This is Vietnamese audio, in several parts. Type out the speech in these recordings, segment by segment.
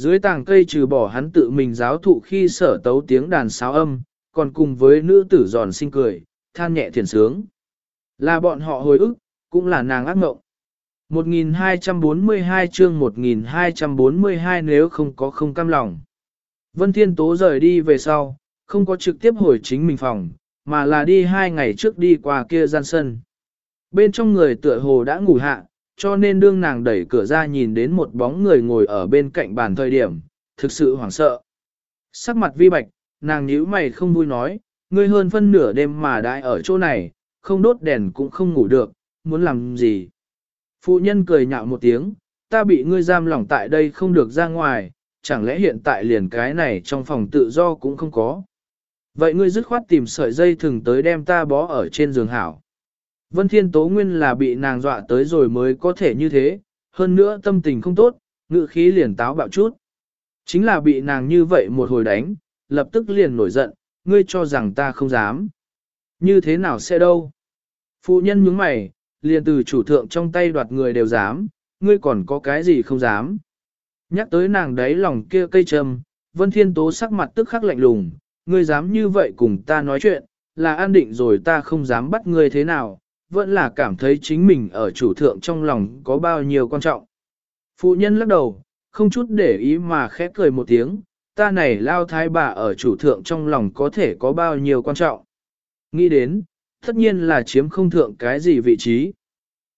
Dưới tàng cây trừ bỏ hắn tự mình giáo thụ khi sở tấu tiếng đàn sáo âm, còn cùng với nữ tử giòn sinh cười, than nhẹ thiền sướng. Là bọn họ hồi ức, cũng là nàng ác ngộng. 1242 chương 1242 nếu không có không cam lòng. Vân Thiên Tố rời đi về sau, không có trực tiếp hồi chính mình phòng, mà là đi hai ngày trước đi qua kia gian sân. Bên trong người tựa hồ đã ngủ hạ, cho nên đương nàng đẩy cửa ra nhìn đến một bóng người ngồi ở bên cạnh bàn thời điểm, thực sự hoảng sợ. Sắc mặt vi bạch, nàng nhíu mày không vui nói, ngươi hơn phân nửa đêm mà đãi ở chỗ này, không đốt đèn cũng không ngủ được, muốn làm gì. Phụ nhân cười nhạo một tiếng, ta bị ngươi giam lỏng tại đây không được ra ngoài, chẳng lẽ hiện tại liền cái này trong phòng tự do cũng không có. Vậy ngươi dứt khoát tìm sợi dây thừng tới đem ta bó ở trên giường hảo. Vân Thiên Tố Nguyên là bị nàng dọa tới rồi mới có thể như thế, hơn nữa tâm tình không tốt, ngự khí liền táo bạo chút. Chính là bị nàng như vậy một hồi đánh, lập tức liền nổi giận, ngươi cho rằng ta không dám. Như thế nào sẽ đâu? Phụ nhân nhướng mày, liền từ chủ thượng trong tay đoạt người đều dám, ngươi còn có cái gì không dám. Nhắc tới nàng đấy lòng kia cây trầm, Vân Thiên Tố sắc mặt tức khắc lạnh lùng, ngươi dám như vậy cùng ta nói chuyện, là an định rồi ta không dám bắt ngươi thế nào, vẫn là cảm thấy chính mình ở chủ thượng trong lòng có bao nhiêu quan trọng. Phụ nhân lắc đầu, không chút để ý mà khẽ cười một tiếng, ta này lao thái bà ở chủ thượng trong lòng có thể có bao nhiêu quan trọng. Nghĩ đến, tất nhiên là chiếm không thượng cái gì vị trí.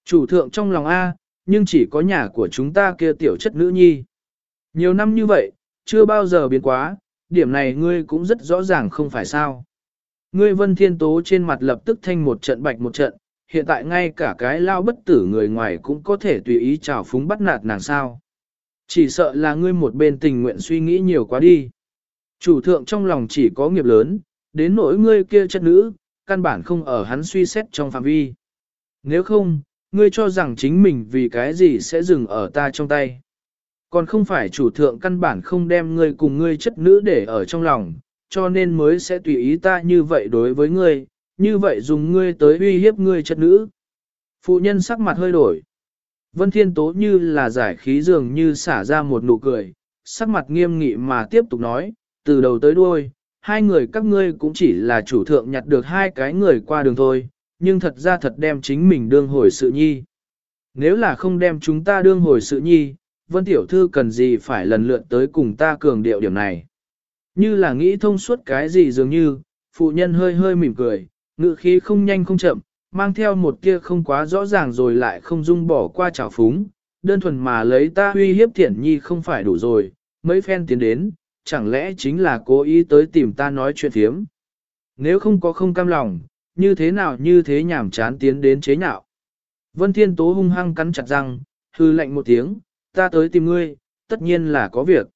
Chủ thượng trong lòng A, nhưng chỉ có nhà của chúng ta kia tiểu chất nữ nhi. Nhiều năm như vậy, chưa bao giờ biến quá, điểm này ngươi cũng rất rõ ràng không phải sao. Ngươi vân thiên tố trên mặt lập tức thanh một trận bạch một trận, hiện tại ngay cả cái lao bất tử người ngoài cũng có thể tùy ý trào phúng bắt nạt nàng sao. Chỉ sợ là ngươi một bên tình nguyện suy nghĩ nhiều quá đi. Chủ thượng trong lòng chỉ có nghiệp lớn, đến nỗi ngươi kia chất nữ, căn bản không ở hắn suy xét trong phạm vi. Nếu không, ngươi cho rằng chính mình vì cái gì sẽ dừng ở ta trong tay. Còn không phải chủ thượng căn bản không đem ngươi cùng ngươi chất nữ để ở trong lòng, cho nên mới sẽ tùy ý ta như vậy đối với ngươi, như vậy dùng ngươi tới uy hiếp ngươi chất nữ. Phụ nhân sắc mặt hơi đổi. Vân Thiên Tố như là giải khí dường như xả ra một nụ cười, sắc mặt nghiêm nghị mà tiếp tục nói, từ đầu tới đuôi, hai người các ngươi cũng chỉ là chủ thượng nhặt được hai cái người qua đường thôi, nhưng thật ra thật đem chính mình đương hồi sự nhi. Nếu là không đem chúng ta đương hồi sự nhi, Vân Tiểu Thư cần gì phải lần lượt tới cùng ta cường điệu điểm này. Như là nghĩ thông suốt cái gì dường như, phụ nhân hơi hơi mỉm cười, ngự khí không nhanh không chậm, mang theo một kia không quá rõ ràng rồi lại không dung bỏ qua trào phúng, đơn thuần mà lấy ta uy hiếp thiển nhi không phải đủ rồi, mấy phen tiến đến, chẳng lẽ chính là cố ý tới tìm ta nói chuyện thiếm. Nếu không có không cam lòng, như thế nào như thế nhảm chán tiến đến chế nhạo. Vân Thiên Tố hung hăng cắn chặt răng, hư lạnh một tiếng, ta tới tìm ngươi, tất nhiên là có việc.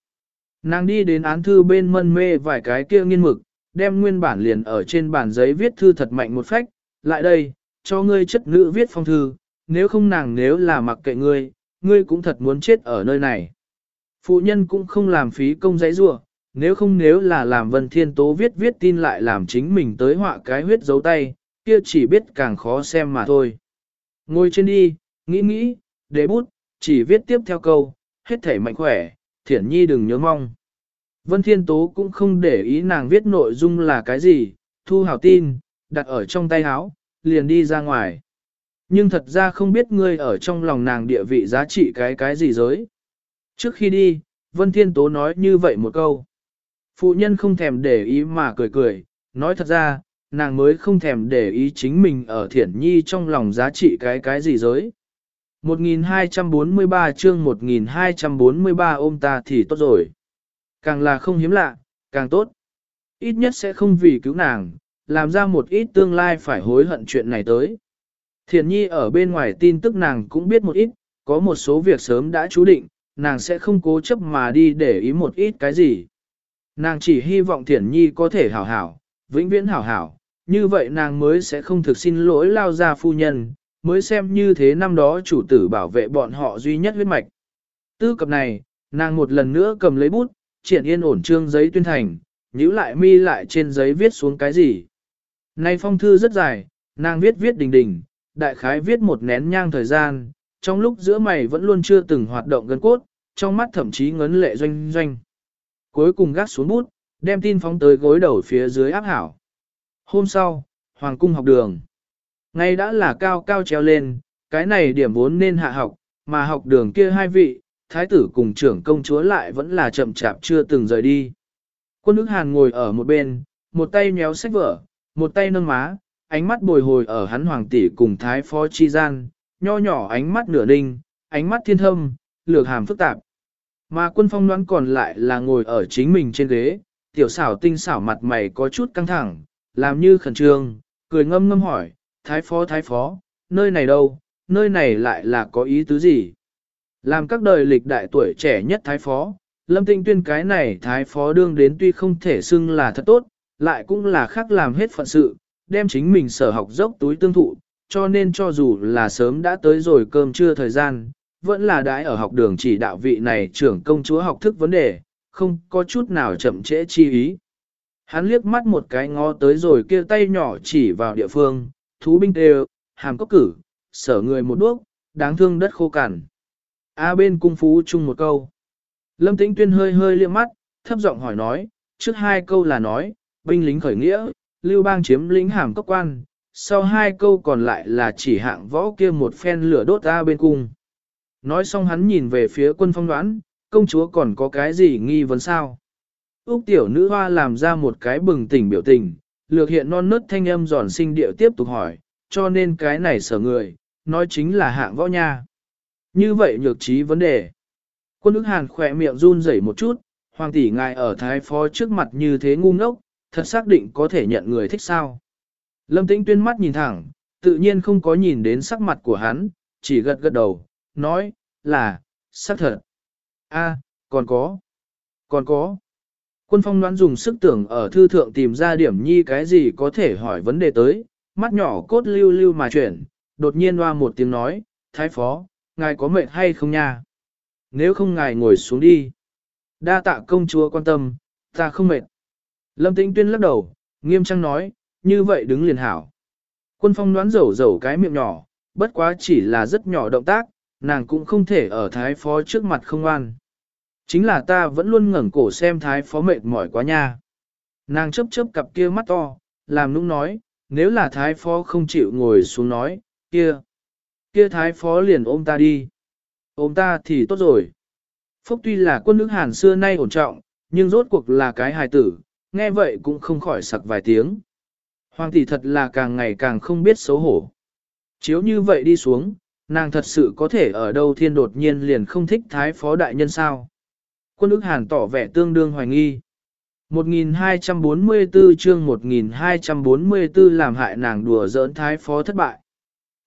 Nàng đi đến án thư bên mân mê vài cái kia nghiên mực, đem nguyên bản liền ở trên bản giấy viết thư thật mạnh một phách, lại đây, cho ngươi chất nữ viết phong thư, nếu không nàng nếu là mặc kệ ngươi, ngươi cũng thật muốn chết ở nơi này. Phụ nhân cũng không làm phí công giấy rua, nếu không nếu là làm Vân Thiên Tố viết viết tin lại làm chính mình tới họa cái huyết dấu tay, kia chỉ biết càng khó xem mà thôi. Ngồi trên đi, nghĩ nghĩ, để bút, chỉ viết tiếp theo câu, hết thể mạnh khỏe, thiển nhi đừng nhớ mong. Vân Thiên Tố cũng không để ý nàng viết nội dung là cái gì, thu hào tin, đặt ở trong tay áo, liền đi ra ngoài. Nhưng thật ra không biết ngươi ở trong lòng nàng địa vị giá trị cái cái gì giới. Trước khi đi, Vân Thiên Tố nói như vậy một câu. Phụ nhân không thèm để ý mà cười cười, nói thật ra, nàng mới không thèm để ý chính mình ở thiển nhi trong lòng giá trị cái cái gì giới. 1243 chương 1243 ôm ta thì tốt rồi. Càng là không hiếm lạ, càng tốt. Ít nhất sẽ không vì cứu nàng, làm ra một ít tương lai phải hối hận chuyện này tới. Thiền nhi ở bên ngoài tin tức nàng cũng biết một ít, có một số việc sớm đã chú định, nàng sẽ không cố chấp mà đi để ý một ít cái gì. Nàng chỉ hy vọng thiền nhi có thể hảo hảo, vĩnh viễn hảo hảo, như vậy nàng mới sẽ không thực xin lỗi lao ra phu nhân, mới xem như thế năm đó chủ tử bảo vệ bọn họ duy nhất huyết mạch. Tư cập này, nàng một lần nữa cầm lấy bút, triển yên ổn trương giấy tuyên thành, nhữ lại mi lại trên giấy viết xuống cái gì. Này phong thư rất dài, nàng viết viết đình đình, đại khái viết một nén nhang thời gian, trong lúc giữa mày vẫn luôn chưa từng hoạt động gần cốt, trong mắt thậm chí ngấn lệ doanh doanh. Cuối cùng gác xuống bút, đem tin phóng tới gối đầu phía dưới áp hảo. Hôm sau, Hoàng cung học đường. Ngay đã là cao cao treo lên, cái này điểm vốn nên hạ học, mà học đường kia hai vị, thái tử cùng trưởng công chúa lại vẫn là chậm chạp chưa từng rời đi. Quân ức hàn ngồi ở một bên, một tay nhéo sách vở, một tay nâng má, ánh mắt bồi hồi ở hắn hoàng tỷ cùng thái phó chi gian, nho nhỏ ánh mắt nửa ninh, ánh mắt thiên thâm, lược hàm phức tạp. Mà quân phong đoán còn lại là ngồi ở chính mình trên ghế, tiểu xảo tinh xảo mặt mày có chút căng thẳng, làm như khẩn trương, cười ngâm ngâm hỏi, thái phó thái phó, nơi này đâu, nơi này lại là có ý tứ gì? Làm các đời lịch đại tuổi trẻ nhất thái phó, lâm tinh tuyên cái này thái phó đương đến tuy không thể xưng là thật tốt, lại cũng là khác làm hết phận sự, đem chính mình sở học dốc túi tương thụ, cho nên cho dù là sớm đã tới rồi cơm trưa thời gian, vẫn là đãi ở học đường chỉ đạo vị này trưởng công chúa học thức vấn đề, không có chút nào chậm trễ chi ý. Hắn liếc mắt một cái ngó tới rồi kia tay nhỏ chỉ vào địa phương, thú binh đều, hàm cốc cử, sở người một đuốc, đáng thương đất khô cằn. A bên cung phú chung một câu. Lâm Tĩnh Tuyên hơi hơi liếc mắt, thấp giọng hỏi nói, trước hai câu là nói, binh lính khởi nghĩa, lưu bang chiếm lĩnh hàm cấp quan, sau hai câu còn lại là chỉ hạng võ kia một phen lửa đốt A bên cung. Nói xong hắn nhìn về phía quân phong đoán, công chúa còn có cái gì nghi vấn sao? Úc tiểu nữ hoa làm ra một cái bừng tỉnh biểu tình, lược hiện non nớt thanh âm giòn sinh điệu tiếp tục hỏi, cho nên cái này sở người, nói chính là hạng võ nha. Như vậy nhược trí vấn đề. Quân ức hàn khỏe miệng run rẩy một chút, hoàng tỷ ngài ở thái phó trước mặt như thế ngu ngốc, thật xác định có thể nhận người thích sao. Lâm tĩnh tuyên mắt nhìn thẳng, tự nhiên không có nhìn đến sắc mặt của hắn, chỉ gật gật đầu, nói, là, xác thật. a còn có, còn có. Quân phong đoán dùng sức tưởng ở thư thượng tìm ra điểm nhi cái gì có thể hỏi vấn đề tới, mắt nhỏ cốt lưu lưu mà chuyển, đột nhiên hoa một tiếng nói, thái phó, ngài có mệt hay không nha? Nếu không ngài ngồi xuống đi. Đa tạ công chúa quan tâm, ta không mệt. Lâm tĩnh tuyên lắc đầu, nghiêm trang nói, như vậy đứng liền hảo. Quân phong đoán rầu rầu cái miệng nhỏ, bất quá chỉ là rất nhỏ động tác, nàng cũng không thể ở thái phó trước mặt không an. Chính là ta vẫn luôn ngẩng cổ xem thái phó mệt mỏi quá nha. Nàng chớp chớp cặp kia mắt to, làm nũng nói, nếu là thái phó không chịu ngồi xuống nói, kia, kia thái phó liền ôm ta đi. Ôm ta thì tốt rồi. Phúc tuy là quân nước Hàn xưa nay ổn trọng, nhưng rốt cuộc là cái hài tử, nghe vậy cũng không khỏi sặc vài tiếng. Hoàng tỷ thật là càng ngày càng không biết xấu hổ. Chiếu như vậy đi xuống, nàng thật sự có thể ở đâu thiên đột nhiên liền không thích thái phó đại nhân sao. Quân ức hàn tỏ vẻ tương đương hoài nghi. 1244 chương 1244 làm hại nàng đùa giỡn thái phó thất bại.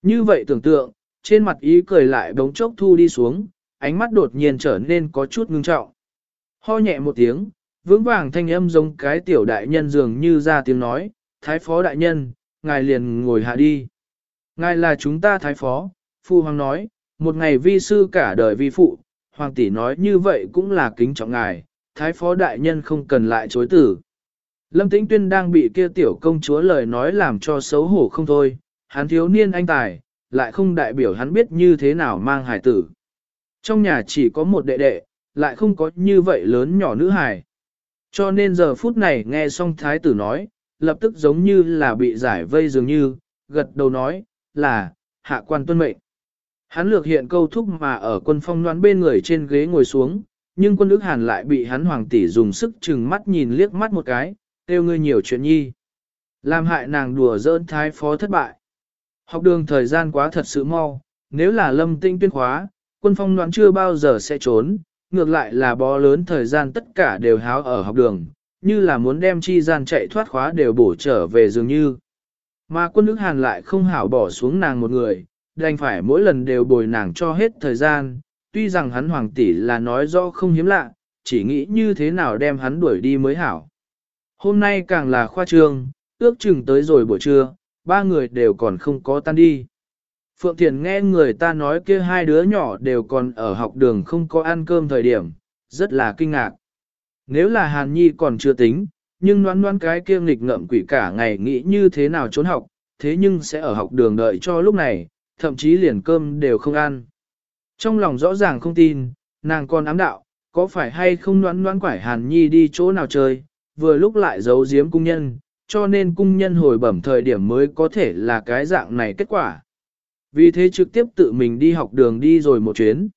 Như vậy tưởng tượng, trên mặt ý cười lại bỗng chốc thu đi xuống, ánh mắt đột nhiên trở nên có chút ngưng trọng. Ho nhẹ một tiếng, vững vàng thanh âm giống cái tiểu đại nhân dường như ra tiếng nói, thái phó đại nhân, ngài liền ngồi hạ đi. Ngài là chúng ta thái phó, phu hoàng nói, một ngày vi sư cả đời vi phụ, hoàng tỷ nói như vậy cũng là kính trọng ngài, thái phó đại nhân không cần lại chối tử. Lâm Tĩnh Tuyên đang bị kia tiểu công chúa lời nói làm cho xấu hổ không thôi, hắn thiếu niên anh tài, lại không đại biểu hắn biết như thế nào mang hài tử. Trong nhà chỉ có một đệ đệ, lại không có như vậy lớn nhỏ nữ hài. Cho nên giờ phút này nghe xong thái tử nói, lập tức giống như là bị giải vây dường như, gật đầu nói, là, hạ quan tuân mệnh. Hắn lược hiện câu thúc mà ở quân phong đoán bên người trên ghế ngồi xuống, nhưng quân ước hàn lại bị hắn hoàng tỷ dùng sức chừng mắt nhìn liếc mắt một cái, kêu ngươi nhiều chuyện nhi. Làm hại nàng đùa dỡn thái phó thất bại. Học đường thời gian quá thật sự mau, nếu là lâm tinh tuyên khóa, quân phong đoán chưa bao giờ sẽ trốn, ngược lại là bó lớn thời gian tất cả đều háo ở học đường, như là muốn đem chi gian chạy thoát khóa đều bổ trở về dường như. Mà quân nước hàn lại không hảo bỏ xuống nàng một người, đành phải mỗi lần đều bồi nàng cho hết thời gian, tuy rằng hắn hoàng tỷ là nói rõ không hiếm lạ, chỉ nghĩ như thế nào đem hắn đuổi đi mới hảo. Hôm nay càng là khoa trương, ước chừng tới rồi buổi trưa, ba người đều còn không có tan đi. Phượng Thiền nghe người ta nói kia hai đứa nhỏ đều còn ở học đường không có ăn cơm thời điểm, rất là kinh ngạc. Nếu là Hàn Nhi còn chưa tính, nhưng noan noan cái kia nghịch ngợm quỷ cả ngày nghĩ như thế nào trốn học, thế nhưng sẽ ở học đường đợi cho lúc này, thậm chí liền cơm đều không ăn. Trong lòng rõ ràng không tin, nàng còn ám đạo, có phải hay không noan noan quải hàn nhi đi chỗ nào chơi, vừa lúc lại giấu giếm cung nhân, cho nên cung nhân hồi bẩm thời điểm mới có thể là cái dạng này kết quả. Vì thế trực tiếp tự mình đi học đường đi rồi một chuyến.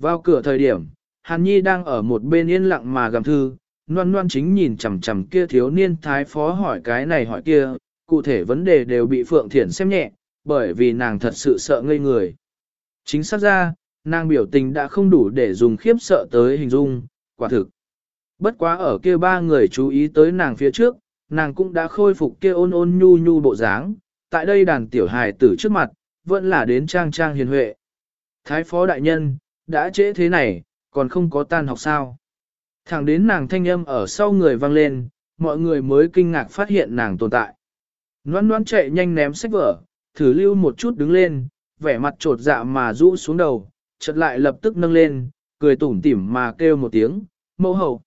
Vào cửa thời điểm, Hàn Nhi đang ở một bên yên lặng mà gầm thư, noan noan chính nhìn chằm chằm kia thiếu niên thái phó hỏi cái này hỏi kia, cụ thể vấn đề đều bị Phượng Thiển xem nhẹ, bởi vì nàng thật sự sợ ngây người. Chính xác ra, nàng biểu tình đã không đủ để dùng khiếp sợ tới hình dung, quả thực. Bất quá ở kia ba người chú ý tới nàng phía trước, nàng cũng đã khôi phục kia ôn ôn nhu nhu bộ dáng, tại đây đàn tiểu hài tử trước mặt, vẫn là đến trang trang hiền huệ. Thái phó đại nhân, đã trễ thế này, còn không có tan học sao. Thẳng đến nàng thanh âm ở sau người vang lên, mọi người mới kinh ngạc phát hiện nàng tồn tại. Loan loan chạy nhanh ném sách vở, thử lưu một chút đứng lên, vẻ mặt trột dạ mà rũ xuống đầu, chợt lại lập tức nâng lên, cười tủm tỉm mà kêu một tiếng, mẫu hậu.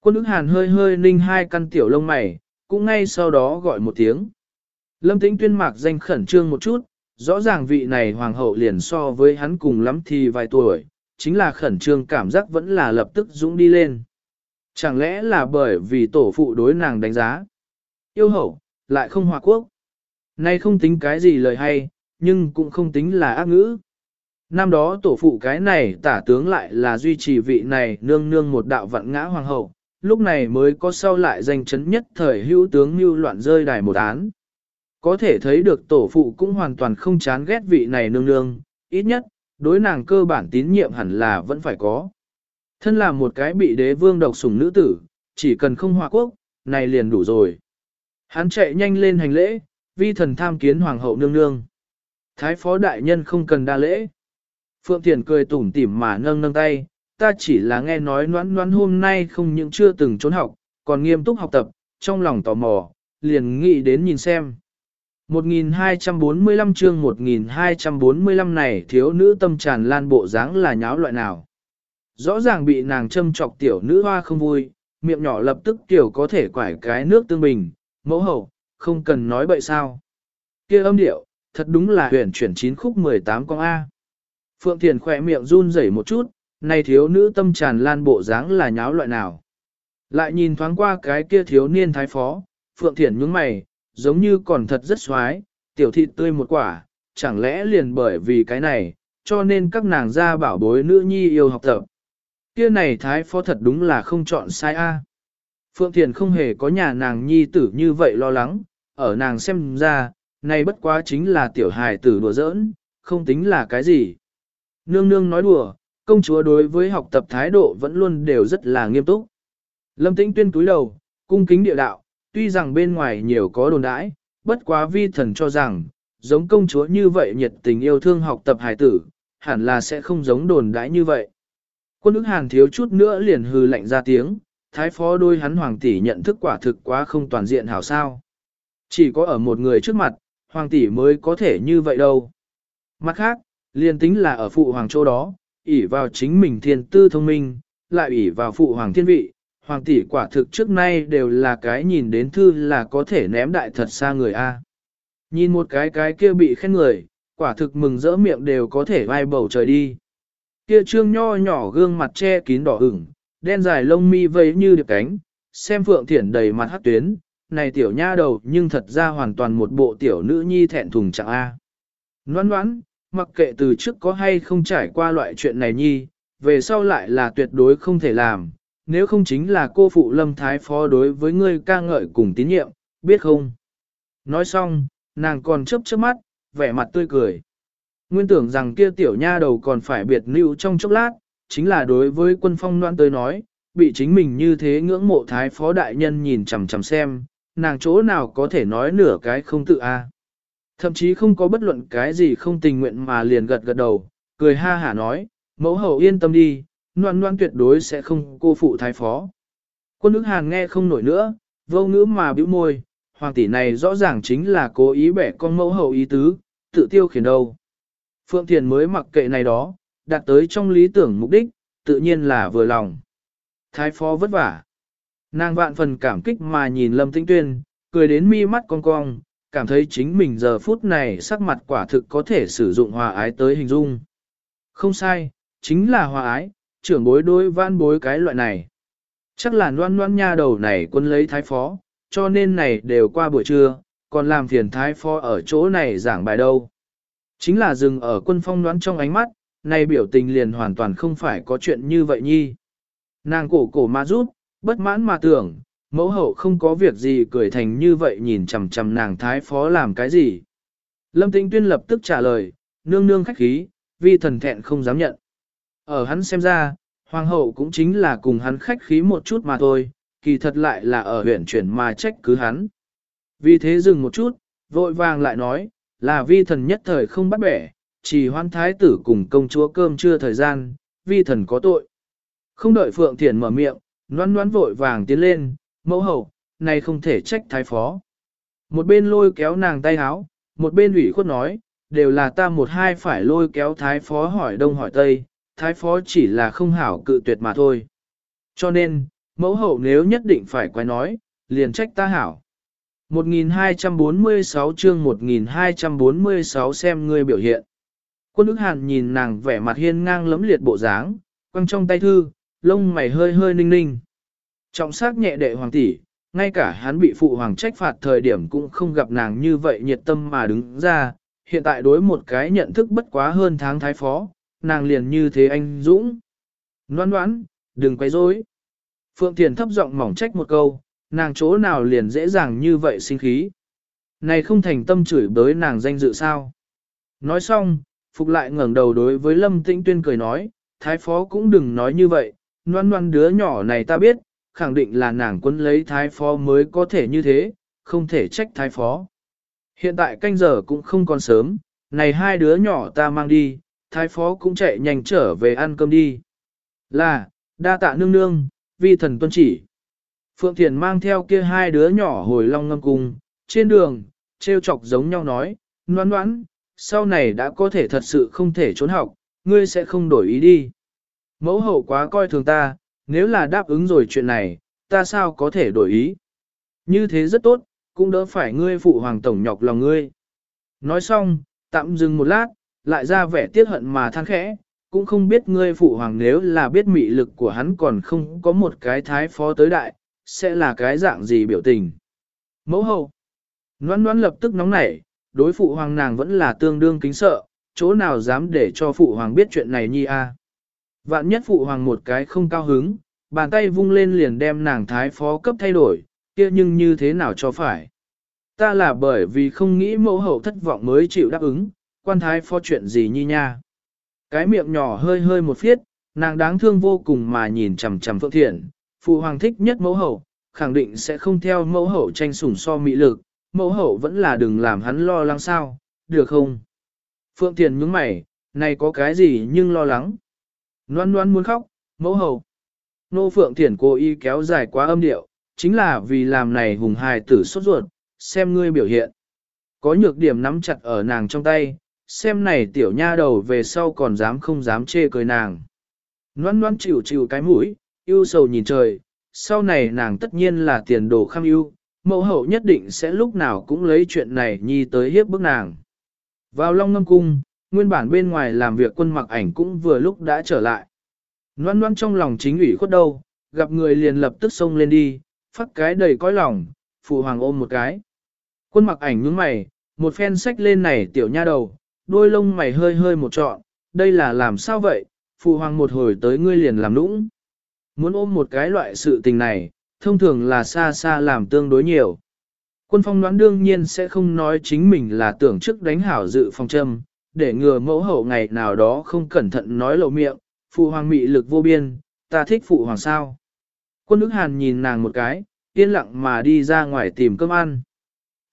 Quân ức hàn hơi hơi ninh hai căn tiểu lông mày, cũng ngay sau đó gọi một tiếng. Lâm tĩnh tuyên mạc danh khẩn trương một chút, rõ ràng vị này hoàng hậu liền so với hắn cùng lắm thì vài tuổi, chính là khẩn trương cảm giác vẫn là lập tức dũng đi lên. Chẳng lẽ là bởi vì tổ phụ đối nàng đánh giá? Yêu hậu, lại không hòa quốc. Nay không tính cái gì lời hay, nhưng cũng không tính là ác ngữ. Năm đó tổ phụ cái này tả tướng lại là duy trì vị này nương nương một đạo vận ngã hoàng hậu, lúc này mới có sau lại danh chấn nhất thời hữu tướng như loạn rơi đài một án. Có thể thấy được tổ phụ cũng hoàn toàn không chán ghét vị này nương nương, ít nhất, đối nàng cơ bản tín nhiệm hẳn là vẫn phải có. Thân là một cái bị đế vương độc sủng nữ tử, chỉ cần không hòa quốc, này liền đủ rồi. Hắn chạy nhanh lên hành lễ, vi thần tham kiến hoàng hậu nương nương. Thái phó đại nhân không cần đa lễ. Phượng Thiền cười tủm tỉm mà nâng nâng tay, ta chỉ là nghe nói noãn noãn hôm nay không những chưa từng trốn học, còn nghiêm túc học tập, trong lòng tò mò, liền nghĩ đến nhìn xem. 1245 chương 1245 này thiếu nữ tâm tràn lan bộ dáng là nháo loại nào. Rõ ràng bị nàng châm chọc tiểu nữ hoa không vui, miệng nhỏ lập tức tiểu có thể quải cái nước tương bình, mẫu hậu, không cần nói bậy sao. kia âm điệu, thật đúng là huyền chuyển chín khúc 18 con A. Phượng Thiền khỏe miệng run rẩy một chút, này thiếu nữ tâm tràn lan bộ dáng là nháo loại nào. Lại nhìn thoáng qua cái kia thiếu niên thái phó, Phượng Thiển nhướng mày, giống như còn thật rất xoái, tiểu thịt tươi một quả, chẳng lẽ liền bởi vì cái này, cho nên các nàng ra bảo bối nữ nhi yêu học tập. Kia này thái phó thật đúng là không chọn sai a. Phượng Thiền không hề có nhà nàng nhi tử như vậy lo lắng, ở nàng xem ra, này bất quá chính là tiểu hài tử đùa giỡn, không tính là cái gì. Nương nương nói đùa, công chúa đối với học tập thái độ vẫn luôn đều rất là nghiêm túc. Lâm tĩnh tuyên túi đầu, cung kính địa đạo, tuy rằng bên ngoài nhiều có đồn đãi, bất quá vi thần cho rằng, giống công chúa như vậy nhiệt tình yêu thương học tập hài tử, hẳn là sẽ không giống đồn đãi như vậy. Quân ức hàn thiếu chút nữa liền hư lạnh ra tiếng, thái phó đôi hắn hoàng tỷ nhận thức quả thực quá không toàn diện hảo sao. Chỉ có ở một người trước mặt, hoàng tỷ mới có thể như vậy đâu. Mặt khác, liền tính là ở phụ hoàng châu đó, ỷ vào chính mình thiên tư thông minh, lại ỷ vào phụ hoàng thiên vị, hoàng tỷ quả thực trước nay đều là cái nhìn đến thư là có thể ném đại thật xa người A. Nhìn một cái cái kia bị khen người, quả thực mừng rỡ miệng đều có thể vai bầu trời đi. Kia trương nho nhỏ gương mặt che kín đỏ ửng, đen dài lông mi vây như điệp cánh, xem phượng thiển đầy mặt hát tuyến, này tiểu nha đầu nhưng thật ra hoàn toàn một bộ tiểu nữ nhi thẹn thùng chẳng A. Ngoan ngoãn, mặc kệ từ trước có hay không trải qua loại chuyện này nhi, về sau lại là tuyệt đối không thể làm, nếu không chính là cô phụ lâm thái phó đối với ngươi ca ngợi cùng tín nhiệm, biết không? Nói xong, nàng còn chớp chớp mắt, vẻ mặt tươi cười. Nguyên tưởng rằng kia tiểu nha đầu còn phải biệt lưu trong chốc lát, chính là đối với quân phong noan tới nói, bị chính mình như thế ngưỡng mộ thái phó đại nhân nhìn chằm chằm xem, nàng chỗ nào có thể nói nửa cái không tự a. Thậm chí không có bất luận cái gì không tình nguyện mà liền gật gật đầu, cười ha hả nói, mẫu hậu yên tâm đi, noan noan tuyệt đối sẽ không cô phụ thái phó. Quân ức hàn nghe không nổi nữa, vô ngữ mà bĩu môi, hoàng tỷ này rõ ràng chính là cố ý bẻ con mẫu hậu ý tứ, tự tiêu khiển đâu. Phượng Thiền mới mặc kệ này đó, đạt tới trong lý tưởng mục đích, tự nhiên là vừa lòng. Thái phó vất vả. Nàng vạn phần cảm kích mà nhìn Lâm Tĩnh Tuyên, cười đến mi mắt cong cong, cảm thấy chính mình giờ phút này sắc mặt quả thực có thể sử dụng hòa ái tới hình dung. Không sai, chính là hòa ái, trưởng bối đối văn bối cái loại này. Chắc là loan loan nha đầu này quân lấy thái phó, cho nên này đều qua buổi trưa, còn làm phiền thái phó ở chỗ này giảng bài đâu. Chính là dừng ở quân phong đoán trong ánh mắt, này biểu tình liền hoàn toàn không phải có chuyện như vậy nhi. Nàng cổ cổ mà rút, bất mãn mà tưởng, mẫu hậu không có việc gì cười thành như vậy nhìn chằm chằm nàng thái phó làm cái gì. Lâm Tĩnh Tuyên lập tức trả lời, nương nương khách khí, vi thần thẹn không dám nhận. Ở hắn xem ra, hoàng hậu cũng chính là cùng hắn khách khí một chút mà thôi, kỳ thật lại là ở huyện chuyển mà trách cứ hắn. Vì thế dừng một chút, vội vàng lại nói, là vi thần nhất thời không bắt bẻ, chỉ hoan thái tử cùng công chúa cơm chưa thời gian, vi thần có tội. Không đợi Phượng Thiển mở miệng, noan noan vội vàng tiến lên, mẫu hậu, này không thể trách thái phó. Một bên lôi kéo nàng tay háo, một bên ủy khuất nói, đều là ta một hai phải lôi kéo thái phó hỏi đông hỏi tây, thái phó chỉ là không hảo cự tuyệt mà thôi. Cho nên, mẫu hậu nếu nhất định phải quay nói, liền trách ta hảo. 1246 chương 1246 xem ngươi biểu hiện. Quân ức hàn nhìn nàng vẻ mặt hiên ngang lấm liệt bộ dáng, quăng trong tay thư, lông mày hơi hơi ninh ninh. Trọng sắc nhẹ đệ hoàng tỷ, ngay cả hắn bị phụ hoàng trách phạt thời điểm cũng không gặp nàng như vậy nhiệt tâm mà đứng ra, hiện tại đối một cái nhận thức bất quá hơn tháng thái phó, nàng liền như thế anh Dũng. Loan đoán, đừng quay rối. Phượng Thiền thấp giọng mỏng trách một câu, nàng chỗ nào liền dễ dàng như vậy sinh khí. Này không thành tâm chửi bới nàng danh dự sao. Nói xong, Phục lại ngẩng đầu đối với Lâm Tĩnh Tuyên cười nói, Thái Phó cũng đừng nói như vậy, noan noan đứa nhỏ này ta biết, khẳng định là nàng quân lấy Thái Phó mới có thể như thế, không thể trách Thái Phó. Hiện tại canh giờ cũng không còn sớm, này hai đứa nhỏ ta mang đi, Thái Phó cũng chạy nhanh trở về ăn cơm đi. Là, đa tạ nương nương, vi thần tuân chỉ. Phượng Thiền mang theo kia hai đứa nhỏ hồi long ngâm cùng, trên đường, treo chọc giống nhau nói, noan noan, sau này đã có thể thật sự không thể trốn học, ngươi sẽ không đổi ý đi. Mẫu hậu quá coi thường ta, nếu là đáp ứng rồi chuyện này, ta sao có thể đổi ý. Như thế rất tốt, cũng đỡ phải ngươi phụ hoàng tổng nhọc lòng ngươi. Nói xong, tạm dừng một lát, lại ra vẻ tiếc hận mà than khẽ, cũng không biết ngươi phụ hoàng nếu là biết mị lực của hắn còn không có một cái thái phó tới đại, sẽ là cái dạng gì biểu tình. Mẫu hậu, noan noan lập tức nóng nảy, đối phụ hoàng nàng vẫn là tương đương kính sợ, chỗ nào dám để cho phụ hoàng biết chuyện này nhi a. Vạn nhất phụ hoàng một cái không cao hứng, bàn tay vung lên liền đem nàng thái phó cấp thay đổi, kia nhưng như thế nào cho phải. Ta là bởi vì không nghĩ mẫu hậu thất vọng mới chịu đáp ứng, quan thái phó chuyện gì nhi nha. Cái miệng nhỏ hơi hơi một phiết, nàng đáng thương vô cùng mà nhìn chằm chằm Phượng Thiện, phụ hoàng thích nhất mẫu hậu, khẳng định sẽ không theo mẫu hậu tranh sủng so mỹ lực, mẫu hậu vẫn là đừng làm hắn lo lắng sao, được không? Phượng Thiền nhướng mày, này có cái gì nhưng lo lắng. Loan loan muốn khóc, mẫu hậu. Nô Phượng Thiển cố ý kéo dài quá âm điệu, chính là vì làm này hùng hài tử sốt ruột, xem ngươi biểu hiện. Có nhược điểm nắm chặt ở nàng trong tay, xem này tiểu nha đầu về sau còn dám không dám chê cười nàng. Loan loan chịu chịu cái mũi, yêu sầu nhìn trời, sau này nàng tất nhiên là tiền đồ kham ưu, mẫu hậu nhất định sẽ lúc nào cũng lấy chuyện này nhi tới hiếp bức nàng. Vào Long Ngâm Cung, nguyên bản bên ngoài làm việc quân mặc ảnh cũng vừa lúc đã trở lại. Loan loan trong lòng chính ủy khuất đâu, gặp người liền lập tức xông lên đi, phát cái đầy cõi lòng, phụ hoàng ôm một cái. Quân mặc ảnh nhướng mày, một phen sách lên này tiểu nha đầu, đôi lông mày hơi hơi một trọn, đây là làm sao vậy, phụ hoàng một hồi tới ngươi liền làm nũng. Muốn ôm một cái loại sự tình này, thông thường là xa xa làm tương đối nhiều. Quân phong đoán đương nhiên sẽ không nói chính mình là tưởng trước đánh hảo dự phòng châm, để ngừa mẫu hậu ngày nào đó không cẩn thận nói lộ miệng, phụ hoàng mị lực vô biên, ta thích phụ hoàng sao. Quân ức hàn nhìn nàng một cái, yên lặng mà đi ra ngoài tìm cơm ăn.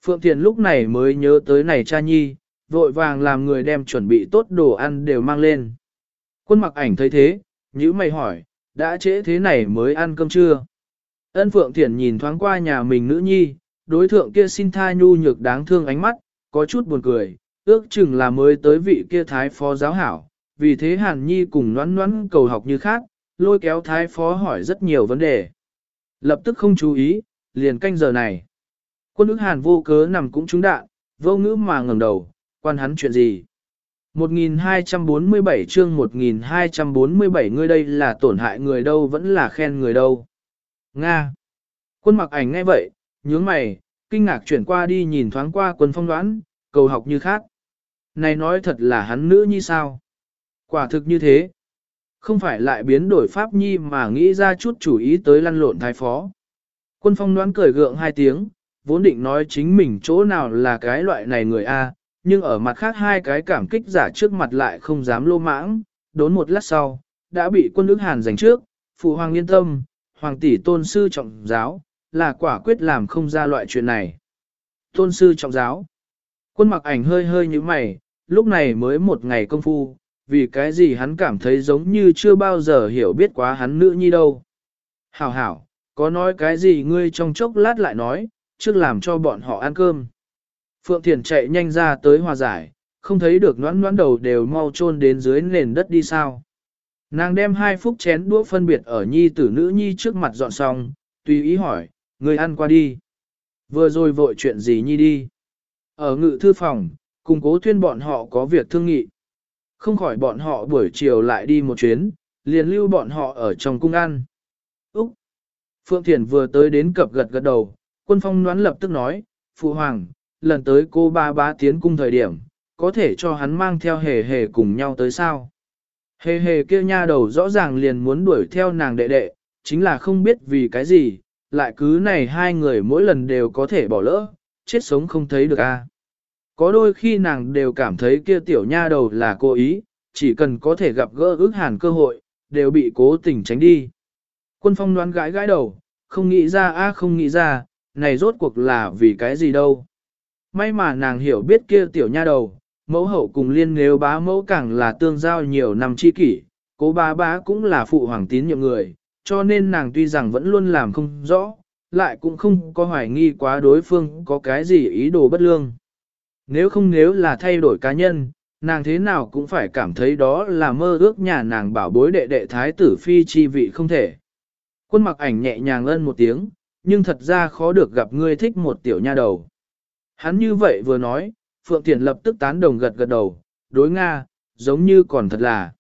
Phượng Thiền lúc này mới nhớ tới này cha nhi, vội vàng làm người đem chuẩn bị tốt đồ ăn đều mang lên. Quân mặc ảnh thấy thế, nhữ mày hỏi, đã trễ thế này mới ăn cơm trưa. Ân Phượng Thiển nhìn thoáng qua nhà mình nữ nhi, đối thượng kia xin tha nhu nhược đáng thương ánh mắt, có chút buồn cười, ước chừng là mới tới vị kia thái phó giáo hảo, vì thế Hàn Nhi cùng noãn noãn cầu học như khác, lôi kéo thái phó hỏi rất nhiều vấn đề. Lập tức không chú ý, liền canh giờ này. Quân ức Hàn vô cớ nằm cũng trúng đạn, vô ngữ mà ngẩng đầu, quan hắn chuyện gì. 1247 chương 1247 ngươi đây là tổn hại người đâu vẫn là khen người đâu. Nga. Quân mặc ảnh ngay vậy, nhướng mày, kinh ngạc chuyển qua đi nhìn thoáng qua quân phong đoán, cầu học như khác. Này nói thật là hắn nữ như sao? Quả thực như thế. Không phải lại biến đổi pháp nhi mà nghĩ ra chút chủ ý tới lăn lộn thái phó. Quân phong đoán cười gượng hai tiếng, vốn định nói chính mình chỗ nào là cái loại này người A, nhưng ở mặt khác hai cái cảm kích giả trước mặt lại không dám lô mãng, đốn một lát sau, đã bị quân nước hàn giành trước, phụ hoàng yên tâm, hoàng tỷ tôn sư trọng giáo, là quả quyết làm không ra loại chuyện này. Tôn sư trọng giáo, quân mặc ảnh hơi hơi như mày, lúc này mới một ngày công phu, vì cái gì hắn cảm thấy giống như chưa bao giờ hiểu biết quá hắn nữ nhi đâu. Hảo hảo, có nói cái gì ngươi trong chốc lát lại nói, trước làm cho bọn họ ăn cơm. Phượng Thiền chạy nhanh ra tới hòa giải, không thấy được noãn noãn đầu đều mau chôn đến dưới nền đất đi sao. Nàng đem hai phút chén đũa phân biệt ở nhi tử nữ nhi trước mặt dọn xong, tùy ý hỏi, người ăn qua đi. Vừa rồi vội chuyện gì nhi đi. Ở ngự thư phòng, cùng cố tuyên bọn họ có việc thương nghị. Không khỏi bọn họ buổi chiều lại đi một chuyến, liền lưu bọn họ ở trong cung ăn. Úc! Phượng Thiền vừa tới đến cập gật gật đầu, quân phong noán lập tức nói, Phụ Hoàng, lần tới cô ba ba tiến cung thời điểm, có thể cho hắn mang theo hề hề cùng nhau tới sao. Hề hề kia nha đầu rõ ràng liền muốn đuổi theo nàng đệ đệ, chính là không biết vì cái gì, lại cứ này hai người mỗi lần đều có thể bỏ lỡ, chết sống không thấy được a. Có đôi khi nàng đều cảm thấy kia tiểu nha đầu là cố ý, chỉ cần có thể gặp gỡ ước hàn cơ hội, đều bị cố tình tránh đi. Quân phong đoán gãi gãi đầu, không nghĩ ra a không nghĩ ra, này rốt cuộc là vì cái gì đâu. May mà nàng hiểu biết kia tiểu nha đầu, mẫu hậu cùng liên nếu bá mẫu càng là tương giao nhiều năm chi kỷ, cố bá bá cũng là phụ hoàng tín nhiệm người, cho nên nàng tuy rằng vẫn luôn làm không rõ, lại cũng không có hoài nghi quá đối phương có cái gì ý đồ bất lương. Nếu không nếu là thay đổi cá nhân, nàng thế nào cũng phải cảm thấy đó là mơ ước nhà nàng bảo bối đệ đệ thái tử phi chi vị không thể. Quân mặc ảnh nhẹ nhàng ân một tiếng, nhưng thật ra khó được gặp ngươi thích một tiểu nha đầu. Hắn như vậy vừa nói, Phượng Thiển lập tức tán đồng gật gật đầu, đối Nga, giống như còn thật là.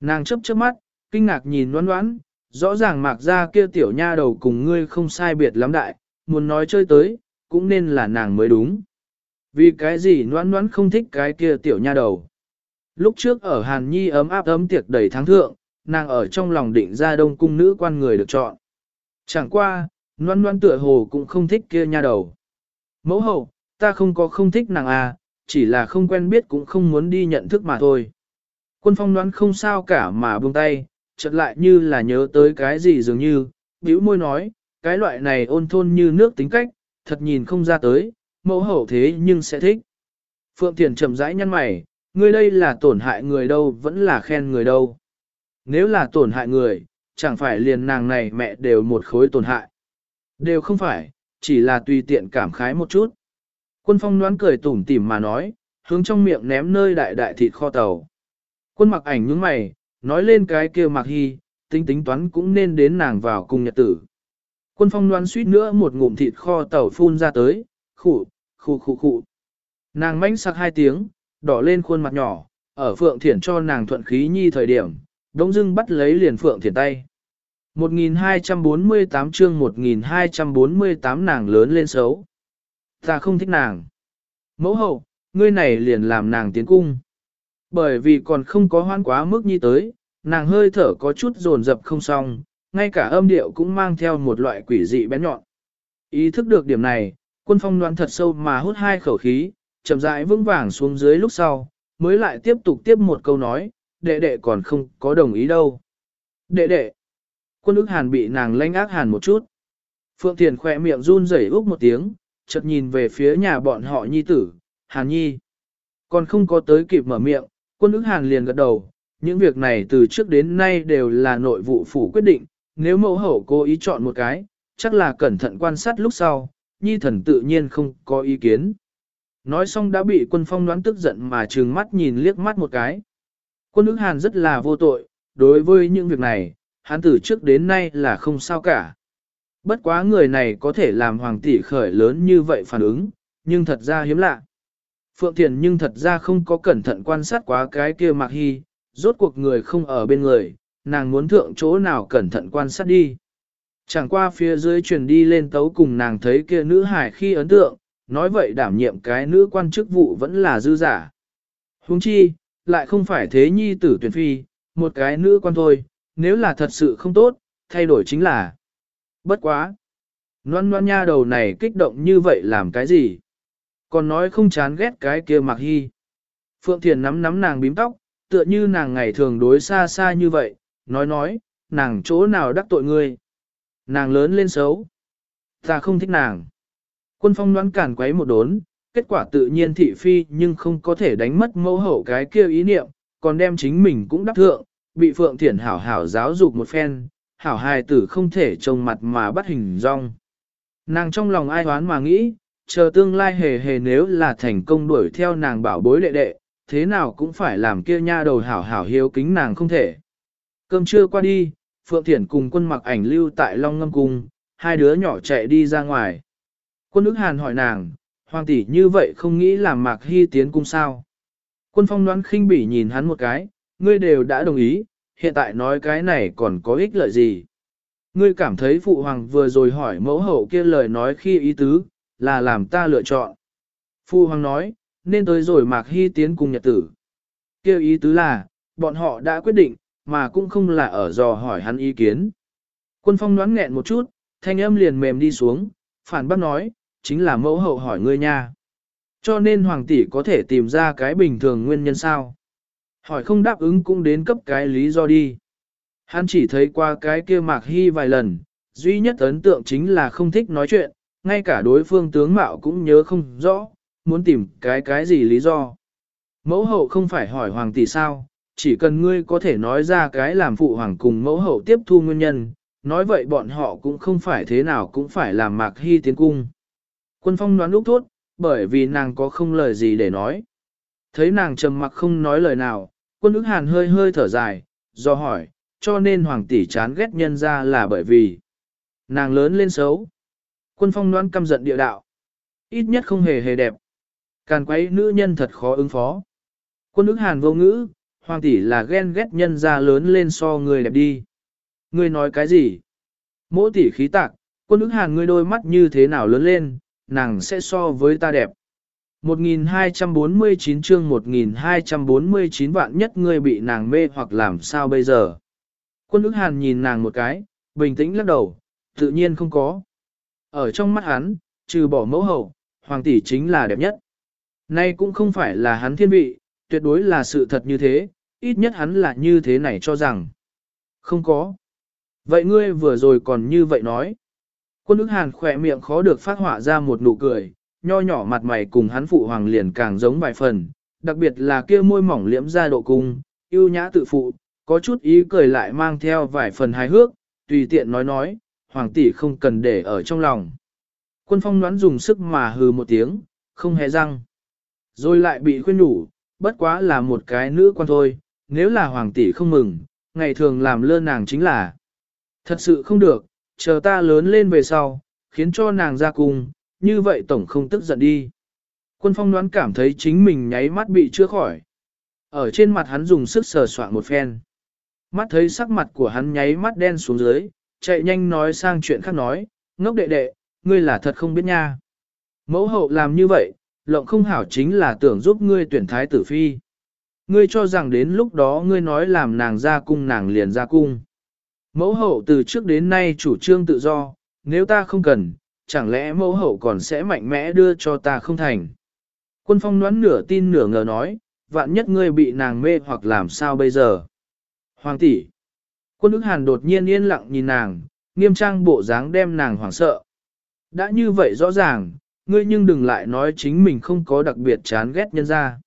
Nàng chấp chớp mắt, kinh ngạc nhìn đoán đoán, rõ ràng mạc ra kia tiểu nha đầu cùng ngươi không sai biệt lắm đại, muốn nói chơi tới, cũng nên là nàng mới đúng. Vì cái gì noãn noãn không thích cái kia tiểu nha đầu. Lúc trước ở Hàn Nhi ấm áp ấm tiệc đầy tháng thượng, nàng ở trong lòng định ra đông cung nữ quan người được chọn. Chẳng qua, noan noan tựa hồ cũng không thích kia nha đầu. Mẫu hậu, ta không có không thích nàng à, chỉ là không quen biết cũng không muốn đi nhận thức mà thôi. Quân phong đoán không sao cả mà buông tay, chợt lại như là nhớ tới cái gì dường như, bĩu môi nói, cái loại này ôn thôn như nước tính cách, thật nhìn không ra tới, mẫu hậu thế nhưng sẽ thích. Phượng Thiền chậm rãi nhăn mày, ngươi đây là tổn hại người đâu vẫn là khen người đâu. Nếu là tổn hại người, chẳng phải liền nàng này mẹ đều một khối tổn hại. Đều không phải, chỉ là tùy tiện cảm khái một chút. Quân phong đoán cười tủm tỉm mà nói, hướng trong miệng ném nơi đại đại thịt kho tàu. Quân mặc ảnh nhướng mày, nói lên cái kia mặc hy, tính tính toán cũng nên đến nàng vào cùng nhật tử. Quân phong đoán suýt nữa một ngụm thịt kho tàu phun ra tới, khụ, khụ khụ khụ. Nàng mánh sắc hai tiếng, đỏ lên khuôn mặt nhỏ, ở phượng thiển cho nàng thuận khí nhi thời điểm, đống dưng bắt lấy liền phượng thiển tay. 1248 chương 1248 nàng lớn lên xấu. Ta không thích nàng. Mẫu hậu, ngươi này liền làm nàng tiến cung. Bởi vì còn không có hoan quá mức nhi tới, nàng hơi thở có chút dồn dập không xong, ngay cả âm điệu cũng mang theo một loại quỷ dị bén nhọn. Ý thức được điểm này, quân phong đoán thật sâu mà hút hai khẩu khí, chậm rãi vững vàng xuống dưới lúc sau, mới lại tiếp tục tiếp một câu nói, đệ đệ còn không có đồng ý đâu. Đệ đệ, quân ức hàn bị nàng lanh ác hàn một chút. Phượng Thiền khỏe miệng run rẩy úc một tiếng, chợt nhìn về phía nhà bọn họ nhi tử, Hàn Nhi. Còn không có tới kịp mở miệng, quân ức Hàn liền gật đầu, những việc này từ trước đến nay đều là nội vụ phủ quyết định, nếu mẫu hậu cố ý chọn một cái, chắc là cẩn thận quan sát lúc sau, Nhi thần tự nhiên không có ý kiến. Nói xong đã bị quân phong đoán tức giận mà trừng mắt nhìn liếc mắt một cái. Quân ức Hàn rất là vô tội, đối với những việc này, hắn từ trước đến nay là không sao cả. Bất quá người này có thể làm hoàng tỷ khởi lớn như vậy phản ứng, nhưng thật ra hiếm lạ. Phượng Thiền nhưng thật ra không có cẩn thận quan sát quá cái kia Mạc Hy, rốt cuộc người không ở bên người, nàng muốn thượng chỗ nào cẩn thận quan sát đi. Chẳng qua phía dưới truyền đi lên tấu cùng nàng thấy kia nữ hải khi ấn tượng, nói vậy đảm nhiệm cái nữ quan chức vụ vẫn là dư giả. huống chi, lại không phải thế nhi tử tuyển phi, một cái nữ quan thôi, nếu là thật sự không tốt, thay đổi chính là bất quá. Loan loan nha đầu này kích động như vậy làm cái gì? Còn nói không chán ghét cái kia mặc hy. Phượng Thiền nắm nắm nàng bím tóc, tựa như nàng ngày thường đối xa xa như vậy, nói nói, nàng chỗ nào đắc tội ngươi. Nàng lớn lên xấu. Ta không thích nàng. Quân phong đoán cản quấy một đốn, kết quả tự nhiên thị phi nhưng không có thể đánh mất mẫu hậu cái kia ý niệm, còn đem chính mình cũng đắc thượng, bị Phượng Thiển hảo hảo giáo dục một phen, hảo hài tử không thể trông mặt mà bắt hình rong. Nàng trong lòng ai hoán mà nghĩ, chờ tương lai hề hề nếu là thành công đuổi theo nàng bảo bối đệ đệ, thế nào cũng phải làm kia nha đầu hảo hảo hiếu kính nàng không thể. Cơm trưa qua đi, Phượng Thiển cùng quân mặc ảnh lưu tại Long Ngâm Cung, hai đứa nhỏ chạy đi ra ngoài. Quân ức hàn hỏi nàng, hoàng tỷ như vậy không nghĩ làm mạc hy tiến cung sao. Quân phong đoán khinh bỉ nhìn hắn một cái, ngươi đều đã đồng ý, hiện tại nói cái này còn có ích lợi gì. Ngươi cảm thấy phụ hoàng vừa rồi hỏi mẫu hậu kia lời nói khi ý tứ, là làm ta lựa chọn. Phụ hoàng nói, nên tới rồi mạc hy tiến cùng nhật tử. Kêu ý tứ là, bọn họ đã quyết định, mà cũng không là ở dò hỏi hắn ý kiến. Quân phong đoán nghẹn một chút, thanh âm liền mềm đi xuống, phản bác nói, chính là mẫu hậu hỏi ngươi nha. Cho nên hoàng tỷ có thể tìm ra cái bình thường nguyên nhân sao. Hỏi không đáp ứng cũng đến cấp cái lý do đi. Hắn chỉ thấy qua cái kia mạc hy vài lần, duy nhất ấn tượng chính là không thích nói chuyện, ngay cả đối phương tướng mạo cũng nhớ không rõ, muốn tìm cái cái gì lý do. Mẫu hậu không phải hỏi hoàng tỷ sao, chỉ cần ngươi có thể nói ra cái làm phụ hoàng cùng mẫu hậu tiếp thu nguyên nhân, nói vậy bọn họ cũng không phải thế nào cũng phải làm mạc hy tiến cung. Quân phong đoán lúc thốt, bởi vì nàng có không lời gì để nói. Thấy nàng trầm mặc không nói lời nào, quân ức hàn hơi hơi thở dài, do hỏi, cho nên hoàng tỷ chán ghét nhân ra là bởi vì nàng lớn lên xấu. Quân phong đoán căm giận địa đạo. Ít nhất không hề hề đẹp. Càn quấy nữ nhân thật khó ứng phó. Quân ức hàn vô ngữ, hoàng tỷ là ghen ghét nhân ra lớn lên so người đẹp đi. Ngươi nói cái gì? Mỗ tỷ khí tạc, quân ức hàn ngươi đôi mắt như thế nào lớn lên, nàng sẽ so với ta đẹp. 1249 chương 1249 vạn nhất ngươi bị nàng mê hoặc làm sao bây giờ. Quân ức hàn nhìn nàng một cái, bình tĩnh lắc đầu, tự nhiên không có. Ở trong mắt hắn, trừ bỏ mẫu hậu, hoàng tỷ chính là đẹp nhất. Nay cũng không phải là hắn thiên vị, tuyệt đối là sự thật như thế, ít nhất hắn là như thế này cho rằng. Không có. Vậy ngươi vừa rồi còn như vậy nói. Quân ức hàn khỏe miệng khó được phát họa ra một nụ cười, nho nhỏ mặt mày cùng hắn phụ hoàng liền càng giống vài phần, đặc biệt là kia môi mỏng liễm ra độ cung, yêu nhã tự phụ, có chút ý cười lại mang theo vài phần hài hước, tùy tiện nói nói, hoàng tỷ không cần để ở trong lòng. Quân phong đoán dùng sức mà hừ một tiếng, không hề răng. Rồi lại bị khuyên đủ, bất quá là một cái nữ quan thôi, nếu là hoàng tỷ không mừng, ngày thường làm lơ nàng chính là. Thật sự không được, chờ ta lớn lên về sau, khiến cho nàng ra cùng, như vậy tổng không tức giận đi. Quân phong đoán cảm thấy chính mình nháy mắt bị chữa khỏi. Ở trên mặt hắn dùng sức sờ soạn một phen. Mắt thấy sắc mặt của hắn nháy mắt đen xuống dưới, chạy nhanh nói sang chuyện khác nói, ngốc đệ đệ, ngươi là thật không biết nha. Mẫu hậu làm như vậy, lộng không hảo chính là tưởng giúp ngươi tuyển thái tử phi. Ngươi cho rằng đến lúc đó ngươi nói làm nàng ra cung nàng liền ra cung. Mẫu hậu từ trước đến nay chủ trương tự do, nếu ta không cần, chẳng lẽ mẫu hậu còn sẽ mạnh mẽ đưa cho ta không thành. Quân phong đoán nửa tin nửa ngờ nói, vạn nhất ngươi bị nàng mê hoặc làm sao bây giờ. Hoàng tỷ. Quân ức hàn đột nhiên yên lặng nhìn nàng, nghiêm trang bộ dáng đem nàng hoảng sợ. Đã như vậy rõ ràng, ngươi nhưng đừng lại nói chính mình không có đặc biệt chán ghét nhân ra.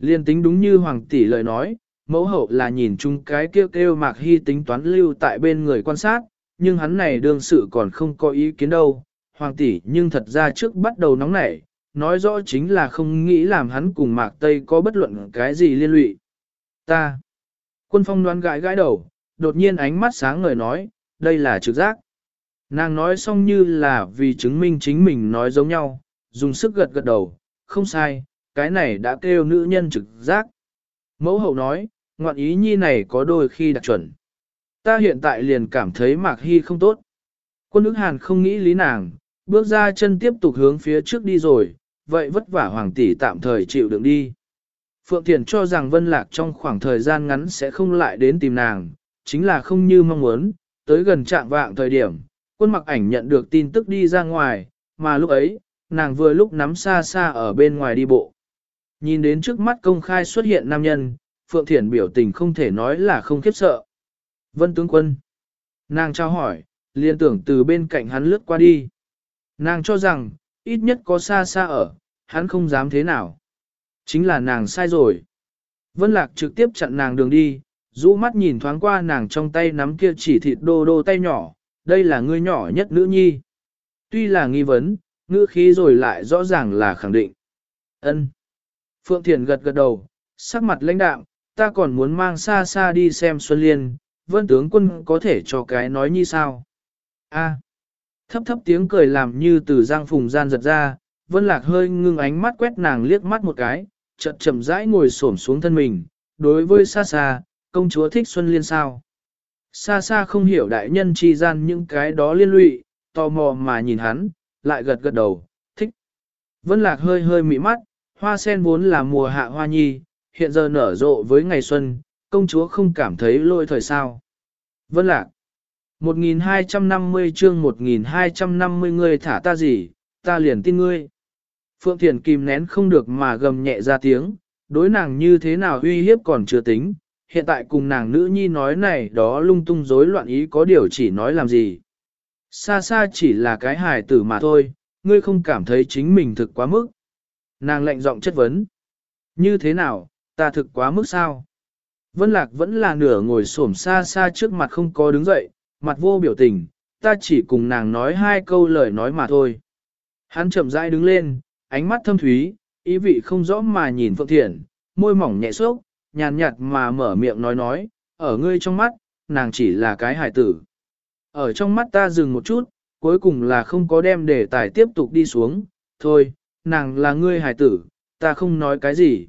Liên tính đúng như hoàng tỷ lời nói, mẫu hậu là nhìn chung cái kêu kêu mạc hy tính toán lưu tại bên người quan sát, nhưng hắn này đương sự còn không có ý kiến đâu. Hoàng tỷ nhưng thật ra trước bắt đầu nóng nảy, nói rõ chính là không nghĩ làm hắn cùng mạc tây có bất luận cái gì liên lụy. Ta. Quân phong đoán gãi gãi đầu, đột nhiên ánh mắt sáng ngời nói, đây là trực giác. Nàng nói xong như là vì chứng minh chính mình nói giống nhau, dùng sức gật gật đầu, không sai, cái này đã kêu nữ nhân trực giác. Mẫu hậu nói, ngoạn ý nhi này có đôi khi đặc chuẩn. Ta hiện tại liền cảm thấy mạc hy không tốt. Quân ức hàn không nghĩ lý nàng, bước ra chân tiếp tục hướng phía trước đi rồi, vậy vất vả hoàng tỷ tạm thời chịu đựng đi. Phượng Thiền cho rằng Vân Lạc trong khoảng thời gian ngắn sẽ không lại đến tìm nàng, chính là không như mong muốn, tới gần trạng vạng thời điểm, quân mặc ảnh nhận được tin tức đi ra ngoài, mà lúc ấy, nàng vừa lúc nắm xa xa ở bên ngoài đi bộ. Nhìn đến trước mắt công khai xuất hiện nam nhân, Phượng Thiển biểu tình không thể nói là không khiếp sợ. Vân tướng quân. Nàng trao hỏi, liên tưởng từ bên cạnh hắn lướt qua đi. Nàng cho rằng, ít nhất có xa xa ở, hắn không dám thế nào. Chính là nàng sai rồi. Vân Lạc trực tiếp chặn nàng đường đi, rũ mắt nhìn thoáng qua nàng trong tay nắm kia chỉ thịt đô đô tay nhỏ, đây là người nhỏ nhất nữ nhi. Tuy là nghi vấn, ngữ khí rồi lại rõ ràng là khẳng định. ân Phượng Thiền gật gật đầu, sắc mặt lãnh đạm, ta còn muốn mang xa xa đi xem Xuân Liên, vân tướng quân có thể cho cái nói như sao. A. Thấp thấp tiếng cười làm như từ giang phùng gian giật ra, vân lạc hơi ngưng ánh mắt quét nàng liếc mắt một cái, chậm chậm rãi ngồi xổm xuống thân mình, đối với xa xa, công chúa thích Xuân Liên sao. Xa xa không hiểu đại nhân chi gian những cái đó liên lụy, tò mò mà nhìn hắn, lại gật gật đầu, thích. Vân lạc hơi hơi mị mắt, hoa sen vốn là mùa hạ hoa nhi, hiện giờ nở rộ với ngày xuân, công chúa không cảm thấy lôi thời sao. Vân lạc. 1250 chương 1250 ngươi thả ta gì, ta liền tin ngươi. Phượng Thiền kìm nén không được mà gầm nhẹ ra tiếng, đối nàng như thế nào uy hiếp còn chưa tính, hiện tại cùng nàng nữ nhi nói này đó lung tung rối loạn ý có điều chỉ nói làm gì. Xa xa chỉ là cái hài tử mà thôi, ngươi không cảm thấy chính mình thực quá mức. Nàng lạnh giọng chất vấn. Như thế nào, ta thực quá mức sao? Vân Lạc vẫn là nửa ngồi xổm xa xa trước mặt không có đứng dậy, mặt vô biểu tình, ta chỉ cùng nàng nói hai câu lời nói mà thôi. Hắn chậm rãi đứng lên, ánh mắt thâm thúy, ý vị không rõ mà nhìn Phượng Thiển, môi mỏng nhẹ xốc, nhàn nhạt mà mở miệng nói nói, ở ngươi trong mắt, nàng chỉ là cái hài tử. Ở trong mắt ta dừng một chút, cuối cùng là không có đem đề tài tiếp tục đi xuống, thôi, nàng là ngươi hài tử, ta không nói cái gì.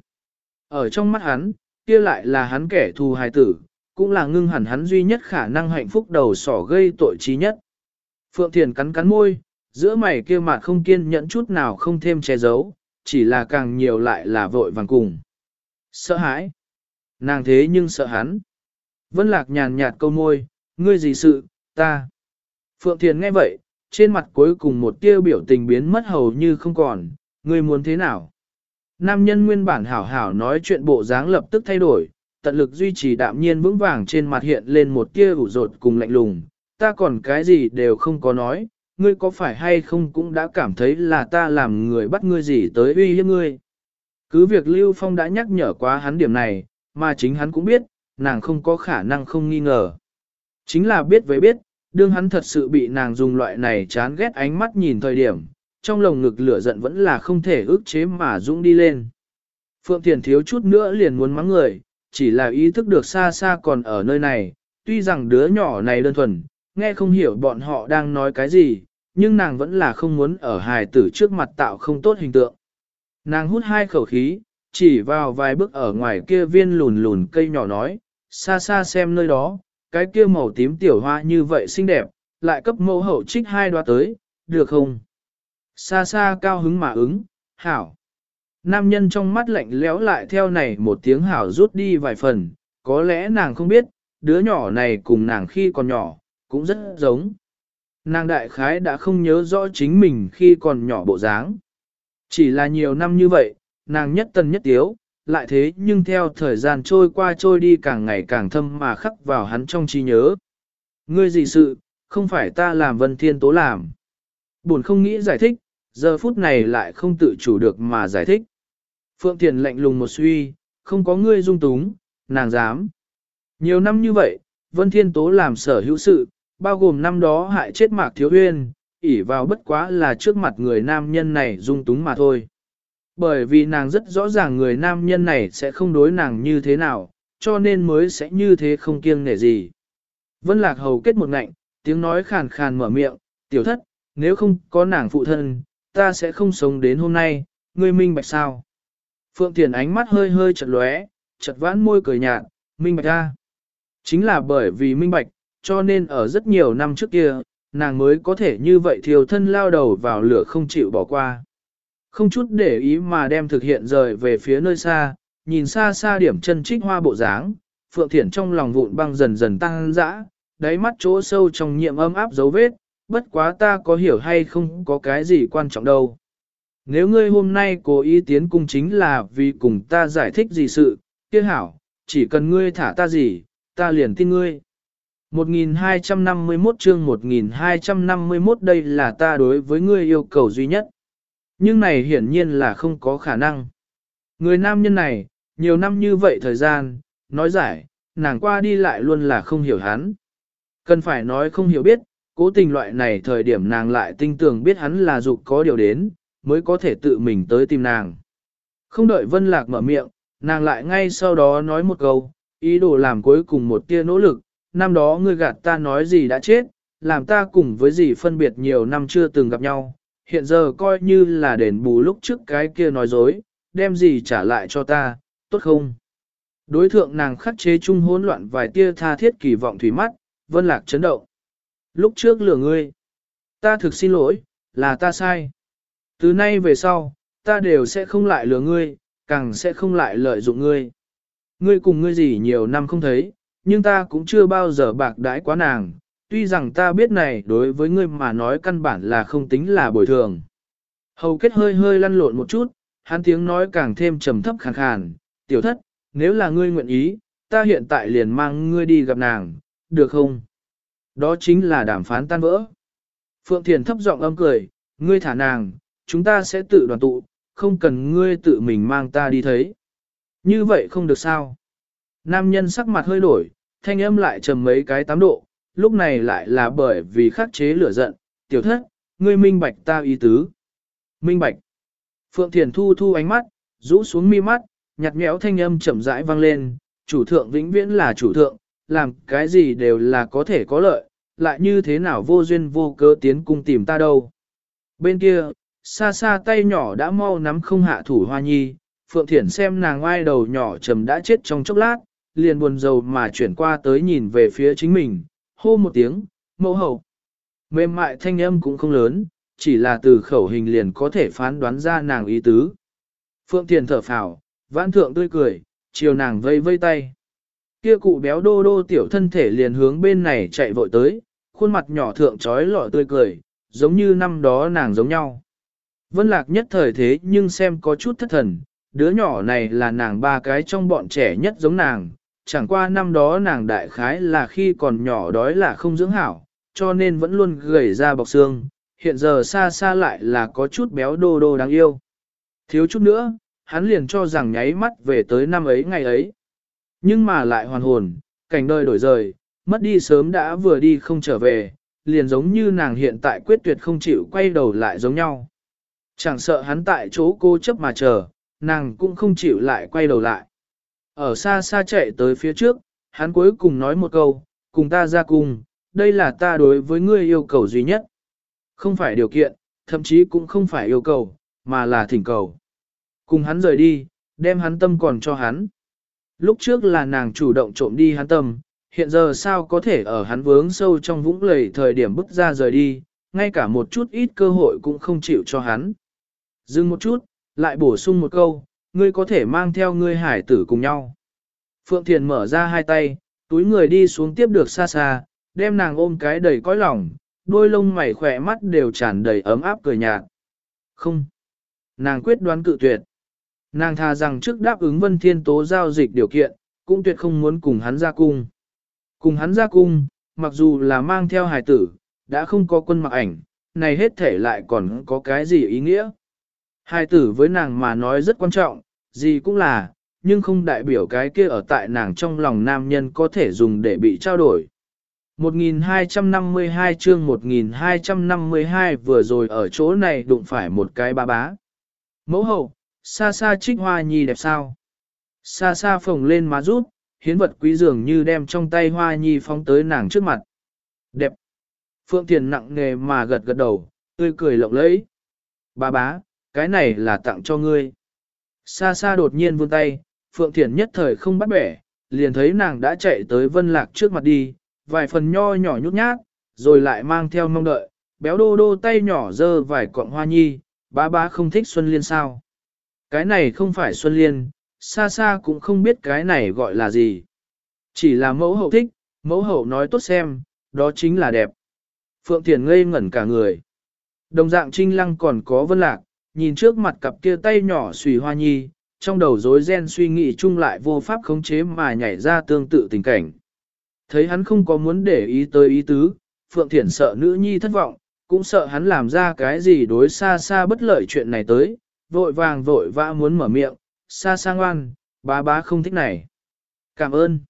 Ở trong mắt hắn, kia lại là hắn kẻ thù hài tử, cũng là ngưng hẳn hắn duy nhất khả năng hạnh phúc đầu sỏ gây tội trí nhất. Phượng Thiền cắn cắn môi, giữa mày kia mặt không kiên nhẫn chút nào không thêm che giấu, chỉ là càng nhiều lại là vội vàng cùng. Sợ hãi. Nàng thế nhưng sợ hắn. Vân Lạc nhàn nhạt câu môi, ngươi gì sự, ta. Phượng Thiền nghe vậy, trên mặt cuối cùng một tia biểu tình biến mất hầu như không còn, ngươi muốn thế nào? Nam nhân nguyên bản hảo hảo nói chuyện bộ dáng lập tức thay đổi, tận lực duy trì đạm nhiên vững vàng trên mặt hiện lên một tia ủ rột cùng lạnh lùng, ta còn cái gì đều không có nói, ngươi có phải hay không cũng đã cảm thấy là ta làm người bắt ngươi gì tới uy hiếp ngươi. Cứ việc Lưu Phong đã nhắc nhở quá hắn điểm này, mà chính hắn cũng biết, nàng không có khả năng không nghi ngờ. Chính là biết với biết, đương hắn thật sự bị nàng dùng loại này chán ghét ánh mắt nhìn thời điểm, trong lồng ngực lửa giận vẫn là không thể ức chế mà dũng đi lên. Phượng Thiền thiếu chút nữa liền muốn mắng người, chỉ là ý thức được xa xa còn ở nơi này, tuy rằng đứa nhỏ này đơn thuần, nghe không hiểu bọn họ đang nói cái gì, nhưng nàng vẫn là không muốn ở hài tử trước mặt tạo không tốt hình tượng. Nàng hút hai khẩu khí, chỉ vào vài bước ở ngoài kia viên lùn lùn cây nhỏ nói, xa xa xem nơi đó, cái kia màu tím tiểu hoa như vậy xinh đẹp, lại cấp mẫu hậu trích hai đoá tới, được không? Xa xa cao hứng mà ứng, hảo. Nam nhân trong mắt lạnh lẽo lại theo này một tiếng hảo rút đi vài phần, có lẽ nàng không biết, đứa nhỏ này cùng nàng khi còn nhỏ, cũng rất giống. Nàng đại khái đã không nhớ rõ chính mình khi còn nhỏ bộ dáng. Chỉ là nhiều năm như vậy, nàng nhất tân nhất tiếu, lại thế nhưng theo thời gian trôi qua trôi đi càng ngày càng thâm mà khắc vào hắn trong trí nhớ. Ngươi gì sự, không phải ta làm vân thiên tố làm. Buồn không nghĩ giải thích, giờ phút này lại không tự chủ được mà giải thích. Phượng Thiền lạnh lùng một suy, không có ngươi dung túng, nàng dám. Nhiều năm như vậy, Vân Thiên Tố làm sở hữu sự, bao gồm năm đó hại chết Mạc Thiếu Huyên, ỉ vào bất quá là trước mặt người nam nhân này dung túng mà thôi. Bởi vì nàng rất rõ ràng người nam nhân này sẽ không đối nàng như thế nào, cho nên mới sẽ như thế không kiêng nể gì. Vân Lạc Hầu kết một ngạnh, tiếng nói khàn khàn mở miệng, tiểu thất, nếu không có nàng phụ thân, ta sẽ không sống đến hôm nay, ngươi minh bạch sao. Phượng Thiền ánh mắt hơi hơi chật lóe, chật vãn môi cười nhạt, minh bạch ra. Chính là bởi vì minh bạch, cho nên ở rất nhiều năm trước kia, nàng mới có thể như vậy thiều thân lao đầu vào lửa không chịu bỏ qua. Không chút để ý mà đem thực hiện rời về phía nơi xa, nhìn xa xa điểm chân trích hoa bộ dáng, Phượng Thiển trong lòng vụn băng dần dần tăng dã, đáy mắt chỗ sâu trong nhiệm ấm áp dấu vết, bất quá ta có hiểu hay không có cái gì quan trọng đâu. Nếu ngươi hôm nay cố ý tiến cung chính là vì cùng ta giải thích gì sự, kia hảo, chỉ cần ngươi thả ta gì, ta liền tin ngươi. 1251 chương 1251 đây là ta đối với ngươi yêu cầu duy nhất. Nhưng này hiển nhiên là không có khả năng. Người nam nhân này, nhiều năm như vậy thời gian, nói giải, nàng qua đi lại luôn là không hiểu hắn. Cần phải nói không hiểu biết, cố tình loại này thời điểm nàng lại tinh tường biết hắn là dục có điều đến, mới có thể tự mình tới tìm nàng. Không đợi Vân Lạc mở miệng, nàng lại ngay sau đó nói một câu, ý đồ làm cuối cùng một tia nỗ lực, năm đó ngươi gạt ta nói gì đã chết, làm ta cùng với gì phân biệt nhiều năm chưa từng gặp nhau, hiện giờ coi như là đền bù lúc trước cái kia nói dối, đem gì trả lại cho ta, tốt không? Đối thượng nàng khắc chế chung hỗn loạn vài tia tha thiết kỳ vọng thủy mắt, Vân Lạc chấn động. Lúc trước lừa ngươi, ta thực xin lỗi, là ta sai. Từ nay về sau, ta đều sẽ không lại lừa ngươi, càng sẽ không lại lợi dụng ngươi. Ngươi cùng ngươi gì nhiều năm không thấy, nhưng ta cũng chưa bao giờ bạc đãi quá nàng, tuy rằng ta biết này đối với ngươi mà nói căn bản là không tính là bồi thường. Hầu kết hơi hơi lăn lộn một chút, hắn tiếng nói càng thêm trầm thấp khàn khàn, tiểu thất, nếu là ngươi nguyện ý, ta hiện tại liền mang ngươi đi gặp nàng, được không? Đó chính là đàm phán tan vỡ. Phượng Thiền thấp giọng âm cười, ngươi thả nàng, chúng ta sẽ tự đoàn tụ, không cần ngươi tự mình mang ta đi thấy. Như vậy không được sao? Nam nhân sắc mặt hơi đổi, thanh âm lại trầm mấy cái tám độ, lúc này lại là bởi vì khắc chế lửa giận, tiểu thất, ngươi minh bạch ta ý tứ. Minh bạch. Phượng Thiền thu thu ánh mắt, rũ xuống mi mắt, nhặt nhẽo thanh âm chậm rãi vang lên, chủ thượng vĩnh viễn là chủ thượng, làm cái gì đều là có thể có lợi, lại như thế nào vô duyên vô cớ tiến cung tìm ta đâu. Bên kia, xa xa tay nhỏ đã mau nắm không hạ thủ hoa nhi, Phượng Thiển xem nàng oai đầu nhỏ trầm đã chết trong chốc lát, liền buồn rầu mà chuyển qua tới nhìn về phía chính mình, hô một tiếng, mẫu hậu. Mềm mại thanh âm cũng không lớn, chỉ là từ khẩu hình liền có thể phán đoán ra nàng ý tứ. Phượng Thiền thở phào, vãn thượng tươi cười, chiều nàng vây vây tay. Kia cụ béo đô đô tiểu thân thể liền hướng bên này chạy vội tới, khuôn mặt nhỏ thượng trói lọ tươi cười, giống như năm đó nàng giống nhau. Vân lạc nhất thời thế nhưng xem có chút thất thần, đứa nhỏ này là nàng ba cái trong bọn trẻ nhất giống nàng, chẳng qua năm đó nàng đại khái là khi còn nhỏ đói là không dưỡng hảo, cho nên vẫn luôn gầy ra bọc xương, hiện giờ xa xa lại là có chút béo đô đô đáng yêu. Thiếu chút nữa, hắn liền cho rằng nháy mắt về tới năm ấy ngày ấy. Nhưng mà lại hoàn hồn, cảnh đời đổi rời, mất đi sớm đã vừa đi không trở về, liền giống như nàng hiện tại quyết tuyệt không chịu quay đầu lại giống nhau. Chẳng sợ hắn tại chỗ cô chấp mà chờ, nàng cũng không chịu lại quay đầu lại. Ở xa xa chạy tới phía trước, hắn cuối cùng nói một câu, cùng ta ra cùng, đây là ta đối với ngươi yêu cầu duy nhất. Không phải điều kiện, thậm chí cũng không phải yêu cầu, mà là thỉnh cầu. Cùng hắn rời đi, đem hắn tâm còn cho hắn. Lúc trước là nàng chủ động trộm đi hắn tâm, hiện giờ sao có thể ở hắn vướng sâu trong vũng lầy thời điểm bức ra rời đi, ngay cả một chút ít cơ hội cũng không chịu cho hắn. Dừng một chút, lại bổ sung một câu, ngươi có thể mang theo ngươi hải tử cùng nhau. Phượng Thiền mở ra hai tay, túi người đi xuống tiếp được xa xa, đem nàng ôm cái đầy cõi lòng, đôi lông mày khỏe mắt đều tràn đầy ấm áp cười nhạt. Không. Nàng quyết đoán cự tuyệt. Nàng thà rằng trước đáp ứng Vân Thiên Tố giao dịch điều kiện, cũng tuyệt không muốn cùng hắn ra cung. Cùng hắn ra cung, mặc dù là mang theo hài tử, đã không có quân mặc ảnh, này hết thể lại còn có cái gì ý nghĩa. Hài tử với nàng mà nói rất quan trọng, gì cũng là, nhưng không đại biểu cái kia ở tại nàng trong lòng nam nhân có thể dùng để bị trao đổi. 1252 chương 1252 vừa rồi ở chỗ này đụng phải một cái ba bá. Mẫu hậu, xa xa trích hoa nhi đẹp sao? Xa xa phồng lên má rút, hiến vật quý dường như đem trong tay hoa nhi phóng tới nàng trước mặt. Đẹp. Phượng Thiền nặng nghề mà gật gật đầu, tươi cười lộng lẫy. Bà bá, cái này là tặng cho ngươi. Xa xa đột nhiên vươn tay, Phượng Thiền nhất thời không bắt bẻ, liền thấy nàng đã chạy tới Vân Lạc trước mặt đi, vài phần nho nhỏ nhút nhát, rồi lại mang theo mong đợi, béo đô đô tay nhỏ dơ vài cọng hoa nhi, bá bá không thích Xuân Liên sao. Cái này không phải Xuân Liên, xa xa cũng không biết cái này gọi là gì. Chỉ là mẫu hậu thích, mẫu hậu nói tốt xem, đó chính là đẹp. Phượng Thiền ngây ngẩn cả người. Đồng dạng trinh lăng còn có vân lạc, nhìn trước mặt cặp kia tay nhỏ xùy hoa nhi, trong đầu rối ren suy nghĩ chung lại vô pháp khống chế mà nhảy ra tương tự tình cảnh. Thấy hắn không có muốn để ý tới ý tứ, Phượng Thiển sợ nữ nhi thất vọng, cũng sợ hắn làm ra cái gì đối xa xa bất lợi chuyện này tới, vội vàng vội vã muốn mở miệng, xa sang ngoan, bá bá không thích này. Cảm ơn.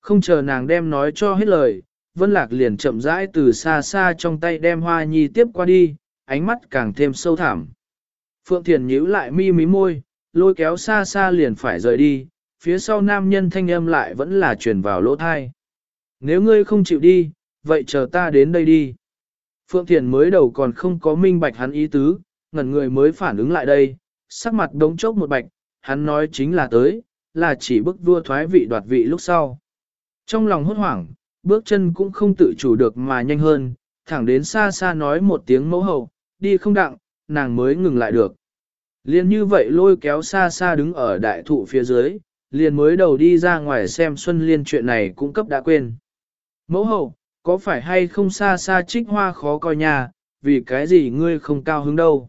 Không chờ nàng đem nói cho hết lời, Vân Lạc liền chậm rãi từ xa xa trong tay đem hoa nhi tiếp qua đi, ánh mắt càng thêm sâu thẳm. Phượng Thiền nhíu lại mi mí môi, lôi kéo xa xa liền phải rời đi, phía sau nam nhân thanh âm lại vẫn là truyền vào lỗ thai. Nếu ngươi không chịu đi, vậy chờ ta đến đây đi. Phượng Thiền mới đầu còn không có minh bạch hắn ý tứ, ngẩn người mới phản ứng lại đây, sắc mặt đống chốc một bạch, hắn nói chính là tới, là chỉ bức vua thoái vị đoạt vị lúc sau. Trong lòng hốt hoảng, bước chân cũng không tự chủ được mà nhanh hơn, thẳng đến xa xa nói một tiếng mẫu hậu, đi không đặng, nàng mới ngừng lại được. Liên như vậy lôi kéo xa xa đứng ở đại thụ phía dưới, liền mới đầu đi ra ngoài xem Xuân Liên chuyện này cũng cấp đã quên. Mẫu hậu, có phải hay không xa xa trích hoa khó coi nhà, vì cái gì ngươi không cao hứng đâu?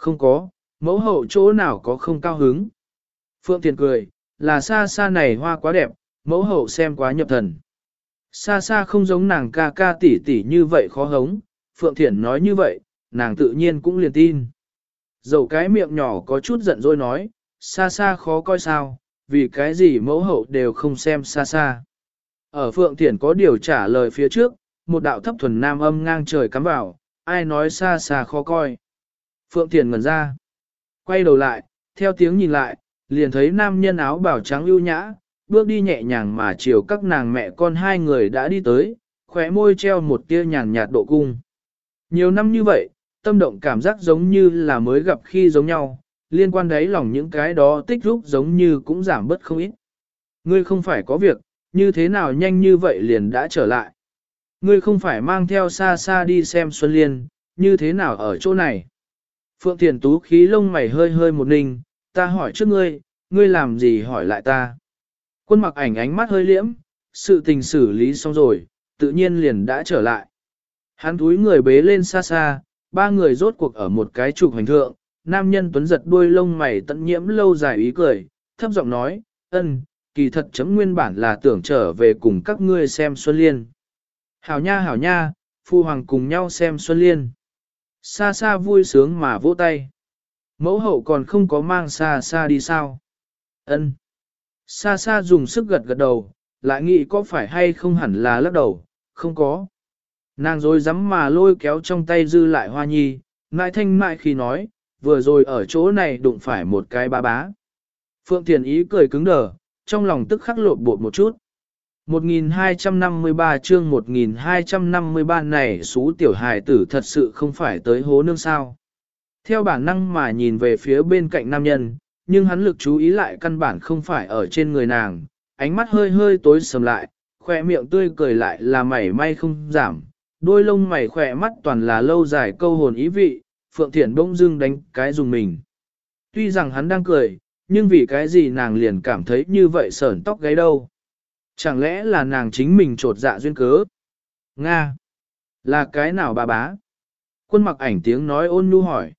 Không có, mẫu hậu chỗ nào có không cao hứng? Phượng Thiền cười, là xa xa này hoa quá đẹp, mẫu hậu xem quá nhập thần. Xa xa không giống nàng ca ca tỷ tỷ như vậy khó hống, Phượng Thiển nói như vậy, nàng tự nhiên cũng liền tin. Dầu cái miệng nhỏ có chút giận dỗi nói, xa xa khó coi sao, vì cái gì mẫu hậu đều không xem xa xa. Ở Phượng Thiển có điều trả lời phía trước, một đạo thấp thuần nam âm ngang trời cắm vào, ai nói xa xa khó coi. Phượng Thiền ngẩn ra, quay đầu lại, theo tiếng nhìn lại, liền thấy nam nhân áo bảo trắng ưu nhã, bước đi nhẹ nhàng mà chiều các nàng mẹ con hai người đã đi tới, khóe môi treo một tia nhàn nhạt độ cung. Nhiều năm như vậy, tâm động cảm giác giống như là mới gặp khi giống nhau, liên quan đấy lòng những cái đó tích rút giống như cũng giảm bớt không ít. Ngươi không phải có việc, như thế nào nhanh như vậy liền đã trở lại. Ngươi không phải mang theo xa xa đi xem Xuân Liên, như thế nào ở chỗ này. Phượng Thiền Tú khí lông mày hơi hơi một ninh, ta hỏi trước ngươi, ngươi làm gì hỏi lại ta. Quân mặc ảnh ánh mắt hơi liễm, sự tình xử lý xong rồi, tự nhiên liền đã trở lại. Hắn túi người bế lên xa xa, ba người rốt cuộc ở một cái trục hành thượng, nam nhân tuấn giật đuôi lông mày tận nhiễm lâu dài ý cười, thấp giọng nói, ân, kỳ thật chấm nguyên bản là tưởng trở về cùng các ngươi xem Xuân Liên. Hảo nha hảo nha, phu hoàng cùng nhau xem Xuân Liên. Xa xa vui sướng mà vỗ tay. Mẫu hậu còn không có mang xa xa đi sao? Ân. Xa xa dùng sức gật gật đầu, lại nghĩ có phải hay không hẳn là lắc đầu, không có. Nàng rồi dám mà lôi kéo trong tay dư lại hoa nhi, mại thanh mại khi nói, vừa rồi ở chỗ này đụng phải một cái bá bá. Phượng Thiền ý cười cứng đờ, trong lòng tức khắc lộn bột một chút. 1253 chương 1253 này xú tiểu hài tử thật sự không phải tới hố nương sao. Theo bản năng mà nhìn về phía bên cạnh nam nhân, nhưng hắn lực chú ý lại căn bản không phải ở trên người nàng, ánh mắt hơi hơi tối sầm lại, khoe miệng tươi cười lại là mảy may không giảm, đôi lông mày khỏe mắt toàn là lâu dài câu hồn ý vị, Phượng Thiển bỗng dưng đánh cái dùng mình. Tuy rằng hắn đang cười, nhưng vì cái gì nàng liền cảm thấy như vậy sởn tóc gáy đâu. Chẳng lẽ là nàng chính mình trột dạ duyên cớ? Nga! Là cái nào bà bá? Quân mặc ảnh tiếng nói ôn nhu hỏi.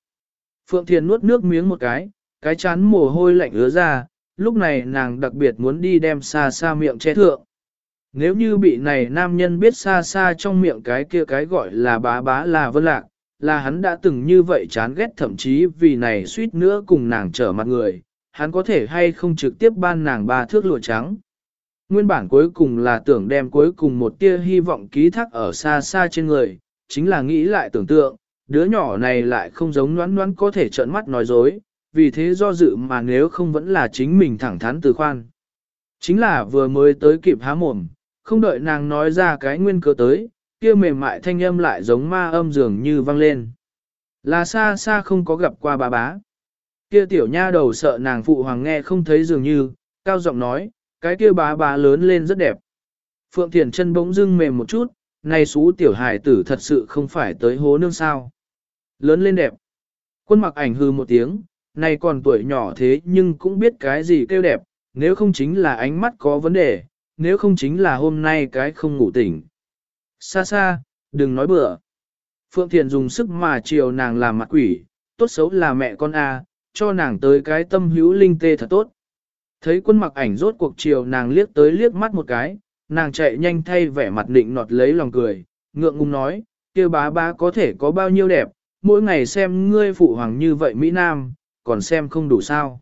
Phượng Thiền nuốt nước miếng một cái, cái chán mồ hôi lạnh ứa ra, lúc này nàng đặc biệt muốn đi đem xa xa miệng che thượng. Nếu như bị này nam nhân biết xa xa trong miệng cái kia cái gọi là bá bá là vân lạc, là hắn đã từng như vậy chán ghét thậm chí vì này suýt nữa cùng nàng trở mặt người, hắn có thể hay không trực tiếp ban nàng ba thước lụa trắng. Nguyên bản cuối cùng là tưởng đem cuối cùng một tia hy vọng ký thác ở xa xa trên người, chính là nghĩ lại tưởng tượng, đứa nhỏ này lại không giống noán noán có thể trợn mắt nói dối, vì thế do dự mà nếu không vẫn là chính mình thẳng thắn từ khoan. Chính là vừa mới tới kịp há mồm, không đợi nàng nói ra cái nguyên cớ tới, kia mềm mại thanh âm lại giống ma âm dường như vang lên. Là xa xa không có gặp qua bà bá. Kia tiểu nha đầu sợ nàng phụ hoàng nghe không thấy dường như, cao giọng nói, cái kia bá bá lớn lên rất đẹp. Phượng Thiền chân bỗng dưng mềm một chút, này xú tiểu hài tử thật sự không phải tới hố nương sao. Lớn lên đẹp. Quân mặc ảnh hư một tiếng, này còn tuổi nhỏ thế nhưng cũng biết cái gì kêu đẹp, nếu không chính là ánh mắt có vấn đề, nếu không chính là hôm nay cái không ngủ tỉnh. Xa xa, đừng nói bừa. Phượng Thiền dùng sức mà chiều nàng làm mặt quỷ, tốt xấu là mẹ con A, cho nàng tới cái tâm hữu linh tê thật tốt. Thấy quân mặc ảnh rốt cuộc chiều nàng liếc tới liếc mắt một cái, nàng chạy nhanh thay vẻ mặt định nọt lấy lòng cười, ngượng ngùng nói, kia bá bá có thể có bao nhiêu đẹp, mỗi ngày xem ngươi phụ hoàng như vậy Mỹ Nam, còn xem không đủ sao.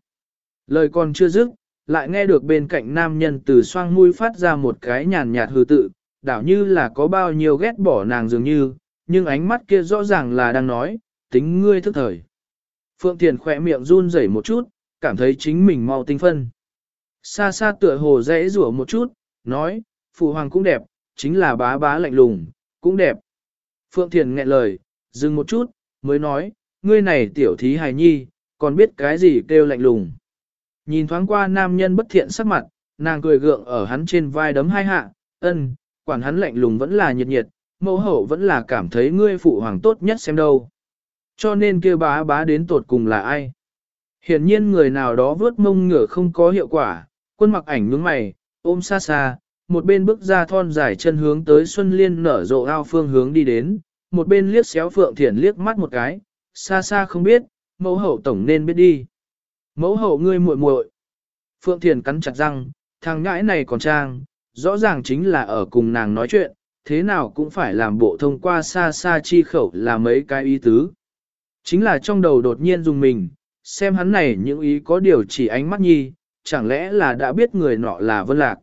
Lời còn chưa dứt, lại nghe được bên cạnh nam nhân từ xoang mũi phát ra một cái nhàn nhạt hư tự, đảo như là có bao nhiêu ghét bỏ nàng dường như, nhưng ánh mắt kia rõ ràng là đang nói, tính ngươi thức thời. Phượng Thiền khỏe miệng run rẩy một chút, cảm thấy chính mình mau tinh phân. Xa xa tựa hồ dễ rủa một chút, nói, phụ hoàng cũng đẹp, chính là bá bá lạnh lùng, cũng đẹp. Phượng Thiền nghẹn lời, dừng một chút, mới nói, ngươi này tiểu thí hài nhi, còn biết cái gì kêu lạnh lùng. Nhìn thoáng qua nam nhân bất thiện sắc mặt, nàng cười gượng ở hắn trên vai đấm hai hạ, ân, quản hắn lạnh lùng vẫn là nhiệt nhiệt, mẫu hậu vẫn là cảm thấy ngươi phụ hoàng tốt nhất xem đâu. Cho nên kêu bá bá đến tột cùng là ai? Hiển nhiên người nào đó vớt mông ngửa không có hiệu quả, quân mặc ảnh nhướng mày, ôm xa xa, một bên bước ra thon dài chân hướng tới Xuân Liên nở rộ ao phương hướng đi đến, một bên liếc xéo Phượng Thiển liếc mắt một cái, xa xa không biết, mẫu hậu tổng nên biết đi. Mẫu hậu ngươi muội muội. Phượng Thiển cắn chặt răng, thằng ngãi này còn trang, rõ ràng chính là ở cùng nàng nói chuyện, thế nào cũng phải làm bộ thông qua xa xa chi khẩu là mấy cái ý tứ. Chính là trong đầu đột nhiên dùng mình, xem hắn này những ý có điều chỉ ánh mắt nhi, chẳng lẽ là đã biết người nọ là vân lạc.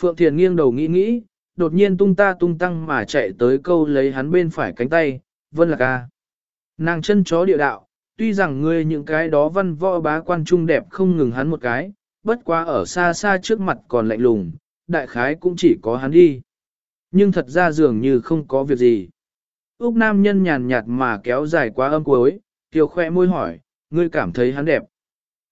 Phượng Thiền nghiêng đầu nghĩ nghĩ, đột nhiên tung ta tung tăng mà chạy tới câu lấy hắn bên phải cánh tay, vân lạc à Nàng chân chó địa đạo, tuy rằng ngươi những cái đó văn võ bá quan trung đẹp không ngừng hắn một cái, bất quá ở xa xa trước mặt còn lạnh lùng, đại khái cũng chỉ có hắn đi. Nhưng thật ra dường như không có việc gì. Úc nam nhân nhàn nhạt mà kéo dài quá âm cuối, kiều khoe môi hỏi, ngươi cảm thấy hắn đẹp.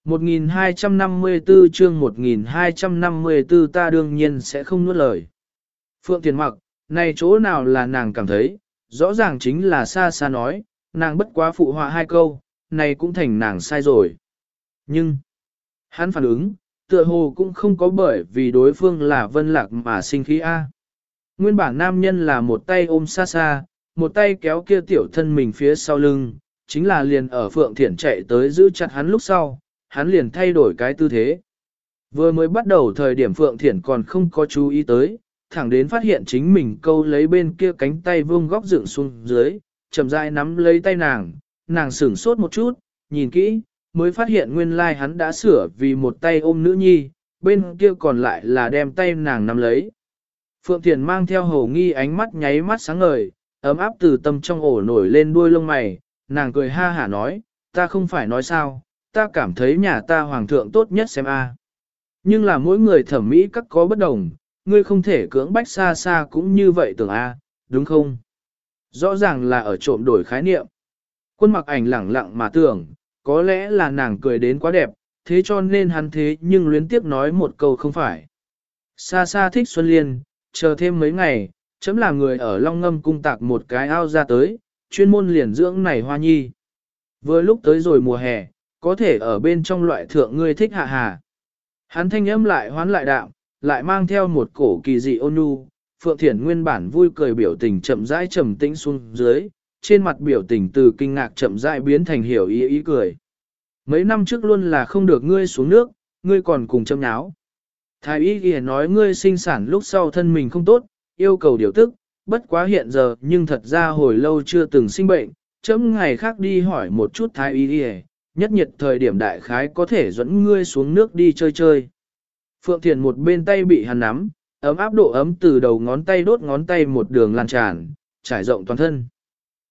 1254 chương 1254 ta đương nhiên sẽ không nuốt lời. Phượng Tiền mặc, này chỗ nào là nàng cảm thấy, rõ ràng chính là xa xa nói, nàng bất quá phụ họa hai câu, này cũng thành nàng sai rồi. Nhưng, hắn phản ứng, tựa hồ cũng không có bởi vì đối phương là vân lạc mà sinh khí A. Nguyên bản nam nhân là một tay ôm xa xa, một tay kéo kia tiểu thân mình phía sau lưng, chính là liền ở Phượng Thiển chạy tới giữ chặt hắn lúc sau, hắn liền thay đổi cái tư thế. Vừa mới bắt đầu thời điểm Phượng Thiển còn không có chú ý tới, thẳng đến phát hiện chính mình câu lấy bên kia cánh tay vương góc dựng xuống dưới, chậm rãi nắm lấy tay nàng, nàng sửng sốt một chút, nhìn kỹ, mới phát hiện nguyên lai like hắn đã sửa vì một tay ôm nữ nhi, bên kia còn lại là đem tay nàng nắm lấy. Phượng Thiền mang theo hầu nghi ánh mắt nháy mắt sáng ngời, ấm áp từ tâm trong ổ nổi lên đuôi lông mày, nàng cười ha hả nói, ta không phải nói sao, ta cảm thấy nhà ta hoàng thượng tốt nhất xem a. Nhưng là mỗi người thẩm mỹ các có bất đồng, ngươi không thể cưỡng bách xa xa cũng như vậy tưởng a, đúng không? Rõ ràng là ở trộm đổi khái niệm. Quân mặc ảnh lẳng lặng mà tưởng, có lẽ là nàng cười đến quá đẹp, thế cho nên hắn thế nhưng luyến tiếp nói một câu không phải. Xa xa thích Xuân Liên, chờ thêm mấy ngày, chấm là người ở Long Ngâm cung tạc một cái ao ra tới, chuyên môn liền dưỡng này hoa nhi. Vừa lúc tới rồi mùa hè, có thể ở bên trong loại thượng ngươi thích hạ hà. Hắn thanh âm lại hoán lại đạo, lại mang theo một cổ kỳ dị ôn nhu, Phượng Thiển nguyên bản vui cười biểu tình chậm rãi trầm tĩnh xuống dưới, trên mặt biểu tình từ kinh ngạc chậm rãi biến thành hiểu ý ý cười. Mấy năm trước luôn là không được ngươi xuống nước, ngươi còn cùng châm nháo. Thái y ghi nói ngươi sinh sản lúc sau thân mình không tốt, yêu cầu điều tức, bất quá hiện giờ nhưng thật ra hồi lâu chưa từng sinh bệnh, chấm ngày khác đi hỏi một chút thái y ghi nhất nhiệt thời điểm đại khái có thể dẫn ngươi xuống nước đi chơi chơi. Phượng Thiền một bên tay bị hắn nắm, ấm áp độ ấm từ đầu ngón tay đốt ngón tay một đường lan tràn, trải rộng toàn thân.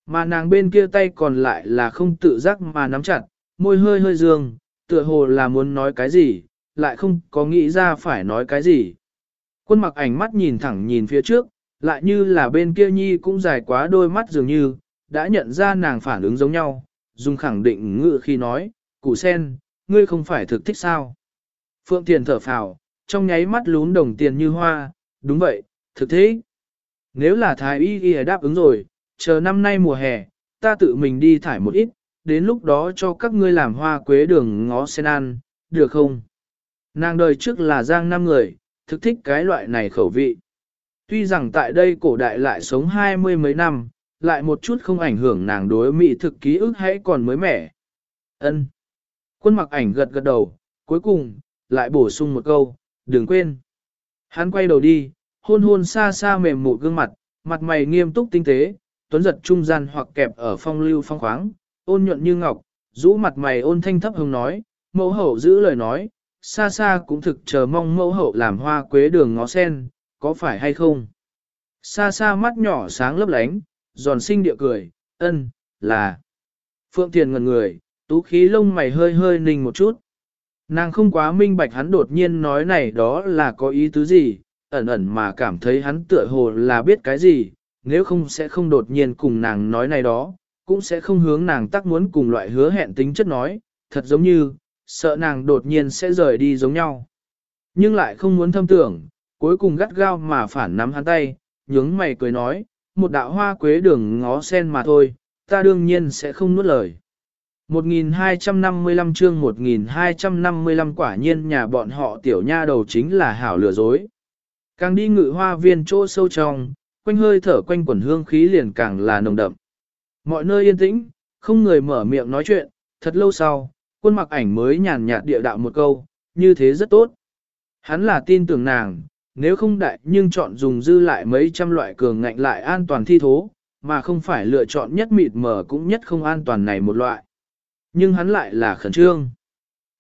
Mà nàng bên kia tay còn lại là không tự giác mà nắm chặt, môi hơi hơi dương, tựa hồ là muốn nói cái gì, lại không có nghĩ ra phải nói cái gì. Quân mặc ảnh mắt nhìn thẳng nhìn phía trước, lại như là bên kia nhi cũng dài quá đôi mắt dường như, đã nhận ra nàng phản ứng giống nhau, dùng khẳng định ngự khi nói, củ sen, ngươi không phải thực thích sao? Phượng Thiền thở phào, trong nháy mắt lún đồng tiền như hoa, đúng vậy, thực thế. Nếu là thái y y đáp ứng rồi, chờ năm nay mùa hè, ta tự mình đi thải một ít, đến lúc đó cho các ngươi làm hoa quế đường ngó sen ăn, được không? Nàng đời trước là giang năm người, thực thích cái loại này khẩu vị. Tuy rằng tại đây cổ đại lại sống hai mươi mấy năm, lại một chút không ảnh hưởng nàng đối mỹ thực ký ức hãy còn mới mẻ. Ân. Quân mặc ảnh gật gật đầu, cuối cùng, lại bổ sung một câu, đừng quên. Hắn quay đầu đi, hôn hôn xa xa mềm mụ gương mặt, mặt mày nghiêm túc tinh tế, tuấn giật trung gian hoặc kẹp ở phong lưu phong khoáng, ôn nhuận như ngọc, rũ mặt mày ôn thanh thấp hứng nói, mẫu hậu giữ lời nói, xa xa cũng thực chờ mong mẫu hậu làm hoa quế đường ngó sen, có phải hay không? Xa xa mắt nhỏ sáng lấp lánh, giòn xinh địa cười, ân, là. Phượng Thiền ngần người, tú khí lông mày hơi hơi ninh một chút. Nàng không quá minh bạch hắn đột nhiên nói này đó là có ý tứ gì, ẩn ẩn mà cảm thấy hắn tựa hồ là biết cái gì, nếu không sẽ không đột nhiên cùng nàng nói này đó, cũng sẽ không hướng nàng tác muốn cùng loại hứa hẹn tính chất nói, thật giống như, sợ nàng đột nhiên sẽ rời đi giống nhau. Nhưng lại không muốn thâm tưởng, cuối cùng gắt gao mà phản nắm hắn tay, nhướng mày cười nói, một đạo hoa quế đường ngó sen mà thôi, ta đương nhiên sẽ không nuốt lời. 1255 chương 1255 quả nhiên nhà bọn họ tiểu nha đầu chính là hảo lừa dối. Càng đi ngự hoa viên chỗ sâu trong, quanh hơi thở quanh quần hương khí liền càng là nồng đậm. Mọi nơi yên tĩnh, không người mở miệng nói chuyện, thật lâu sau, quân mặc ảnh mới nhàn nhạt địa đạo một câu, như thế rất tốt. Hắn là tin tưởng nàng, nếu không đại nhưng chọn dùng dư lại mấy trăm loại cường ngạnh lại an toàn thi thố, mà không phải lựa chọn nhất mịt mờ cũng nhất không an toàn này một loại. Nhưng hắn lại là khẩn trương.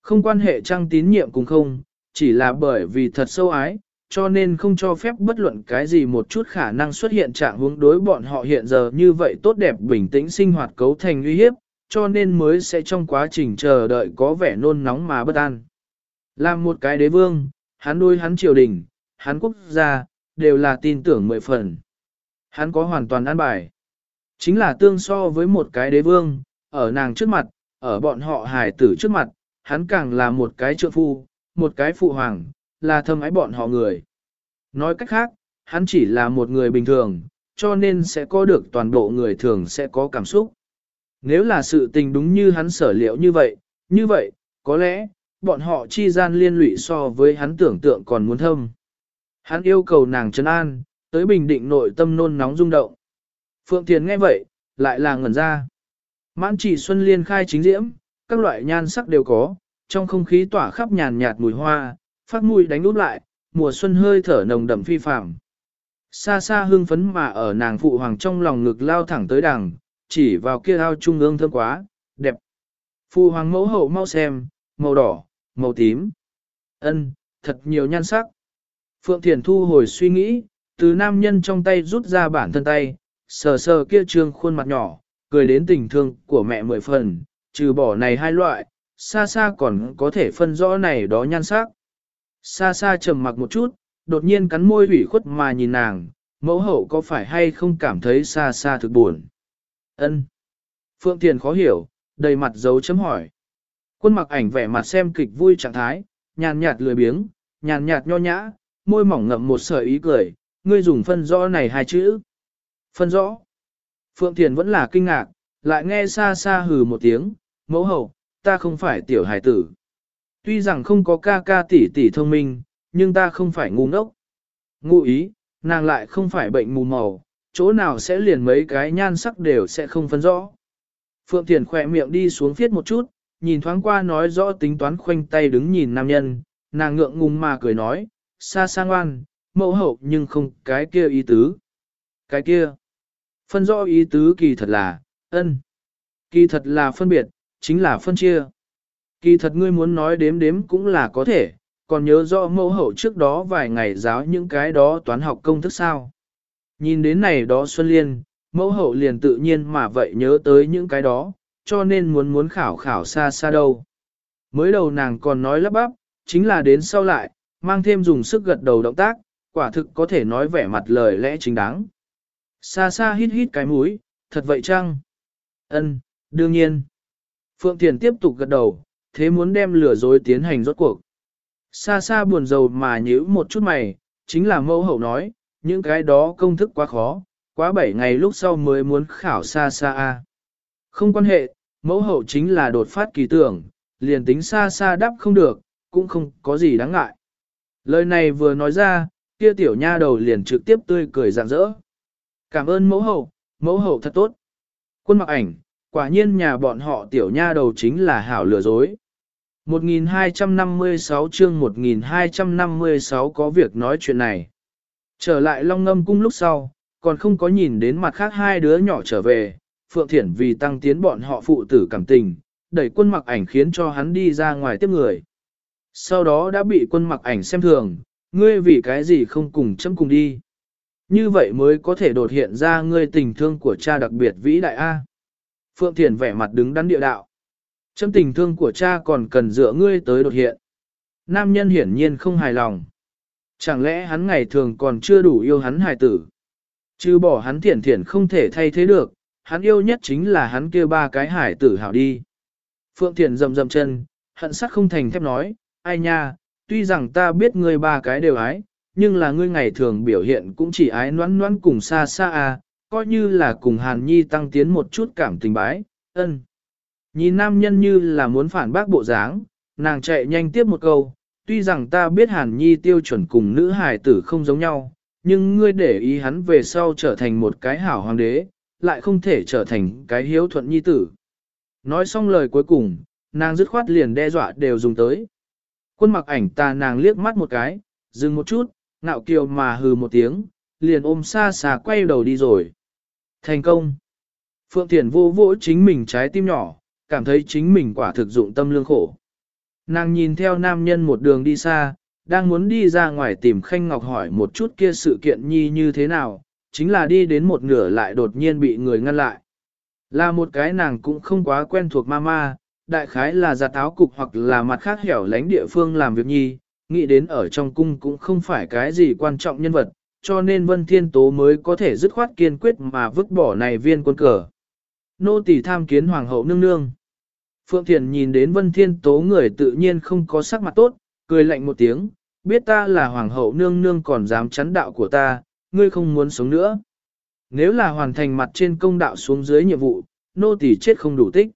Không quan hệ trăng tín nhiệm cùng không, chỉ là bởi vì thật sâu ái, cho nên không cho phép bất luận cái gì một chút khả năng xuất hiện trạng hướng đối bọn họ hiện giờ như vậy tốt đẹp bình tĩnh sinh hoạt cấu thành uy hiếp, cho nên mới sẽ trong quá trình chờ đợi có vẻ nôn nóng mà bất an. Làm một cái đế vương, hắn nuôi hắn triều đình, hắn quốc gia, đều là tin tưởng mười phần. Hắn có hoàn toàn an bài. Chính là tương so với một cái đế vương, ở nàng trước mặt, ở bọn họ hài tử trước mặt, hắn càng là một cái trượng phu, một cái phụ hoàng, là thâm ái bọn họ người. Nói cách khác, hắn chỉ là một người bình thường, cho nên sẽ có được toàn bộ người thường sẽ có cảm xúc. Nếu là sự tình đúng như hắn sở liệu như vậy, như vậy, có lẽ, bọn họ chi gian liên lụy so với hắn tưởng tượng còn muốn thâm. Hắn yêu cầu nàng trấn an, tới bình định nội tâm nôn nóng rung động. Phượng Thiền nghe vậy, lại là ngẩn ra. Mãn chỉ xuân liên khai chính diễm, các loại nhan sắc đều có, trong không khí tỏa khắp nhàn nhạt mùi hoa, phát mùi đánh úp lại, mùa xuân hơi thở nồng đậm phi phạm. Xa xa hương phấn mà ở nàng phụ hoàng trong lòng ngực lao thẳng tới đằng, chỉ vào kia ao trung ương thơm quá, đẹp. Phụ hoàng mẫu hậu mau xem, màu đỏ, màu tím. ân thật nhiều nhan sắc. Phượng Thiền thu hồi suy nghĩ, từ nam nhân trong tay rút ra bản thân tay, sờ sờ kia trương khuôn mặt nhỏ, cười đến tình thương của mẹ mười phần, trừ bỏ này hai loại, xa xa còn có thể phân rõ này đó nhan sắc. Xa xa trầm mặc một chút, đột nhiên cắn môi ủy khuất mà nhìn nàng, mẫu hậu có phải hay không cảm thấy xa xa thực buồn. ân Phượng Thiền khó hiểu, đầy mặt dấu chấm hỏi. Quân mặc ảnh vẻ mặt xem kịch vui trạng thái, nhàn nhạt lười biếng, nhàn nhạt nho nhã, môi mỏng ngậm một sợi ý cười, ngươi dùng phân rõ này hai chữ. Phân rõ. Phượng Thiền vẫn là kinh ngạc, lại nghe xa xa hừ một tiếng, mẫu hậu, ta không phải tiểu hài tử. Tuy rằng không có ca ca tỷ tỷ thông minh, nhưng ta không phải ngu ngốc. Ngụ ý, nàng lại không phải bệnh mù màu, chỗ nào sẽ liền mấy cái nhan sắc đều sẽ không phân rõ. Phượng Thiền khỏe miệng đi xuống viết một chút, nhìn thoáng qua nói rõ tính toán khoanh tay đứng nhìn nam nhân, nàng ngượng ngùng mà cười nói, xa xa ngoan, mẫu hậu nhưng không cái kia ý tứ. Cái kia, phân rõ ý tứ kỳ thật là, ân. Kỳ thật là phân biệt, chính là phân chia. Kỳ thật ngươi muốn nói đếm đếm cũng là có thể, còn nhớ rõ mẫu hậu trước đó vài ngày giáo những cái đó toán học công thức sao. Nhìn đến này đó Xuân Liên, mẫu hậu liền tự nhiên mà vậy nhớ tới những cái đó, cho nên muốn muốn khảo khảo xa xa đâu. Mới đầu nàng còn nói lắp bắp, chính là đến sau lại, mang thêm dùng sức gật đầu động tác, quả thực có thể nói vẻ mặt lời lẽ chính đáng. Xa xa hít hít cái mũi, thật vậy chăng? Ân, đương nhiên. Phượng Thiền tiếp tục gật đầu, thế muốn đem lừa dối tiến hành rốt cuộc. Xa xa buồn rầu mà nhíu một chút mày, chính là mẫu hậu nói, những cái đó công thức quá khó, quá 7 ngày lúc sau mới muốn khảo xa xa a. Không quan hệ, mẫu hậu chính là đột phát kỳ tưởng, liền tính xa xa đáp không được, cũng không có gì đáng ngại. Lời này vừa nói ra, kia tiểu nha đầu liền trực tiếp tươi cười rạng rỡ. Cảm ơn mẫu hậu, mẫu hậu thật tốt. Quân mặc ảnh, quả nhiên nhà bọn họ tiểu nha đầu chính là hảo lừa dối. 1256 chương 1256 có việc nói chuyện này. Trở lại Long Ngâm cung lúc sau, còn không có nhìn đến mặt khác hai đứa nhỏ trở về, Phượng Thiển vì tăng tiến bọn họ phụ tử cảm tình, đẩy quân mặc ảnh khiến cho hắn đi ra ngoài tiếp người. Sau đó đã bị quân mặc ảnh xem thường, ngươi vì cái gì không cùng chấm cùng đi. Như vậy mới có thể đột hiện ra ngươi tình thương của cha đặc biệt vĩ đại A. Phượng Thiền vẻ mặt đứng đắn địa đạo. Chấm tình thương của cha còn cần dựa ngươi tới đột hiện. Nam nhân hiển nhiên không hài lòng. Chẳng lẽ hắn ngày thường còn chưa đủ yêu hắn hài tử. Chứ bỏ hắn thiển thiển không thể thay thế được, hắn yêu nhất chính là hắn kia ba cái hải tử hảo đi. Phượng Thiền rầm rầm chân, hận sắc không thành thép nói, ai nha, tuy rằng ta biết ngươi ba cái đều ái, nhưng là ngươi ngày thường biểu hiện cũng chỉ ái noãn noãn cùng xa xa à, coi như là cùng Hàn Nhi tăng tiến một chút cảm tình bái, ân. Nhìn nam nhân như là muốn phản bác bộ dáng, nàng chạy nhanh tiếp một câu, tuy rằng ta biết Hàn Nhi tiêu chuẩn cùng nữ hài tử không giống nhau, nhưng ngươi để ý hắn về sau trở thành một cái hảo hoàng đế, lại không thể trở thành cái hiếu thuận nhi tử. Nói xong lời cuối cùng, nàng dứt khoát liền đe dọa đều dùng tới. Quân mặc ảnh ta nàng liếc mắt một cái, dừng một chút, ngạo kiều mà hừ một tiếng, liền ôm xa xa quay đầu đi rồi. Thành công! Phượng Thiển vô vỗ chính mình trái tim nhỏ, cảm thấy chính mình quả thực dụng tâm lương khổ. Nàng nhìn theo nam nhân một đường đi xa, đang muốn đi ra ngoài tìm Khanh Ngọc hỏi một chút kia sự kiện nhi như thế nào, chính là đi đến một nửa lại đột nhiên bị người ngăn lại. Là một cái nàng cũng không quá quen thuộc mama, đại khái là giặt áo cục hoặc là mặt khác hẻo lánh địa phương làm việc nhi, nghĩ đến ở trong cung cũng không phải cái gì quan trọng nhân vật, cho nên Vân Thiên Tố mới có thể dứt khoát kiên quyết mà vứt bỏ này viên quân cờ. Nô tỳ tham kiến hoàng hậu nương nương. Phượng Thiền nhìn đến Vân Thiên Tố người tự nhiên không có sắc mặt tốt, cười lạnh một tiếng, biết ta là hoàng hậu nương nương còn dám chắn đạo của ta, ngươi không muốn sống nữa. Nếu là hoàn thành mặt trên công đạo xuống dưới nhiệm vụ, nô tỳ chết không đủ tích.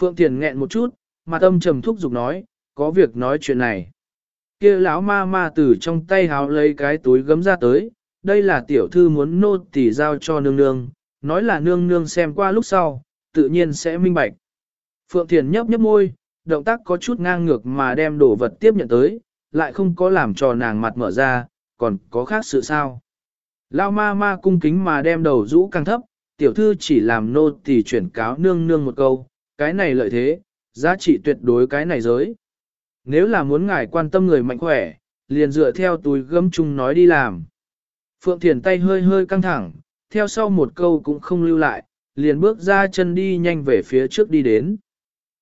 Phượng Thiền nghẹn một chút, mặt âm trầm thúc giục nói, có việc nói chuyện này. kia lão ma ma từ trong tay háo lấy cái túi gấm ra tới, đây là tiểu thư muốn nô tỳ giao cho nương nương, nói là nương nương xem qua lúc sau, tự nhiên sẽ minh bạch. Phượng Thiền nhấp nhấp môi, động tác có chút ngang ngược mà đem đồ vật tiếp nhận tới, lại không có làm cho nàng mặt mở ra, còn có khác sự sao. Lao ma ma cung kính mà đem đầu rũ càng thấp, tiểu thư chỉ làm nô tỳ chuyển cáo nương nương một câu, cái này lợi thế, giá trị tuyệt đối cái này giới. Nếu là muốn ngài quan tâm người mạnh khỏe, liền dựa theo túi gấm chung nói đi làm. Phượng Thiền tay hơi hơi căng thẳng, theo sau một câu cũng không lưu lại, liền bước ra chân đi nhanh về phía trước đi đến.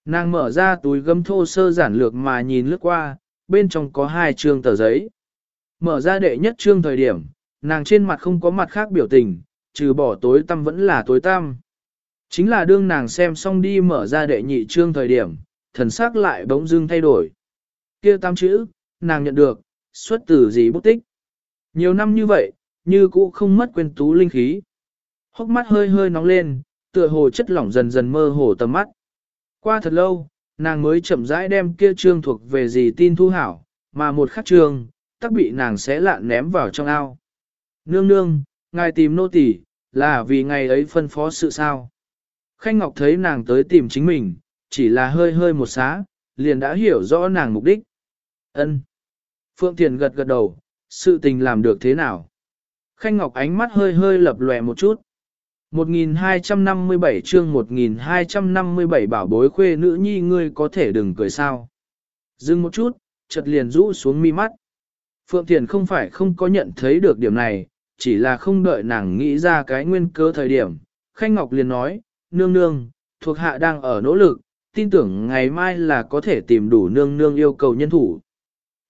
Nàng mở ra túi gấm thô sơ giản lược mà nhìn lướt qua, bên trong có hai chương tờ giấy. Mở ra đệ nhất chương thời điểm, nàng trên mặt không có mặt khác biểu tình, trừ bỏ tối tăm vẫn là tối tăm. Chính là đương nàng xem xong đi mở ra đệ nhị chương thời điểm, thần sắc lại bỗng dưng thay đổi. kia tam chữ, nàng nhận được, xuất từ gì bút tích. Nhiều năm như vậy, như cũ không mất quên tú linh khí. Hốc mắt hơi hơi nóng lên, tựa hồ chất lỏng dần dần mơ hồ tầm mắt. Qua thật lâu, nàng mới chậm rãi đem kia trương thuộc về gì tin thu hảo, mà một khắc trương, tắc bị nàng xé lạn ném vào trong ao. Nương nương, ngài tìm nô tỳ là vì ngày ấy phân phó sự sao. Khanh Ngọc thấy nàng tới tìm chính mình, chỉ là hơi hơi một xá, liền đã hiểu rõ nàng mục đích. Ân. Phượng Thiền gật gật đầu, sự tình làm được thế nào? Khanh Ngọc ánh mắt hơi hơi lập lòe một chút. 1257 chương 1257 bảo bối khuê nữ nhi ngươi có thể đừng cười sao. Dừng một chút, chợt liền rũ xuống mi mắt. Phượng Thiền không phải không có nhận thấy được điểm này, chỉ là không đợi nàng nghĩ ra cái nguyên cơ thời điểm. Khanh Ngọc liền nói, nương nương, thuộc hạ đang ở nỗ lực, tin tưởng ngày mai là có thể tìm đủ nương nương yêu cầu nhân thủ.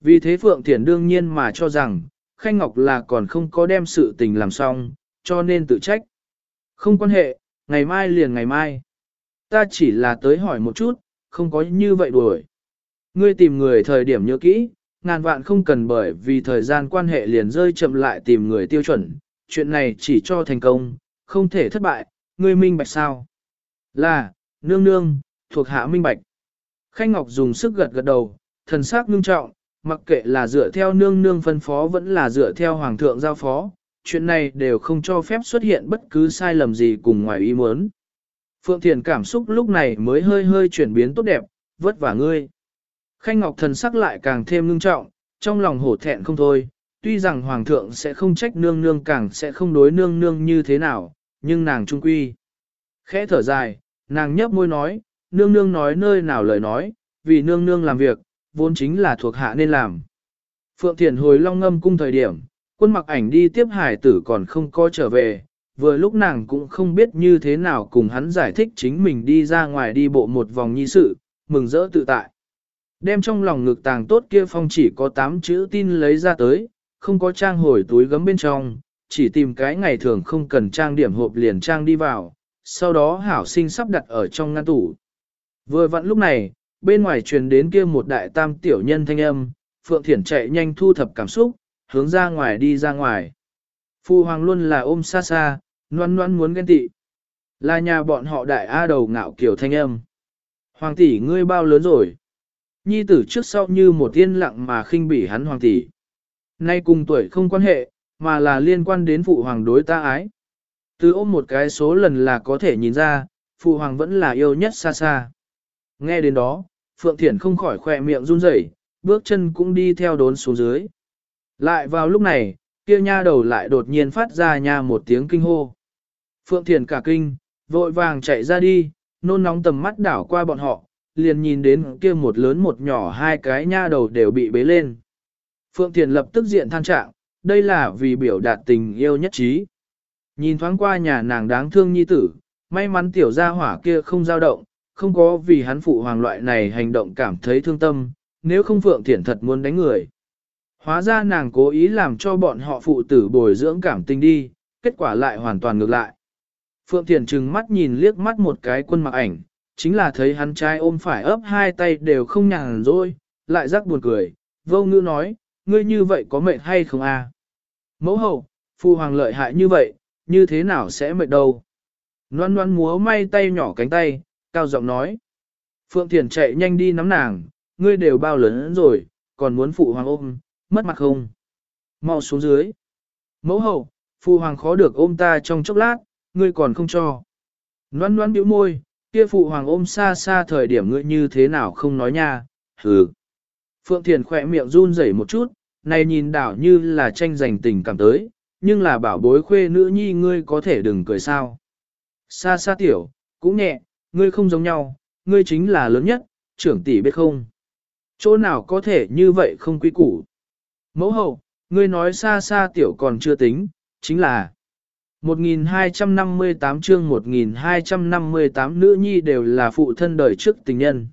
Vì thế Phượng Thiền đương nhiên mà cho rằng, Khanh Ngọc là còn không có đem sự tình làm xong, cho nên tự trách. Không quan hệ, ngày mai liền ngày mai. Ta chỉ là tới hỏi một chút, không có như vậy đuổi. Ngươi tìm người thời điểm nhớ kỹ, ngàn vạn không cần bởi vì thời gian quan hệ liền rơi chậm lại tìm người tiêu chuẩn, chuyện này chỉ cho thành công, không thể thất bại, ngươi minh bạch sao? Là, nương nương, thuộc hạ minh bạch. Khanh Ngọc dùng sức gật gật đầu, thần sắc ngưng trọng, mặc kệ là dựa theo nương nương phân phó vẫn là dựa theo hoàng thượng giao phó, chuyện này đều không cho phép xuất hiện bất cứ sai lầm gì cùng ngoài ý muốn. Phượng Thiền cảm xúc lúc này mới hơi hơi chuyển biến tốt đẹp, vất vả ngươi. Khanh Ngọc thần sắc lại càng thêm ngưng trọng, trong lòng hổ thẹn không thôi, tuy rằng Hoàng thượng sẽ không trách nương nương càng sẽ không đối nương nương như thế nào, nhưng nàng trung quy. Khẽ thở dài, nàng nhấp môi nói, nương nương nói nơi nào lời nói, vì nương nương làm việc, vốn chính là thuộc hạ nên làm. Phượng Thiền hồi long ngâm cung thời điểm, quân mặc ảnh đi tiếp hải tử còn không có trở về, vừa lúc nàng cũng không biết như thế nào cùng hắn giải thích chính mình đi ra ngoài đi bộ một vòng nhi sự, mừng rỡ tự tại. Đem trong lòng ngực tàng tốt kia phong chỉ có 8 chữ tin lấy ra tới, không có trang hồi túi gấm bên trong, chỉ tìm cái ngày thường không cần trang điểm hộp liền trang đi vào, sau đó hảo sinh sắp đặt ở trong ngăn tủ. Vừa vặn lúc này, bên ngoài truyền đến kia một đại tam tiểu nhân thanh âm, Phượng Thiển chạy nhanh thu thập cảm xúc, hướng ra ngoài đi ra ngoài. Phu Hoàng luôn là ôm xa xa, noan noan muốn ghen tị. Là nhà bọn họ đại A đầu ngạo kiểu thanh âm. Hoàng tỷ ngươi bao lớn rồi? Nhi tử trước sau như một tiên lặng mà khinh bỉ hắn hoàng tỷ. Nay cùng tuổi không quan hệ, mà là liên quan đến phụ hoàng đối ta ái. Từ ôm một cái số lần là có thể nhìn ra, phụ hoàng vẫn là yêu nhất xa xa. Nghe đến đó, Phượng Thiển không khỏi khỏe miệng run rẩy, bước chân cũng đi theo đốn xuống dưới. Lại vào lúc này, kia nha đầu lại đột nhiên phát ra nha một tiếng kinh hô. Phượng Thiển cả kinh, vội vàng chạy ra đi, nôn nóng tầm mắt đảo qua bọn họ, liền nhìn đến kia một lớn một nhỏ hai cái nha đầu đều bị bế lên. Phượng Thiền lập tức diện than trạng, đây là vì biểu đạt tình yêu nhất trí. Nhìn thoáng qua nhà nàng đáng thương nhi tử, may mắn tiểu gia hỏa kia không dao động, không có vì hắn phụ hoàng loại này hành động cảm thấy thương tâm, nếu không Phượng Thiển thật muốn đánh người. Hóa ra nàng cố ý làm cho bọn họ phụ tử bồi dưỡng cảm tình đi, kết quả lại hoàn toàn ngược lại. Phượng Thiển trừng mắt nhìn liếc mắt một cái quân mặc ảnh, chính là thấy hắn trai ôm phải ấp hai tay đều không nhàn rồi, lại rắc buồn cười, vô ngữ nói, ngươi như vậy có mệt hay không a? À? Mẫu hậu, phụ hoàng lợi hại như vậy, như thế nào sẽ mệt đâu? Loan loan múa may tay nhỏ cánh tay, cao giọng nói. Phượng Thiền chạy nhanh đi nắm nàng, ngươi đều bao lớn rồi, còn muốn phụ hoàng ôm, mất mặt không? Mau xuống dưới. Mẫu hậu, phụ hoàng khó được ôm ta trong chốc lát, ngươi còn không cho. Loan loan biểu môi, kia phụ hoàng ôm xa xa thời điểm ngươi như thế nào không nói nha, hừ. Phượng Thiền khỏe miệng run rẩy một chút, này nhìn đảo như là tranh giành tình cảm tới, nhưng là bảo bối khuê nữ nhi ngươi có thể đừng cười sao. Xa xa tiểu, cũng nhẹ, ngươi không giống nhau, ngươi chính là lớn nhất, trưởng tỷ biết không. Chỗ nào có thể như vậy không quý củ. Mẫu hậu, ngươi nói xa xa tiểu còn chưa tính, chính là 1258 chương 1258 nữ nhi đều là phụ thân đời trước tình nhân.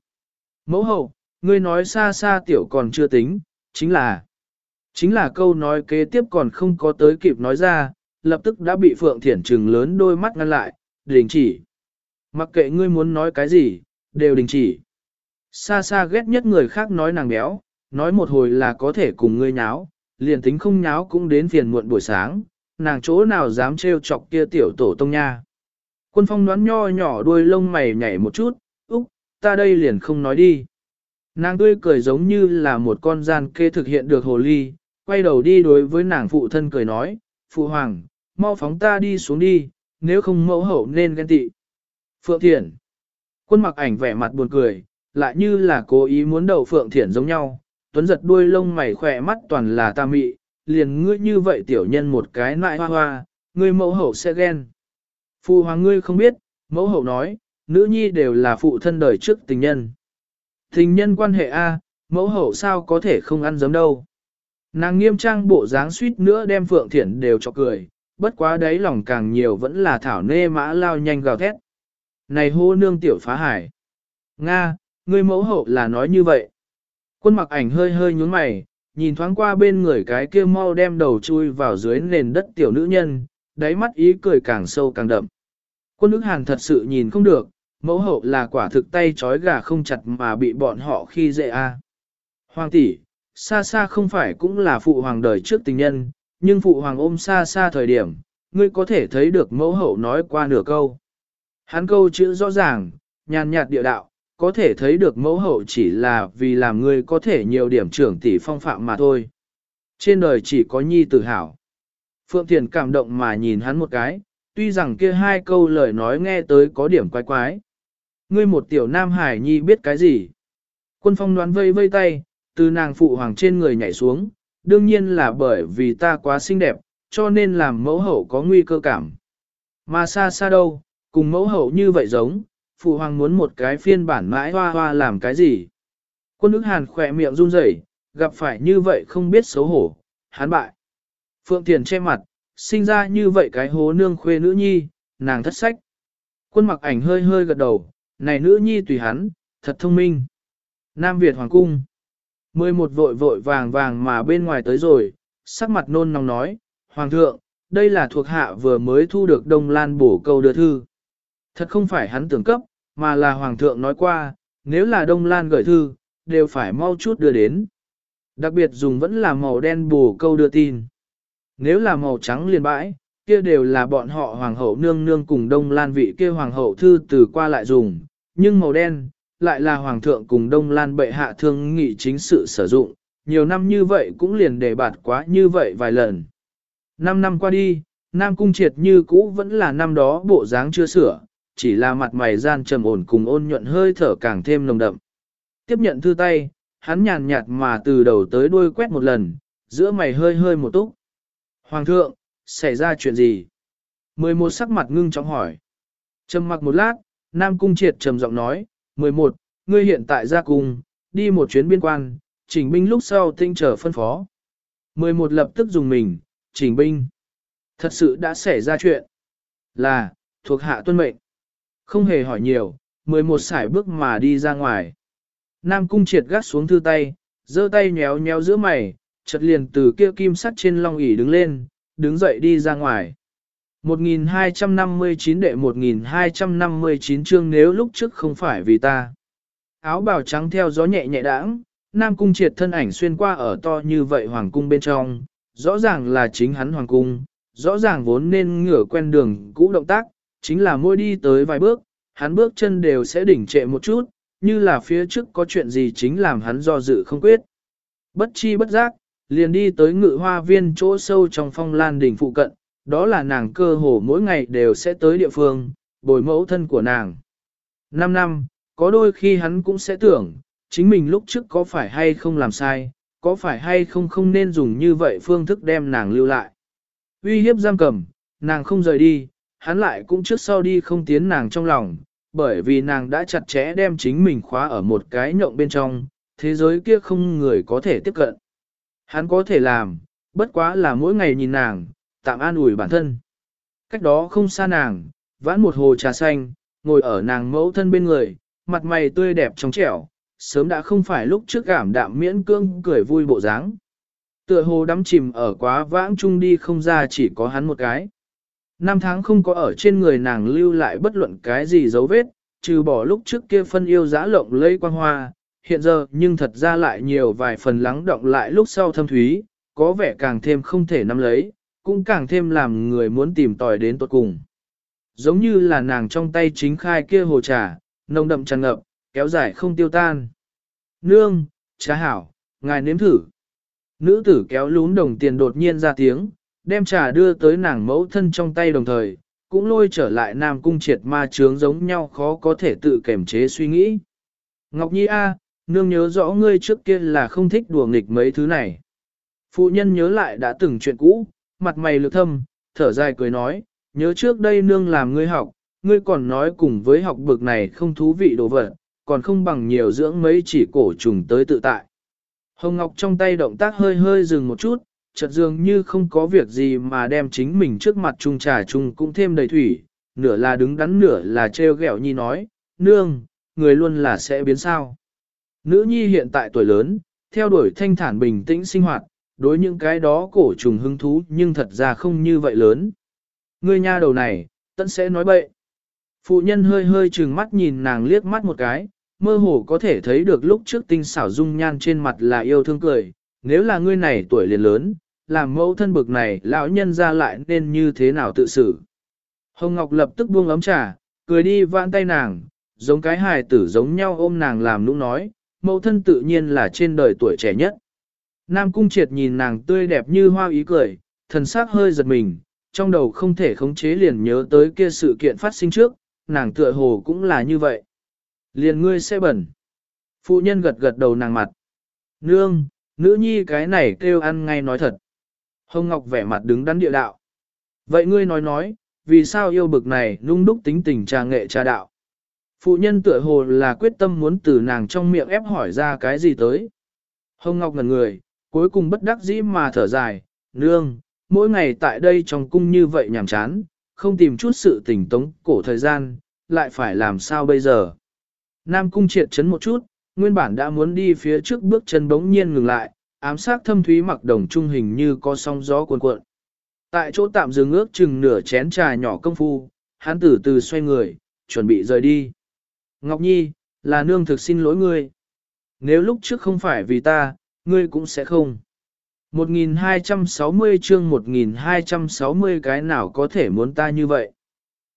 Mẫu hậu, ngươi nói xa xa tiểu còn chưa tính, chính là Chính là câu nói kế tiếp còn không có tới kịp nói ra, lập tức đã bị Phượng Thiển trừng lớn đôi mắt ngăn lại, đình chỉ. Mặc kệ ngươi muốn nói cái gì, đều đình chỉ. Xa xa ghét nhất người khác nói nàng béo, nói một hồi là có thể cùng ngươi nháo, liền tính không nháo cũng đến phiền muộn buổi sáng, nàng chỗ nào dám trêu chọc kia tiểu tổ tông nha. Quân phong đoán nho nhỏ đuôi lông mày nhảy một chút, úc, ta đây liền không nói đi. Nàng tươi cười giống như là một con gian kê thực hiện được hồ ly, quay đầu đi đối với nàng phụ thân cười nói, phụ hoàng, mau phóng ta đi xuống đi, nếu không mẫu hậu nên ghen tị. Phượng Thiển Quân mặc ảnh vẻ mặt buồn cười, lại như là cố ý muốn đầu Phượng Thiển giống nhau, tuấn giật đuôi lông mày khỏe mắt toàn là ta mị, liền ngươi như vậy tiểu nhân một cái nại hoa hoa, ngươi mẫu hậu sẽ ghen. Phụ hoàng ngươi không biết, mẫu hậu nói, nữ nhi đều là phụ thân đời trước tình nhân. Tình nhân quan hệ A, mẫu hậu sao có thể không ăn giấm đâu. Nàng nghiêm trang bộ dáng suýt nữa đem Phượng Thiển đều cho cười, bất quá đấy lòng càng nhiều vẫn là thảo nê mã lao nhanh gào thét. Này hô nương tiểu phá hải. Nga, người mẫu hậu là nói như vậy. Quân mặc ảnh hơi hơi nhún mày, nhìn thoáng qua bên người cái kia mau đem đầu chui vào dưới nền đất tiểu nữ nhân, đáy mắt ý cười càng sâu càng đậm. Quân ức hàng thật sự nhìn không được, Mẫu hậu là quả thực tay trói gà không chặt mà bị bọn họ khi dễ a. Hoàng tỷ, xa xa không phải cũng là phụ hoàng đời trước tình nhân, nhưng phụ hoàng ôm xa xa thời điểm, ngươi có thể thấy được mẫu hậu nói qua nửa câu. Hắn câu chữ rõ ràng, nhàn nhạt địa đạo, có thể thấy được mẫu hậu chỉ là vì làm ngươi có thể nhiều điểm trưởng tỷ phong phạm mà thôi. Trên đời chỉ có nhi tử hảo. Phượng Thiền cảm động mà nhìn hắn một cái, tuy rằng kia hai câu lời nói nghe tới có điểm quái quái. Ngươi một tiểu nam hải nhi biết cái gì? Quân phong đoán vây vây tay, từ nàng phụ hoàng trên người nhảy xuống, đương nhiên là bởi vì ta quá xinh đẹp, cho nên làm mẫu hậu có nguy cơ cảm. Mà xa xa đâu, cùng mẫu hậu như vậy giống, phụ hoàng muốn một cái phiên bản mãi hoa hoa làm cái gì. Quân ức hàn khỏe miệng run rẩy, gặp phải như vậy không biết xấu hổ, hán bại. Phượng Thiền che mặt, sinh ra như vậy cái hố nương khuê nữ nhi, nàng thất sách. Quân mặc ảnh hơi hơi gật đầu, này nữ nhi tùy hắn, thật thông minh. Nam Việt Hoàng Cung. Mười một vội vội vàng vàng mà bên ngoài tới rồi, sắc mặt nôn nóng nói, Hoàng thượng, đây là thuộc hạ vừa mới thu được Đông Lan bổ câu đưa thư. Thật không phải hắn tưởng cấp, mà là Hoàng thượng nói qua, nếu là Đông Lan gửi thư, đều phải mau chút đưa đến. Đặc biệt dùng vẫn là màu đen bổ câu đưa tin. Nếu là màu trắng liền bãi, kia đều là bọn họ Hoàng hậu nương nương cùng Đông Lan vị kia Hoàng hậu thư từ qua lại dùng, nhưng màu đen, lại là Hoàng thượng cùng Đông Lan bệ hạ thương nghị chính sự sử dụng, nhiều năm như vậy cũng liền đề bạt quá như vậy vài lần. Năm năm qua đi, Nam Cung Triệt như cũ vẫn là năm đó bộ dáng chưa sửa, chỉ là mặt mày gian trầm ổn cùng ôn nhuận hơi thở càng thêm nồng đậm. Tiếp nhận thư tay, hắn nhàn nhạt mà từ đầu tới đuôi quét một lần, giữa mày hơi hơi một túc. Hoàng thượng, xảy ra chuyện gì? Mười một sắc mặt ngưng trọng hỏi. Trầm mặc một lát, Nam Cung Triệt trầm giọng nói, 11, ngươi hiện tại ra cùng, đi một chuyến biên quan, chỉnh binh lúc sau tinh trở phân phó. 11 lập tức dùng mình, chỉnh binh. Thật sự đã xảy ra chuyện. Là, thuộc hạ tuân mệnh. Không hề hỏi nhiều, 11 sải bước mà đi ra ngoài. Nam cung triệt gắt xuống thư tay, giơ tay nhéo nhéo giữa mày, chợt liền từ kia kim sắt trên long ỷ đứng lên, đứng dậy đi ra ngoài. 1259 đệ 1259 chương nếu lúc trước không phải vì ta. Áo bào trắng theo gió nhẹ nhẹ đãng, Nam Cung triệt thân ảnh xuyên qua ở to như vậy Hoàng Cung bên trong, rõ ràng là chính hắn Hoàng Cung, rõ ràng vốn nên ngửa quen đường cũ động tác, chính là môi đi tới vài bước, hắn bước chân đều sẽ đỉnh trệ một chút, như là phía trước có chuyện gì chính làm hắn do dự không quyết. Bất chi bất giác, liền đi tới ngự hoa viên chỗ sâu trong phong lan đỉnh phụ cận, đó là nàng cơ hồ mỗi ngày đều sẽ tới địa phương, bồi mẫu thân của nàng. Năm năm, có đôi khi hắn cũng sẽ tưởng, chính mình lúc trước có phải hay không làm sai, có phải hay không không nên dùng như vậy phương thức đem nàng lưu lại. Uy hiếp giam cầm, nàng không rời đi, hắn lại cũng trước sau đi không tiến nàng trong lòng, bởi vì nàng đã chặt chẽ đem chính mình khóa ở một cái nhộng bên trong, thế giới kia không người có thể tiếp cận. Hắn có thể làm, bất quá là mỗi ngày nhìn nàng, tạm an ủi bản thân. Cách đó không xa nàng, vãn một hồ trà xanh, ngồi ở nàng mẫu thân bên người, mặt mày tươi đẹp trong trẻo, sớm đã không phải lúc trước cảm đạm miễn cương cười vui bộ dáng. Tựa hồ đắm chìm ở quá vãng chung đi không ra chỉ có hắn một cái. Năm tháng không có ở trên người nàng lưu lại bất luận cái gì dấu vết, trừ bỏ lúc trước kia phân yêu giá lộng lây quang hoa, hiện giờ nhưng thật ra lại nhiều vài phần lắng động lại lúc sau thâm thúy, có vẻ càng thêm không thể nắm lấy, cũng càng thêm làm người muốn tìm tòi đến tốt cùng. Giống như là nàng trong tay chính khai kia hồ trà, nồng đậm tràn ngập, kéo dài không tiêu tan. Nương, trà hảo, ngài nếm thử. Nữ tử kéo lún đồng tiền đột nhiên ra tiếng, đem trà đưa tới nàng mẫu thân trong tay đồng thời, cũng lôi trở lại nam cung triệt ma trướng giống nhau khó có thể tự kềm chế suy nghĩ. Ngọc Nhi A, nương nhớ rõ ngươi trước kia là không thích đùa nghịch mấy thứ này. Phụ nhân nhớ lại đã từng chuyện cũ, mặt mày lực thâm, thở dài cười nói, nhớ trước đây nương làm ngươi học, ngươi còn nói cùng với học bực này không thú vị đồ vật, còn không bằng nhiều dưỡng mấy chỉ cổ trùng tới tự tại. Hồng Ngọc trong tay động tác hơi hơi dừng một chút, chợt dường như không có việc gì mà đem chính mình trước mặt chung trà chung cũng thêm đầy thủy, nửa là đứng đắn nửa là treo ghẹo nhi nói, nương, người luôn là sẽ biến sao. Nữ nhi hiện tại tuổi lớn, theo đuổi thanh thản bình tĩnh sinh hoạt, đối những cái đó cổ trùng hứng thú nhưng thật ra không như vậy lớn. Ngươi nha đầu này, tận sẽ nói bậy. Phụ nhân hơi hơi trừng mắt nhìn nàng liếc mắt một cái, mơ hồ có thể thấy được lúc trước tinh xảo dung nhan trên mặt là yêu thương cười, nếu là ngươi này tuổi liền lớn, làm mẫu thân bực này lão nhân ra lại nên như thế nào tự xử. Hồng Ngọc lập tức buông ấm trà, cười đi vãn tay nàng, giống cái hài tử giống nhau ôm nàng làm nũng nói, mẫu thân tự nhiên là trên đời tuổi trẻ nhất. Nam Cung Triệt nhìn nàng tươi đẹp như hoa ý cười, thần sắc hơi giật mình, trong đầu không thể khống chế liền nhớ tới kia sự kiện phát sinh trước, nàng tựa hồ cũng là như vậy. Liền ngươi sẽ bẩn. Phụ nhân gật gật đầu nàng mặt. Nương, nữ nhi cái này kêu ăn ngay nói thật. Hồng Ngọc vẻ mặt đứng đắn địa đạo. Vậy ngươi nói nói, vì sao yêu bực này nung đúc tính tình trà nghệ trà đạo? Phụ nhân tựa hồ là quyết tâm muốn từ nàng trong miệng ép hỏi ra cái gì tới. Hồng Ngọc ngần người, cuối cùng bất đắc dĩ mà thở dài, nương, mỗi ngày tại đây trong cung như vậy nhàm chán, không tìm chút sự tỉnh tống cổ thời gian, lại phải làm sao bây giờ. Nam cung triệt chấn một chút, nguyên bản đã muốn đi phía trước bước chân bỗng nhiên ngừng lại, ám sát thâm thúy mặc đồng trung hình như có sóng gió cuồn cuộn. Tại chỗ tạm dừng ước chừng nửa chén trà nhỏ công phu, hắn từ từ xoay người, chuẩn bị rời đi. Ngọc Nhi, là nương thực xin lỗi ngươi. Nếu lúc trước không phải vì ta, ngươi cũng sẽ không. 1260 chương 1260 cái nào có thể muốn ta như vậy?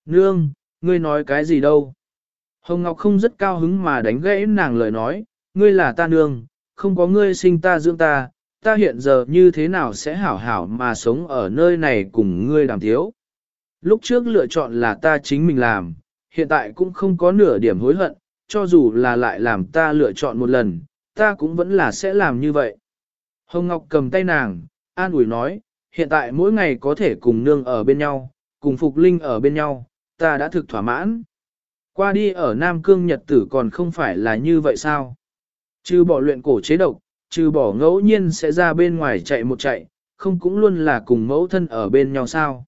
Nương, ngươi nói cái gì đâu? Hồng Ngọc không rất cao hứng mà đánh gãy nàng lời nói, ngươi là ta nương, không có ngươi sinh ta dưỡng ta, ta hiện giờ như thế nào sẽ hảo hảo mà sống ở nơi này cùng ngươi đàm thiếu. Lúc trước lựa chọn là ta chính mình làm, hiện tại cũng không có nửa điểm hối hận, cho dù là lại làm ta lựa chọn một lần, ta cũng vẫn là sẽ làm như vậy. Hồng Ngọc cầm tay nàng, an ủi nói, hiện tại mỗi ngày có thể cùng nương ở bên nhau, cùng Phục Linh ở bên nhau, ta đã thực thỏa mãn. Qua đi ở Nam Cương Nhật tử còn không phải là như vậy sao? Trừ bỏ luyện cổ chế độc, trừ bỏ ngẫu nhiên sẽ ra bên ngoài chạy một chạy, không cũng luôn là cùng mẫu thân ở bên nhau sao?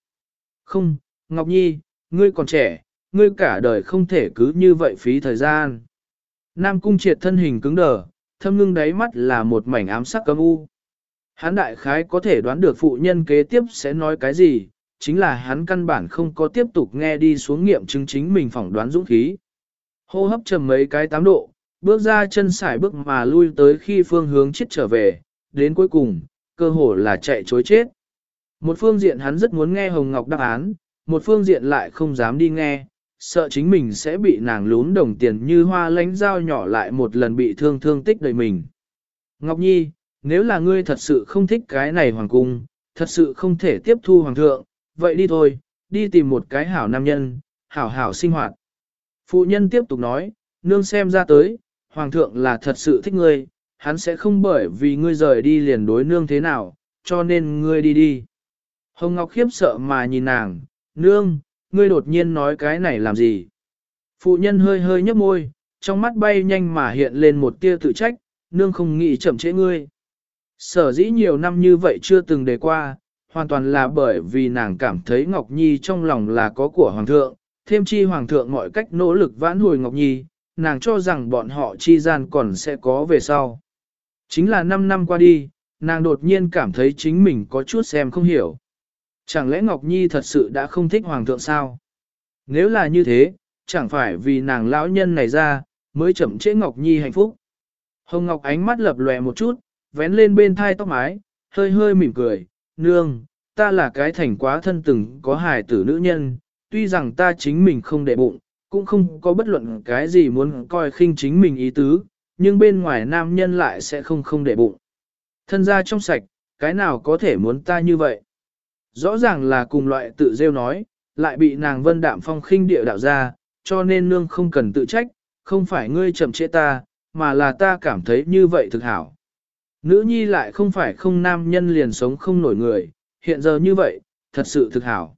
Không, Ngọc Nhi, ngươi còn trẻ, ngươi cả đời không thể cứ như vậy phí thời gian. Nam Cung triệt thân hình cứng đờ, thâm ngưng đáy mắt là một mảnh ám sắc cấm u. Hắn đại khái có thể đoán được phụ nhân kế tiếp sẽ nói cái gì, chính là hắn căn bản không có tiếp tục nghe đi xuống nghiệm chứng chính mình phỏng đoán dũng khí. Hô hấp trầm mấy cái tám độ, bước ra chân sải bước mà lui tới khi phương hướng chết trở về, đến cuối cùng, cơ hồ là chạy chối chết. Một phương diện hắn rất muốn nghe Hồng Ngọc đáp án, một phương diện lại không dám đi nghe, sợ chính mình sẽ bị nàng lún đồng tiền như hoa lánh dao nhỏ lại một lần bị thương thương tích đời mình. Ngọc Nhi, nếu là ngươi thật sự không thích cái này hoàng cung, thật sự không thể tiếp thu hoàng thượng, vậy đi thôi, đi tìm một cái hảo nam nhân, hảo hảo sinh hoạt. Phụ nhân tiếp tục nói, nương xem ra tới, hoàng thượng là thật sự thích ngươi, hắn sẽ không bởi vì ngươi rời đi liền đối nương thế nào, cho nên ngươi đi đi. Hồng Ngọc khiếp sợ mà nhìn nàng, nương, ngươi đột nhiên nói cái này làm gì? Phụ nhân hơi hơi nhấp môi, trong mắt bay nhanh mà hiện lên một tia tự trách, nương không nghĩ chậm trễ ngươi. Sở dĩ nhiều năm như vậy chưa từng đề qua, hoàn toàn là bởi vì nàng cảm thấy Ngọc Nhi trong lòng là có của Hoàng thượng, thêm chi Hoàng thượng mọi cách nỗ lực vãn hồi Ngọc Nhi, nàng cho rằng bọn họ chi gian còn sẽ có về sau. Chính là 5 năm qua đi, nàng đột nhiên cảm thấy chính mình có chút xem không hiểu. Chẳng lẽ Ngọc Nhi thật sự đã không thích Hoàng thượng sao? Nếu là như thế, chẳng phải vì nàng lão nhân này ra, mới chậm trễ Ngọc Nhi hạnh phúc. Hồng Ngọc ánh mắt lập lòe một chút, vén lên bên thai tóc mái, hơi hơi mỉm cười, nương, ta là cái thành quá thân từng có hài tử nữ nhân, tuy rằng ta chính mình không để bụng, cũng không có bất luận cái gì muốn coi khinh chính mình ý tứ, nhưng bên ngoài nam nhân lại sẽ không không để bụng. Thân ra trong sạch, cái nào có thể muốn ta như vậy? Rõ ràng là cùng loại tự rêu nói, lại bị nàng vân đạm phong khinh địa đạo ra, cho nên nương không cần tự trách, không phải ngươi chậm trễ ta, mà là ta cảm thấy như vậy thực hảo. Nữ nhi lại không phải không nam nhân liền sống không nổi người, hiện giờ như vậy, thật sự thực hảo.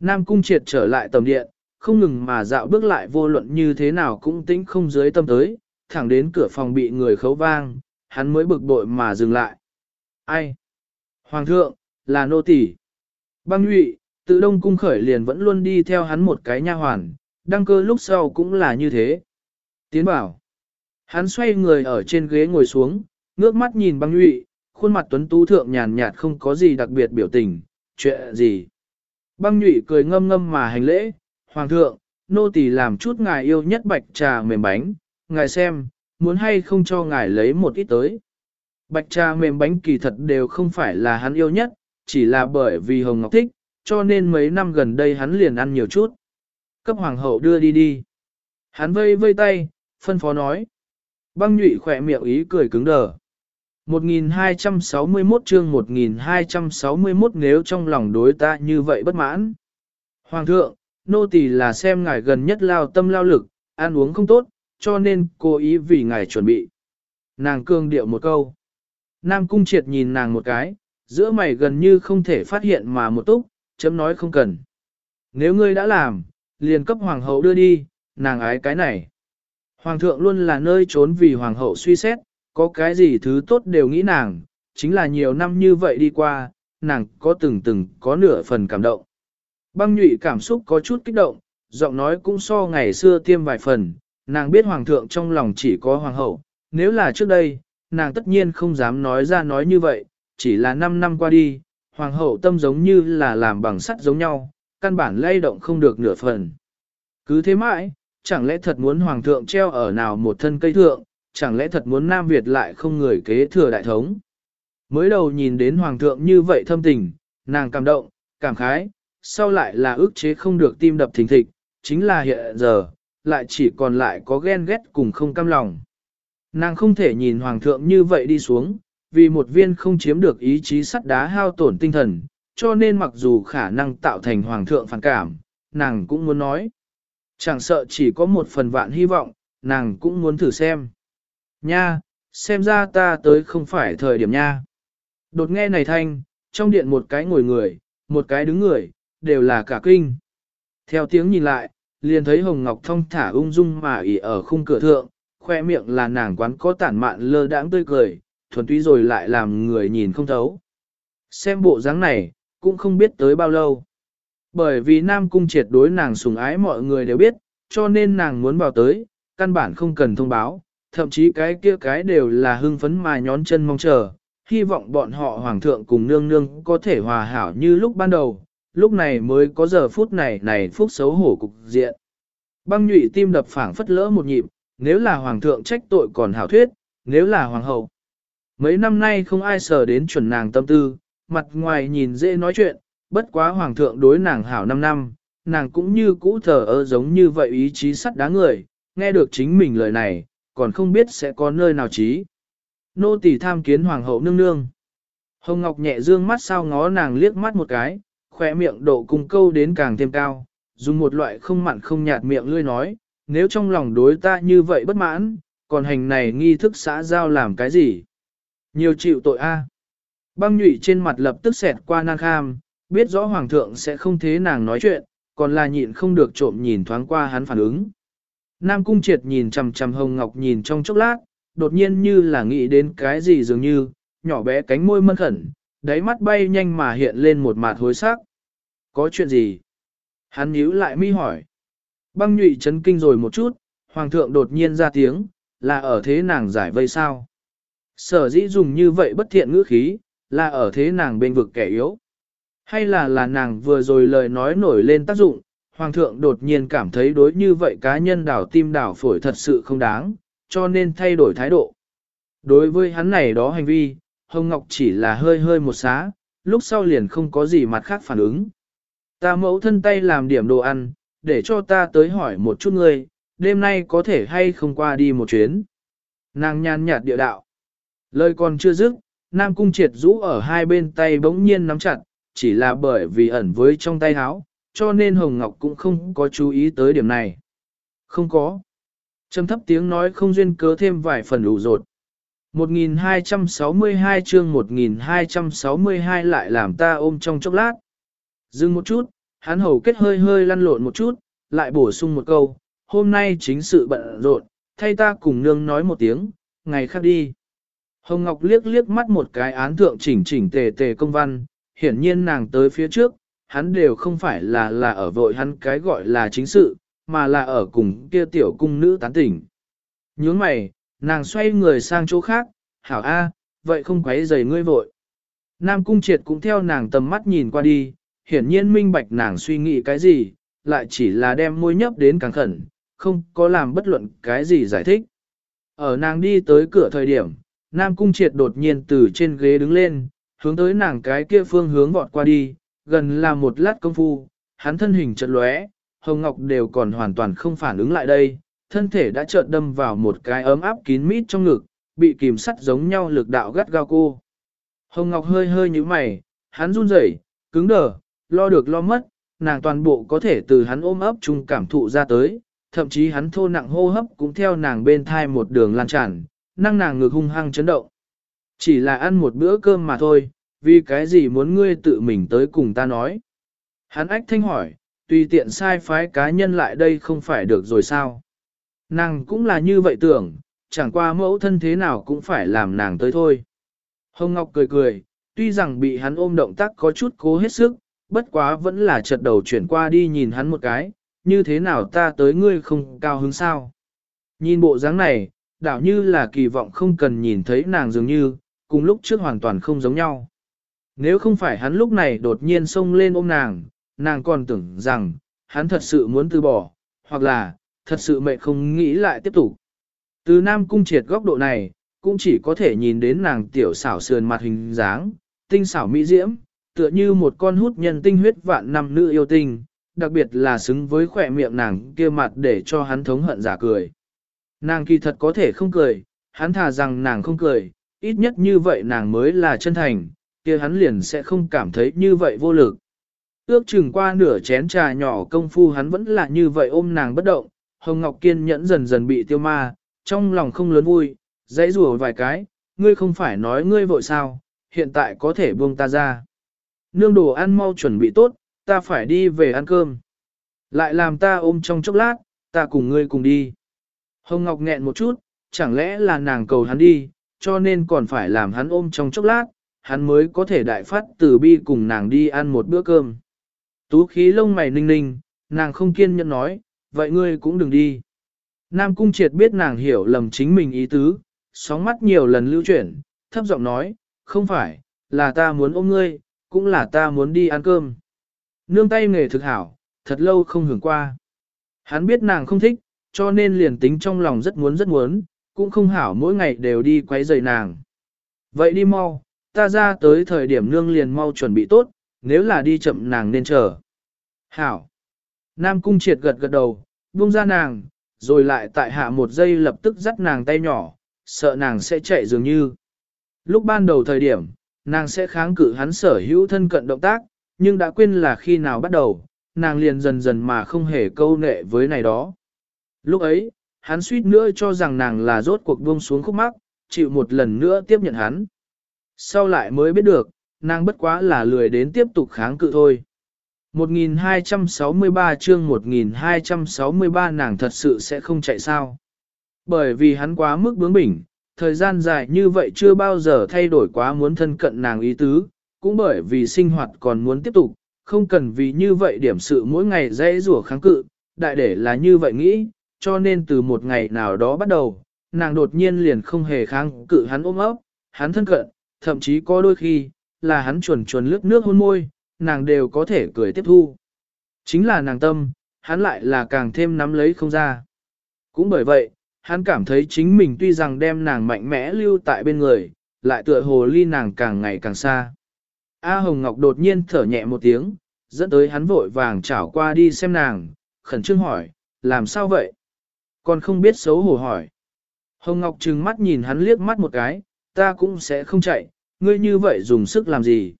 Nam cung triệt trở lại tầm điện, không ngừng mà dạo bước lại vô luận như thế nào cũng tĩnh không dưới tâm tới, thẳng đến cửa phòng bị người khấu vang, hắn mới bực bội mà dừng lại. Ai? Hoàng thượng, là nô tỳ. Băng nhụy, tự đông cung khởi liền vẫn luôn đi theo hắn một cái nha hoàn, đăng cơ lúc sau cũng là như thế. Tiến bảo. Hắn xoay người ở trên ghế ngồi xuống, ngước mắt nhìn băng nhụy, khuôn mặt tuấn tú thượng nhàn nhạt không có gì đặc biệt biểu tình, chuyện gì. Băng nhụy cười ngâm ngâm mà hành lễ, Hoàng thượng, nô tỳ làm chút ngài yêu nhất bạch trà mềm bánh, ngài xem, muốn hay không cho ngài lấy một ít tới. Bạch trà mềm bánh kỳ thật đều không phải là hắn yêu nhất, chỉ là bởi vì Hồng Ngọc thích, cho nên mấy năm gần đây hắn liền ăn nhiều chút. Cấp hoàng hậu đưa đi đi. Hắn vây vây tay, phân phó nói. Băng nhụy khỏe miệng ý cười cứng đờ. 1261 chương 1261 nếu trong lòng đối ta như vậy bất mãn. Hoàng thượng, nô tỳ là xem ngài gần nhất lao tâm lao lực, ăn uống không tốt, cho nên cố ý vì ngài chuẩn bị. Nàng cương điệu một câu. Nam cung triệt nhìn nàng một cái, giữa mày gần như không thể phát hiện mà một túc, chấm nói không cần. Nếu ngươi đã làm, liền cấp hoàng hậu đưa đi, nàng ái cái này. Hoàng thượng luôn là nơi trốn vì hoàng hậu suy xét, có cái gì thứ tốt đều nghĩ nàng, chính là nhiều năm như vậy đi qua, nàng có từng từng có nửa phần cảm động. Băng nhụy cảm xúc có chút kích động, giọng nói cũng so ngày xưa tiêm vài phần, nàng biết hoàng thượng trong lòng chỉ có hoàng hậu, nếu là trước đây, nàng tất nhiên không dám nói ra nói như vậy, chỉ là 5 năm qua đi, hoàng hậu tâm giống như là làm bằng sắt giống nhau, căn bản lay động không được nửa phần. Cứ thế mãi, chẳng lẽ thật muốn hoàng thượng treo ở nào một thân cây thượng, chẳng lẽ thật muốn Nam Việt lại không người kế thừa đại thống. Mới đầu nhìn đến hoàng thượng như vậy thâm tình, nàng cảm động, cảm khái, sau lại là ước chế không được tim đập thình thịch, chính là hiện giờ, lại chỉ còn lại có ghen ghét cùng không cam lòng. Nàng không thể nhìn hoàng thượng như vậy đi xuống, vì một viên không chiếm được ý chí sắt đá hao tổn tinh thần, cho nên mặc dù khả năng tạo thành hoàng thượng phản cảm, nàng cũng muốn nói. Chẳng sợ chỉ có một phần vạn hy vọng, nàng cũng muốn thử xem. Nha, xem ra ta tới không phải thời điểm nha. Đột nghe này thanh, trong điện một cái ngồi người, một cái đứng người, đều là cả kinh. Theo tiếng nhìn lại, liền thấy Hồng Ngọc thông thả ung dung mà ỉ ở khung cửa thượng, khoe miệng là nàng quán có tản mạn lơ đãng tươi cười, thuần túy rồi lại làm người nhìn không thấu. Xem bộ dáng này, cũng không biết tới bao lâu. Bởi vì Nam Cung triệt đối nàng sùng ái mọi người đều biết, cho nên nàng muốn vào tới, căn bản không cần thông báo, thậm chí cái kia cái đều là hưng phấn mà nhón chân mong chờ, hy vọng bọn họ hoàng thượng cùng nương nương có thể hòa hảo như lúc ban đầu, lúc này mới có giờ phút này này phút xấu hổ cục diện. Băng nhụy tim đập phảng phất lỡ một nhịp, nếu là hoàng thượng trách tội còn hảo thuyết, nếu là hoàng hậu. Mấy năm nay không ai sờ đến chuẩn nàng tâm tư, mặt ngoài nhìn dễ nói chuyện, bất quá hoàng thượng đối nàng hảo 5 năm, nàng cũng như cũ thờ ơ giống như vậy ý chí sắt đá người, nghe được chính mình lời này, còn không biết sẽ có nơi nào trí. Nô tỳ tham kiến hoàng hậu nương nương. Hồng Ngọc nhẹ dương mắt sao ngó nàng liếc mắt một cái, khỏe miệng độ cùng câu đến càng thêm cao, dùng một loại không mặn không nhạt miệng lươi nói, nếu trong lòng đối ta như vậy bất mãn, còn hành này nghi thức xã giao làm cái gì? Nhiều chịu tội a. Băng nhụy trên mặt lập tức xẹt qua nan kham, biết rõ hoàng thượng sẽ không thế nàng nói chuyện, còn là nhịn không được trộm nhìn thoáng qua hắn phản ứng. Nam cung triệt nhìn chằm chằm hồng ngọc nhìn trong chốc lát, đột nhiên như là nghĩ đến cái gì dường như, nhỏ bé cánh môi mân khẩn, đáy mắt bay nhanh mà hiện lên một mặt hối sắc. Có chuyện gì? Hắn nhíu lại mi hỏi. Băng nhụy chấn kinh rồi một chút, hoàng thượng đột nhiên ra tiếng, là ở thế nàng giải vây sao? Sở dĩ dùng như vậy bất thiện ngữ khí, là ở thế nàng bên vực kẻ yếu. Hay là là nàng vừa rồi lời nói nổi lên tác dụng, hoàng thượng đột nhiên cảm thấy đối như vậy cá nhân đảo tim đảo phổi thật sự không đáng, cho nên thay đổi thái độ. Đối với hắn này đó hành vi, Hồng Ngọc chỉ là hơi hơi một xá, lúc sau liền không có gì mặt khác phản ứng. Ta mẫu thân tay làm điểm đồ ăn, để cho ta tới hỏi một chút ngươi, đêm nay có thể hay không qua đi một chuyến. Nàng nhàn nhạt địa đạo. Lời còn chưa dứt, Nam Cung triệt rũ ở hai bên tay bỗng nhiên nắm chặt, chỉ là bởi vì ẩn với trong tay háo, cho nên Hồng Ngọc cũng không có chú ý tới điểm này. Không có. Trầm thấp tiếng nói không duyên cớ thêm vài phần đủ rột. 1262 chương 1262 lại làm ta ôm trong chốc lát. Dừng một chút, hắn hầu kết hơi hơi lăn lộn một chút, lại bổ sung một câu, hôm nay chính sự bận rộn, thay ta cùng nương nói một tiếng, ngày khác đi. Hồng Ngọc liếc liếc mắt một cái án thượng chỉnh chỉnh tề tề công văn, hiển nhiên nàng tới phía trước, hắn đều không phải là là ở vội hắn cái gọi là chính sự, mà là ở cùng kia tiểu cung nữ tán tỉnh. Nhướng mày, nàng xoay người sang chỗ khác, hảo a, vậy không quấy rầy ngươi vội. Nam cung triệt cũng theo nàng tầm mắt nhìn qua đi, hiển nhiên minh bạch nàng suy nghĩ cái gì, lại chỉ là đem môi nhấp đến càng khẩn, không có làm bất luận cái gì giải thích. Ở nàng đi tới cửa thời điểm, Nam Cung Triệt đột nhiên từ trên ghế đứng lên, hướng tới nàng cái kia phương hướng vọt qua đi, gần là một lát công phu, hắn thân hình chợt lóe, Hồng Ngọc đều còn hoàn toàn không phản ứng lại đây, thân thể đã chợt đâm vào một cái ấm áp kín mít trong ngực, bị kìm sắt giống nhau lực đạo gắt gao cô. Hồng Ngọc hơi hơi như mày, hắn run rẩy, cứng đờ, lo được lo mất, nàng toàn bộ có thể từ hắn ôm ấp chung cảm thụ ra tới, thậm chí hắn thô nặng hô hấp cũng theo nàng bên thai một đường lan tràn, năng nàng ngực hung hăng chấn động. Chỉ là ăn một bữa cơm mà thôi, vì cái gì muốn ngươi tự mình tới cùng ta nói. Hắn ách thanh hỏi, tùy tiện sai phái cá nhân lại đây không phải được rồi sao. Nàng cũng là như vậy tưởng, chẳng qua mẫu thân thế nào cũng phải làm nàng tới thôi. Hồng Ngọc cười cười, tuy rằng bị hắn ôm động tác có chút cố hết sức, bất quá vẫn là chợt đầu chuyển qua đi nhìn hắn một cái, như thế nào ta tới ngươi không cao hứng sao. Nhìn bộ dáng này, đảo như là kỳ vọng không cần nhìn thấy nàng dường như, cùng lúc trước hoàn toàn không giống nhau. Nếu không phải hắn lúc này đột nhiên xông lên ôm nàng, nàng còn tưởng rằng, hắn thật sự muốn từ bỏ, hoặc là, thật sự mẹ không nghĩ lại tiếp tục. Từ Nam Cung triệt góc độ này, cũng chỉ có thể nhìn đến nàng tiểu xảo sườn mặt hình dáng, tinh xảo mỹ diễm, tựa như một con hút nhân tinh huyết vạn năm nữ yêu tinh, đặc biệt là xứng với khỏe miệng nàng kia mặt để cho hắn thống hận giả cười. Nàng kỳ thật có thể không cười, hắn thà rằng nàng không cười, ít nhất như vậy nàng mới là chân thành, kia hắn liền sẽ không cảm thấy như vậy vô lực. Ước chừng qua nửa chén trà nhỏ công phu hắn vẫn là như vậy ôm nàng bất động, Hồng Ngọc kiên nhẫn dần dần bị tiêu ma, trong lòng không lớn vui, dãy rùa vài cái, ngươi không phải nói ngươi vội sao, hiện tại có thể buông ta ra. Nương đồ ăn mau chuẩn bị tốt, ta phải đi về ăn cơm. Lại làm ta ôm trong chốc lát, ta cùng ngươi cùng đi. Hồng Ngọc nghẹn một chút, chẳng lẽ là nàng cầu hắn đi, cho nên còn phải làm hắn ôm trong chốc lát, hắn mới có thể đại phát từ bi cùng nàng đi ăn một bữa cơm. Tú khí lông mày ninh ninh, nàng không kiên nhẫn nói, vậy ngươi cũng đừng đi. Nam Cung Triệt biết nàng hiểu lầm chính mình ý tứ, sóng mắt nhiều lần lưu chuyển, thấp giọng nói, không phải, là ta muốn ôm ngươi, cũng là ta muốn đi ăn cơm. Nương tay nghề thực hảo, thật lâu không hưởng qua. Hắn biết nàng không thích, cho nên liền tính trong lòng rất muốn rất muốn, cũng không hảo mỗi ngày đều đi quấy rầy nàng. Vậy đi mau, ta ra tới thời điểm nương liền mau chuẩn bị tốt, nếu là đi chậm nàng nên chờ. Hảo. Nam cung triệt gật gật đầu, buông ra nàng, rồi lại tại hạ một giây lập tức dắt nàng tay nhỏ, sợ nàng sẽ chạy dường như. Lúc ban đầu thời điểm, nàng sẽ kháng cự hắn sở hữu thân cận động tác, nhưng đã quên là khi nào bắt đầu, nàng liền dần dần mà không hề câu nệ với này đó. Lúc ấy, hắn suýt nữa cho rằng nàng là rốt cuộc buông xuống khúc mắc, chịu một lần nữa tiếp nhận hắn. Sau lại mới biết được, nàng bất quá là lười đến tiếp tục kháng cự thôi. 1263 chương 1263 nàng thật sự sẽ không chạy sao. Bởi vì hắn quá mức bướng bỉnh, thời gian dài như vậy chưa bao giờ thay đổi quá muốn thân cận nàng ý tứ, cũng bởi vì sinh hoạt còn muốn tiếp tục, không cần vì như vậy điểm sự mỗi ngày dễ rủa kháng cự, đại để là như vậy nghĩ, cho nên từ một ngày nào đó bắt đầu, nàng đột nhiên liền không hề kháng cự hắn ôm ấp, hắn thân cận, thậm chí có đôi khi, là hắn chuồn chuồn lướt nước hôn môi, nàng đều có thể cười tiếp thu. Chính là nàng tâm, hắn lại là càng thêm nắm lấy không ra. Cũng bởi vậy, hắn cảm thấy chính mình tuy rằng đem nàng mạnh mẽ lưu tại bên người, lại tựa hồ ly nàng càng ngày càng xa. A Hồng Ngọc đột nhiên thở nhẹ một tiếng, dẫn tới hắn vội vàng chảo qua đi xem nàng, khẩn trương hỏi, làm sao vậy? Còn không biết xấu hổ hỏi. Hồng Ngọc trừng mắt nhìn hắn liếc mắt một cái, ta cũng sẽ không chạy, ngươi như vậy dùng sức làm gì?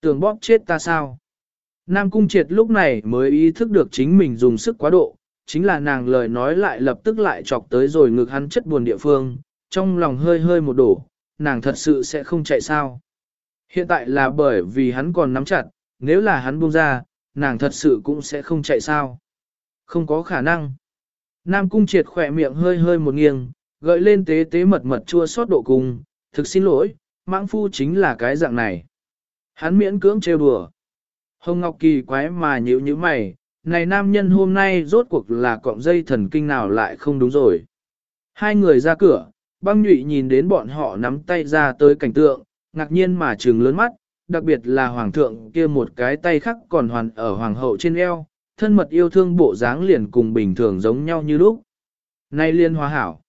Tưởng bóp chết ta sao? Nam Cung Triệt lúc này mới ý thức được chính mình dùng sức quá độ, chính là nàng lời nói lại lập tức lại chọc tới rồi ngực hắn chất buồn địa phương, trong lòng hơi hơi một đổ, nàng thật sự sẽ không chạy sao. Hiện tại là bởi vì hắn còn nắm chặt, nếu là hắn buông ra, nàng thật sự cũng sẽ không chạy sao. Không có khả năng. Nam cung triệt khỏe miệng hơi hơi một nghiêng, gợi lên tế tế mật mật chua xót độ cùng, thực xin lỗi, mãng phu chính là cái dạng này. Hắn miễn cưỡng trêu đùa. Hồng Ngọc Kỳ quái mà nhíu như mày, này nam nhân hôm nay rốt cuộc là cọng dây thần kinh nào lại không đúng rồi. Hai người ra cửa, băng nhụy nhìn đến bọn họ nắm tay ra tới cảnh tượng, ngạc nhiên mà trừng lớn mắt, đặc biệt là hoàng thượng kia một cái tay khác còn hoàn ở hoàng hậu trên eo, thân mật yêu thương bộ dáng liền cùng bình thường giống nhau như lúc. Nay liên hòa hảo.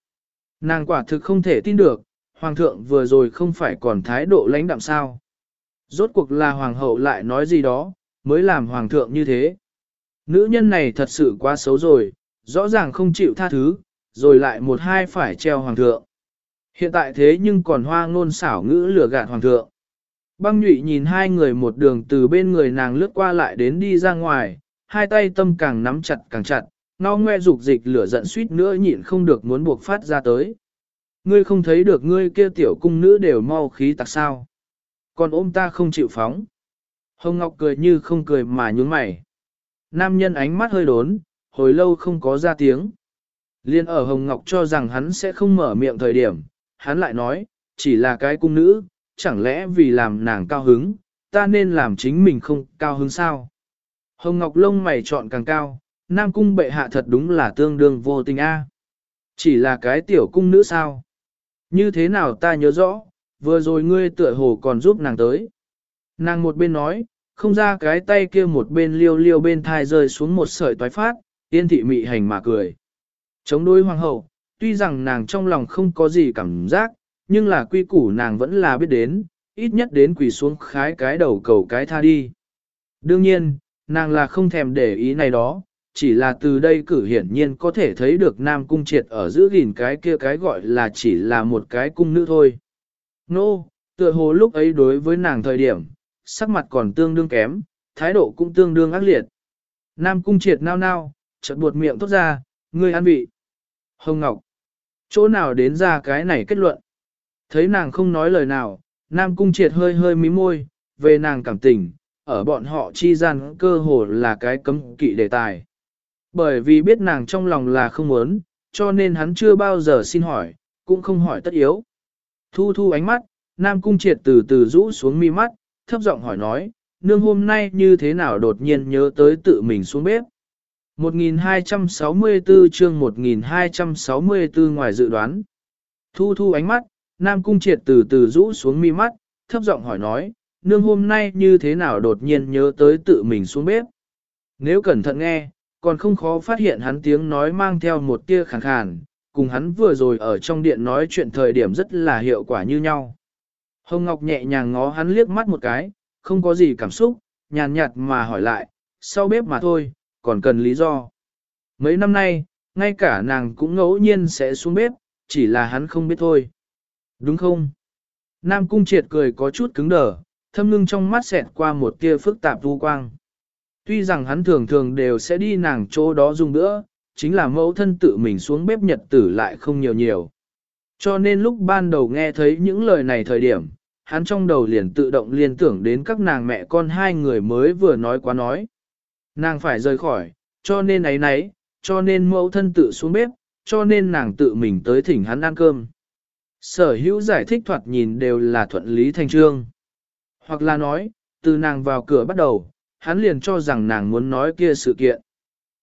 Nàng quả thực không thể tin được, hoàng thượng vừa rồi không phải còn thái độ lãnh đạm sao. Rốt cuộc là hoàng hậu lại nói gì đó, mới làm hoàng thượng như thế. Nữ nhân này thật sự quá xấu rồi, rõ ràng không chịu tha thứ, rồi lại một hai phải treo hoàng thượng. Hiện tại thế nhưng còn hoa ngôn xảo ngữ lừa gạt hoàng thượng. Băng nhụy nhìn hai người một đường từ bên người nàng lướt qua lại đến đi ra ngoài, hai tay tâm càng nắm chặt càng chặt, no ngoe dục dịch lửa giận suýt nữa nhịn không được muốn buộc phát ra tới. Ngươi không thấy được ngươi kia tiểu cung nữ đều mau khí tặc sao. Còn ôm ta không chịu phóng. Hồng Ngọc cười như không cười mà nhún mày. Nam nhân ánh mắt hơi đốn, hồi lâu không có ra tiếng. Liên ở Hồng Ngọc cho rằng hắn sẽ không mở miệng thời điểm, hắn lại nói, chỉ là cái cung nữ, chẳng lẽ vì làm nàng cao hứng, ta nên làm chính mình không cao hứng sao? Hồng Ngọc lông mày chọn càng cao, Nam cung bệ hạ thật đúng là tương đương vô tình a. Chỉ là cái tiểu cung nữ sao? Như thế nào ta nhớ rõ, vừa rồi ngươi tựa hồ còn giúp nàng tới. Nàng một bên nói, không ra cái tay kia một bên liêu liêu bên thai rơi xuống một sợi toái phát, Yên thị mị hành mà cười. Chống đối hoàng hậu, tuy rằng nàng trong lòng không có gì cảm giác, nhưng là quy củ nàng vẫn là biết đến, ít nhất đến quỳ xuống khái cái đầu cầu cái tha đi. Đương nhiên, nàng là không thèm để ý này đó, chỉ là từ đây cử hiển nhiên có thể thấy được Nam Cung Triệt ở giữ gìn cái kia cái gọi là chỉ là một cái cung nữ thôi. Nô, no, tựa hồ lúc ấy đối với nàng thời điểm, sắc mặt còn tương đương kém, thái độ cũng tương đương ác liệt. Nam Cung Triệt nao nao, chợt buột miệng tốt ra, ngươi ăn vị. Hồng Ngọc, chỗ nào đến ra cái này kết luận? Thấy nàng không nói lời nào, Nam Cung Triệt hơi hơi mí môi, về nàng cảm tình, ở bọn họ chi gian cơ hồ là cái cấm kỵ đề tài. Bởi vì biết nàng trong lòng là không muốn, cho nên hắn chưa bao giờ xin hỏi, cũng không hỏi tất yếu. Thu thu ánh mắt, Nam Cung Triệt từ từ rũ xuống mi mắt, thấp giọng hỏi nói, nương hôm nay như thế nào đột nhiên nhớ tới tự mình xuống bếp. 1264 chương 1264 ngoài dự đoán. Thu thu ánh mắt, Nam Cung Triệt từ từ rũ xuống mi mắt, thấp giọng hỏi nói, nương hôm nay như thế nào đột nhiên nhớ tới tự mình xuống bếp. Nếu cẩn thận nghe, còn không khó phát hiện hắn tiếng nói mang theo một tia khàn khàn, cùng hắn vừa rồi ở trong điện nói chuyện thời điểm rất là hiệu quả như nhau. Hồng Ngọc nhẹ nhàng ngó hắn liếc mắt một cái, không có gì cảm xúc, nhàn nhạt mà hỏi lại, sau bếp mà thôi, còn cần lý do. Mấy năm nay, ngay cả nàng cũng ngẫu nhiên sẽ xuống bếp, chỉ là hắn không biết thôi. Đúng không? Nam Cung Triệt cười có chút cứng đờ, thâm ngưng trong mắt xẹt qua một tia phức tạp vu quang. Tuy rằng hắn thường thường đều sẽ đi nàng chỗ đó dùng nữa, chính là mẫu thân tự mình xuống bếp nhật tử lại không nhiều nhiều. Cho nên lúc ban đầu nghe thấy những lời này thời điểm, hắn trong đầu liền tự động liên tưởng đến các nàng mẹ con hai người mới vừa nói quá nói. Nàng phải rời khỏi, cho nên ấy nấy, cho nên mẫu thân tự xuống bếp, cho nên nàng tự mình tới thỉnh hắn ăn cơm. Sở hữu giải thích thoạt nhìn đều là thuận lý thành trương. Hoặc là nói, từ nàng vào cửa bắt đầu, hắn liền cho rằng nàng muốn nói kia sự kiện.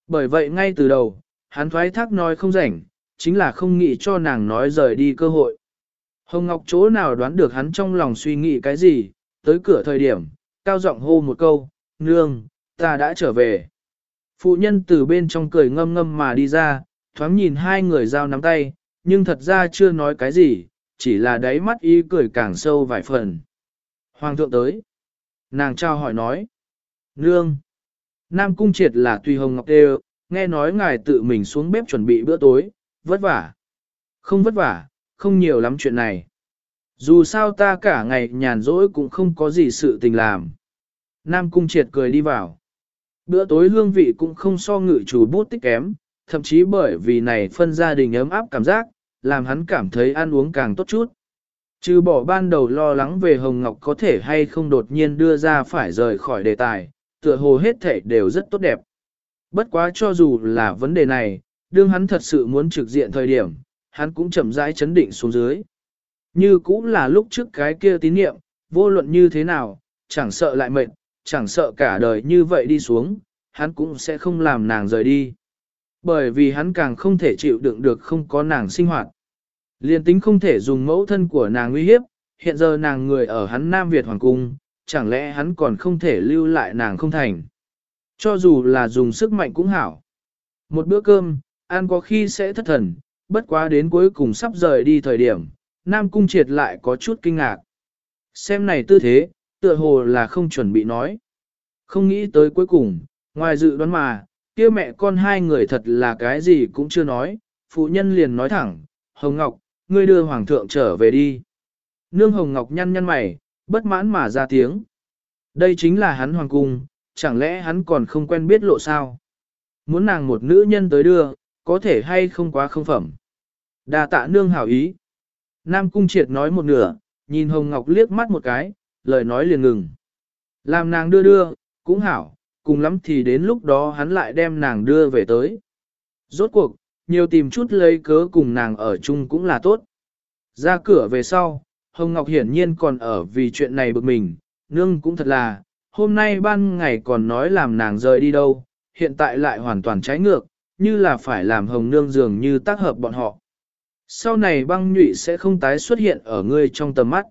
Bởi vậy ngay từ đầu, hắn thoái thác nói không rảnh, chính là không nghĩ cho nàng nói rời đi cơ hội. Hồng Ngọc chỗ nào đoán được hắn trong lòng suy nghĩ cái gì, tới cửa thời điểm, cao giọng hô một câu, nương, ta đã trở về. Phụ nhân từ bên trong cười ngâm ngâm mà đi ra, thoáng nhìn hai người giao nắm tay, nhưng thật ra chưa nói cái gì, chỉ là đáy mắt ý cười càng sâu vài phần. Hoàng thượng tới. Nàng trao hỏi nói. Nương. Nam cung triệt là tùy hồng ngọc đều, nghe nói ngài tự mình xuống bếp chuẩn bị bữa tối, vất vả. Không vất vả, không nhiều lắm chuyện này. Dù sao ta cả ngày nhàn rỗi cũng không có gì sự tình làm. Nam cung triệt cười đi vào. Bữa tối hương vị cũng không so ngự chủ bút tích kém, thậm chí bởi vì này phân gia đình ấm áp cảm giác, làm hắn cảm thấy ăn uống càng tốt chút. Trừ bỏ ban đầu lo lắng về Hồng Ngọc có thể hay không đột nhiên đưa ra phải rời khỏi đề tài, tựa hồ hết thể đều rất tốt đẹp. Bất quá cho dù là vấn đề này, đương hắn thật sự muốn trực diện thời điểm, hắn cũng chậm rãi chấn định xuống dưới. Như cũng là lúc trước cái kia tín niệm, vô luận như thế nào, chẳng sợ lại mệt, chẳng sợ cả đời như vậy đi xuống, hắn cũng sẽ không làm nàng rời đi. Bởi vì hắn càng không thể chịu đựng được không có nàng sinh hoạt. Liên tính không thể dùng mẫu thân của nàng uy hiếp, hiện giờ nàng người ở hắn Nam Việt Hoàng Cung, chẳng lẽ hắn còn không thể lưu lại nàng không thành. Cho dù là dùng sức mạnh cũng hảo. Một bữa cơm, ăn có khi sẽ thất thần, bất quá đến cuối cùng sắp rời đi thời điểm, Nam Cung Triệt lại có chút kinh ngạc. Xem này tư thế, tựa hồ là không chuẩn bị nói. Không nghĩ tới cuối cùng, ngoài dự đoán mà, kia mẹ con hai người thật là cái gì cũng chưa nói, phụ nhân liền nói thẳng, Hồng Ngọc, ngươi đưa Hoàng thượng trở về đi. Nương Hồng Ngọc nhăn nhăn mày, bất mãn mà ra tiếng. Đây chính là hắn Hoàng Cung, chẳng lẽ hắn còn không quen biết lộ sao? Muốn nàng một nữ nhân tới đưa, có thể hay không quá không phẩm. Đà tạ nương hảo ý. Nam Cung Triệt nói một nửa, nhìn Hồng Ngọc liếc mắt một cái, lời nói liền ngừng. Làm nàng đưa đưa, cũng hảo, cùng lắm thì đến lúc đó hắn lại đem nàng đưa về tới. Rốt cuộc, nhiều tìm chút lấy cớ cùng nàng ở chung cũng là tốt. Ra cửa về sau, Hồng Ngọc hiển nhiên còn ở vì chuyện này bực mình, nương cũng thật là, hôm nay ban ngày còn nói làm nàng rời đi đâu, hiện tại lại hoàn toàn trái ngược, như là phải làm Hồng nương dường như tác hợp bọn họ. Sau này băng nhụy sẽ không tái xuất hiện ở ngươi trong tầm mắt.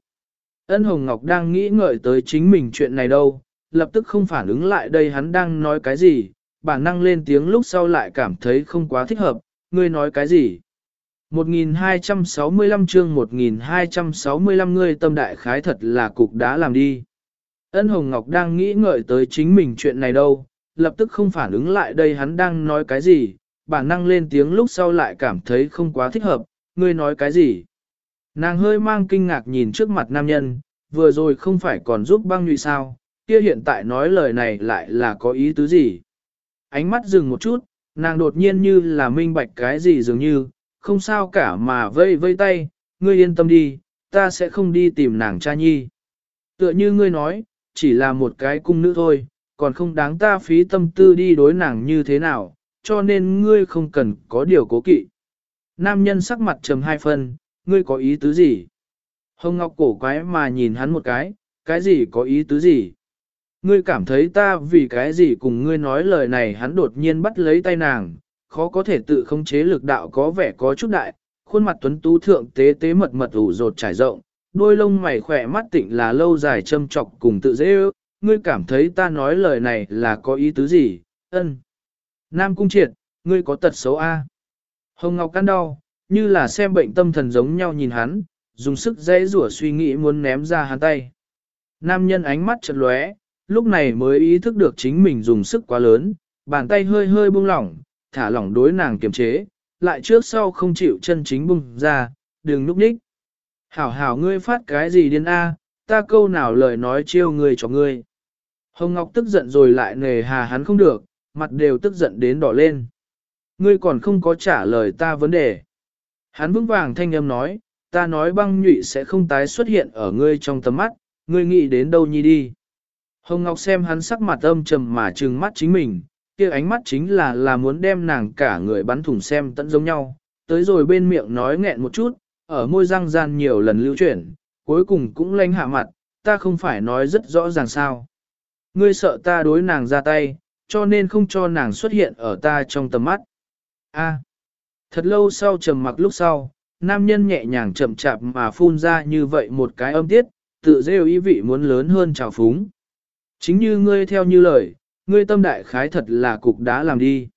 Ân Hồng Ngọc đang nghĩ ngợi tới chính mình chuyện này đâu, lập tức không phản ứng lại đây hắn đang nói cái gì, bản năng lên tiếng lúc sau lại cảm thấy không quá thích hợp, ngươi nói cái gì. 1265 chương 1265 ngươi tâm đại khái thật là cục đã làm đi. Ân Hồng Ngọc đang nghĩ ngợi tới chính mình chuyện này đâu, lập tức không phản ứng lại đây hắn đang nói cái gì, bản năng lên tiếng lúc sau lại cảm thấy không quá thích hợp, ngươi nói cái gì. Nàng hơi mang kinh ngạc nhìn trước mặt nam nhân, vừa rồi không phải còn giúp băng nhụy sao, kia hiện tại nói lời này lại là có ý tứ gì. Ánh mắt dừng một chút, nàng đột nhiên như là minh bạch cái gì dường như, không sao cả mà vây vây tay, ngươi yên tâm đi, ta sẽ không đi tìm nàng cha nhi. Tựa như ngươi nói, chỉ là một cái cung nữ thôi, còn không đáng ta phí tâm tư đi đối nàng như thế nào, cho nên ngươi không cần có điều cố kỵ. Nam nhân sắc mặt trầm hai phân, ngươi có ý tứ gì? Hồng Ngọc cổ quái mà nhìn hắn một cái, cái gì có ý tứ gì? Ngươi cảm thấy ta vì cái gì cùng ngươi nói lời này hắn đột nhiên bắt lấy tay nàng, khó có thể tự khống chế lực đạo có vẻ có chút đại, khuôn mặt tuấn tú thượng tế tế mật mật ủ rột trải rộng, đôi lông mày khỏe mắt tịnh là lâu dài châm trọc cùng tự dễ ước, ngươi cảm thấy ta nói lời này là có ý tứ gì, ân. Nam Cung Triệt, ngươi có tật xấu A. Hồng Ngọc căn đau, như là xem bệnh tâm thần giống nhau nhìn hắn, dùng sức dễ rủa suy nghĩ muốn ném ra hắn tay. Nam nhân ánh mắt chật lóe, lúc này mới ý thức được chính mình dùng sức quá lớn, bàn tay hơi hơi buông lỏng, thả lỏng đối nàng kiềm chế, lại trước sau không chịu chân chính bung ra, đừng núp đích. Hảo hảo ngươi phát cái gì điên a, ta câu nào lời nói chiêu ngươi cho ngươi. Hồng Ngọc tức giận rồi lại nề hà hắn không được, mặt đều tức giận đến đỏ lên. Ngươi còn không có trả lời ta vấn đề. Hắn vững vàng thanh âm nói, ta nói băng nhụy sẽ không tái xuất hiện ở ngươi trong tầm mắt, ngươi nghĩ đến đâu nhi đi. Hồng Ngọc xem hắn sắc mặt âm trầm mà trừng mắt chính mình, kia ánh mắt chính là là muốn đem nàng cả người bắn thủng xem tận giống nhau, tới rồi bên miệng nói nghẹn một chút, ở môi răng gian nhiều lần lưu chuyển, cuối cùng cũng lanh hạ mặt, ta không phải nói rất rõ ràng sao. Ngươi sợ ta đối nàng ra tay, cho nên không cho nàng xuất hiện ở ta trong tầm mắt. A. thật lâu sau trầm mặc lúc sau, nam nhân nhẹ nhàng chậm chạp mà phun ra như vậy một cái âm tiết, tự rêu ý vị muốn lớn hơn trào phúng. Chính như ngươi theo như lời, ngươi tâm đại khái thật là cục đá làm đi.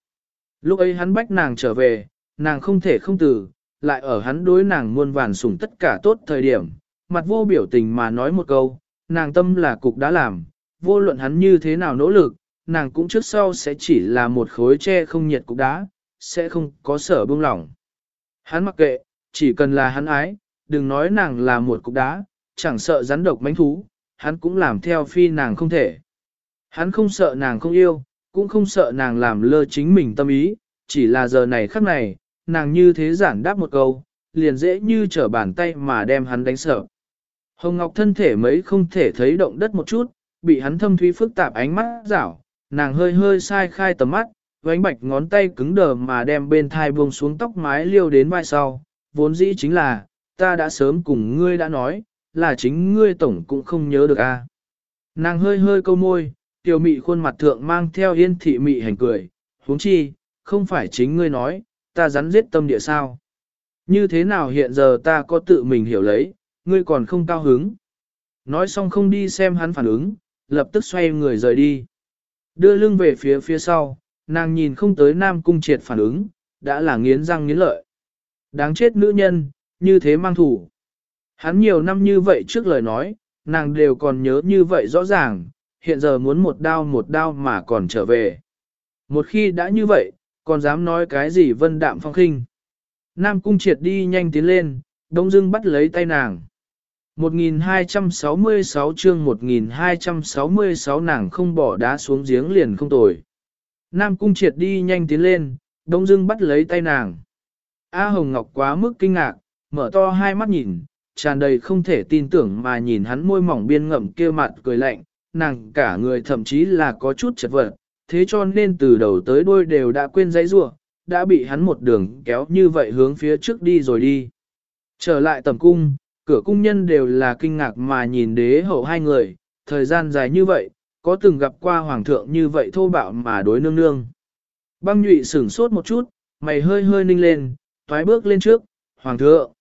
Lúc ấy hắn bách nàng trở về, nàng không thể không từ, lại ở hắn đối nàng muôn vàn sủng tất cả tốt thời điểm, mặt vô biểu tình mà nói một câu, nàng tâm là cục đá làm, vô luận hắn như thế nào nỗ lực, nàng cũng trước sau sẽ chỉ là một khối tre không nhiệt cục đá, sẽ không có sở bông lỏng. Hắn mặc kệ, chỉ cần là hắn ái, đừng nói nàng là một cục đá, chẳng sợ rắn độc mánh thú, hắn cũng làm theo phi nàng không thể. Hắn không sợ nàng không yêu, cũng không sợ nàng làm lơ chính mình tâm ý, chỉ là giờ này khắc này, nàng như thế giản đáp một câu, liền dễ như trở bàn tay mà đem hắn đánh sợ. Hồng Ngọc thân thể mấy không thể thấy động đất một chút, bị hắn thâm thúy phức tạp ánh mắt rảo, nàng hơi hơi sai khai tầm mắt, vánh bạch ngón tay cứng đờ mà đem bên thai buông xuống tóc mái liêu đến vai sau, vốn dĩ chính là, ta đã sớm cùng ngươi đã nói, là chính ngươi tổng cũng không nhớ được a. Nàng hơi hơi câu môi, tiểu mị khuôn mặt thượng mang theo yên thị mị hành cười, huống chi, không phải chính ngươi nói, ta rắn giết tâm địa sao. Như thế nào hiện giờ ta có tự mình hiểu lấy, ngươi còn không cao hứng. Nói xong không đi xem hắn phản ứng, lập tức xoay người rời đi. Đưa lưng về phía phía sau, nàng nhìn không tới Nam Cung Triệt phản ứng, đã là nghiến răng nghiến lợi. Đáng chết nữ nhân, như thế mang thủ. Hắn nhiều năm như vậy trước lời nói, nàng đều còn nhớ như vậy rõ ràng, hiện giờ muốn một đao một đao mà còn trở về. Một khi đã như vậy, còn dám nói cái gì vân đạm phong khinh. Nam cung triệt đi nhanh tiến lên, đông dưng bắt lấy tay nàng. 1266 chương 1266 nàng không bỏ đá xuống giếng liền không tồi. Nam cung triệt đi nhanh tiến lên, đông dưng bắt lấy tay nàng. A Hồng Ngọc quá mức kinh ngạc, mở to hai mắt nhìn, tràn đầy không thể tin tưởng mà nhìn hắn môi mỏng biên ngậm kia mặt cười lạnh, nàng cả người thậm chí là có chút chật vật, thế cho nên từ đầu tới đuôi đều đã quên giấy rủa, đã bị hắn một đường kéo như vậy hướng phía trước đi rồi đi. Trở lại tầm cung, cửa cung nhân đều là kinh ngạc mà nhìn đế hậu hai người, thời gian dài như vậy, có từng gặp qua hoàng thượng như vậy thô bạo mà đối nương nương. Băng nhụy sửng sốt một chút, mày hơi hơi ninh lên, thoái bước lên trước, hoàng thượng.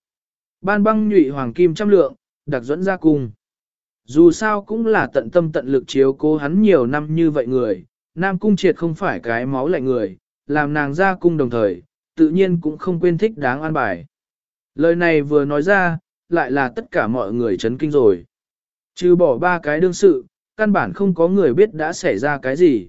Ban băng nhụy hoàng kim trăm lượng, đặc dẫn ra cung. Dù sao cũng là tận tâm tận lực chiếu cố hắn nhiều năm như vậy người, Nam Cung Triệt không phải cái máu lạnh người, làm nàng ra cung đồng thời, tự nhiên cũng không quên thích đáng an bài. Lời này vừa nói ra, lại là tất cả mọi người chấn kinh rồi. Trừ bỏ ba cái đương sự, căn bản không có người biết đã xảy ra cái gì.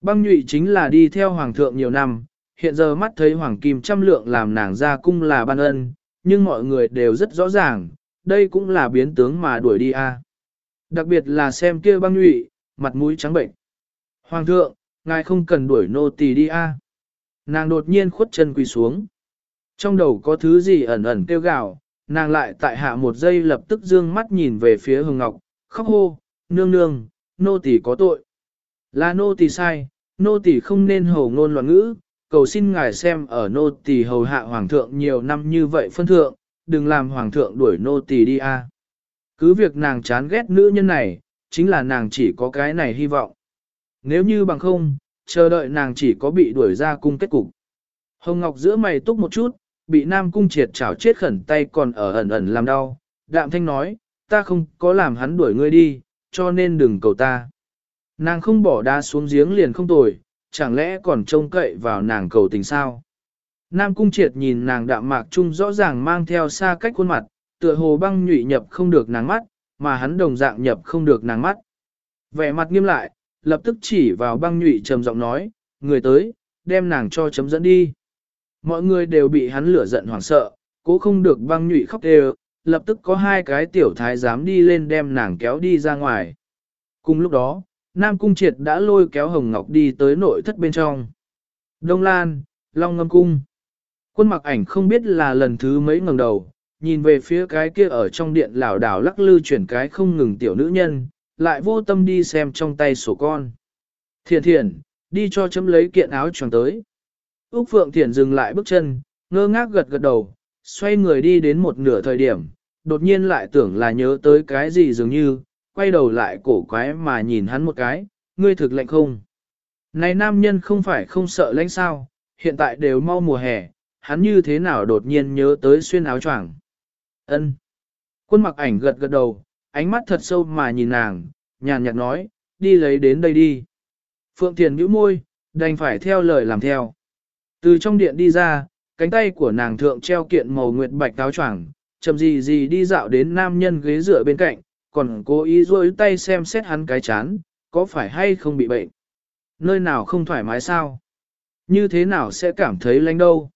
Băng nhụy chính là đi theo hoàng thượng nhiều năm, hiện giờ mắt thấy hoàng kim trăm lượng làm nàng ra cung là ban ân, nhưng mọi người đều rất rõ ràng, đây cũng là biến tướng mà đuổi đi a. Đặc biệt là xem kia băng nhụy, mặt mũi trắng bệnh. Hoàng thượng, ngài không cần đuổi nô tỳ đi a. Nàng đột nhiên khuất chân quỳ xuống. Trong đầu có thứ gì ẩn ẩn kêu gào, nàng lại tại hạ một giây lập tức dương mắt nhìn về phía Hồng Ngọc, khóc hô, nương nương, nô tỳ có tội. Là nô tỳ sai, nô tỳ không nên hồ ngôn loạn ngữ, cầu xin ngài xem ở nô tỳ hầu hạ hoàng thượng nhiều năm như vậy phân thượng, đừng làm hoàng thượng đuổi nô tỳ đi a. Cứ việc nàng chán ghét nữ nhân này, chính là nàng chỉ có cái này hy vọng. Nếu như bằng không, chờ đợi nàng chỉ có bị đuổi ra cung kết cục. Hồng Ngọc giữa mày túc một chút, bị Nam Cung triệt chảo chết khẩn tay còn ở ẩn ẩn làm đau. Đạm Thanh nói, ta không có làm hắn đuổi ngươi đi, cho nên đừng cầu ta. Nàng không bỏ đá xuống giếng liền không tồi, chẳng lẽ còn trông cậy vào nàng cầu tình sao? Nam Cung triệt nhìn nàng đạm mạc trung rõ ràng mang theo xa cách khuôn mặt, tựa hồ băng nhụy nhập không được nàng mắt, mà hắn đồng dạng nhập không được nàng mắt. Vẻ mặt nghiêm lại, lập tức chỉ vào băng nhụy trầm giọng nói, người tới, đem nàng cho chấm dẫn đi. Mọi người đều bị hắn lửa giận hoảng sợ, cố không được băng nhụy khóc đều, lập tức có hai cái tiểu thái dám đi lên đem nàng kéo đi ra ngoài. Cùng lúc đó, Nam Cung Triệt đã lôi kéo Hồng Ngọc đi tới nội thất bên trong. Đông Lan, Long Ngâm Cung. Quân mặc ảnh không biết là lần thứ mấy ngẩng đầu, nhìn về phía cái kia ở trong điện lảo đảo lắc lư chuyển cái không ngừng tiểu nữ nhân, lại vô tâm đi xem trong tay sổ con. Thiện thiện, đi cho chấm lấy kiện áo choàng tới. Úc Phượng Thiện dừng lại bước chân, ngơ ngác gật gật đầu, xoay người đi đến một nửa thời điểm, đột nhiên lại tưởng là nhớ tới cái gì dường như, quay đầu lại cổ quái mà nhìn hắn một cái, ngươi thực lạnh không? Này nam nhân không phải không sợ lạnh sao, hiện tại đều mau mùa hè, hắn như thế nào đột nhiên nhớ tới xuyên áo choàng. Ân. Quân mặc ảnh gật gật đầu, ánh mắt thật sâu mà nhìn nàng, nhàn nhạt nói, đi lấy đến đây đi. Phượng Thiền nhíu môi, đành phải theo lời làm theo. Từ trong điện đi ra, cánh tay của nàng thượng treo kiện màu nguyệt bạch áo choàng, chậm gì gì đi dạo đến nam nhân ghế dựa bên cạnh, còn cố ý rôi tay xem xét hắn cái chán, có phải hay không bị bệnh. Nơi nào không thoải mái sao? Như thế nào sẽ cảm thấy lạnh đâu?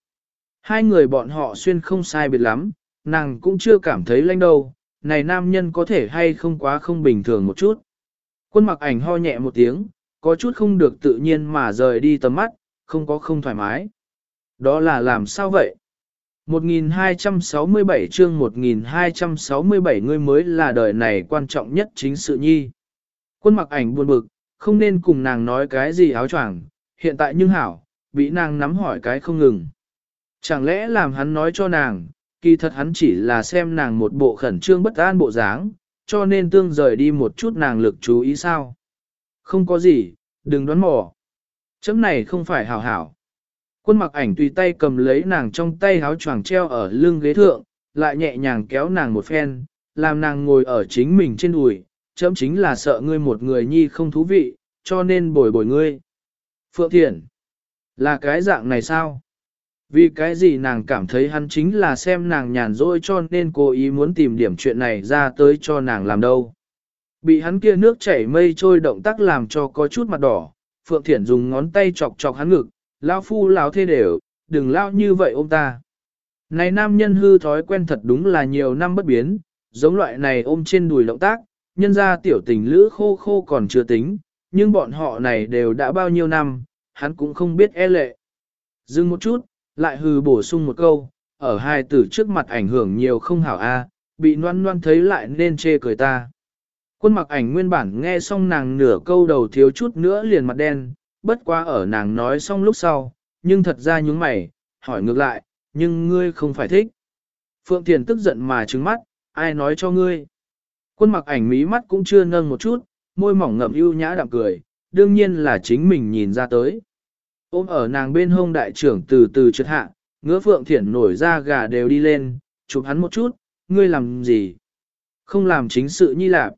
Hai người bọn họ xuyên không sai biệt lắm, nàng cũng chưa cảm thấy lạnh đâu, này nam nhân có thể hay không quá không bình thường một chút. Quân mặc ảnh ho nhẹ một tiếng, có chút không được tự nhiên mà rời đi tầm mắt, không có không thoải mái. Đó là làm sao vậy? 1267 chương 1267 ngươi mới là đời này quan trọng nhất chính sự nhi. Quân mặc ảnh buồn bực, không nên cùng nàng nói cái gì áo choàng, hiện tại nhưng hảo, bị nàng nắm hỏi cái không ngừng. Chẳng lẽ làm hắn nói cho nàng, kỳ thật hắn chỉ là xem nàng một bộ khẩn trương bất an bộ dáng, cho nên tương rời đi một chút nàng lực chú ý sao. Không có gì, đừng đoán mò. Chấm này không phải hảo hảo. Quân mặc ảnh tùy tay cầm lấy nàng trong tay háo choàng treo ở lưng ghế thượng, lại nhẹ nhàng kéo nàng một phen, làm nàng ngồi ở chính mình trên đùi, chấm chính là sợ ngươi một người nhi không thú vị, cho nên bồi bồi ngươi. Phượng Thiển, là cái dạng này sao? Vì cái gì nàng cảm thấy hắn chính là xem nàng nhàn rỗi cho nên cố ý muốn tìm điểm chuyện này ra tới cho nàng làm đâu. Bị hắn kia nước chảy mây trôi động tác làm cho có chút mặt đỏ, Phượng Thiển dùng ngón tay chọc chọc hắn ngực, Lão phu lão thê đều, đừng lao như vậy ôm ta. Này nam nhân hư thói quen thật đúng là nhiều năm bất biến, giống loại này ôm trên đùi động tác, nhân ra tiểu tình lữ khô khô còn chưa tính, nhưng bọn họ này đều đã bao nhiêu năm, hắn cũng không biết e lệ. Dừng một chút, lại hư bổ sung một câu, ở hai tử trước mặt ảnh hưởng nhiều không hảo a, à, bị noan noan thấy lại nên chê cười ta. Quân mặc ảnh nguyên bản nghe xong nàng nửa câu đầu thiếu chút nữa liền mặt đen, bất quá ở nàng nói xong lúc sau, nhưng thật ra nhúng mày, hỏi ngược lại, nhưng ngươi không phải thích. Phượng Thiền tức giận mà trứng mắt, ai nói cho ngươi. Quân mặc ảnh mí mắt cũng chưa nâng một chút, môi mỏng ngậm ưu nhã đạm cười, đương nhiên là chính mình nhìn ra tới. Ôm ở nàng bên hông đại trưởng từ từ trượt hạ, ngứa Phượng Thiển nổi ra gà đều đi lên, chụp hắn một chút, ngươi làm gì? Không làm chính sự nhi lạp.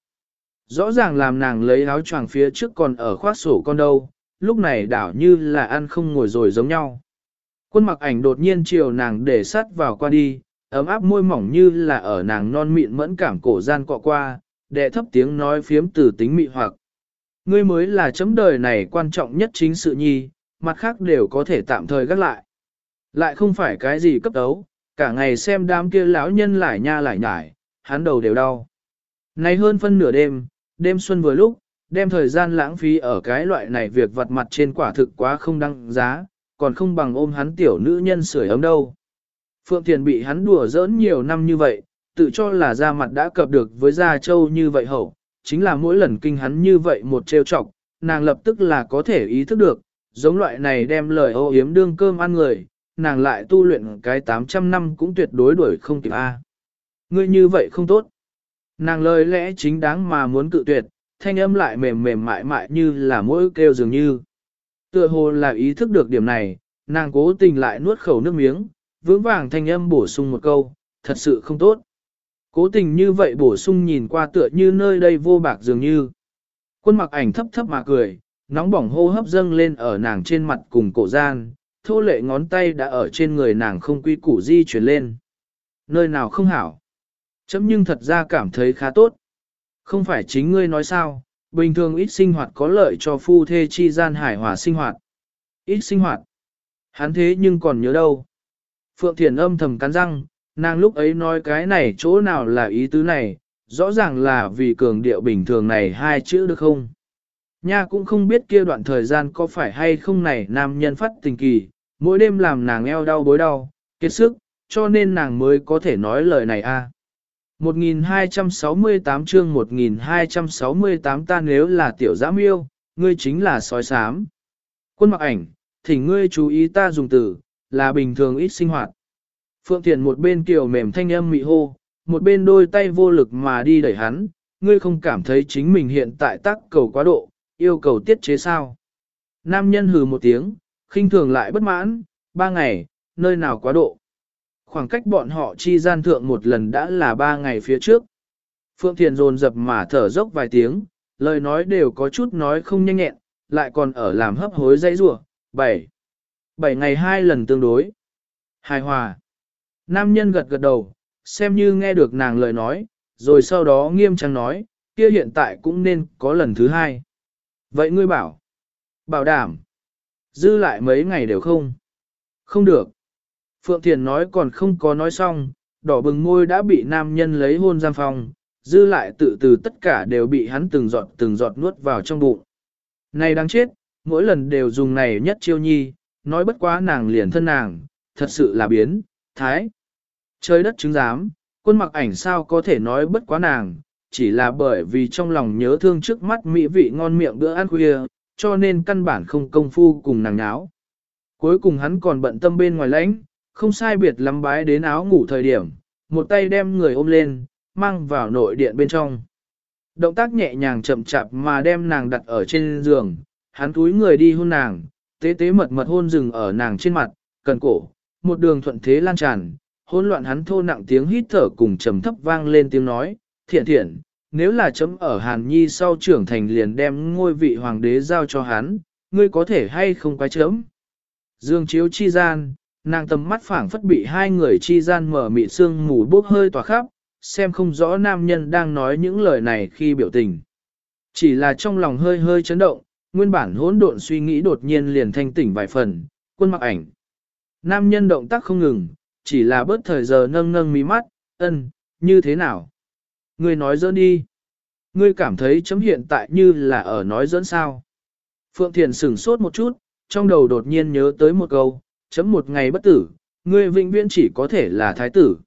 Rõ ràng làm nàng lấy áo choàng phía trước còn ở khoác sổ con đâu, lúc này đảo như là ăn không ngồi rồi giống nhau. Quân mặc ảnh đột nhiên chiều nàng để sát vào qua đi, ấm áp môi mỏng như là ở nàng non mịn mẫn cảm cổ gian cọ qua, đệ thấp tiếng nói phiếm từ tính mị hoặc. Ngươi mới là chấm đời này quan trọng nhất chính sự nhi, mặt khác đều có thể tạm thời gác lại. Lại không phải cái gì cấp đấu, cả ngày xem đám kia lão nhân lại nha lại nhải, hắn đầu đều đau. Nay hơn phân nửa đêm, đêm xuân vừa lúc, đem thời gian lãng phí ở cái loại này việc vặt mặt trên quả thực quá không đăng giá, còn không bằng ôm hắn tiểu nữ nhân sưởi ấm đâu. Phượng Thiền bị hắn đùa giỡn nhiều năm như vậy, tự cho là ra mặt đã cập được với Gia Châu như vậy hậu, chính là mỗi lần kinh hắn như vậy một trêu chọc, nàng lập tức là có thể ý thức được, giống loại này đem lời ô hiếm đương cơm ăn người, nàng lại tu luyện cái 800 năm cũng tuyệt đối đuổi không kịp A. Ngươi như vậy không tốt. Nàng lời lẽ chính đáng mà muốn cự tuyệt, thanh âm lại mềm mềm mại mại như là mỗi kêu dường như. Tựa hồ là ý thức được điểm này, nàng cố tình lại nuốt khẩu nước miếng, vững vàng thanh âm bổ sung một câu, thật sự không tốt. Cố tình như vậy bổ sung nhìn qua tựa như nơi đây vô bạc dường như. Quân mặc ảnh thấp thấp mà cười, nóng bỏng hô hấp dâng lên ở nàng trên mặt cùng cổ gian, thô lệ ngón tay đã ở trên người nàng không quy củ di chuyển lên. Nơi nào không hảo. Chấm nhưng thật ra cảm thấy khá tốt. Không phải chính ngươi nói sao, bình thường ít sinh hoạt có lợi cho phu thê chi gian hải hòa sinh hoạt. Ít sinh hoạt. Hắn thế nhưng còn nhớ đâu. Phượng Thiền âm thầm cắn răng, nàng lúc ấy nói cái này chỗ nào là ý tứ này, rõ ràng là vì cường điệu bình thường này hai chữ được không. Nha cũng không biết kia đoạn thời gian có phải hay không này nam nhân phát tình kỳ, mỗi đêm làm nàng eo đau bối đau, kiệt sức, cho nên nàng mới có thể nói lời này a. 1268 chương 1268 ta nếu là tiểu giã miêu, ngươi chính là sói sám. Quân mặc ảnh, thỉnh ngươi chú ý ta dùng từ, là bình thường ít sinh hoạt. Phượng Thiền một bên kiểu mềm thanh âm mị hô, một bên đôi tay vô lực mà đi đẩy hắn, ngươi không cảm thấy chính mình hiện tại tác cầu quá độ, yêu cầu tiết chế sao. Nam nhân hừ một tiếng, khinh thường lại bất mãn, ba ngày, nơi nào quá độ. Khoảng cách bọn họ chi gian thượng một lần đã là ba ngày phía trước. Phượng Thiền dồn dập mà thở dốc vài tiếng, lời nói đều có chút nói không nhanh nhẹn, lại còn ở làm hấp hối dây rủa bảy bảy ngày hai lần tương đối. Hài hòa. Nam nhân gật gật đầu, xem như nghe được nàng lời nói, rồi sau đó nghiêm trang nói, kia hiện tại cũng nên có lần thứ hai. Vậy ngươi bảo, bảo đảm, dư lại mấy ngày đều không? Không được. Phượng Thiền nói còn không có nói xong, đỏ bừng môi đã bị nam nhân lấy hôn giam phòng, dư lại tự từ tất cả đều bị hắn từng giọt từng giọt nuốt vào trong bụng. Này đáng chết, mỗi lần đều dùng này nhất chiêu nhi, nói bất quá nàng liền thân nàng, thật sự là biến, thái. Trời đất chứng giám, quân mặc ảnh sao có thể nói bất quá nàng, chỉ là bởi vì trong lòng nhớ thương trước mắt mỹ vị ngon miệng bữa ăn khuya, cho nên căn bản không công phu cùng nàng nháo. Cuối cùng hắn còn bận tâm bên ngoài lãnh, không sai biệt lắm bái đến áo ngủ thời điểm, một tay đem người ôm lên, mang vào nội điện bên trong. Động tác nhẹ nhàng chậm chạp mà đem nàng đặt ở trên giường, hắn túi người đi hôn nàng, tế tế mật mật hôn rừng ở nàng trên mặt, cần cổ, một đường thuận thế lan tràn, hôn loạn hắn thô nặng tiếng hít thở cùng trầm thấp vang lên tiếng nói, thiện thiện, nếu là chấm ở Hàn Nhi sau trưởng thành liền đem ngôi vị hoàng đế giao cho hắn, ngươi có thể hay không quái chấm. Dương chiếu chi gian, nàng tầm mắt phảng phất bị hai người chi gian mở mị sương mù bốc hơi tỏa khắp, xem không rõ nam nhân đang nói những lời này khi biểu tình. Chỉ là trong lòng hơi hơi chấn động, nguyên bản hỗn độn suy nghĩ đột nhiên liền thanh tỉnh vài phần, quân mặc ảnh. Nam nhân động tác không ngừng, chỉ là bớt thời giờ nâng nâng mí mắt, ân, như thế nào? Ngươi nói dỡn đi. Ngươi cảm thấy chấm hiện tại như là ở nói dẫn sao. Phượng Thiền sửng sốt một chút, trong đầu đột nhiên nhớ tới một câu, chấm một ngày bất tử, ngươi vĩnh viễn chỉ có thể là thái tử.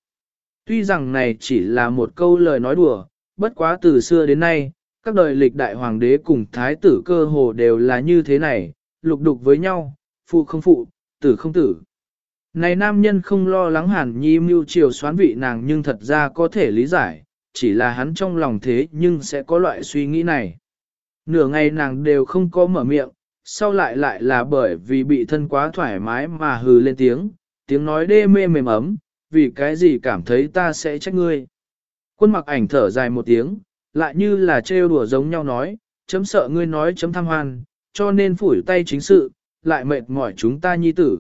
Tuy rằng này chỉ là một câu lời nói đùa, bất quá từ xưa đến nay, các đời lịch đại hoàng đế cùng thái tử cơ hồ đều là như thế này, lục đục với nhau, phụ không phụ, tử không tử. Này nam nhân không lo lắng hẳn nhi mưu chiều xoán vị nàng nhưng thật ra có thể lý giải, chỉ là hắn trong lòng thế nhưng sẽ có loại suy nghĩ này. Nửa ngày nàng đều không có mở miệng, sau lại lại là bởi vì bị thân quá thoải mái mà hừ lên tiếng, tiếng nói đê mê mềm ấm, vì cái gì cảm thấy ta sẽ trách ngươi. Quân mặc ảnh thở dài một tiếng, lại như là trêu đùa giống nhau nói, chấm sợ ngươi nói chấm tham hoan, cho nên phủi tay chính sự, lại mệt mỏi chúng ta nhi tử.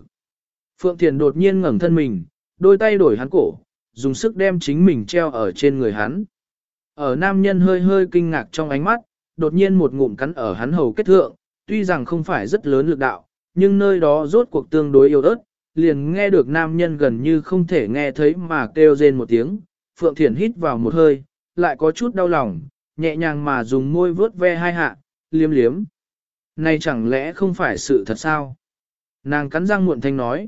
Phượng Thiền đột nhiên ngẩng thân mình, đôi tay đổi hắn cổ, dùng sức đem chính mình treo ở trên người hắn. Ở nam nhân hơi hơi kinh ngạc trong ánh mắt, đột nhiên một ngụm cắn ở hắn hầu kết thượng, tuy rằng không phải rất lớn lực đạo, nhưng nơi đó rốt cuộc tương đối yếu ớt, liền nghe được nam nhân gần như không thể nghe thấy mà kêu rên một tiếng. Phượng Thiển hít vào một hơi, lại có chút đau lòng, nhẹ nhàng mà dùng môi vớt ve hai hạ, liếm liếm. Này chẳng lẽ không phải sự thật sao? Nàng cắn răng muộn thanh nói.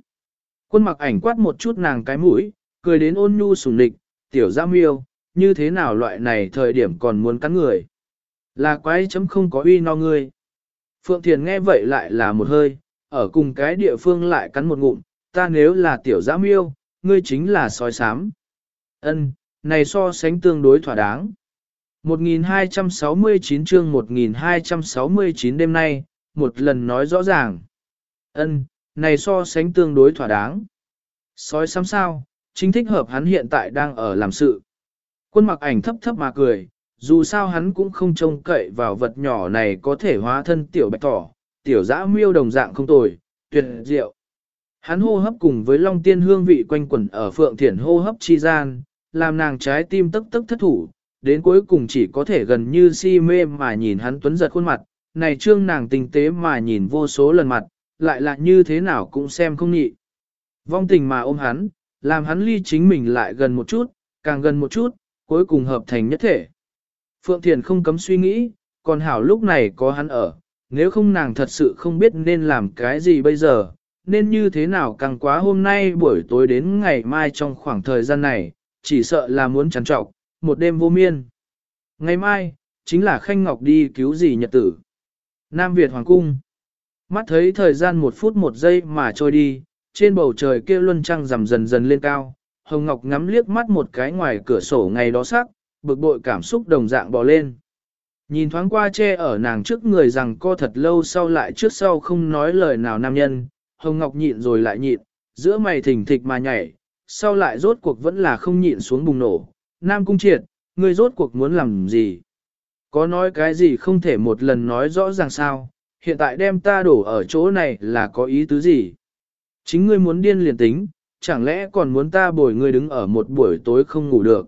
Quân mặc ảnh quát một chút nàng cái mũi, cười đến ôn nhu sủng nịch, tiểu giam miêu, như thế nào loại này thời điểm còn muốn cắn người. Là quái chấm không có uy no ngươi. Phượng Thiền nghe vậy lại là một hơi, ở cùng cái địa phương lại cắn một ngụm, ta nếu là tiểu giã miêu, ngươi chính là sói sám. Ân, này so sánh tương đối thỏa đáng. 1269 chương 1269 đêm nay, một lần nói rõ ràng. Ân, này so sánh tương đối thỏa đáng. Sói sám sao, chính thích hợp hắn hiện tại đang ở làm sự. Quân mặc ảnh thấp thấp mà cười, dù sao hắn cũng không trông cậy vào vật nhỏ này có thể hóa thân tiểu bạch thỏ, tiểu dã miêu đồng dạng không tồi, tuyệt diệu. Hắn hô hấp cùng với long tiên hương vị quanh quẩn ở phượng thiển hô hấp chi gian, làm nàng trái tim tức tức thất thủ, đến cuối cùng chỉ có thể gần như si mê mà nhìn hắn tuấn giật khuôn mặt, này trương nàng tinh tế mà nhìn vô số lần mặt, lại là như thế nào cũng xem không nhị. Vong tình mà ôm hắn, làm hắn ly chính mình lại gần một chút, càng gần một chút, cuối cùng hợp thành nhất thể. Phượng Thiền không cấm suy nghĩ, còn hảo lúc này có hắn ở, nếu không nàng thật sự không biết nên làm cái gì bây giờ, nên như thế nào càng quá hôm nay buổi tối đến ngày mai trong khoảng thời gian này, chỉ sợ là muốn chắn trọc, một đêm vô miên. Ngày mai, chính là Khanh Ngọc đi cứu gì nhật tử. Nam Việt Hoàng Cung. Mắt thấy thời gian một phút một giây mà trôi đi, trên bầu trời kia luân trăng rằm dần dần lên cao, Hồng Ngọc ngắm liếc mắt một cái ngoài cửa sổ ngày đó sắc, bực bội cảm xúc đồng dạng bò lên. Nhìn thoáng qua che ở nàng trước người rằng co thật lâu sau lại trước sau không nói lời nào nam nhân, Hồng Ngọc nhịn rồi lại nhịn, giữa mày thỉnh thịch mà nhảy, sau lại rốt cuộc vẫn là không nhịn xuống bùng nổ. Nam Cung Triệt, ngươi rốt cuộc muốn làm gì? Có nói cái gì không thể một lần nói rõ ràng sao? Hiện tại đem ta đổ ở chỗ này là có ý tứ gì? Chính ngươi muốn điên liền tính, chẳng lẽ còn muốn ta bồi ngươi đứng ở một buổi tối không ngủ được?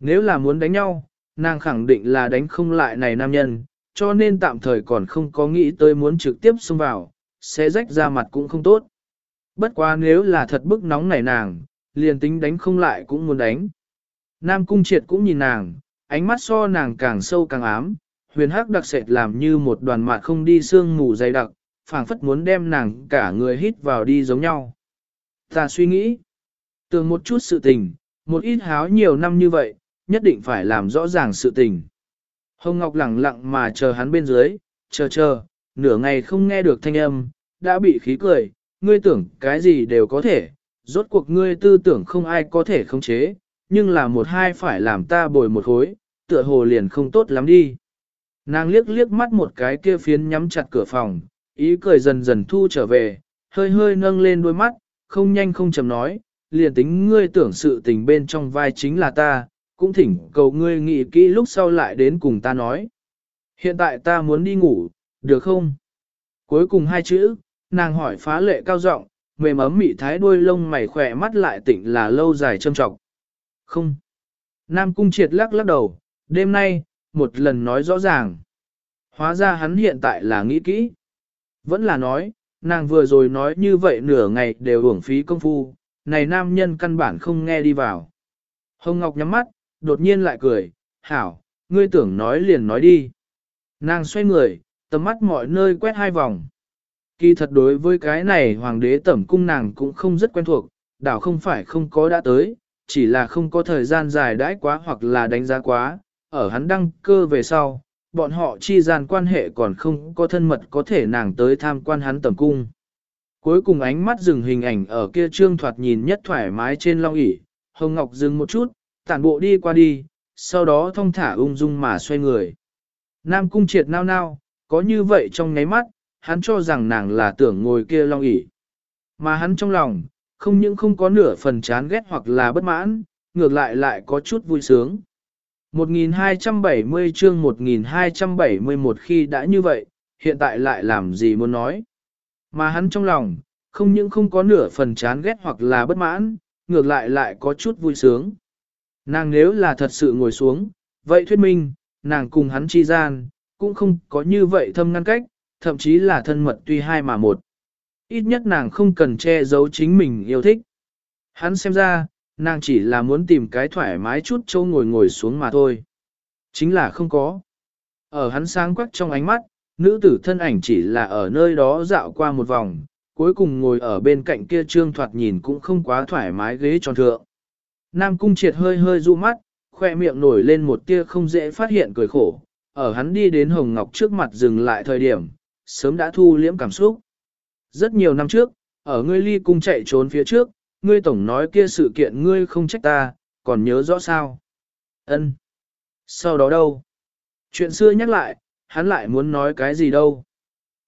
Nếu là muốn đánh nhau, nàng khẳng định là đánh không lại này nam nhân, cho nên tạm thời còn không có nghĩ tới muốn trực tiếp xông vào, sẽ rách ra mặt cũng không tốt. Bất quá nếu là thật bức nóng này nàng, liền tính đánh không lại cũng muốn đánh. Nam cung triệt cũng nhìn nàng, ánh mắt so nàng càng sâu càng ám, huyền hắc đặc sệt làm như một đoàn mạt không đi xương ngủ dày đặc, phảng phất muốn đem nàng cả người hít vào đi giống nhau. Ta suy nghĩ, tưởng một chút sự tình, một ít háo nhiều năm như vậy, nhất định phải làm rõ ràng sự tình. Hồng Ngọc lặng lặng mà chờ hắn bên dưới, chờ chờ, nửa ngày không nghe được thanh âm, đã bị khí cười, ngươi tưởng cái gì đều có thể, rốt cuộc ngươi tư tưởng không ai có thể khống chế, nhưng là một hai phải làm ta bồi một khối, tựa hồ liền không tốt lắm đi. Nàng liếc liếc mắt một cái kia phiến nhắm chặt cửa phòng, ý cười dần dần thu trở về, hơi hơi nâng lên đôi mắt, không nhanh không chậm nói, liền tính ngươi tưởng sự tình bên trong vai chính là ta, cũng thỉnh cầu ngươi nghĩ kỹ lúc sau lại đến cùng ta nói. Hiện tại ta muốn đi ngủ, được không? Cuối cùng hai chữ, nàng hỏi phá lệ cao giọng, mềm ấm mị thái đuôi lông mày khỏe mắt lại tỉnh là lâu dài châm trọng. Không. Nam cung triệt lắc lắc đầu, đêm nay, một lần nói rõ ràng. Hóa ra hắn hiện tại là nghĩ kỹ. Vẫn là nói, nàng vừa rồi nói như vậy nửa ngày đều uổng phí công phu, này nam nhân căn bản không nghe đi vào. Hồng Ngọc nhắm mắt, đột nhiên lại cười, hảo, ngươi tưởng nói liền nói đi. Nàng xoay người, tầm mắt mọi nơi quét hai vòng. Kỳ thật đối với cái này hoàng đế tẩm cung nàng cũng không rất quen thuộc, đảo không phải không có đã tới, chỉ là không có thời gian dài đãi quá hoặc là đánh giá quá, ở hắn đăng cơ về sau, bọn họ chi gian quan hệ còn không có thân mật có thể nàng tới tham quan hắn tẩm cung. Cuối cùng ánh mắt dừng hình ảnh ở kia trương thoạt nhìn nhất thoải mái trên long ỷ Hồng Ngọc dừng một chút, tản bộ đi qua đi, sau đó thông thả ung dung mà xoay người. Nam cung triệt nao nao, có như vậy trong nháy mắt, hắn cho rằng nàng là tưởng ngồi kia long ỷ Mà hắn trong lòng, không những không có nửa phần chán ghét hoặc là bất mãn, ngược lại lại có chút vui sướng. 1270 chương 1271 khi đã như vậy, hiện tại lại làm gì muốn nói. Mà hắn trong lòng, không những không có nửa phần chán ghét hoặc là bất mãn, ngược lại lại có chút vui sướng. Nàng nếu là thật sự ngồi xuống, vậy thuyết minh, nàng cùng hắn chi gian, cũng không có như vậy thâm ngăn cách, thậm chí là thân mật tuy hai mà một. Ít nhất nàng không cần che giấu chính mình yêu thích. Hắn xem ra, nàng chỉ là muốn tìm cái thoải mái chút châu ngồi ngồi xuống mà thôi. Chính là không có. Ở hắn sáng quắc trong ánh mắt, nữ tử thân ảnh chỉ là ở nơi đó dạo qua một vòng, cuối cùng ngồi ở bên cạnh kia trương thoạt nhìn cũng không quá thoải mái ghế tròn thượng. Nam cung triệt hơi hơi du mắt, khoe miệng nổi lên một tia không dễ phát hiện cười khổ, ở hắn đi đến Hồng Ngọc trước mặt dừng lại thời điểm, sớm đã thu liễm cảm xúc. Rất nhiều năm trước, ở ngươi ly cung chạy trốn phía trước, ngươi tổng nói kia sự kiện ngươi không trách ta, còn nhớ rõ sao? Ân. Sau đó đâu? Chuyện xưa nhắc lại, hắn lại muốn nói cái gì đâu?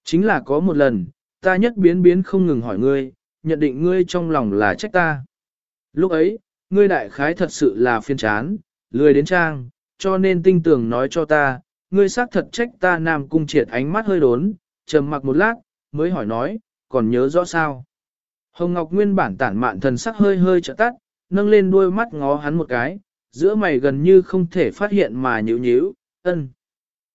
Chính là có một lần, ta nhất biến biến không ngừng hỏi ngươi, nhận định ngươi trong lòng là trách ta. Lúc ấy, ngươi đại khái thật sự là phiên chán, lười đến trang, cho nên tinh tường nói cho ta, ngươi xác thật trách ta nam cung triệt ánh mắt hơi đốn, trầm mặc một lát, mới hỏi nói, còn nhớ rõ sao? Hồng Ngọc nguyên bản tản mạn thần sắc hơi hơi trợ tắt, nâng lên đôi mắt ngó hắn một cái, giữa mày gần như không thể phát hiện mà nhíu nhíu, ân.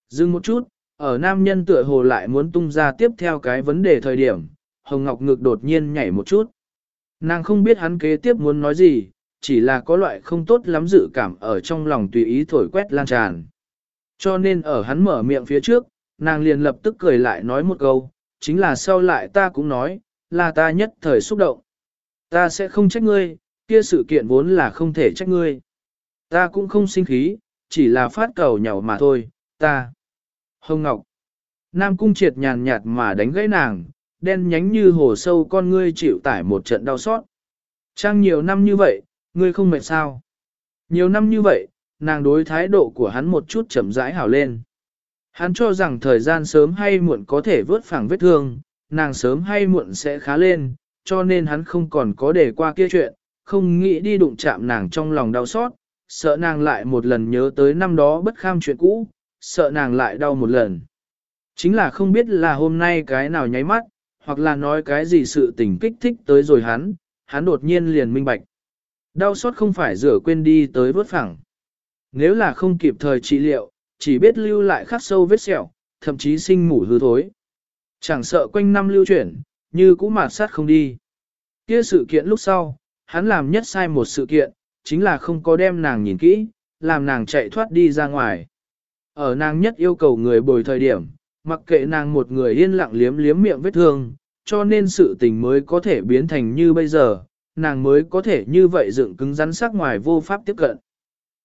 Dừng một chút, ở nam nhân tựa hồ lại muốn tung ra tiếp theo cái vấn đề thời điểm, Hồng Ngọc ngực đột nhiên nhảy một chút. Nàng không biết hắn kế tiếp muốn nói gì, chỉ là có loại không tốt lắm dự cảm ở trong lòng tùy ý thổi quét lan tràn. Cho nên ở hắn mở miệng phía trước, nàng liền lập tức cười lại nói một câu, chính là sau lại ta cũng nói, là ta nhất thời xúc động. Ta sẽ không trách ngươi, kia sự kiện vốn là không thể trách ngươi. Ta cũng không sinh khí, chỉ là phát cầu nhỏ mà thôi, ta. Hồng Ngọc. Nam cung triệt nhàn nhạt mà đánh gãy nàng, đen nhánh như hồ sâu con ngươi chịu tải một trận đau xót. Trang nhiều năm như vậy, ngươi không mệt sao? Nhiều năm như vậy, nàng đối thái độ của hắn một chút chậm rãi hảo lên. Hắn cho rằng thời gian sớm hay muộn có thể vớt phẳng vết thương, nàng sớm hay muộn sẽ khá lên, cho nên hắn không còn có để qua kia chuyện, không nghĩ đi đụng chạm nàng trong lòng đau xót, sợ nàng lại một lần nhớ tới năm đó bất kham chuyện cũ, sợ nàng lại đau một lần. Chính là không biết là hôm nay cái nào nháy mắt, hoặc là nói cái gì sự tình kích thích tới rồi hắn, hắn đột nhiên liền minh bạch. Đau xót không phải rửa quên đi tới vớt phẳng. Nếu là không kịp thời trị liệu, chỉ biết lưu lại khắc sâu vết sẹo, thậm chí sinh mủ hư thối. Chẳng sợ quanh năm lưu chuyển, như cũ mạt sát không đi. Kia sự kiện lúc sau, hắn làm nhất sai một sự kiện, chính là không có đem nàng nhìn kỹ, làm nàng chạy thoát đi ra ngoài. Ở nàng nhất yêu cầu người bồi thời điểm, mặc kệ nàng một người yên lặng liếm liếm miệng vết thương, cho nên sự tình mới có thể biến thành như bây giờ, nàng mới có thể như vậy dựng cứng rắn sắc ngoài vô pháp tiếp cận.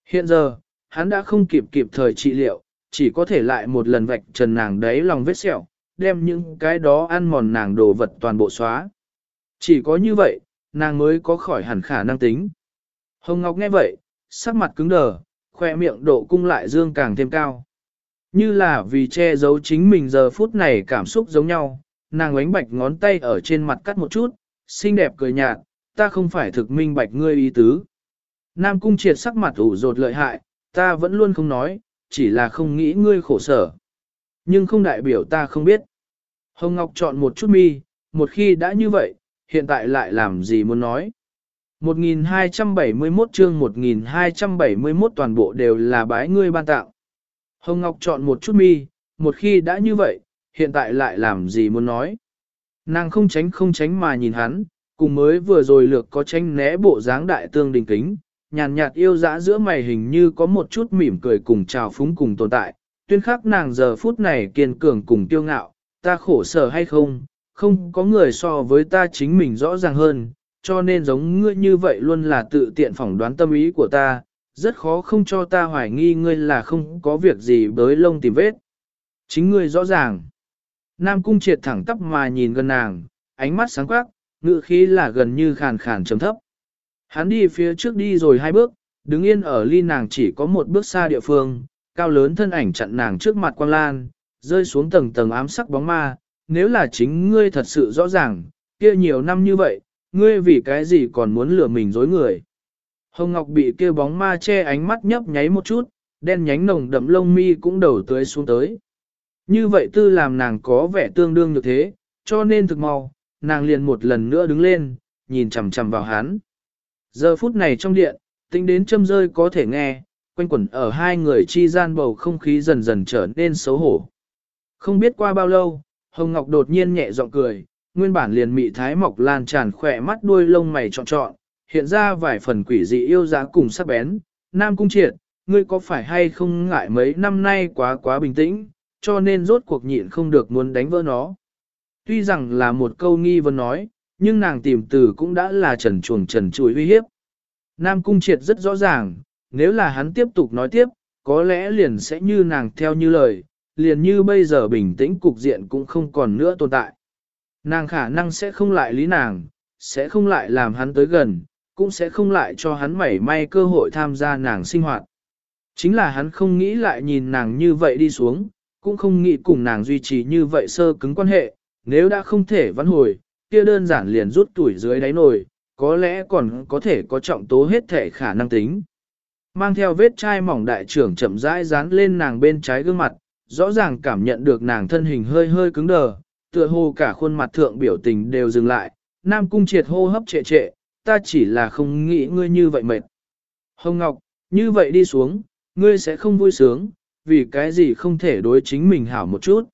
Hiện giờ, hắn đã không kịp kịp thời trị liệu, chỉ có thể lại một lần vạch trần nàng đấy lòng vết sẹo, đem những cái đó ăn mòn nàng đồ vật toàn bộ xóa. Chỉ có như vậy, nàng mới có khỏi hẳn khả năng tính. Hồng Ngọc nghe vậy, sắc mặt cứng đờ, khoe miệng độ cung lại dương càng thêm cao. Như là vì che giấu chính mình giờ phút này cảm xúc giống nhau, nàng ánh bạch ngón tay ở trên mặt cắt một chút, xinh đẹp cười nhạt, ta không phải thực minh bạch ngươi ý tứ. Nam Cung Triệt sắc mặt ủ rột lợi hại, ta vẫn luôn không nói, chỉ là không nghĩ ngươi khổ sở. Nhưng không đại biểu ta không biết. Hồng Ngọc chọn một chút mi, một khi đã như vậy, hiện tại lại làm gì muốn nói. 1271 chương 1271 toàn bộ đều là bái ngươi ban tạo. Hồng Ngọc chọn một chút mi, một khi đã như vậy, hiện tại lại làm gì muốn nói. Nàng không tránh không tránh mà nhìn hắn, cùng mới vừa rồi lược có tranh né bộ dáng đại tương đình kính, nhàn nhạt yêu dã giữa mày hình như có một chút mỉm cười cùng chào phúng cùng tồn tại, tuyên khắc nàng giờ phút này kiên cường cùng tiêu ngạo, ta khổ sở hay không, không có người so với ta chính mình rõ ràng hơn, cho nên giống ngươi như vậy luôn là tự tiện phỏng đoán tâm ý của ta, rất khó không cho ta hoài nghi ngươi là không có việc gì bới lông tìm vết. Chính ngươi rõ ràng. Nam cung triệt thẳng tắp mà nhìn gần nàng, ánh mắt sáng quắc, ngự khí là gần như khàn khàn trầm thấp. Hắn đi phía trước đi rồi hai bước, đứng yên ở ly nàng chỉ có một bước xa địa phương, cao lớn thân ảnh chặn nàng trước mặt quang lan, rơi xuống tầng tầng ám sắc bóng ma, nếu là chính ngươi thật sự rõ ràng, kia nhiều năm như vậy, ngươi vì cái gì còn muốn lừa mình dối người. Hồng Ngọc bị kia bóng ma che ánh mắt nhấp nháy một chút, đen nhánh nồng đậm lông mi cũng đầu tưới xuống tới. Như vậy tư làm nàng có vẻ tương đương như thế, cho nên thực mau, nàng liền một lần nữa đứng lên, nhìn chằm chằm vào hắn. Giờ phút này trong điện, tính đến châm rơi có thể nghe, quanh quẩn ở hai người chi gian bầu không khí dần dần trở nên xấu hổ. Không biết qua bao lâu, Hồng Ngọc đột nhiên nhẹ giọng cười, nguyên bản liền mị thái mọc lan tràn khỏe mắt đuôi lông mày trọn trọn, hiện ra vài phần quỷ dị yêu giá cùng sắc bén. Nam Cung Triệt, ngươi có phải hay không ngại mấy năm nay quá quá bình tĩnh, cho nên rốt cuộc nhịn không được muốn đánh vỡ nó. Tuy rằng là một câu nghi vấn nói, nhưng nàng tìm từ cũng đã là trần chuồng trần chuối uy hiếp. Nam Cung Triệt rất rõ ràng, nếu là hắn tiếp tục nói tiếp, có lẽ liền sẽ như nàng theo như lời, liền như bây giờ bình tĩnh cục diện cũng không còn nữa tồn tại. Nàng khả năng sẽ không lại lý nàng, sẽ không lại làm hắn tới gần, cũng sẽ không lại cho hắn mảy may cơ hội tham gia nàng sinh hoạt. Chính là hắn không nghĩ lại nhìn nàng như vậy đi xuống, cũng không nghĩ cùng nàng duy trì như vậy sơ cứng quan hệ, nếu đã không thể vãn hồi, kia đơn giản liền rút tuổi dưới đáy nồi, có lẽ còn có thể có trọng tố hết thể khả năng tính. Mang theo vết chai mỏng đại trưởng chậm rãi dán lên nàng bên trái gương mặt, rõ ràng cảm nhận được nàng thân hình hơi hơi cứng đờ, tựa hồ cả khuôn mặt thượng biểu tình đều dừng lại, nam cung triệt hô hấp trệ trệ, ta chỉ là không nghĩ ngươi như vậy mệt. Hồng Ngọc, như vậy đi xuống, ngươi sẽ không vui sướng, vì cái gì không thể đối chính mình hảo một chút.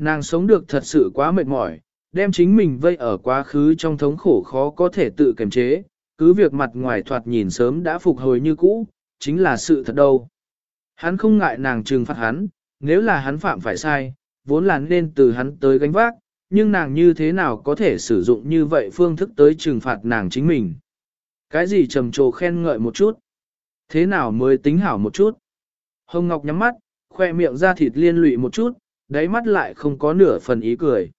Nàng sống được thật sự quá mệt mỏi, đem chính mình vây ở quá khứ trong thống khổ khó có thể tự kiềm chế, cứ việc mặt ngoài thoạt nhìn sớm đã phục hồi như cũ, chính là sự thật đâu. Hắn không ngại nàng trừng phạt hắn, nếu là hắn phạm phải sai, vốn là nên từ hắn tới gánh vác, nhưng nàng như thế nào có thể sử dụng như vậy phương thức tới trừng phạt nàng chính mình. Cái gì trầm trồ khen ngợi một chút? Thế nào mới tính hảo một chút? Hồng Ngọc nhắm mắt, khoe miệng ra thịt liên lụy một chút, đáy mắt lại không có nửa phần ý cười.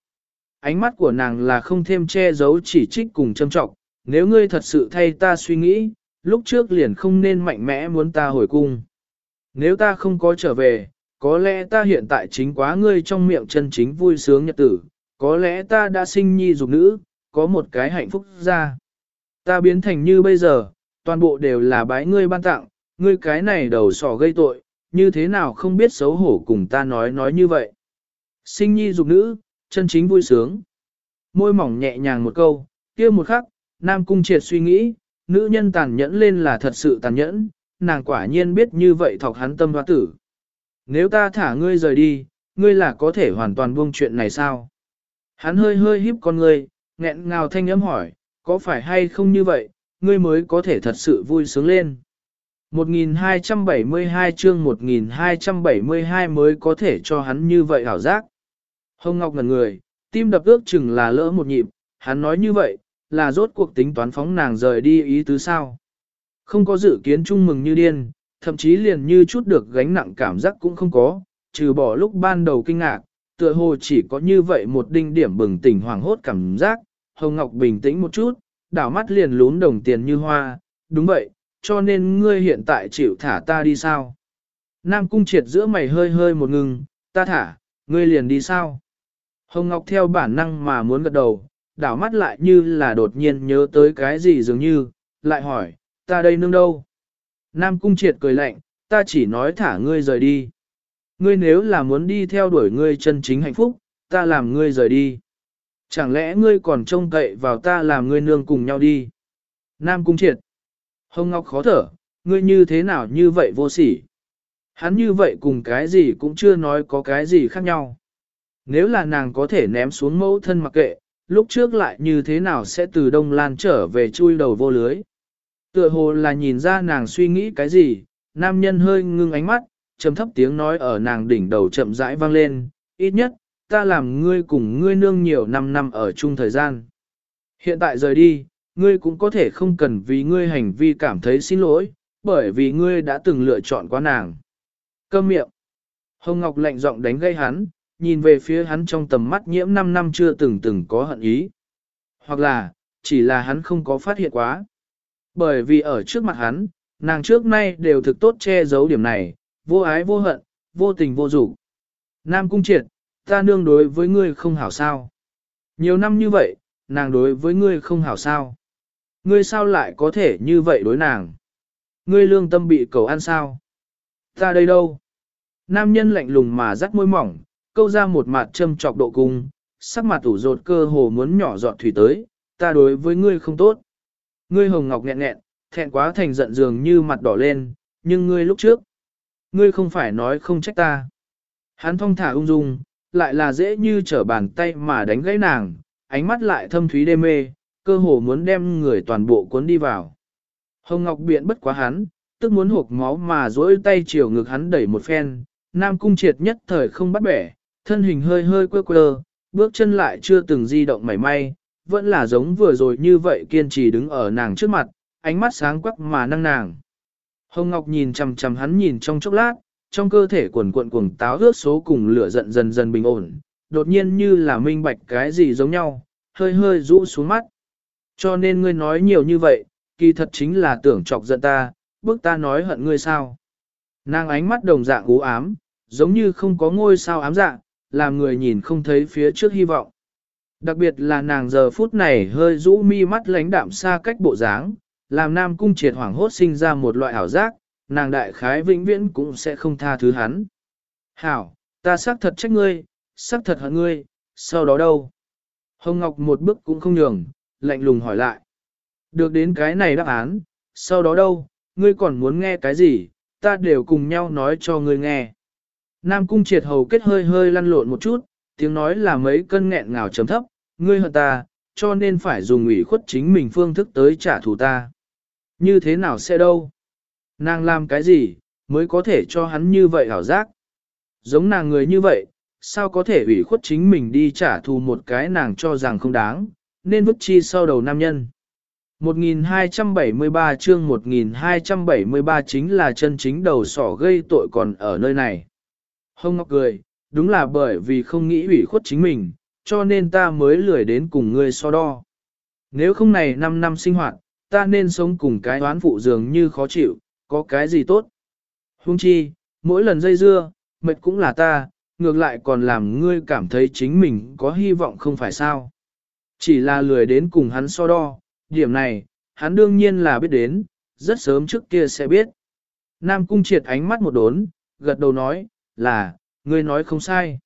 Ánh mắt của nàng là không thêm che giấu chỉ trích cùng châm trọng, nếu ngươi thật sự thay ta suy nghĩ, lúc trước liền không nên mạnh mẽ muốn ta hồi cung. Nếu ta không có trở về, có lẽ ta hiện tại chính quá ngươi trong miệng chân chính vui sướng nhật tử, có lẽ ta đã sinh nhi dục nữ, có một cái hạnh phúc ra. Ta biến thành như bây giờ, toàn bộ đều là bái ngươi ban tặng, ngươi cái này đầu sỏ gây tội, như thế nào không biết xấu hổ cùng ta nói nói như vậy. Sinh nhi dục nữ, chân chính vui sướng. Môi mỏng nhẹ nhàng một câu, kia một khắc, Nam Cung triệt suy nghĩ, nữ nhân tàn nhẫn lên là thật sự tàn nhẫn, nàng quả nhiên biết như vậy thọc hắn tâm hoa tử. Nếu ta thả ngươi rời đi, ngươi là có thể hoàn toàn buông chuyện này sao? Hắn hơi hơi híp con ngươi, nghẹn ngào thanh âm hỏi, có phải hay không như vậy, ngươi mới có thể thật sự vui sướng lên. 1272 chương 1272 mới có thể cho hắn như vậy hảo giác. Hồng Ngọc ngần người, tim đập ước chừng là lỡ một nhịp, hắn nói như vậy, là rốt cuộc tính toán phóng nàng rời đi ý tứ sao. Không có dự kiến chung mừng như điên, thậm chí liền như chút được gánh nặng cảm giác cũng không có, trừ bỏ lúc ban đầu kinh ngạc, tựa hồ chỉ có như vậy một đinh điểm bừng tỉnh hoàng hốt cảm giác, Hồng Ngọc bình tĩnh một chút, đảo mắt liền lún đồng tiền như hoa, đúng vậy, cho nên ngươi hiện tại chịu thả ta đi sao? Nam cung triệt giữa mày hơi hơi một ngừng, ta thả, ngươi liền đi sao? Hồng Ngọc theo bản năng mà muốn gật đầu, đảo mắt lại như là đột nhiên nhớ tới cái gì dường như, lại hỏi, ta đây nương đâu? Nam Cung Triệt cười lạnh, ta chỉ nói thả ngươi rời đi. Ngươi nếu là muốn đi theo đuổi ngươi chân chính hạnh phúc, ta làm ngươi rời đi. Chẳng lẽ ngươi còn trông cậy vào ta làm ngươi nương cùng nhau đi? Nam Cung Triệt. Hồng Ngọc khó thở, ngươi như thế nào như vậy vô sỉ? Hắn như vậy cùng cái gì cũng chưa nói có cái gì khác nhau. Nếu là nàng có thể ném xuống mẫu thân mặc kệ, lúc trước lại như thế nào sẽ từ Đông Lan trở về chui đầu vô lưới. Tựa hồ là nhìn ra nàng suy nghĩ cái gì, nam nhân hơi ngưng ánh mắt, trầm thấp tiếng nói ở nàng đỉnh đầu chậm rãi vang lên, ít nhất, ta làm ngươi cùng ngươi nương nhiều năm năm ở chung thời gian. Hiện tại rời đi, ngươi cũng có thể không cần vì ngươi hành vi cảm thấy xin lỗi, bởi vì ngươi đã từng lựa chọn qua nàng. Câm miệng. Hồng Ngọc lạnh giọng đánh gây hắn, nhìn về phía hắn trong tầm mắt nhiễm 5 năm chưa từng từng có hận ý. Hoặc là, chỉ là hắn không có phát hiện quá. Bởi vì ở trước mặt hắn, nàng trước nay đều thực tốt che giấu điểm này, vô ái vô hận, vô tình vô dục. Nam cung triệt, ta nương đối với ngươi không hảo sao. Nhiều năm như vậy, nàng đối với ngươi không hảo sao. Ngươi sao lại có thể như vậy đối nàng? Ngươi lương tâm bị cầu ăn sao? Ta đây đâu? Nam nhân lạnh lùng mà rắc môi mỏng, câu ra một mặt châm trọc độ cung, sắc mặt ủ rột cơ hồ muốn nhỏ giọt thủy tới, ta đối với ngươi không tốt. Ngươi hồng ngọc nghẹn nghẹn, thẹn quá thành giận dường như mặt đỏ lên, nhưng ngươi lúc trước, ngươi không phải nói không trách ta. Hắn thong thả ung dung, lại là dễ như trở bàn tay mà đánh gãy nàng, ánh mắt lại thâm thúy đê mê, cơ hồ muốn đem người toàn bộ cuốn đi vào. Hồng Ngọc biện bất quá hắn, tức muốn hộp máu mà dỗi tay chiều ngực hắn đẩy một phen, Nam Cung triệt nhất thời không bắt bẻ, thân hình hơi hơi quơ quơ, bước chân lại chưa từng di động mảy may, vẫn là giống vừa rồi như vậy kiên trì đứng ở nàng trước mặt, ánh mắt sáng quắc mà năng nàng. Hồng Ngọc nhìn chằm chằm hắn nhìn trong chốc lát, trong cơ thể quần cuộn cuồng táo ướt số cùng lửa giận dần dần bình ổn, đột nhiên như là minh bạch cái gì giống nhau, hơi hơi rũ xuống mắt. Cho nên ngươi nói nhiều như vậy, kỳ thật chính là tưởng chọc giận ta, bước ta nói hận ngươi sao. Nàng ánh mắt đồng dạng u ám, giống như không có ngôi sao ám dạng, làm người nhìn không thấy phía trước hy vọng. Đặc biệt là nàng giờ phút này hơi rũ mi mắt lánh đạm xa cách bộ dáng, làm nam cung triệt hoảng hốt sinh ra một loại ảo giác, nàng đại khái vĩnh viễn cũng sẽ không tha thứ hắn. Hảo, ta xác thật trách ngươi, xác thật hận ngươi, sau đó đâu? Hồng Ngọc một bước cũng không nhường, lạnh lùng hỏi lại. Được đến cái này đáp án, sau đó đâu, ngươi còn muốn nghe cái gì, ta đều cùng nhau nói cho ngươi nghe. Nam cung triệt hầu kết hơi hơi lăn lộn một chút, tiếng nói là mấy cân nghẹn ngào chấm thấp, ngươi hận ta, cho nên phải dùng ủy khuất chính mình phương thức tới trả thù ta. Như thế nào sẽ đâu? Nàng làm cái gì, mới có thể cho hắn như vậy hảo giác? Giống nàng người như vậy, sao có thể ủy khuất chính mình đi trả thù một cái nàng cho rằng không đáng, nên vứt chi sau đầu nam nhân. 1273 chương 1273 chính là chân chính đầu sỏ gây tội còn ở nơi này. Hông Ngọc cười, đúng là bởi vì không nghĩ ủy khuất chính mình, cho nên ta mới lười đến cùng ngươi so đo. Nếu không này 5 năm sinh hoạt, ta nên sống cùng cái đoán phụ dường như khó chịu, có cái gì tốt. Hung chi, mỗi lần dây dưa, mệt cũng là ta, ngược lại còn làm ngươi cảm thấy chính mình có hy vọng không phải sao. Chỉ là lười đến cùng hắn so đo, điểm này, hắn đương nhiên là biết đến, rất sớm trước kia sẽ biết. Nam cung triệt ánh mắt một đốn, gật đầu nói, là, ngươi nói không sai.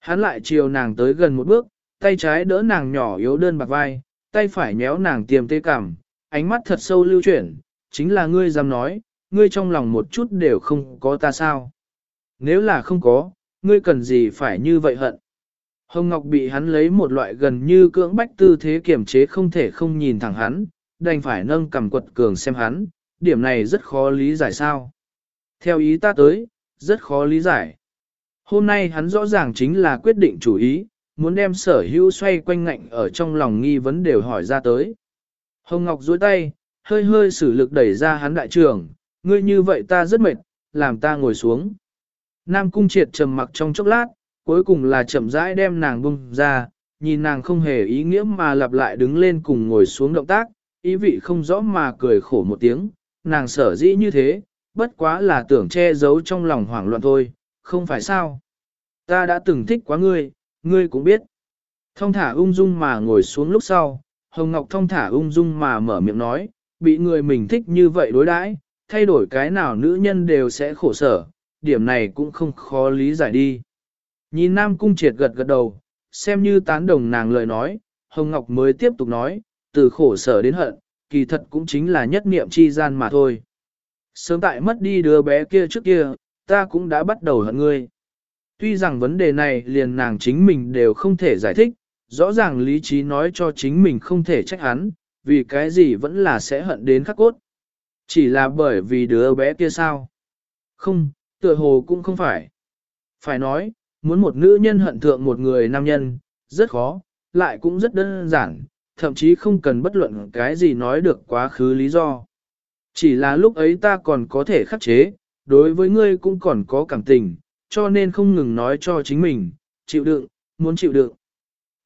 Hắn lại chiều nàng tới gần một bước, tay trái đỡ nàng nhỏ yếu đơn bạc vai, tay phải nhéo nàng tiềm tê cảm, ánh mắt thật sâu lưu chuyển, chính là ngươi dám nói, ngươi trong lòng một chút đều không có ta sao. Nếu là không có, ngươi cần gì phải như vậy hận. Hồng Ngọc bị hắn lấy một loại gần như cưỡng bách tư thế kiểm chế không thể không nhìn thẳng hắn, đành phải nâng cầm quật cường xem hắn, điểm này rất khó lý giải sao. Theo ý ta tới, rất khó lý giải. Hôm nay hắn rõ ràng chính là quyết định chủ ý, muốn đem sở hữu xoay quanh ngạnh ở trong lòng nghi vấn đều hỏi ra tới. Hồng Ngọc duỗi tay, hơi hơi sử lực đẩy ra hắn đại trưởng, ngươi như vậy ta rất mệt, làm ta ngồi xuống. Nam cung triệt trầm mặc trong chốc lát, cuối cùng là chậm rãi đem nàng bung ra, nhìn nàng không hề ý nghĩa mà lặp lại đứng lên cùng ngồi xuống động tác, ý vị không rõ mà cười khổ một tiếng, nàng sở dĩ như thế, bất quá là tưởng che giấu trong lòng hoảng loạn thôi, không phải sao. Ta đã từng thích quá ngươi, ngươi cũng biết. Thông thả ung dung mà ngồi xuống lúc sau, Hồng Ngọc thông thả ung dung mà mở miệng nói, bị người mình thích như vậy đối đãi, thay đổi cái nào nữ nhân đều sẽ khổ sở, điểm này cũng không khó lý giải đi. Nhìn Nam Cung Triệt gật gật đầu, xem như tán đồng nàng lời nói, Hồng Ngọc mới tiếp tục nói, từ khổ sở đến hận, kỳ thật cũng chính là nhất niệm chi gian mà thôi. Sớm tại mất đi đứa bé kia trước kia, ta cũng đã bắt đầu hận ngươi. Tuy rằng vấn đề này liền nàng chính mình đều không thể giải thích, rõ ràng lý trí nói cho chính mình không thể trách hắn, vì cái gì vẫn là sẽ hận đến khắc cốt. Chỉ là bởi vì đứa bé kia sao? Không, tựa hồ cũng không phải. Phải nói, muốn một nữ nhân hận thượng một người nam nhân, rất khó, lại cũng rất đơn giản, thậm chí không cần bất luận cái gì nói được quá khứ lý do. Chỉ là lúc ấy ta còn có thể khắc chế, đối với ngươi cũng còn có cảm tình, cho nên không ngừng nói cho chính mình, chịu đựng, muốn chịu đựng.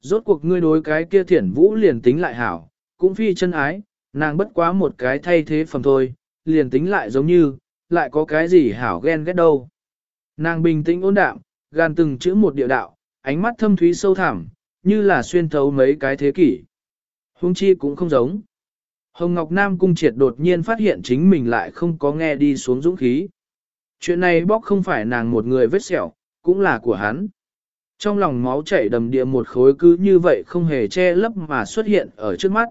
Rốt cuộc ngươi đối cái kia thiển vũ liền tính lại hảo, cũng phi chân ái, nàng bất quá một cái thay thế phẩm thôi, liền tính lại giống như, lại có cái gì hảo ghen ghét đâu. Nàng bình tĩnh ôn đạm, gan từng chữ một địa đạo, ánh mắt thâm thúy sâu thẳm, như là xuyên thấu mấy cái thế kỷ. Hung chi cũng không giống. Hồng Ngọc Nam Cung Triệt đột nhiên phát hiện chính mình lại không có nghe đi xuống dũng khí. Chuyện này bóc không phải nàng một người vết sẹo, cũng là của hắn. Trong lòng máu chảy đầm địa một khối cứ như vậy không hề che lấp mà xuất hiện ở trước mắt.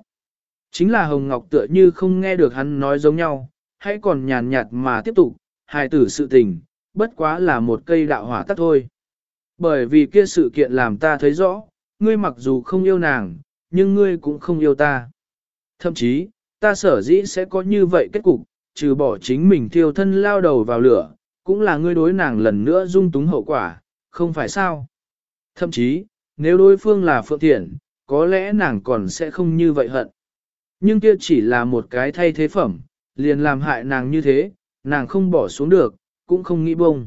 Chính là Hồng Ngọc tựa như không nghe được hắn nói giống nhau, hãy còn nhàn nhạt mà tiếp tục, hài tử sự tình, bất quá là một cây đạo hỏa tắt thôi. Bởi vì kia sự kiện làm ta thấy rõ, ngươi mặc dù không yêu nàng, nhưng ngươi cũng không yêu ta. Thậm chí, ta sở dĩ sẽ có như vậy kết cục, trừ bỏ chính mình thiêu thân lao đầu vào lửa, cũng là ngươi đối nàng lần nữa dung túng hậu quả, không phải sao. Thậm chí, nếu đối phương là phượng thiện, có lẽ nàng còn sẽ không như vậy hận. Nhưng kia chỉ là một cái thay thế phẩm, liền làm hại nàng như thế, nàng không bỏ xuống được, cũng không nghĩ bông.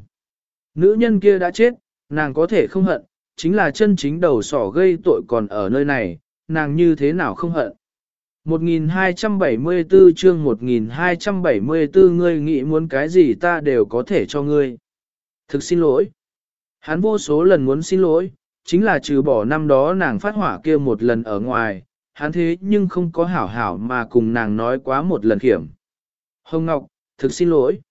Nữ nhân kia đã chết, nàng có thể không hận, chính là chân chính đầu sỏ gây tội còn ở nơi này, nàng như thế nào không hận. 1274 chương 1274 ngươi nghĩ muốn cái gì ta đều có thể cho ngươi. Thực xin lỗi. Hắn vô số lần muốn xin lỗi, chính là trừ bỏ năm đó nàng phát hỏa kia một lần ở ngoài, hắn thế nhưng không có hảo hảo mà cùng nàng nói quá một lần khiểm. Hồng Ngọc, thực xin lỗi.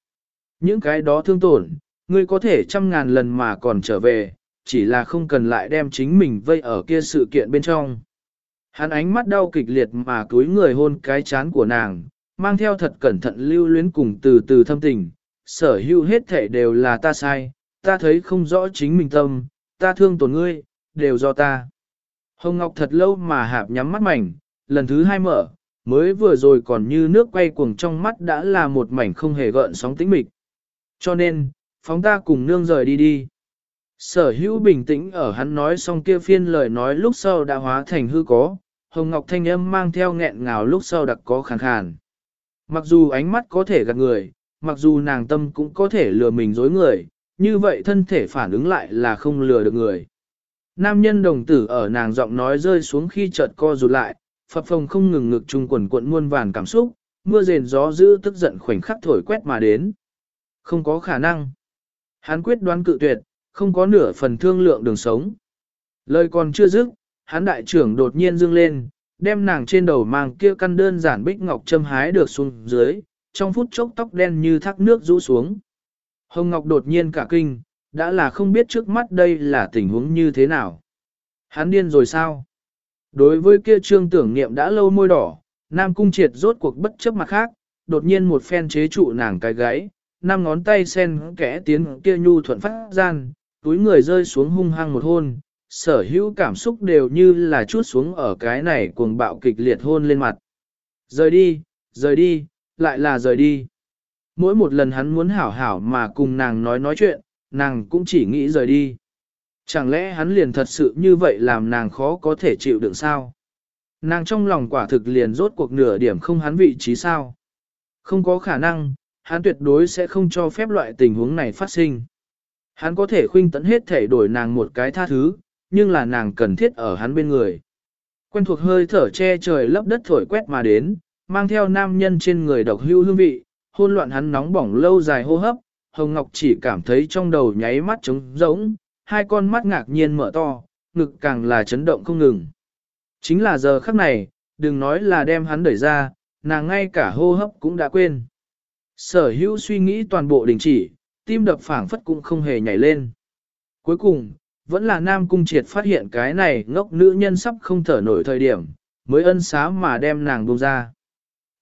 Những cái đó thương tổn, ngươi có thể trăm ngàn lần mà còn trở về, chỉ là không cần lại đem chính mình vây ở kia sự kiện bên trong. Hắn ánh mắt đau kịch liệt mà cúi người hôn cái chán của nàng, mang theo thật cẩn thận lưu luyến cùng từ từ thâm tình, sở hữu hết thể đều là ta sai, ta thấy không rõ chính mình tâm, ta thương tổn ngươi, đều do ta. Hồng Ngọc thật lâu mà hạp nhắm mắt mảnh, lần thứ hai mở, mới vừa rồi còn như nước quay cuồng trong mắt đã là một mảnh không hề gợn sóng tĩnh mịch. Cho nên, phóng ta cùng nương rời đi đi. Sở hữu bình tĩnh ở hắn nói xong kia phiên lời nói lúc sau đã hóa thành hư có, Hồng Ngọc thanh âm mang theo nghẹn ngào lúc sau đặc có khàn khàn. Mặc dù ánh mắt có thể gạt người, mặc dù nàng tâm cũng có thể lừa mình dối người, như vậy thân thể phản ứng lại là không lừa được người. Nam nhân đồng tử ở nàng giọng nói rơi xuống khi chợt co rụt lại, phập phồng không ngừng ngực trung quần cuộn muôn vàn cảm xúc, mưa rền gió dữ tức giận khoảnh khắc thổi quét mà đến. Không có khả năng. Hắn quyết đoán cự tuyệt, không có nửa phần thương lượng đường sống. Lời còn chưa dứt, hắn đại trưởng đột nhiên dương lên, đem nàng trên đầu mang kia căn đơn giản bích ngọc châm hái được xuống dưới, trong phút chốc tóc đen như thác nước rũ xuống. Hồng Ngọc đột nhiên cả kinh, đã là không biết trước mắt đây là tình huống như thế nào. Hắn điên rồi sao? Đối với kia trương tưởng niệm đã lâu môi đỏ, Nam Cung triệt rốt cuộc bất chấp mặt khác, đột nhiên một phen chế trụ nàng cái gáy, năm ngón tay sen kẽ tiến kia nhu thuận phát gian, túi người rơi xuống hung hăng một hôn, sở hữu cảm xúc đều như là chút xuống ở cái này cuồng bạo kịch liệt hôn lên mặt. Rời đi, rời đi, lại là rời đi. Mỗi một lần hắn muốn hảo hảo mà cùng nàng nói nói chuyện, nàng cũng chỉ nghĩ rời đi. Chẳng lẽ hắn liền thật sự như vậy làm nàng khó có thể chịu đựng sao? Nàng trong lòng quả thực liền rốt cuộc nửa điểm không hắn vị trí sao? Không có khả năng, hắn tuyệt đối sẽ không cho phép loại tình huống này phát sinh. Hắn có thể khuynh tấn hết thể đổi nàng một cái tha thứ, nhưng là nàng cần thiết ở hắn bên người. Quen thuộc hơi thở che trời lấp đất thổi quét mà đến, mang theo nam nhân trên người độc hưu hương vị, hôn loạn hắn nóng bỏng lâu dài hô hấp, Hồng Ngọc chỉ cảm thấy trong đầu nháy mắt trống rỗng, hai con mắt ngạc nhiên mở to, ngực càng là chấn động không ngừng. Chính là giờ khắc này, đừng nói là đem hắn đẩy ra, nàng ngay cả hô hấp cũng đã quên. Sở hữu suy nghĩ toàn bộ đình chỉ, tim đập phảng phất cũng không hề nhảy lên. Cuối cùng, vẫn là Nam Cung Triệt phát hiện cái này ngốc nữ nhân sắp không thở nổi thời điểm, mới ân xá mà đem nàng buông ra.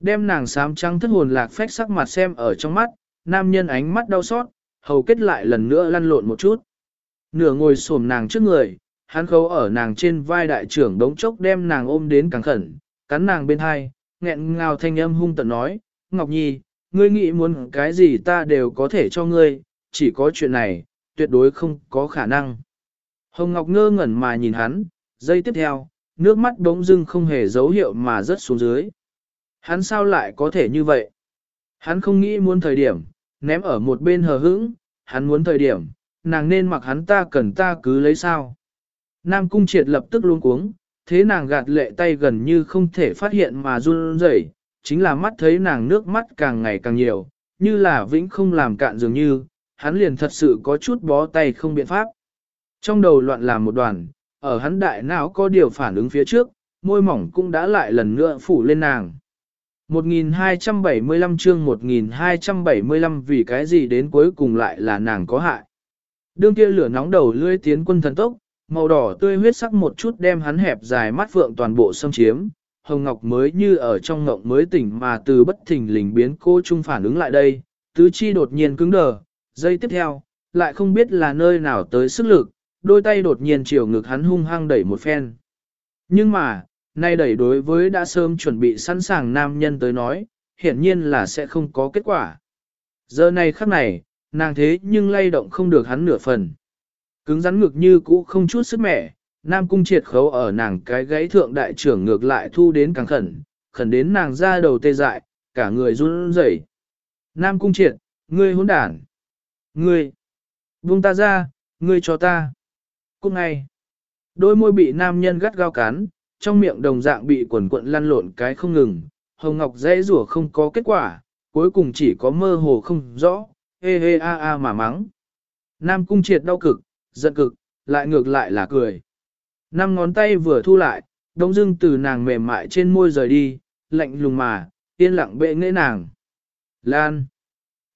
Đem nàng xám trắng thất hồn lạc phách sắc mặt xem ở trong mắt, nam nhân ánh mắt đau xót, hầu kết lại lần nữa lăn lộn một chút. Nửa ngồi xổm nàng trước người, hắn khấu ở nàng trên vai đại trưởng đống chốc đem nàng ôm đến càng khẩn, cắn nàng bên hai, nghẹn ngào thanh âm hung tận nói, Ngọc Nhi, ngươi nghĩ muốn cái gì ta đều có thể cho ngươi, chỉ có chuyện này, tuyệt đối không có khả năng. Hồng Ngọc ngơ ngẩn mà nhìn hắn, giây tiếp theo, nước mắt đống dưng không hề dấu hiệu mà rớt xuống dưới. Hắn sao lại có thể như vậy? Hắn không nghĩ muốn thời điểm, ném ở một bên hờ hững, hắn muốn thời điểm, nàng nên mặc hắn ta cần ta cứ lấy sao. Nam cung triệt lập tức luôn cuống, thế nàng gạt lệ tay gần như không thể phát hiện mà run rẩy, chính là mắt thấy nàng nước mắt càng ngày càng nhiều, như là vĩnh không làm cạn dường như, hắn liền thật sự có chút bó tay không biện pháp. Trong đầu loạn làm một đoàn, ở hắn đại não có điều phản ứng phía trước, môi mỏng cũng đã lại lần nữa phủ lên nàng. 1275 chương 1275 vì cái gì đến cuối cùng lại là nàng có hại. Đương kia lửa nóng đầu lưỡi tiến quân thần tốc, màu đỏ tươi huyết sắc một chút đem hắn hẹp dài mắt phượng toàn bộ xâm chiếm. Hồng Ngọc mới như ở trong ngộng mới tỉnh mà từ bất thình lình biến cô trung phản ứng lại đây, tứ chi đột nhiên cứng đờ, giây tiếp theo, lại không biết là nơi nào tới sức lực, đôi tay đột nhiên chiều ngực hắn hung hăng đẩy một phen. Nhưng mà, nay đẩy đối với đã sớm chuẩn bị sẵn sàng nam nhân tới nói, hiển nhiên là sẽ không có kết quả. Giờ này khắc này, nàng thế nhưng lay động không được hắn nửa phần. Cứng rắn ngực như cũ không chút sức mẻ, nam cung triệt khấu ở nàng cái gãy thượng đại trưởng ngược lại thu đến càng khẩn, khẩn đến nàng ra đầu tê dại, cả người run rẩy. Nam cung triệt, ngươi hỗn đản. Ngươi, buông ta ra, ngươi cho ta. Cũng ngay, đôi môi bị nam nhân gắt gao cắn, trong miệng đồng dạng bị quần cuộn lăn lộn cái không ngừng, hồng ngọc dễ rủa không có kết quả, cuối cùng chỉ có mơ hồ không rõ, hê hê a a mà mắng. Nam cung triệt đau cực, giận cực, lại ngược lại là cười. Năm ngón tay vừa thu lại, đông dưng từ nàng mềm mại trên môi rời đi, lạnh lùng mà, yên lặng bệ nghệ nàng. Lan.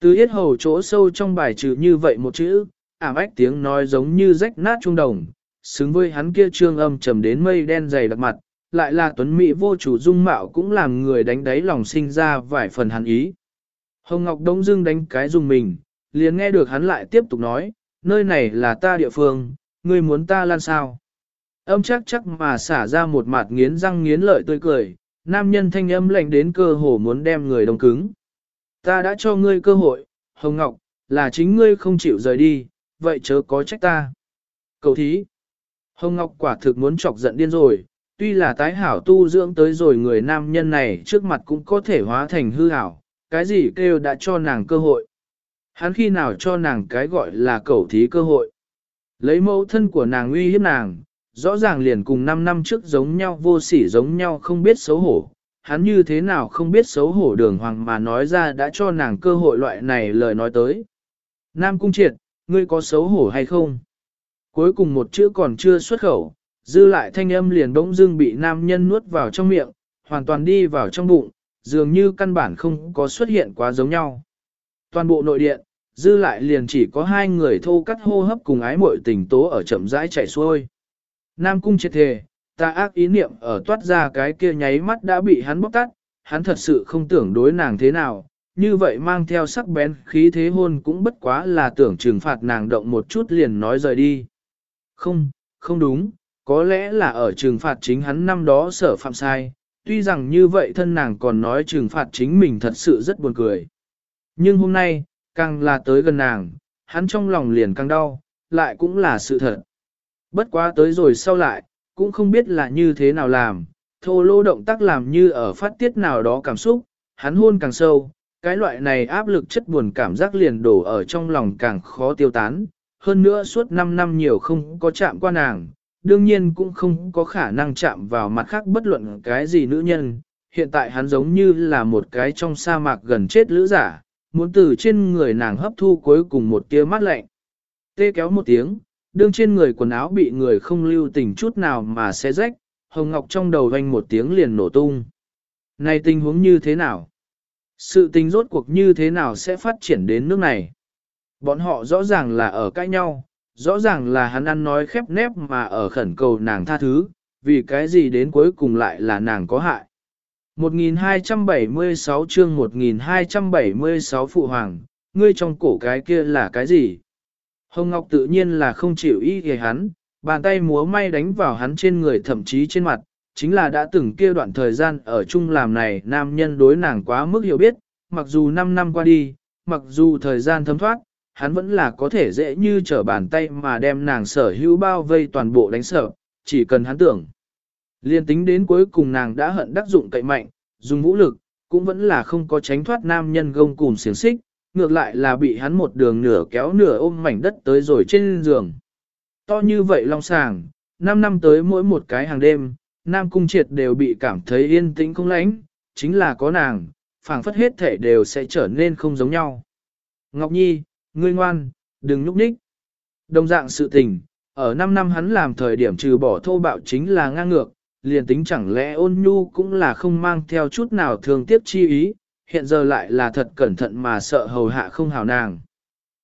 Từ yết hầu chỗ sâu trong bài trừ như vậy một chữ, ảm ách tiếng nói giống như rách nát trung đồng, xứng với hắn kia trương âm trầm đến mây đen dày đặc mặt, lại là tuấn mỹ vô chủ dung mạo cũng làm người đánh đáy lòng sinh ra vài phần hắn ý. Hồng Ngọc Đông Dương đánh cái dùng mình, liền nghe được hắn lại tiếp tục nói, nơi này là ta địa phương, ngươi muốn ta lan sao. Âm chắc chắc mà xả ra một mặt nghiến răng nghiến lợi tươi cười, nam nhân thanh âm lạnh đến cơ hồ muốn đem người đông cứng. Ta đã cho ngươi cơ hội, Hồng Ngọc, là chính ngươi không chịu rời đi, vậy chớ có trách ta. Cầu thí. Hồng Ngọc quả thực muốn chọc giận điên rồi, tuy là tái hảo tu dưỡng tới rồi người nam nhân này trước mặt cũng có thể hóa thành hư hảo, cái gì kêu đã cho nàng cơ hội. Hắn khi nào cho nàng cái gọi là cầu thí cơ hội. Lấy mẫu thân của nàng uy hiếp nàng, rõ ràng liền cùng 5 năm trước giống nhau vô sỉ giống nhau không biết xấu hổ. Hắn như thế nào không biết xấu hổ đường hoàng mà nói ra đã cho nàng cơ hội loại này lời nói tới. Nam Cung Triệt, ngươi có xấu hổ hay không? Cuối cùng một chữ còn chưa xuất khẩu, dư lại thanh âm liền bỗng dưng bị nam nhân nuốt vào trong miệng, hoàn toàn đi vào trong bụng, dường như căn bản không có xuất hiện quá giống nhau. Toàn bộ nội điện, dư lại liền chỉ có hai người thô cắt hô hấp cùng ái muội tình tố ở chậm rãi chảy xuôi. Nam cung triệt thề, ta ác ý niệm ở toát ra cái kia nháy mắt đã bị hắn bóc tắt, hắn thật sự không tưởng đối nàng thế nào, như vậy mang theo sắc bén khí thế hôn cũng bất quá là tưởng trừng phạt nàng động một chút liền nói rời đi. Không, không đúng, có lẽ là ở trừng phạt chính hắn năm đó sở phạm sai, tuy rằng như vậy thân nàng còn nói trừng phạt chính mình thật sự rất buồn cười. Nhưng hôm nay, càng là tới gần nàng, hắn trong lòng liền càng đau, lại cũng là sự thật. Bất quá tới rồi sau lại, cũng không biết là như thế nào làm, thô lô động tác làm như ở phát tiết nào đó cảm xúc, hắn hôn càng sâu, cái loại này áp lực chất buồn cảm giác liền đổ ở trong lòng càng khó tiêu tán, hơn nữa suốt 5 năm nhiều không có chạm qua nàng, đương nhiên cũng không có khả năng chạm vào mặt khác bất luận cái gì nữ nhân. Hiện tại hắn giống như là một cái trong sa mạc gần chết lữ giả, muốn từ trên người nàng hấp thu cuối cùng một tia mát lạnh. Tê kéo một tiếng, đương trên người quần áo bị người không lưu tình chút nào mà xé rách, Hồng Ngọc trong đầu vang một tiếng liền nổ tung. Này tình huống như thế nào? Sự tình rốt cuộc như thế nào sẽ phát triển đến nước này? Bọn họ rõ ràng là ở cãi nhau, rõ ràng là hắn ăn nói khép nép mà ở khẩn cầu nàng tha thứ, vì cái gì đến cuối cùng lại là nàng có hại. 1276 chương 1276 Phụ Hoàng, ngươi trong cổ cái kia là cái gì? Hồng Ngọc tự nhiên là không chịu ý ghề hắn, bàn tay múa may đánh vào hắn trên người thậm chí trên mặt, chính là đã từng kia đoạn thời gian ở chung làm này nam nhân đối nàng quá mức hiểu biết, mặc dù 5 năm qua đi, mặc dù thời gian thấm thoát, hắn vẫn là có thể dễ như trở bàn tay mà đem nàng sở hữu bao vây toàn bộ đánh sợ, chỉ cần hắn tưởng. Liên tính đến cuối cùng nàng đã hận đắc dụng cậy mạnh, dùng vũ lực, cũng vẫn là không có tránh thoát nam nhân gông cùng xiềng xích, ngược lại là bị hắn một đường nửa kéo nửa ôm mảnh đất tới rồi trên giường. To như vậy long sàng, 5 năm tới mỗi một cái hàng đêm, Nam Cung Triệt đều bị cảm thấy yên tĩnh không lãnh, chính là có nàng, phảng phất hết thể đều sẽ trở nên không giống nhau. Ngọc Nhi, ngươi ngoan, đừng nhúc nhích. Đồng dạng sự tình, ở 5 năm hắn làm thời điểm trừ bỏ thô bạo chính là ngang ngược, liền tính chẳng lẽ ôn nhu cũng là không mang theo chút nào thường tiếp chi ý, hiện giờ lại là thật cẩn thận mà sợ hầu hạ không hào nàng.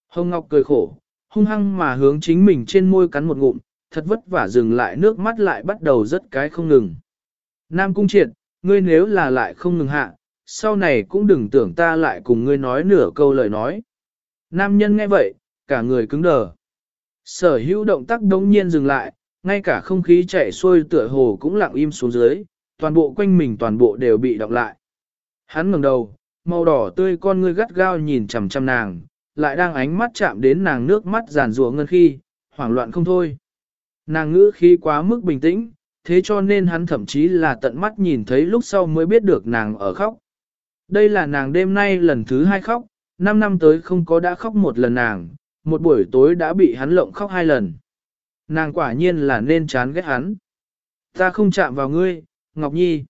Hồng Ngọc cười khổ, hung hăng mà hướng chính mình trên môi cắn một ngụm, thật vất vả dừng lại nước mắt lại bắt đầu rất cái không ngừng. Nam Cung Triệt, ngươi nếu là lại không ngừng hạ, sau này cũng đừng tưởng ta lại cùng ngươi nói nửa câu lời nói. Nam nhân nghe vậy, cả người cứng đờ. Sở hữu động tác đống nhiên dừng lại, ngay cả không khí chạy xuôi tựa hồ cũng lặng im xuống dưới, toàn bộ quanh mình toàn bộ đều bị đọc lại. Hắn ngẩng đầu, màu đỏ tươi con ngươi gắt gao nhìn chằm chằm nàng, lại đang ánh mắt chạm đến nàng nước mắt giàn rủa ngân khi, hoảng loạn không thôi. Nàng ngữ khi quá mức bình tĩnh, thế cho nên hắn thậm chí là tận mắt nhìn thấy lúc sau mới biết được nàng ở khóc. Đây là nàng đêm nay lần thứ hai khóc, năm năm tới không có đã khóc một lần nàng, một buổi tối đã bị hắn lộng khóc hai lần. Nàng quả nhiên là nên chán ghét hắn. Ta không chạm vào ngươi, Ngọc Nhi.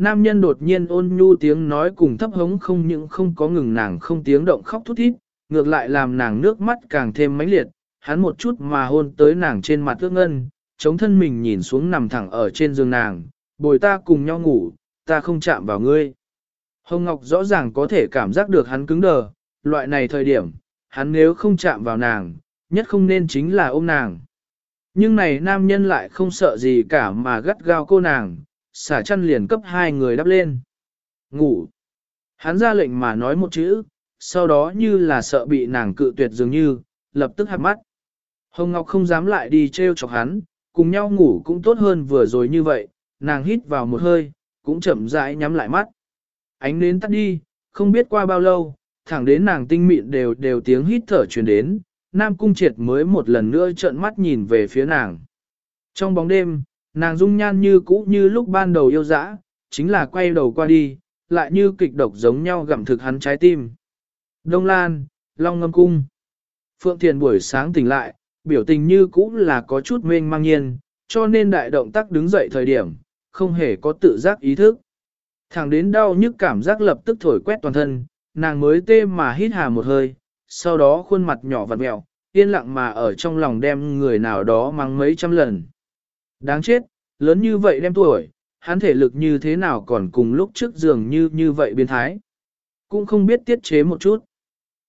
Nam nhân đột nhiên ôn nhu tiếng nói cùng thấp hống không những không có ngừng nàng không tiếng động khóc thút thít, ngược lại làm nàng nước mắt càng thêm mãnh liệt, hắn một chút mà hôn tới nàng trên mặt ước ngân, chống thân mình nhìn xuống nằm thẳng ở trên giường nàng, bồi ta cùng nhau ngủ, ta không chạm vào ngươi. Hồng Ngọc rõ ràng có thể cảm giác được hắn cứng đờ, loại này thời điểm, hắn nếu không chạm vào nàng, nhất không nên chính là ôm nàng. Nhưng này nam nhân lại không sợ gì cả mà gắt gao cô nàng, xả chăn liền cấp hai người đắp lên. Ngủ. Hắn ra lệnh mà nói một chữ, sau đó như là sợ bị nàng cự tuyệt dường như, lập tức hạt mắt. Hồng Ngọc không dám lại đi treo chọc hắn, cùng nhau ngủ cũng tốt hơn vừa rồi như vậy, nàng hít vào một hơi, cũng chậm rãi nhắm lại mắt. Ánh nến tắt đi, không biết qua bao lâu, thẳng đến nàng tinh mịn đều đều tiếng hít thở truyền đến, Nam Cung Triệt mới một lần nữa trợn mắt nhìn về phía nàng. Trong bóng đêm, nàng dung nhan như cũ như lúc ban đầu yêu dã, chính là quay đầu qua đi, lại như kịch độc giống nhau gặm thực hắn trái tim. Đông Lan, Long Ngâm Cung. Phượng Thiền buổi sáng tỉnh lại, biểu tình như cũ là có chút mênh mang nhiên, cho nên đại động tác đứng dậy thời điểm, không hề có tự giác ý thức. Thẳng đến đau nhức cảm giác lập tức thổi quét toàn thân, nàng mới tê mà hít hà một hơi, sau đó khuôn mặt nhỏ vặt mẹo, yên lặng mà ở trong lòng đem người nào đó mang mấy trăm lần. Đáng chết, lớn như vậy đem tuổi, hắn thể lực như thế nào còn cùng lúc trước giường như như vậy biến thái. Cũng không biết tiết chế một chút.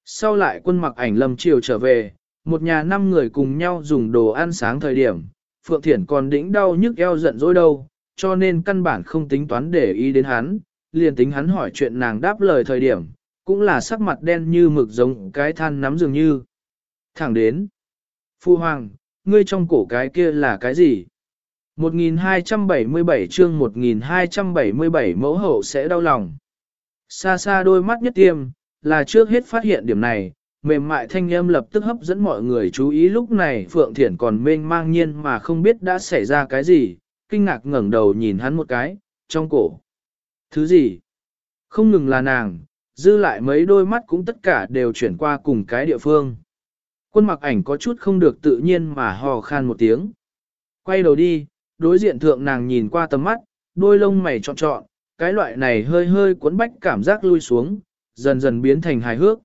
Sau lại quân mặc ảnh lâm chiều trở về, một nhà năm người cùng nhau dùng đồ ăn sáng thời điểm, Phượng Thiển còn đĩnh đau nhức eo giận dỗi đâu, cho nên căn bản không tính toán để ý đến hắn, liền tính hắn hỏi chuyện nàng đáp lời thời điểm, cũng là sắc mặt đen như mực giống cái than nắm dường như. Thẳng đến, Phu Hoàng, ngươi trong cổ cái kia là cái gì? 1277 chương 1277 mẫu hậu sẽ đau lòng. Xa xa đôi mắt nhất tiêm, là trước hết phát hiện điểm này, mềm mại thanh âm lập tức hấp dẫn mọi người chú ý lúc này Phượng Thiển còn mênh mang nhiên mà không biết đã xảy ra cái gì, kinh ngạc ngẩng đầu nhìn hắn một cái, trong cổ. Thứ gì? Không ngừng là nàng, dư lại mấy đôi mắt cũng tất cả đều chuyển qua cùng cái địa phương. Quân mặc ảnh có chút không được tự nhiên mà hò khan một tiếng. Quay đầu đi, đối diện thượng nàng nhìn qua tầm mắt, đôi lông mày trọn trọn, cái loại này hơi hơi cuốn bách cảm giác lui xuống, dần dần biến thành hài hước.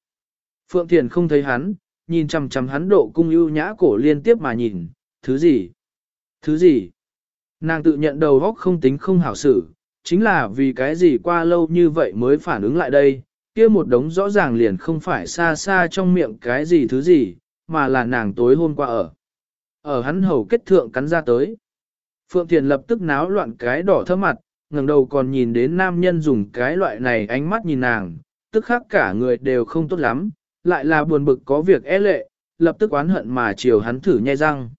Phượng Thiền không thấy hắn, nhìn chằm chằm hắn độ cung ưu nhã cổ liên tiếp mà nhìn, thứ gì? Thứ gì? Nàng tự nhận đầu góc không tính không hảo xử, chính là vì cái gì qua lâu như vậy mới phản ứng lại đây, kia một đống rõ ràng liền không phải xa xa trong miệng cái gì thứ gì, mà là nàng tối hôm qua ở. Ở hắn hầu kết thượng cắn ra tới. Phượng Thiền lập tức náo loạn cái đỏ thơm mặt, ngẩng đầu còn nhìn đến nam nhân dùng cái loại này ánh mắt nhìn nàng, tức khắc cả người đều không tốt lắm, lại là buồn bực có việc e lệ, lập tức oán hận mà chiều hắn thử nhai răng.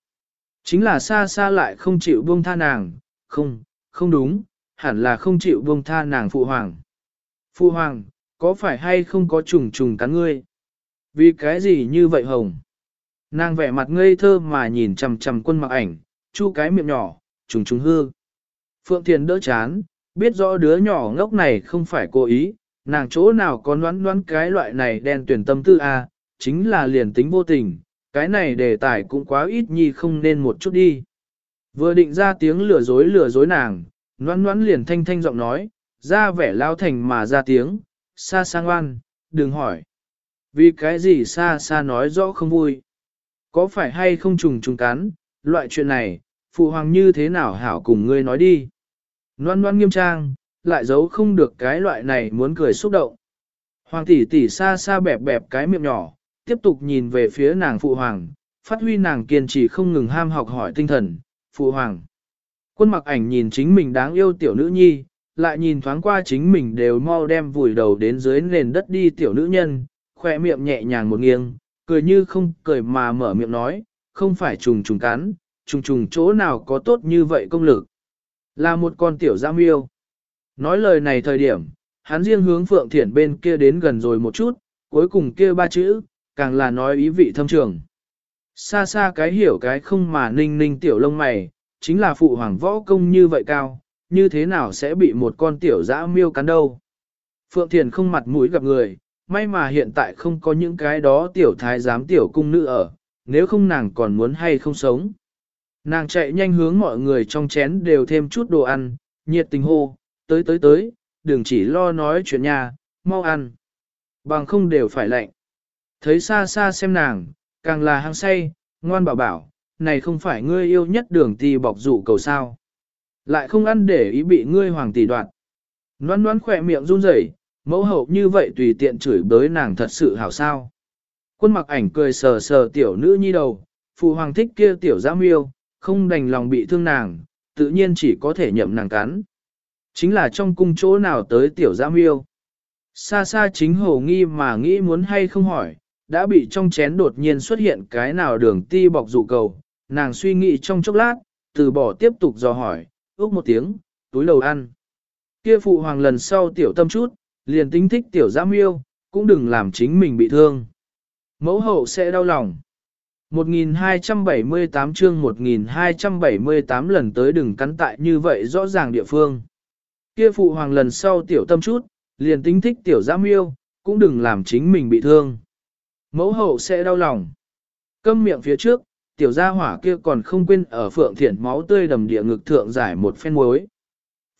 Chính là xa xa lại không chịu buông tha nàng, không, không đúng, hẳn là không chịu buông tha nàng phụ hoàng. Phụ hoàng, có phải hay không có trùng trùng cắn ngươi? Vì cái gì như vậy hồng? Nàng vẻ mặt ngây thơ mà nhìn chằm chằm quân mặc ảnh, chu cái miệng nhỏ, trùng trùng hư. Phượng Thiền đỡ chán, biết rõ đứa nhỏ ngốc này không phải cố ý, nàng chỗ nào có đoán đoán cái loại này đen tuyển tâm tư a à, chính là liền tính vô tình, cái này đề tài cũng quá ít nhi không nên một chút đi. Vừa định ra tiếng lừa dối lừa dối nàng, noán noán liền thanh thanh giọng nói, ra vẻ lao thành mà ra tiếng, xa xa ngoan, đừng hỏi. Vì cái gì xa xa nói rõ không vui. Có phải hay không trùng trùng cắn, loại chuyện này, phụ hoàng như thế nào hảo cùng ngươi nói đi. Loan loan nghiêm trang, lại giấu không được cái loại này muốn cười xúc động. Hoàng tỷ tỷ xa xa bẹp bẹp cái miệng nhỏ, tiếp tục nhìn về phía nàng phụ hoàng, phát huy nàng kiên trì không ngừng ham học hỏi tinh thần, phụ hoàng. Quân mặc ảnh nhìn chính mình đáng yêu tiểu nữ nhi, lại nhìn thoáng qua chính mình đều mau đem vùi đầu đến dưới nền đất đi tiểu nữ nhân, khỏe miệng nhẹ nhàng một nghiêng, cười như không cười mà mở miệng nói, không phải trùng trùng cắn, trùng trùng chỗ nào có tốt như vậy công lực. Là một con tiểu giam yêu. Nói lời này thời điểm, hắn riêng hướng Phượng Thiển bên kia đến gần rồi một chút, cuối cùng kia ba chữ, càng là nói ý vị thâm trường. Xa xa cái hiểu cái không mà ninh ninh tiểu lông mày, chính là phụ hoàng võ công như vậy cao, như thế nào sẽ bị một con tiểu dã miêu cắn đâu. Phượng Thiền không mặt mũi gặp người, may mà hiện tại không có những cái đó tiểu thái giám tiểu cung nữ ở, nếu không nàng còn muốn hay không sống. Nàng chạy nhanh hướng mọi người trong chén đều thêm chút đồ ăn, nhiệt tình hô, tới tới tới, đừng chỉ lo nói chuyện nhà, mau ăn. Bằng không đều phải lạnh. Thấy xa xa xem nàng, càng là hăng say, ngoan bảo bảo, này không phải ngươi yêu nhất đường tì bọc dụ cầu sao. Lại không ăn để ý bị ngươi hoàng tỷ đoạn. Loan loan khỏe miệng run rẩy, mẫu hậu như vậy tùy tiện chửi bới nàng thật sự hảo sao. Quân mặc ảnh cười sờ sờ tiểu nữ nhi đầu, phụ hoàng thích kia tiểu giã miêu, không đành lòng bị thương nàng, tự nhiên chỉ có thể nhậm nàng cắn. Chính là trong cung chỗ nào tới tiểu giã miêu. Xa xa chính hồ nghi mà nghĩ muốn hay không hỏi, đã bị trong chén đột nhiên xuất hiện cái nào đường ti bọc dụ cầu, nàng suy nghĩ trong chốc lát, từ bỏ tiếp tục dò hỏi, ước một tiếng, túi đầu ăn. Kia phụ hoàng lần sau tiểu tâm chút, liền tính thích tiểu giã miêu, cũng đừng làm chính mình bị thương. Mẫu hậu sẽ đau lòng. 1278 chương 1278 lần tới đừng cắn tại như vậy rõ ràng địa phương. Kia phụ hoàng lần sau tiểu tâm chút, liền tính thích tiểu giam yêu cũng đừng làm chính mình bị thương. Mẫu hậu sẽ đau lòng. Câm miệng phía trước, tiểu gia hỏa kia còn không quên ở Phượng Thiển máu tươi đầm địa ngực thượng giải một phen muối.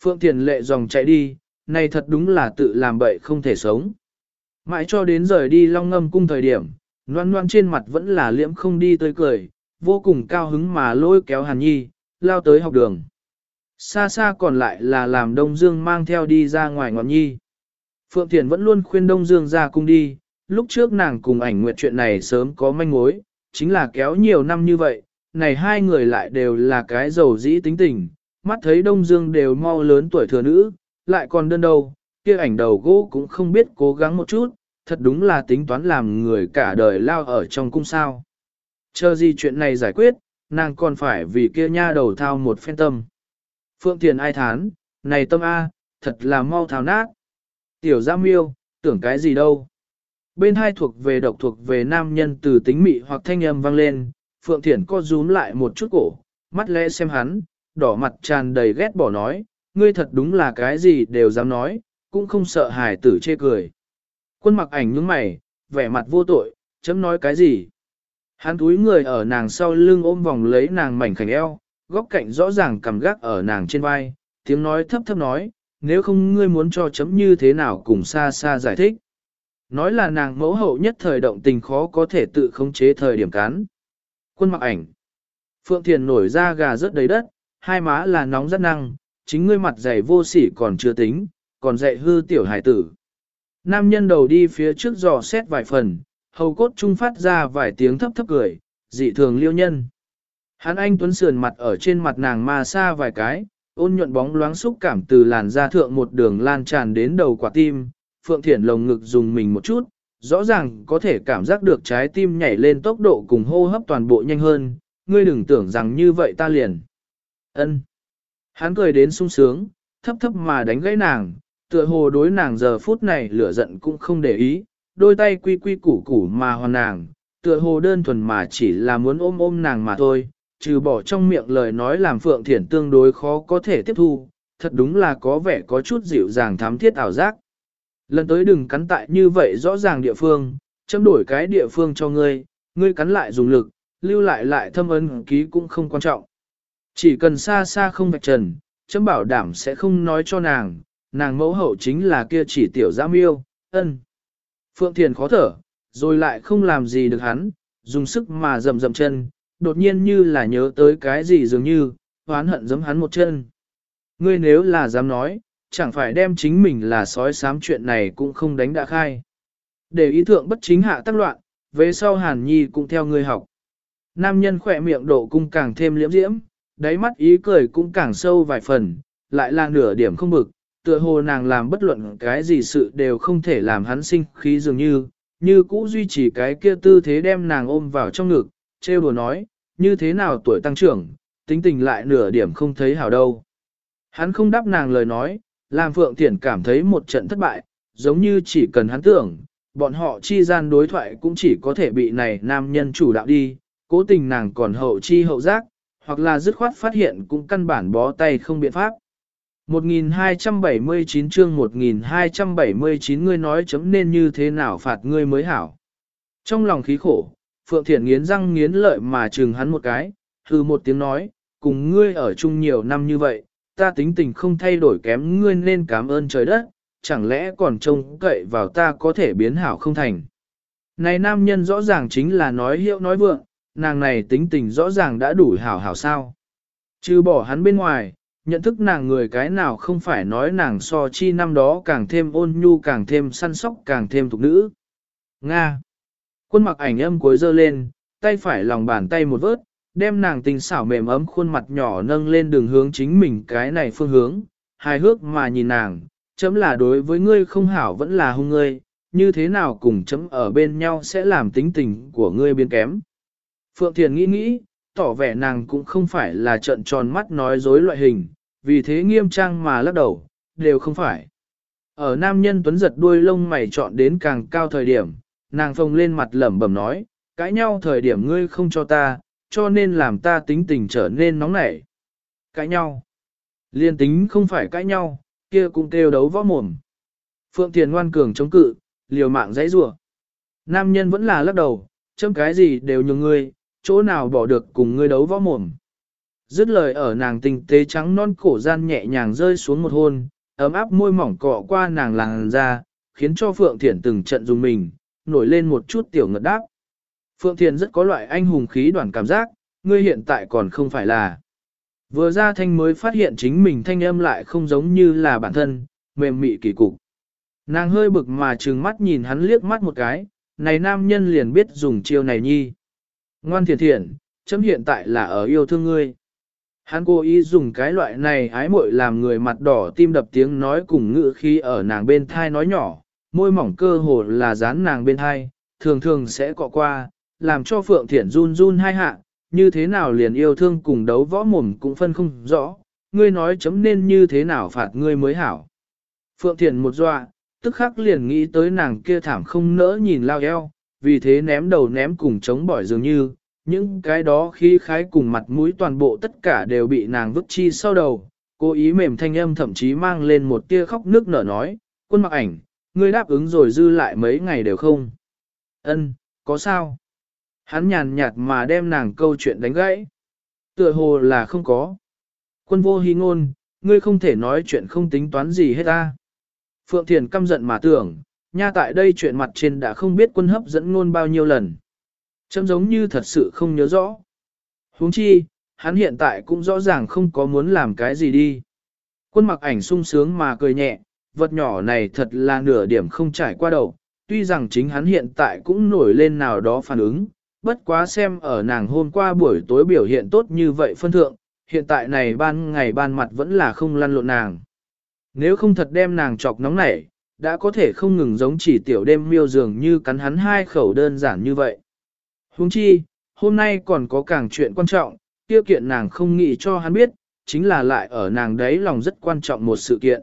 Phượng Thiển lệ dòng chạy đi, này thật đúng là tự làm bậy không thể sống. Mãi cho đến rời đi long ngâm cung thời điểm, Loan Loan trên mặt vẫn là liễm không đi tới cười, vô cùng cao hứng mà lôi kéo Hàn Nhi, lao tới học đường. Xa xa còn lại là làm Đông Dương mang theo đi ra ngoài ngọn nhi. Phượng Thiền vẫn luôn khuyên Đông Dương ra cung đi, lúc trước nàng cùng ảnh nguyện chuyện này sớm có manh mối, chính là kéo nhiều năm như vậy, này hai người lại đều là cái giàu dĩ tính tình, mắt thấy Đông Dương đều mau lớn tuổi thừa nữ, lại còn đơn đầu, kia ảnh đầu gỗ cũng không biết cố gắng một chút, thật đúng là tính toán làm người cả đời lao ở trong cung sao. Chờ gì chuyện này giải quyết, nàng còn phải vì kia nha đầu thao một phen tâm. Phượng Thiền ai thán, này tâm A, thật là mau thao nát. Tiểu giam Miêu, tưởng cái gì đâu. Bên hai thuộc về độc thuộc về nam nhân từ tính mị hoặc thanh âm vang lên, Phượng Thiển co rúm lại một chút cổ, mắt lẽ xem hắn, đỏ mặt tràn đầy ghét bỏ nói, ngươi thật đúng là cái gì đều dám nói, cũng không sợ hài tử chê cười. Quân mặc ảnh nhướng mày, vẻ mặt vô tội, chấm nói cái gì. Hắn túi người ở nàng sau lưng ôm vòng lấy nàng mảnh khảnh eo, góc cạnh rõ ràng cầm gác ở nàng trên vai, tiếng nói thấp thấp nói, nếu không ngươi muốn cho chấm như thế nào cùng xa xa giải thích. Nói là nàng mẫu hậu nhất thời động tình khó có thể tự khống chế thời điểm cán. Quân mặc ảnh. Phượng Thiền nổi ra gà rớt đầy đất, hai má là nóng rất năng, chính ngươi mặt dày vô sỉ còn chưa tính, còn dạy hư tiểu hải tử. Nam nhân đầu đi phía trước dò xét vài phần, hầu cốt trung phát ra vài tiếng thấp thấp cười, dị thường liêu nhân. Hắn anh tuấn sườn mặt ở trên mặt nàng ma xa vài cái, ôn nhuận bóng loáng xúc cảm từ làn da thượng một đường lan tràn đến đầu quả tim, Phượng Thiển lồng ngực dùng mình một chút, rõ ràng có thể cảm giác được trái tim nhảy lên tốc độ cùng hô hấp toàn bộ nhanh hơn, ngươi đừng tưởng rằng như vậy ta liền. ân Hắn cười đến sung sướng, thấp thấp mà đánh gãy nàng, tựa hồ đối nàng giờ phút này lửa giận cũng không để ý, đôi tay quy quy củ củ mà hoàn nàng, tựa hồ đơn thuần mà chỉ là muốn ôm ôm nàng mà thôi, trừ bỏ trong miệng lời nói làm Phượng Thiển tương đối khó có thể tiếp thu, thật đúng là có vẻ có chút dịu dàng thám thiết ảo giác. Lần tới đừng cắn tại như vậy rõ ràng địa phương, chấm đổi cái địa phương cho ngươi, ngươi cắn lại dùng lực, lưu lại lại thâm ấn ký cũng không quan trọng. Chỉ cần xa xa không vạch trần, chấm bảo đảm sẽ không nói cho nàng, nàng mẫu hậu chính là kia chỉ tiểu giã miêu, ân. Phượng Thiền khó thở, rồi lại không làm gì được hắn, dùng sức mà dầm dầm chân, đột nhiên như là nhớ tới cái gì dường như, hoán hận giấm hắn một chân. Ngươi nếu là dám nói, chẳng phải đem chính mình là sói sám chuyện này cũng không đánh đã khai. Để ý thượng bất chính hạ tác loạn, về sau Hàn Nhi cũng theo ngươi học. Nam nhân khỏe miệng độ cung càng thêm liễm diễm, đáy mắt ý cười cũng càng sâu vài phần, lại là nửa điểm không bực, tựa hồ nàng làm bất luận cái gì sự đều không thể làm hắn sinh khí dường như, như cũ duy trì cái kia tư thế đem nàng ôm vào trong ngực, trêu đùa nói, như thế nào tuổi tăng trưởng, tính tình lại nửa điểm không thấy hảo đâu. Hắn không đáp nàng lời nói, làm Phượng Thiển cảm thấy một trận thất bại, giống như chỉ cần hắn tưởng, bọn họ chi gian đối thoại cũng chỉ có thể bị này nam nhân chủ đạo đi, cố tình nàng còn hậu chi hậu giác, hoặc là dứt khoát phát hiện cũng căn bản bó tay không biện pháp. 1279 chương 1279 ngươi nói chấm nên như thế nào phạt ngươi mới hảo. Trong lòng khí khổ, Phượng Thiển nghiến răng nghiến lợi mà trừng hắn một cái, hư một tiếng nói, cùng ngươi ở chung nhiều năm như vậy, ta tính tình không thay đổi kém ngươi nên cảm ơn trời đất, chẳng lẽ còn trông cậy vào ta có thể biến hảo không thành. Này nam nhân rõ ràng chính là nói hiệu nói vượng, nàng này tính tình rõ ràng đã đủ hảo hảo sao. Chứ bỏ hắn bên ngoài, nhận thức nàng người cái nào không phải nói nàng so chi năm đó càng thêm ôn nhu càng thêm săn sóc càng thêm thục nữ. Nga. Quân mặc ảnh âm cuối dơ lên, tay phải lòng bàn tay một vớt, đem nàng tình xảo mềm ấm khuôn mặt nhỏ nâng lên đường hướng chính mình cái này phương hướng, hài hước mà nhìn nàng, chấm là đối với ngươi không hảo vẫn là hung ngươi, như thế nào cùng chấm ở bên nhau sẽ làm tính tình của ngươi biến kém. Phượng Thiền nghĩ nghĩ, tỏ vẻ nàng cũng không phải là trận tròn mắt nói dối loại hình, vì thế nghiêm trang mà lắc đầu, đều không phải. Ở nam nhân tuấn giật đuôi lông mày chọn đến càng cao thời điểm, nàng phồng lên mặt lẩm bẩm nói, cãi nhau thời điểm ngươi không cho ta, cho nên làm ta tính tình trở nên nóng nảy. Cãi nhau. Liên tính không phải cãi nhau, kia cũng kêu đấu võ mồm. Phượng Thiền ngoan cường chống cự, liều mạng dãy rủa Nam nhân vẫn là lắc đầu, châm cái gì đều nhường ngươi, chỗ nào bỏ được cùng ngươi đấu võ mồm. Dứt lời ở nàng tình tế trắng non cổ gian nhẹ nhàng rơi xuống một hôn, ấm áp môi mỏng cọ qua nàng làng ra, khiến cho Phượng Thiển từng trận dùng mình, nổi lên một chút tiểu ngật đáp. Phượng Thiền rất có loại anh hùng khí đoàn cảm giác, ngươi hiện tại còn không phải là. Vừa ra thanh mới phát hiện chính mình thanh âm lại không giống như là bản thân, mềm mị kỳ cục. Nàng hơi bực mà trừng mắt nhìn hắn liếc mắt một cái, này nam nhân liền biết dùng chiêu này nhi. Ngoan thiền thiện, chấm hiện tại là ở yêu thương ngươi. Hắn cố ý dùng cái loại này ái muội làm người mặt đỏ tim đập tiếng nói cùng ngữ khi ở nàng bên thai nói nhỏ, môi mỏng cơ hồ là dán nàng bên thai, thường thường sẽ cọ qua, làm cho Phượng Thiển run run hai hạ, như thế nào liền yêu thương cùng đấu võ mồm cũng phân không rõ, ngươi nói chấm nên như thế nào phạt ngươi mới hảo. Phượng Thiển một dọa, tức khắc liền nghĩ tới nàng kia thảm không nỡ nhìn lao eo, vì thế ném đầu ném cùng chống bỏi dường như, những cái đó khi khái cùng mặt mũi toàn bộ tất cả đều bị nàng vứt chi sau đầu, cố ý mềm thanh âm thậm chí mang lên một tia khóc nước nở nói, quân mặc ảnh, ngươi đáp ứng rồi dư lại mấy ngày đều không. Ân, có sao? Hắn nhàn nhạt mà đem nàng câu chuyện đánh gãy. Tựa hồ là không có. Quân vô hy ngôn, ngươi không thể nói chuyện không tính toán gì hết ta. Phượng Thiền căm giận mà tưởng, nha tại đây chuyện mặt trên đã không biết quân hấp dẫn ngôn bao nhiêu lần. Chấm giống như thật sự không nhớ rõ. huống chi, hắn hiện tại cũng rõ ràng không có muốn làm cái gì đi. Quân mặc ảnh sung sướng mà cười nhẹ, vật nhỏ này thật là nửa điểm không trải qua đầu, tuy rằng chính hắn hiện tại cũng nổi lên nào đó phản ứng, bất quá xem ở nàng hôm qua buổi tối biểu hiện tốt như vậy phân thượng, hiện tại này ban ngày ban mặt vẫn là không lăn lộn nàng. Nếu không thật đem nàng chọc nóng nảy, đã có thể không ngừng giống chỉ tiểu đêm miêu dường như cắn hắn hai khẩu đơn giản như vậy. Huống chi, hôm nay còn có càng chuyện quan trọng, tiêu kiện nàng không nghĩ cho hắn biết, chính là lại ở nàng đấy lòng rất quan trọng một sự kiện.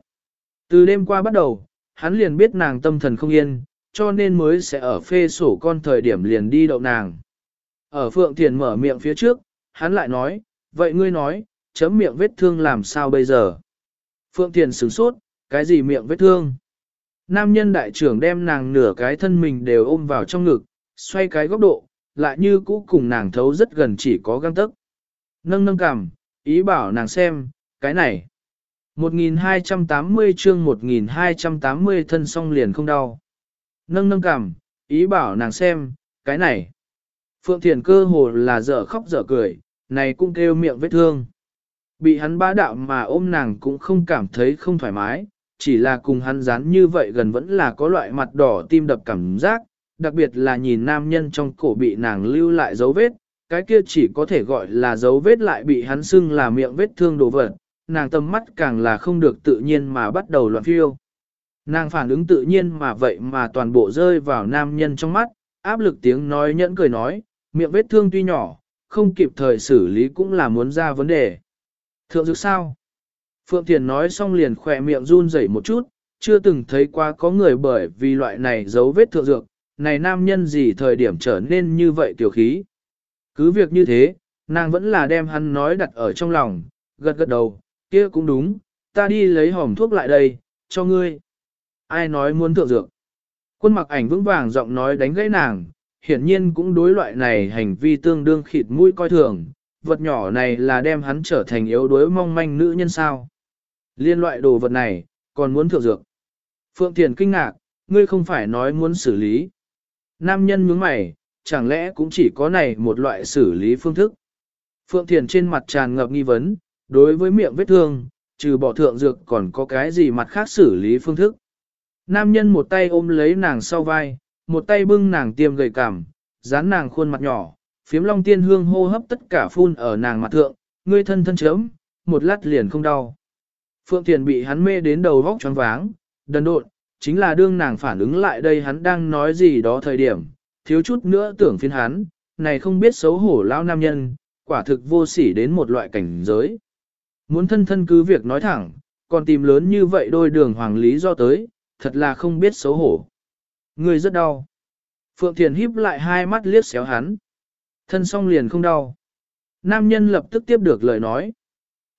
Từ đêm qua bắt đầu, hắn liền biết nàng tâm thần không yên, cho nên mới sẽ ở phê sổ con thời điểm liền đi đậu nàng. Ở Phượng Thiền mở miệng phía trước, hắn lại nói, vậy ngươi nói, chấm miệng vết thương làm sao bây giờ? Phượng Thiền sửng sốt, cái gì miệng vết thương? Nam nhân đại trưởng đem nàng nửa cái thân mình đều ôm vào trong ngực, xoay cái góc độ, lại như cũ cùng nàng thấu rất gần chỉ có găng tức, Nâng nâng cằm, ý bảo nàng xem, cái này. 1280 chương 1280 thân song liền không đau. Nâng nâng cằm, ý bảo nàng xem, cái này. Phượng Thiền cơ hồ là dở khóc dở cười, này cũng kêu miệng vết thương. Bị hắn bá đạo mà ôm nàng cũng không cảm thấy không thoải mái, chỉ là cùng hắn dán như vậy gần vẫn là có loại mặt đỏ tim đập cảm giác, đặc biệt là nhìn nam nhân trong cổ bị nàng lưu lại dấu vết, cái kia chỉ có thể gọi là dấu vết lại bị hắn xưng là miệng vết thương đồ vật, nàng tâm mắt càng là không được tự nhiên mà bắt đầu loạn phiêu. Nàng phản ứng tự nhiên mà vậy mà toàn bộ rơi vào nam nhân trong mắt, áp lực tiếng nói nhẫn cười nói, miệng vết thương tuy nhỏ, không kịp thời xử lý cũng là muốn ra vấn đề. Thượng dược sao? Phượng Thiền nói xong liền khỏe miệng run rẩy một chút, chưa từng thấy qua có người bởi vì loại này dấu vết thượng dược, này nam nhân gì thời điểm trở nên như vậy tiểu khí. Cứ việc như thế, nàng vẫn là đem hắn nói đặt ở trong lòng, gật gật đầu, kia cũng đúng, ta đi lấy hòm thuốc lại đây, cho ngươi. Ai nói muốn thượng dược? Quân mặc ảnh vững vàng giọng nói đánh gãy nàng, hiển nhiên cũng đối loại này hành vi tương đương khịt mũi coi thường, vật nhỏ này là đem hắn trở thành yếu đuối mong manh nữ nhân sao. Liên loại đồ vật này, còn muốn thượng dược. Phượng Thiền kinh ngạc, ngươi không phải nói muốn xử lý. Nam nhân nhướng mày, chẳng lẽ cũng chỉ có này một loại xử lý phương thức. Phượng Thiền trên mặt tràn ngập nghi vấn, đối với miệng vết thương, trừ bỏ thượng dược còn có cái gì mặt khác xử lý phương thức. Nam nhân một tay ôm lấy nàng sau vai, một tay bưng nàng tiêm gầy cảm, dán nàng khuôn mặt nhỏ, phiếm long tiên hương hô hấp tất cả phun ở nàng mặt thượng, ngươi thân thân chớm, một lát liền không đau. Phượng Thiền bị hắn mê đến đầu vóc choáng váng, đần độn, chính là đương nàng phản ứng lại đây hắn đang nói gì đó thời điểm, thiếu chút nữa tưởng phiên hắn, này không biết xấu hổ lao nam nhân, quả thực vô sỉ đến một loại cảnh giới. Muốn thân thân cứ việc nói thẳng, còn tìm lớn như vậy đôi đường hoàng lý do tới, thật là không biết xấu hổ. Người rất đau. Phượng Thiền híp lại hai mắt liếc xéo hắn. Thân song liền không đau. Nam nhân lập tức tiếp được lời nói.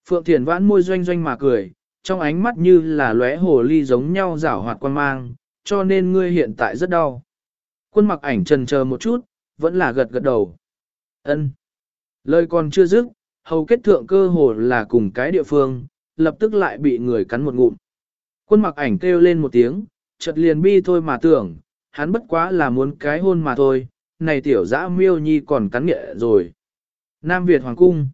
Phượng Thiền vãn môi doanh doanh mà cười, trong ánh mắt như là lóe hồ ly giống nhau rảo hoạt quan mang, cho nên ngươi hiện tại rất đau. Quân mặc ảnh trần chờ một chút, vẫn là gật gật đầu. ân Lời còn chưa dứt, hầu kết thượng cơ hồ là cùng cái địa phương, lập tức lại bị người cắn một ngụm. Quân mặc ảnh kêu lên một tiếng, chợt liền bi thôi mà tưởng, hắn bất quá là muốn cái hôn mà thôi, này tiểu dã miêu nhi còn cắn nghệ rồi. Nam Việt Hoàng Cung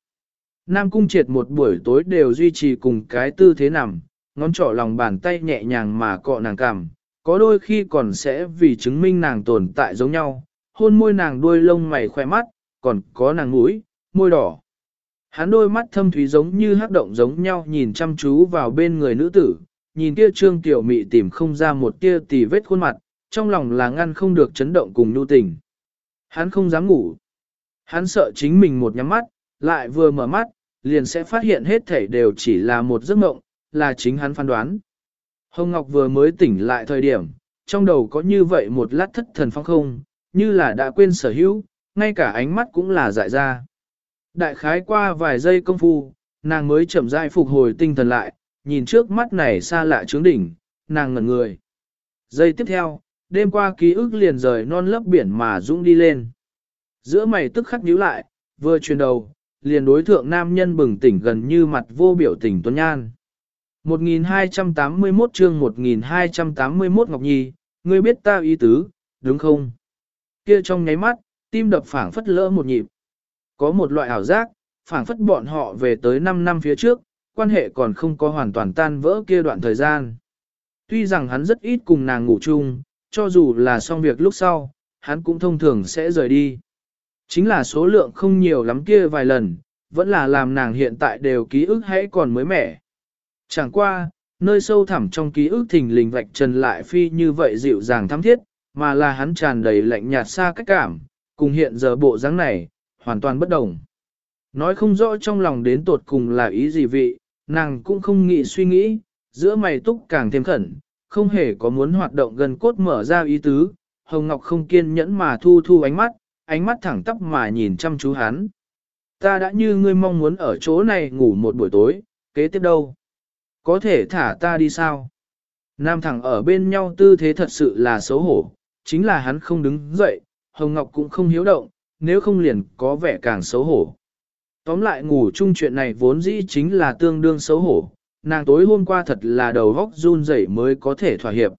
Nam Cung triệt một buổi tối đều duy trì cùng cái tư thế nằm, ngón trỏ lòng bàn tay nhẹ nhàng mà cọ nàng cằm, có đôi khi còn sẽ vì chứng minh nàng tồn tại giống nhau, hôn môi nàng đuôi lông mày khoe mắt, còn có nàng mũi, môi đỏ. Hắn đôi mắt thâm thúy giống như hắc động giống nhau nhìn chăm chú vào bên người nữ tử, nhìn kia trương tiểu mị tìm không ra một tia tì vết khuôn mặt, trong lòng là ngăn không được chấn động cùng nhu tình. Hắn không dám ngủ. Hắn sợ chính mình một nhắm mắt, lại vừa mở mắt, liền sẽ phát hiện hết thảy đều chỉ là một giấc mộng, là chính hắn phán đoán. Hồng Ngọc vừa mới tỉnh lại thời điểm, trong đầu có như vậy một lát thất thần phong không, như là đã quên sở hữu, ngay cả ánh mắt cũng là dại ra. Đại khái qua vài giây công phu, nàng mới chậm rãi phục hồi tinh thần lại, nhìn trước mắt này xa lạ trướng đỉnh, nàng ngẩn người. Giây tiếp theo, đêm qua ký ức liền rời non lấp biển mà dũng đi lên. Giữa mày tức khắc nhíu lại, vừa chuyển đầu, liền đối thượng nam nhân bừng tỉnh gần như mặt vô biểu tình tuấn nhan. 1281 chương 1281 Ngọc Nhi, ngươi biết ta ý tứ, đúng không? Kia trong nháy mắt, tim đập phảng phất lỡ một nhịp. Có một loại ảo giác, phảng phất bọn họ về tới 5 năm phía trước, quan hệ còn không có hoàn toàn tan vỡ kia đoạn thời gian. Tuy rằng hắn rất ít cùng nàng ngủ chung, cho dù là xong việc lúc sau, hắn cũng thông thường sẽ rời đi. Chính là số lượng không nhiều lắm kia vài lần, vẫn là làm nàng hiện tại đều ký ức hãy còn mới mẻ. Chẳng qua, nơi sâu thẳm trong ký ức thình lình vạch trần lại phi như vậy dịu dàng thắm thiết, mà là hắn tràn đầy lạnh nhạt xa cách cảm, cùng hiện giờ bộ dáng này, hoàn toàn bất đồng. Nói không rõ trong lòng đến tột cùng là ý gì vị, nàng cũng không nghĩ suy nghĩ, giữa mày túc càng thêm khẩn, không hề có muốn hoạt động gần cốt mở ra ý tứ, Hồng Ngọc không kiên nhẫn mà thu thu ánh mắt, ánh mắt thẳng tắp mà nhìn chăm chú hắn. Ta đã như ngươi mong muốn ở chỗ này ngủ một buổi tối, kế tiếp đâu? Có thể thả ta đi sao? Nam thẳng ở bên nhau tư thế thật sự là xấu hổ, chính là hắn không đứng dậy, Hồng Ngọc cũng không hiếu động, nếu không liền có vẻ càng xấu hổ. Tóm lại ngủ chung chuyện này vốn dĩ chính là tương đương xấu hổ, nàng tối hôm qua thật là đầu góc run rẩy mới có thể thỏa hiệp.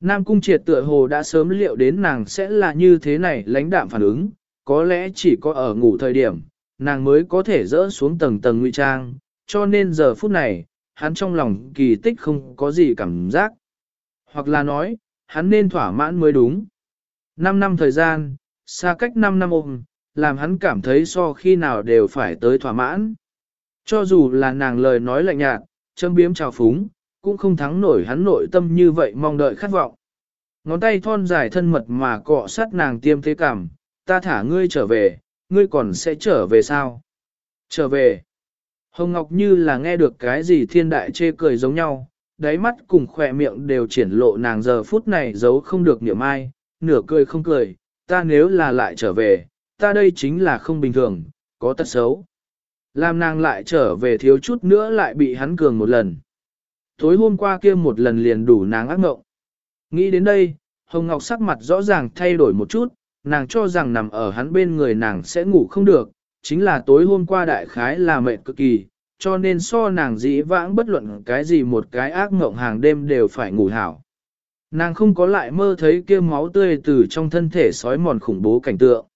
Nam Cung Triệt tựa hồ đã sớm liệu đến nàng sẽ là như thế này lãnh đạm phản ứng, có lẽ chỉ có ở ngủ thời điểm, nàng mới có thể dỡ xuống tầng tầng nguy trang, cho nên giờ phút này, hắn trong lòng kỳ tích không có gì cảm giác. Hoặc là nói, hắn nên thỏa mãn mới đúng. Năm năm thời gian, xa cách năm năm ôm, làm hắn cảm thấy so khi nào đều phải tới thỏa mãn. Cho dù là nàng lời nói lạnh nhạt, châm biếm trào phúng, cũng không thắng nổi hắn nội tâm như vậy mong đợi khát vọng. Ngón tay thon dài thân mật mà cọ sát nàng tiêm thế cảm, ta thả ngươi trở về, ngươi còn sẽ trở về sao? Trở về. Hồng Ngọc như là nghe được cái gì thiên đại chê cười giống nhau, đáy mắt cùng khỏe miệng đều triển lộ nàng giờ phút này giấu không được niệm ai, nửa cười không cười, ta nếu là lại trở về, ta đây chính là không bình thường, có tật xấu. Làm nàng lại trở về thiếu chút nữa lại bị hắn cường một lần. Tối hôm qua kia một lần liền đủ nàng ác mộng. Nghĩ đến đây, Hồng Ngọc sắc mặt rõ ràng thay đổi một chút, nàng cho rằng nằm ở hắn bên người nàng sẽ ngủ không được, chính là tối hôm qua đại khái là mệt cực kỳ, cho nên so nàng dĩ vãng bất luận cái gì một cái ác mộng hàng đêm đều phải ngủ hảo. Nàng không có lại mơ thấy kia máu tươi từ trong thân thể sói mòn khủng bố cảnh tượng.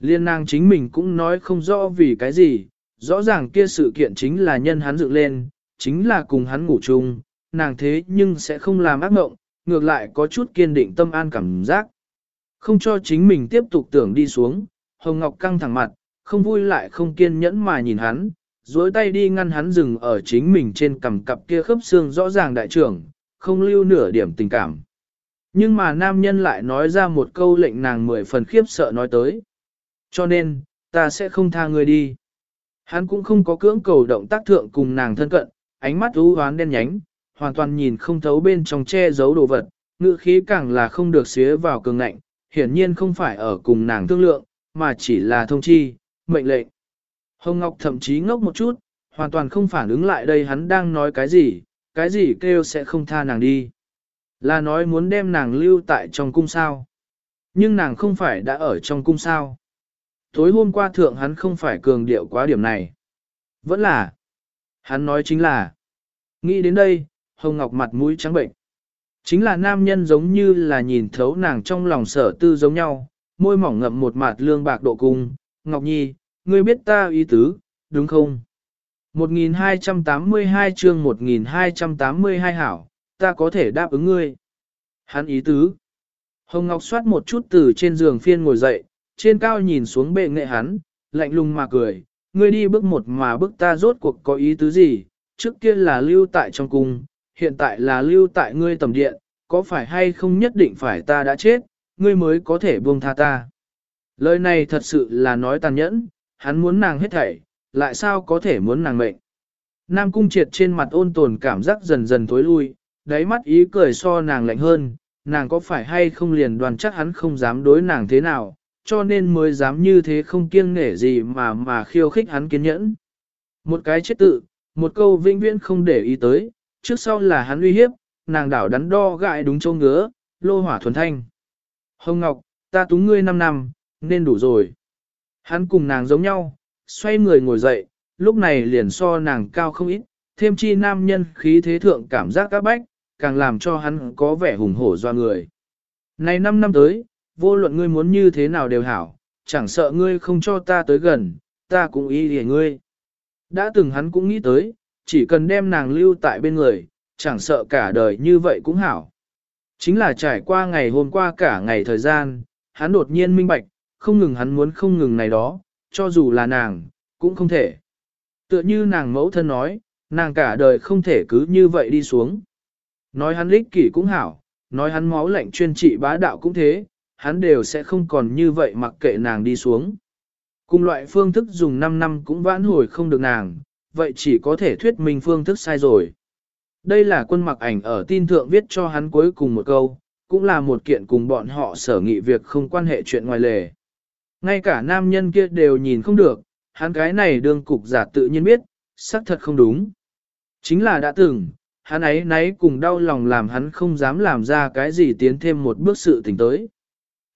Liên nàng chính mình cũng nói không rõ vì cái gì, rõ ràng kia sự kiện chính là nhân hắn dựng lên, chính là cùng hắn ngủ chung, nàng thế nhưng sẽ không làm ác mộng, ngược lại có chút kiên định tâm an cảm giác. Không cho chính mình tiếp tục tưởng đi xuống, Hồng Ngọc căng thẳng mặt, không vui lại không kiên nhẫn mà nhìn hắn, dối tay đi ngăn hắn dừng ở chính mình trên cằm cặp kia khớp xương rõ ràng đại trưởng, không lưu nửa điểm tình cảm. Nhưng mà nam nhân lại nói ra một câu lệnh nàng mười phần khiếp sợ nói tới. Cho nên, ta sẽ không tha người đi. Hắn cũng không có cưỡng cầu động tác thượng cùng nàng thân cận, ánh mắt u hoán đen nhánh, hoàn toàn nhìn không thấu bên trong che giấu đồ vật, ngữ khí càng là không được xía vào cường ngạnh, hiển nhiên không phải ở cùng nàng thương lượng, mà chỉ là thông chi, mệnh lệnh. Hồng Ngọc thậm chí ngốc một chút, hoàn toàn không phản ứng lại đây hắn đang nói cái gì, cái gì kêu sẽ không tha nàng đi. Là nói muốn đem nàng lưu tại trong cung sao. Nhưng nàng không phải đã ở trong cung sao. Tối hôm qua thượng hắn không phải cường điệu quá điểm này. Vẫn là. Hắn nói chính là. Nghĩ đến đây, Hồng Ngọc mặt mũi trắng bệnh. Chính là nam nhân giống như là nhìn thấu nàng trong lòng sở tư giống nhau, môi mỏng ngậm một mặt lương bạc độ cung. Ngọc Nhi, ngươi biết ta ý tứ, đúng không? 1282 chương 1282 hảo, ta có thể đáp ứng ngươi. Hắn ý tứ. Hồng Ngọc xoát một chút từ trên giường phiên ngồi dậy, trên cao nhìn xuống bệ nghệ hắn, lạnh lùng mà cười, ngươi đi bước một mà bước ta rốt cuộc có ý tứ gì, trước kia là lưu tại trong cung, hiện tại là lưu tại ngươi tầm điện, có phải hay không nhất định phải ta đã chết, ngươi mới có thể buông tha ta. Lời này thật sự là nói tàn nhẫn, hắn muốn nàng hết thảy, lại sao có thể muốn nàng mệnh. Nam cung triệt trên mặt ôn tồn cảm giác dần dần tối lui, đáy mắt ý cười so nàng lạnh hơn, nàng có phải hay không liền đoàn chắc hắn không dám đối nàng thế nào, cho nên mới dám như thế không kiêng nể gì mà mà khiêu khích hắn kiên nhẫn. Một cái chết tự, một câu vĩnh viễn không để ý tới, trước sau là hắn uy hiếp, nàng đảo đắn đo gại đúng châu ngứa, lô hỏa thuần thanh. Hồng Ngọc, ta túng ngươi 5 năm, nên đủ rồi. Hắn cùng nàng giống nhau, xoay người ngồi dậy, lúc này liền so nàng cao không ít, thêm chi nam nhân khí thế thượng cảm giác các bách, càng làm cho hắn có vẻ hùng hổ do người. Này 5 năm tới, vô luận ngươi muốn như thế nào đều hảo, chẳng sợ ngươi không cho ta tới gần, ta cũng ý để ngươi. Đã từng hắn cũng nghĩ tới, chỉ cần đem nàng lưu tại bên người, chẳng sợ cả đời như vậy cũng hảo. Chính là trải qua ngày hôm qua cả ngày thời gian, hắn đột nhiên minh bạch, không ngừng hắn muốn không ngừng này đó, cho dù là nàng, cũng không thể. Tựa như nàng mẫu thân nói, nàng cả đời không thể cứ như vậy đi xuống. Nói hắn lích kỷ cũng hảo, nói hắn máu lạnh chuyên trị bá đạo cũng thế, hắn đều sẽ không còn như vậy mặc kệ nàng đi xuống. Cùng loại phương thức dùng 5 năm cũng vãn hồi không được nàng, vậy chỉ có thể thuyết minh phương thức sai rồi. Đây là quân mặc ảnh ở tin thượng viết cho hắn cuối cùng một câu, cũng là một kiện cùng bọn họ sở nghị việc không quan hệ chuyện ngoài lề. Ngay cả nam nhân kia đều nhìn không được, hắn cái này đương cục giả tự nhiên biết, xác thật không đúng. Chính là đã từng, hắn ấy nấy cùng đau lòng làm hắn không dám làm ra cái gì tiến thêm một bước sự tình tới.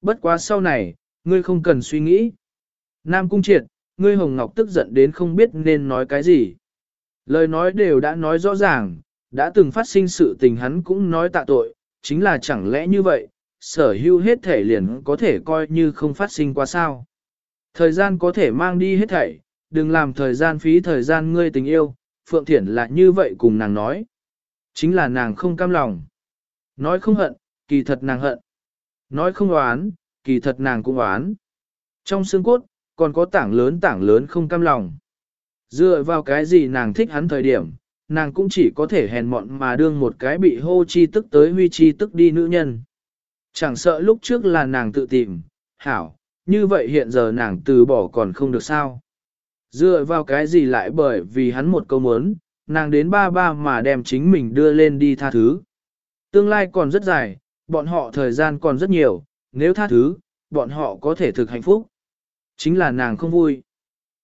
Bất quá sau này, ngươi không cần suy nghĩ. Nam Cung Triệt, ngươi Hồng Ngọc tức giận đến không biết nên nói cái gì. Lời nói đều đã nói rõ ràng, đã từng phát sinh sự tình hắn cũng nói tạ tội, chính là chẳng lẽ như vậy, sở hữu hết thể liền có thể coi như không phát sinh quá sao. Thời gian có thể mang đi hết thảy, đừng làm thời gian phí thời gian ngươi tình yêu, Phượng Thiển là như vậy cùng nàng nói. Chính là nàng không cam lòng. Nói không hận, kỳ thật nàng hận. Nói không oán, kỳ thật nàng cũng oán. Trong xương cốt, còn có tảng lớn tảng lớn không cam lòng. Dựa vào cái gì nàng thích hắn thời điểm, nàng cũng chỉ có thể hèn mọn mà đương một cái bị hô chi tức tới huy chi tức đi nữ nhân. Chẳng sợ lúc trước là nàng tự tìm, hảo, như vậy hiện giờ nàng từ bỏ còn không được sao. Dựa vào cái gì lại bởi vì hắn một câu muốn, nàng đến ba ba mà đem chính mình đưa lên đi tha thứ. Tương lai còn rất dài, bọn họ thời gian còn rất nhiều, nếu tha thứ, bọn họ có thể thực hạnh phúc. Chính là nàng không vui.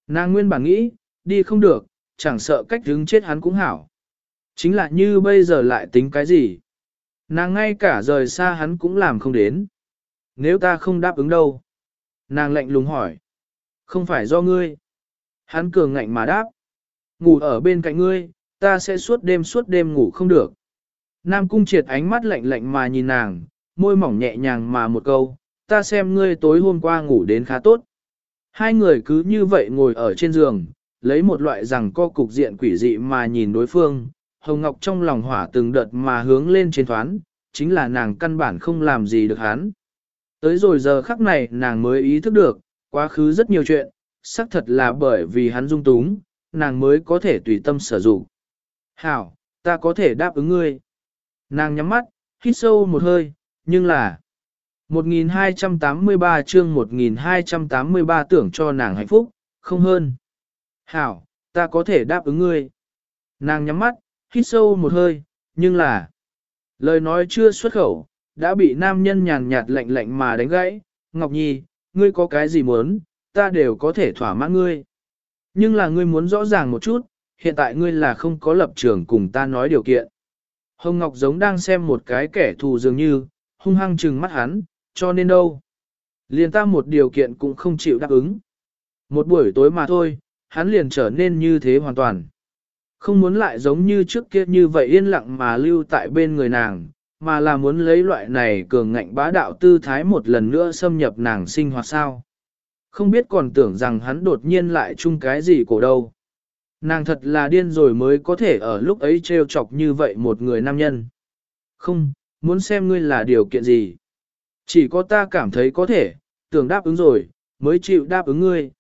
Nàng nguyên bản nghĩ, đi không được, chẳng sợ cách đứng chết hắn cũng hảo. Chính là như bây giờ lại tính cái gì? Nàng ngay cả rời xa hắn cũng làm không đến. Nếu ta không đáp ứng đâu? Nàng lạnh lùng hỏi. Không phải do ngươi. Hắn cường ngạnh mà đáp. Ngủ ở bên cạnh ngươi, ta sẽ suốt đêm suốt đêm ngủ không được. Nam cung triệt ánh mắt lạnh lạnh mà nhìn nàng, môi mỏng nhẹ nhàng mà một câu, ta xem ngươi tối hôm qua ngủ đến khá tốt. Hai người cứ như vậy ngồi ở trên giường, lấy một loại rằng co cục diện quỷ dị mà nhìn đối phương, Hồng Ngọc trong lòng hỏa từng đợt mà hướng lên trên thoán, chính là nàng căn bản không làm gì được hắn. Tới rồi giờ khắc này nàng mới ý thức được, quá khứ rất nhiều chuyện, xác thật là bởi vì hắn dung túng, nàng mới có thể tùy tâm sử dụng. Hảo, ta có thể đáp ứng ngươi. Nàng nhắm mắt, hít sâu một hơi, nhưng là 1283 chương 1283 tưởng cho nàng hạnh phúc, không hơn. Hảo, ta có thể đáp ứng ngươi. Nàng nhắm mắt, hít sâu một hơi, nhưng là lời nói chưa xuất khẩu, đã bị nam nhân nhàn nhạt lạnh lạnh mà đánh gãy. Ngọc Nhi, ngươi có cái gì muốn, ta đều có thể thỏa mãn ngươi. Nhưng là ngươi muốn rõ ràng một chút, hiện tại ngươi là không có lập trường cùng ta nói điều kiện. Hồng Ngọc giống đang xem một cái kẻ thù dường như, hung hăng trừng mắt hắn, cho nên đâu. Liền ta một điều kiện cũng không chịu đáp ứng. Một buổi tối mà thôi, hắn liền trở nên như thế hoàn toàn. Không muốn lại giống như trước kia như vậy yên lặng mà lưu tại bên người nàng, mà là muốn lấy loại này cường ngạnh bá đạo tư thái một lần nữa xâm nhập nàng sinh hoạt sao. Không biết còn tưởng rằng hắn đột nhiên lại chung cái gì cổ đâu. Nàng thật là điên rồi mới có thể ở lúc ấy trêu chọc như vậy một người nam nhân. Không, muốn xem ngươi là điều kiện gì. Chỉ có ta cảm thấy có thể, tưởng đáp ứng rồi, mới chịu đáp ứng ngươi.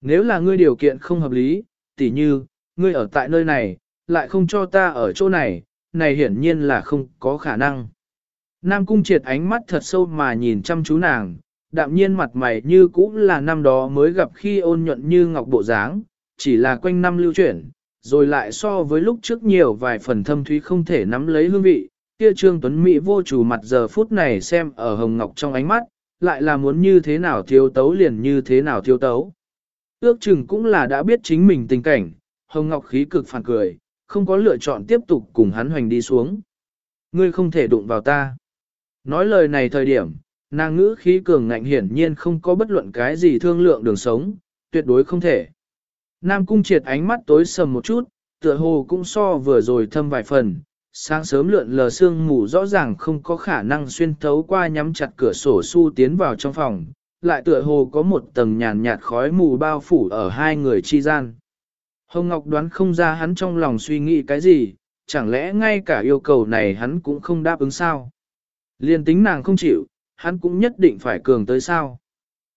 Nếu là ngươi điều kiện không hợp lý, tỉ như, ngươi ở tại nơi này, lại không cho ta ở chỗ này, này hiển nhiên là không có khả năng. Nam cung triệt ánh mắt thật sâu mà nhìn chăm chú nàng, đạm nhiên mặt mày như cũng là năm đó mới gặp khi ôn nhuận như ngọc bộ dáng, chỉ là quanh năm lưu chuyển, rồi lại so với lúc trước nhiều vài phần thâm thúy không thể nắm lấy hương vị, kia trương tuấn Mỹ vô chủ mặt giờ phút này xem ở hồng ngọc trong ánh mắt, lại là muốn như thế nào thiếu tấu liền như thế nào thiếu tấu. Ước chừng cũng là đã biết chính mình tình cảnh, hồng ngọc khí cực phản cười, không có lựa chọn tiếp tục cùng hắn hoành đi xuống. Ngươi không thể đụng vào ta. Nói lời này thời điểm, nàng ngữ khí cường ngạnh hiển nhiên không có bất luận cái gì thương lượng đường sống, tuyệt đối không thể. Nam cung triệt ánh mắt tối sầm một chút, tựa hồ cũng so vừa rồi thâm vài phần, sáng sớm lượn lờ sương mù rõ ràng không có khả năng xuyên thấu qua nhắm chặt cửa sổ su tiến vào trong phòng, lại tựa hồ có một tầng nhàn nhạt khói mù bao phủ ở hai người chi gian. Hồng Ngọc đoán không ra hắn trong lòng suy nghĩ cái gì, chẳng lẽ ngay cả yêu cầu này hắn cũng không đáp ứng sao? Liên tính nàng không chịu, hắn cũng nhất định phải cường tới sao?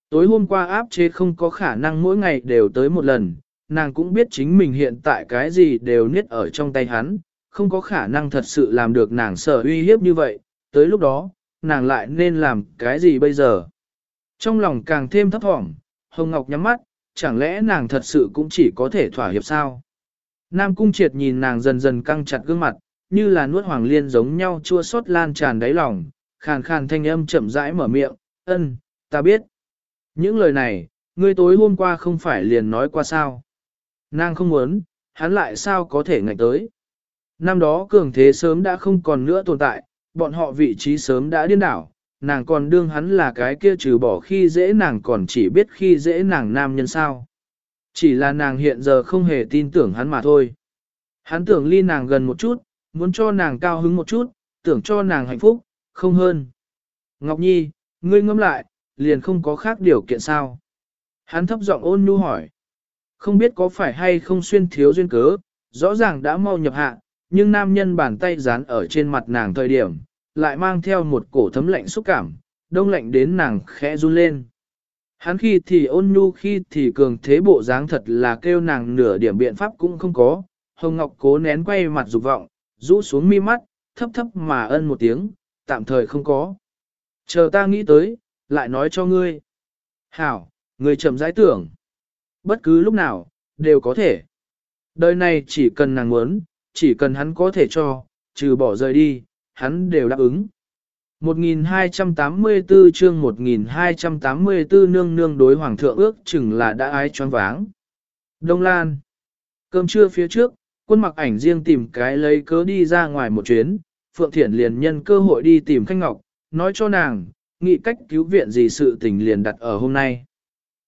Tối hôm qua áp chế không có khả năng mỗi ngày đều tới một lần, nàng cũng biết chính mình hiện tại cái gì đều niết ở trong tay hắn, không có khả năng thật sự làm được nàng sở uy hiếp như vậy, tới lúc đó, nàng lại nên làm cái gì bây giờ? Trong lòng càng thêm thấp thỏm, Hồng Ngọc nhắm mắt, chẳng lẽ nàng thật sự cũng chỉ có thể thỏa hiệp sao? Nam Cung Triệt nhìn nàng dần dần căng chặt gương mặt, như là nuốt hoàng liên giống nhau chua xót lan tràn đáy lòng, khàn khàn thanh âm chậm rãi mở miệng, ân, ta biết. Những lời này, ngươi tối hôm qua không phải liền nói qua sao. Nàng không muốn, hắn lại sao có thể ngạnh tới. Năm đó cường thế sớm đã không còn nữa tồn tại, bọn họ vị trí sớm đã điên đảo, nàng còn đương hắn là cái kia trừ bỏ khi dễ nàng còn chỉ biết khi dễ nàng nam nhân sao. Chỉ là nàng hiện giờ không hề tin tưởng hắn mà thôi. Hắn tưởng ly nàng gần một chút, muốn cho nàng cao hứng một chút, tưởng cho nàng hạnh phúc, không hơn. Ngọc Nhi, ngươi ngâm lại, liền không có khác điều kiện sao. Hắn thấp giọng ôn nhu hỏi. Không biết có phải hay không xuyên thiếu duyên cớ, rõ ràng đã mau nhập hạ, nhưng nam nhân bàn tay dán ở trên mặt nàng thời điểm, lại mang theo một cổ thấm lạnh xúc cảm, đông lạnh đến nàng khẽ run lên. Hắn khi thì ôn nhu khi thì cường thế bộ dáng thật là kêu nàng nửa điểm biện pháp cũng không có, Hồng Ngọc cố nén quay mặt dục vọng, rũ xuống mi mắt, thấp thấp mà ân một tiếng, tạm thời không có. Chờ ta nghĩ tới, lại nói cho ngươi. Hảo, ngươi chậm rãi tưởng. Bất cứ lúc nào, đều có thể. Đời này chỉ cần nàng muốn, chỉ cần hắn có thể cho, trừ bỏ rời đi, hắn đều đáp ứng. 1284 chương 1284 nương nương đối hoàng thượng ước chừng là đã ái choáng váng. Đông Lan. Cơm trưa phía trước, quân mặc ảnh riêng tìm cái lấy cớ đi ra ngoài một chuyến, Phượng Thiển liền nhân cơ hội đi tìm Khanh Ngọc, nói cho nàng, nghị cách cứu viện gì sự tình liền đặt ở hôm nay.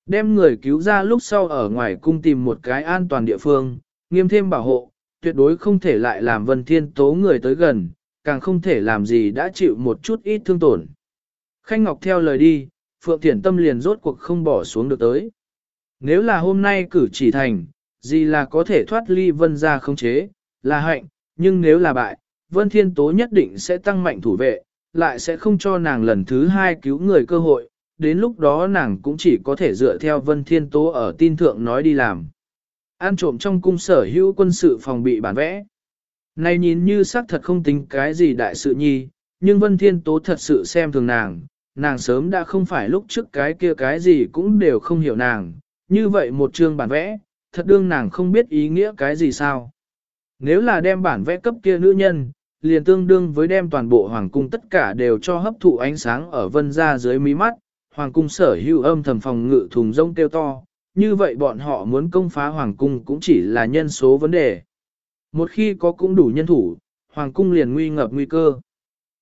Đem người cứu ra lúc sau ở ngoài cung tìm một cái an toàn địa phương, nghiêm thêm bảo hộ, tuyệt đối không thể lại làm vân thiên tố người tới gần, càng không thể làm gì đã chịu một chút ít thương tổn. Khanh Ngọc theo lời đi, Phượng Thiển Tâm liền rốt cuộc không bỏ xuống được tới. Nếu là hôm nay cử chỉ thành, gì là có thể thoát ly vân ra không chế, là hạnh, nhưng nếu là bại, vân thiên tố nhất định sẽ tăng mạnh thủ vệ, lại sẽ không cho nàng lần thứ hai cứu người cơ hội, đến lúc đó nàng cũng chỉ có thể dựa theo vân thiên tố ở tin thượng nói đi làm. An trộm trong cung sở hữu quân sự phòng bị bản vẽ. Này nhìn như xác thật không tính cái gì đại sự nhi, nhưng Vân Thiên Tố thật sự xem thường nàng, nàng sớm đã không phải lúc trước cái kia cái gì cũng đều không hiểu nàng, như vậy một chương bản vẽ, thật đương nàng không biết ý nghĩa cái gì sao. Nếu là đem bản vẽ cấp kia nữ nhân, liền tương đương với đem toàn bộ hoàng cung tất cả đều cho hấp thụ ánh sáng ở vân ra dưới mí mắt, hoàng cung sở hữu âm thầm phòng ngự thùng rông tiêu to, như vậy bọn họ muốn công phá hoàng cung cũng chỉ là nhân số vấn đề. Một khi có cũng đủ nhân thủ, hoàng cung liền nguy ngập nguy cơ.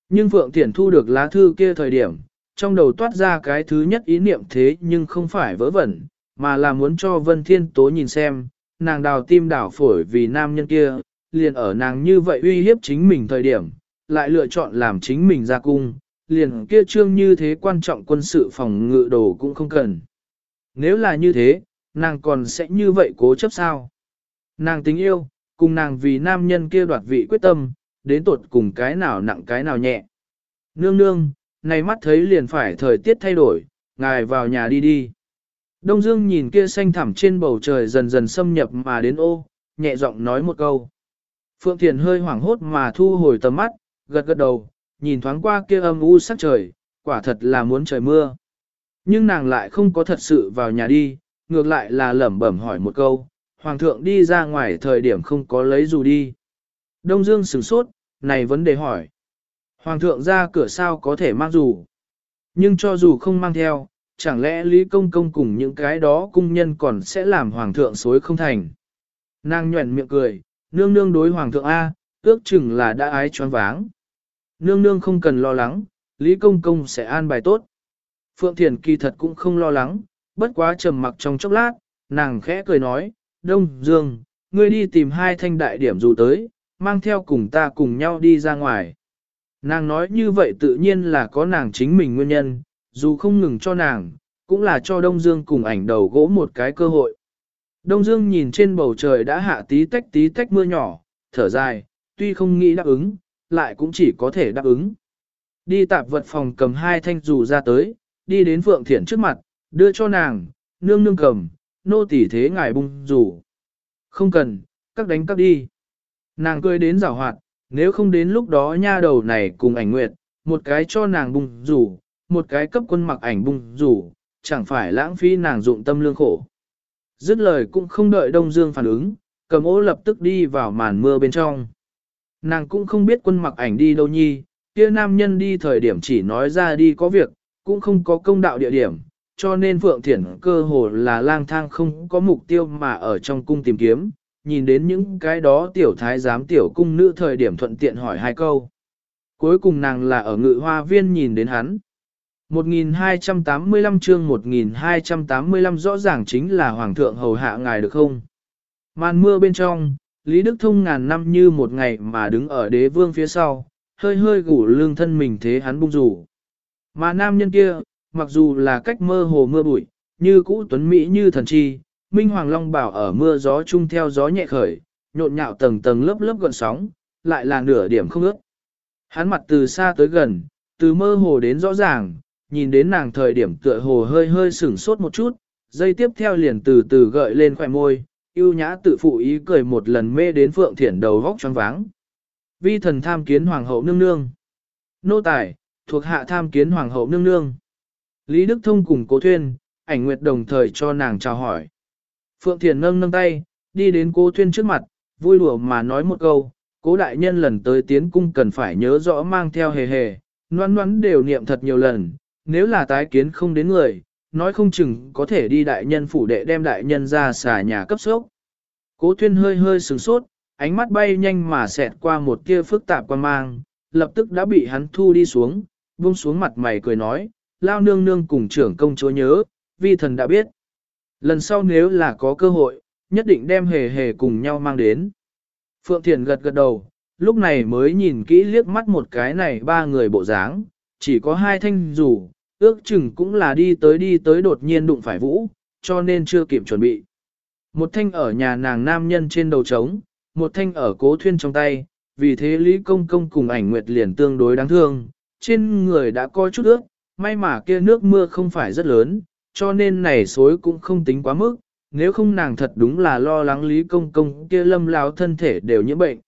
Nhưng Phượng Thiển thu được lá thư kia thời điểm, trong đầu toát ra cái thứ nhất ý niệm thế nhưng không phải vớ vẩn, mà là muốn cho Vân Thiên Tố nhìn xem, nàng đào tim đảo phổi vì nam nhân kia, liền ở nàng như vậy uy hiếp chính mình thời điểm, lại lựa chọn làm chính mình ra cung, liền kia trương như thế quan trọng quân sự phòng ngự đồ cũng không cần. Nếu là như thế, nàng còn sẽ như vậy cố chấp sao? Nàng tính yêu, cùng nàng vì nam nhân kia đoạt vị quyết tâm, đến tột cùng cái nào nặng cái nào nhẹ. Nương nương, này mắt thấy liền phải thời tiết thay đổi, ngài vào nhà đi đi. Đông Dương nhìn kia xanh thẳm trên bầu trời dần dần xâm nhập mà đến ô, nhẹ giọng nói một câu. Phượng Thiền hơi hoảng hốt mà thu hồi tầm mắt, gật gật đầu, nhìn thoáng qua kia âm u sắc trời, quả thật là muốn trời mưa. Nhưng nàng lại không có thật sự vào nhà đi, ngược lại là lẩm bẩm hỏi một câu, Hoàng thượng đi ra ngoài thời điểm không có lấy dù đi. Đông Dương sửng sốt, này vấn đề hỏi. Hoàng thượng ra cửa sao có thể mang dù. Nhưng cho dù không mang theo, chẳng lẽ Lý Công Công cùng những cái đó cung nhân còn sẽ làm Hoàng thượng xối không thành. Nàng nhuẩn miệng cười, nương nương đối Hoàng thượng A, ước chừng là đã ái choáng váng. Nương nương không cần lo lắng, Lý Công Công sẽ an bài tốt. Phượng Thiền kỳ thật cũng không lo lắng, bất quá trầm mặc trong chốc lát, nàng khẽ cười nói, Đông Dương, ngươi đi tìm hai thanh đại điểm dù tới, mang theo cùng ta cùng nhau đi ra ngoài. Nàng nói như vậy tự nhiên là có nàng chính mình nguyên nhân, dù không ngừng cho nàng, cũng là cho Đông Dương cùng ảnh đầu gỗ một cái cơ hội. Đông Dương nhìn trên bầu trời đã hạ tí tách tí tách mưa nhỏ, thở dài, tuy không nghĩ đáp ứng, lại cũng chỉ có thể đáp ứng. Đi tạp vật phòng cầm hai thanh dù ra tới, đi đến Phượng Thiển trước mặt, đưa cho nàng, nương nương cầm, nô tỉ thế ngài bung dù. Không cần, các đánh các đi. Nàng cười đến rào hoạt, nếu không đến lúc đó nha đầu này cùng ảnh nguyệt, một cái cho nàng bung rủ, một cái cấp quân mặc ảnh bung rủ, chẳng phải lãng phí nàng dụng tâm lương khổ. Dứt lời cũng không đợi Đông Dương phản ứng, cầm ô lập tức đi vào màn mưa bên trong. Nàng cũng không biết quân mặc ảnh đi đâu nhi, kia nam nhân đi thời điểm chỉ nói ra đi có việc, cũng không có công đạo địa điểm, cho nên Phượng Thiển cơ hồ là lang thang không có mục tiêu mà ở trong cung tìm kiếm, nhìn đến những cái đó tiểu thái giám tiểu cung nữ thời điểm thuận tiện hỏi hai câu. Cuối cùng nàng là ở ngự hoa viên nhìn đến hắn. 1285 chương 1285 rõ ràng chính là Hoàng thượng hầu hạ ngài được không? Màn mưa bên trong, Lý Đức Thông ngàn năm như một ngày mà đứng ở đế vương phía sau, hơi hơi gủ lương thân mình thế hắn bung rủ. Mà nam nhân kia, mặc dù là cách mơ hồ mưa bụi, như cũ tuấn Mỹ như thần chi, Minh Hoàng Long bảo ở mưa gió chung theo gió nhẹ khởi, nhộn nhạo tầng tầng lớp lớp gọn sóng, lại là nửa điểm không ước. Hắn mặt từ xa tới gần, từ mơ hồ đến rõ ràng, nhìn đến nàng thời điểm tựa hồ hơi hơi sửng sốt một chút, dây tiếp theo liền từ từ gợi lên khỏe môi, yêu nhã tự phụ ý cười một lần mê đến Phượng Thiển đầu vóc choáng váng. Vi thần tham kiến Hoàng hậu nương nương. Nô tài, thuộc hạ tham kiến Hoàng hậu nương nương. Lý Đức Thông cùng Cố Thuyên, ảnh nguyệt đồng thời cho nàng chào hỏi. Phượng Thiền nâng nâng tay, đi đến Cố Thuyên trước mặt, vui lùa mà nói một câu, cố đại nhân lần tới tiến cung cần phải nhớ rõ mang theo hề hề, noan noan đều niệm thật nhiều lần, nếu là tái kiến không đến người, nói không chừng có thể đi đại nhân phủ đệ đem đại nhân ra xả nhà cấp sốc. Cố Thuyên hơi hơi sừng sốt, ánh mắt bay nhanh mà xẹt qua một kia phức tạp quan mang, lập tức đã bị hắn thu đi xuống, buông xuống mặt mày cười nói, lao nương nương cùng trưởng công chúa nhớ, vi thần đã biết. Lần sau nếu là có cơ hội, nhất định đem hề hề cùng nhau mang đến. Phượng Thiền gật gật đầu, lúc này mới nhìn kỹ liếc mắt một cái này ba người bộ dáng, chỉ có hai thanh rủ, ước chừng cũng là đi tới đi tới đột nhiên đụng phải vũ, cho nên chưa kịp chuẩn bị. Một thanh ở nhà nàng nam nhân trên đầu trống, một thanh ở cố thuyên trong tay, vì thế Lý Công Công cùng ảnh nguyệt liền tương đối đáng thương, trên người đã có chút ướt, may mà kia nước mưa không phải rất lớn, cho nên này xối cũng không tính quá mức, nếu không nàng thật đúng là lo lắng Lý Công Công kia lâm láo thân thể đều nhiễm bệnh.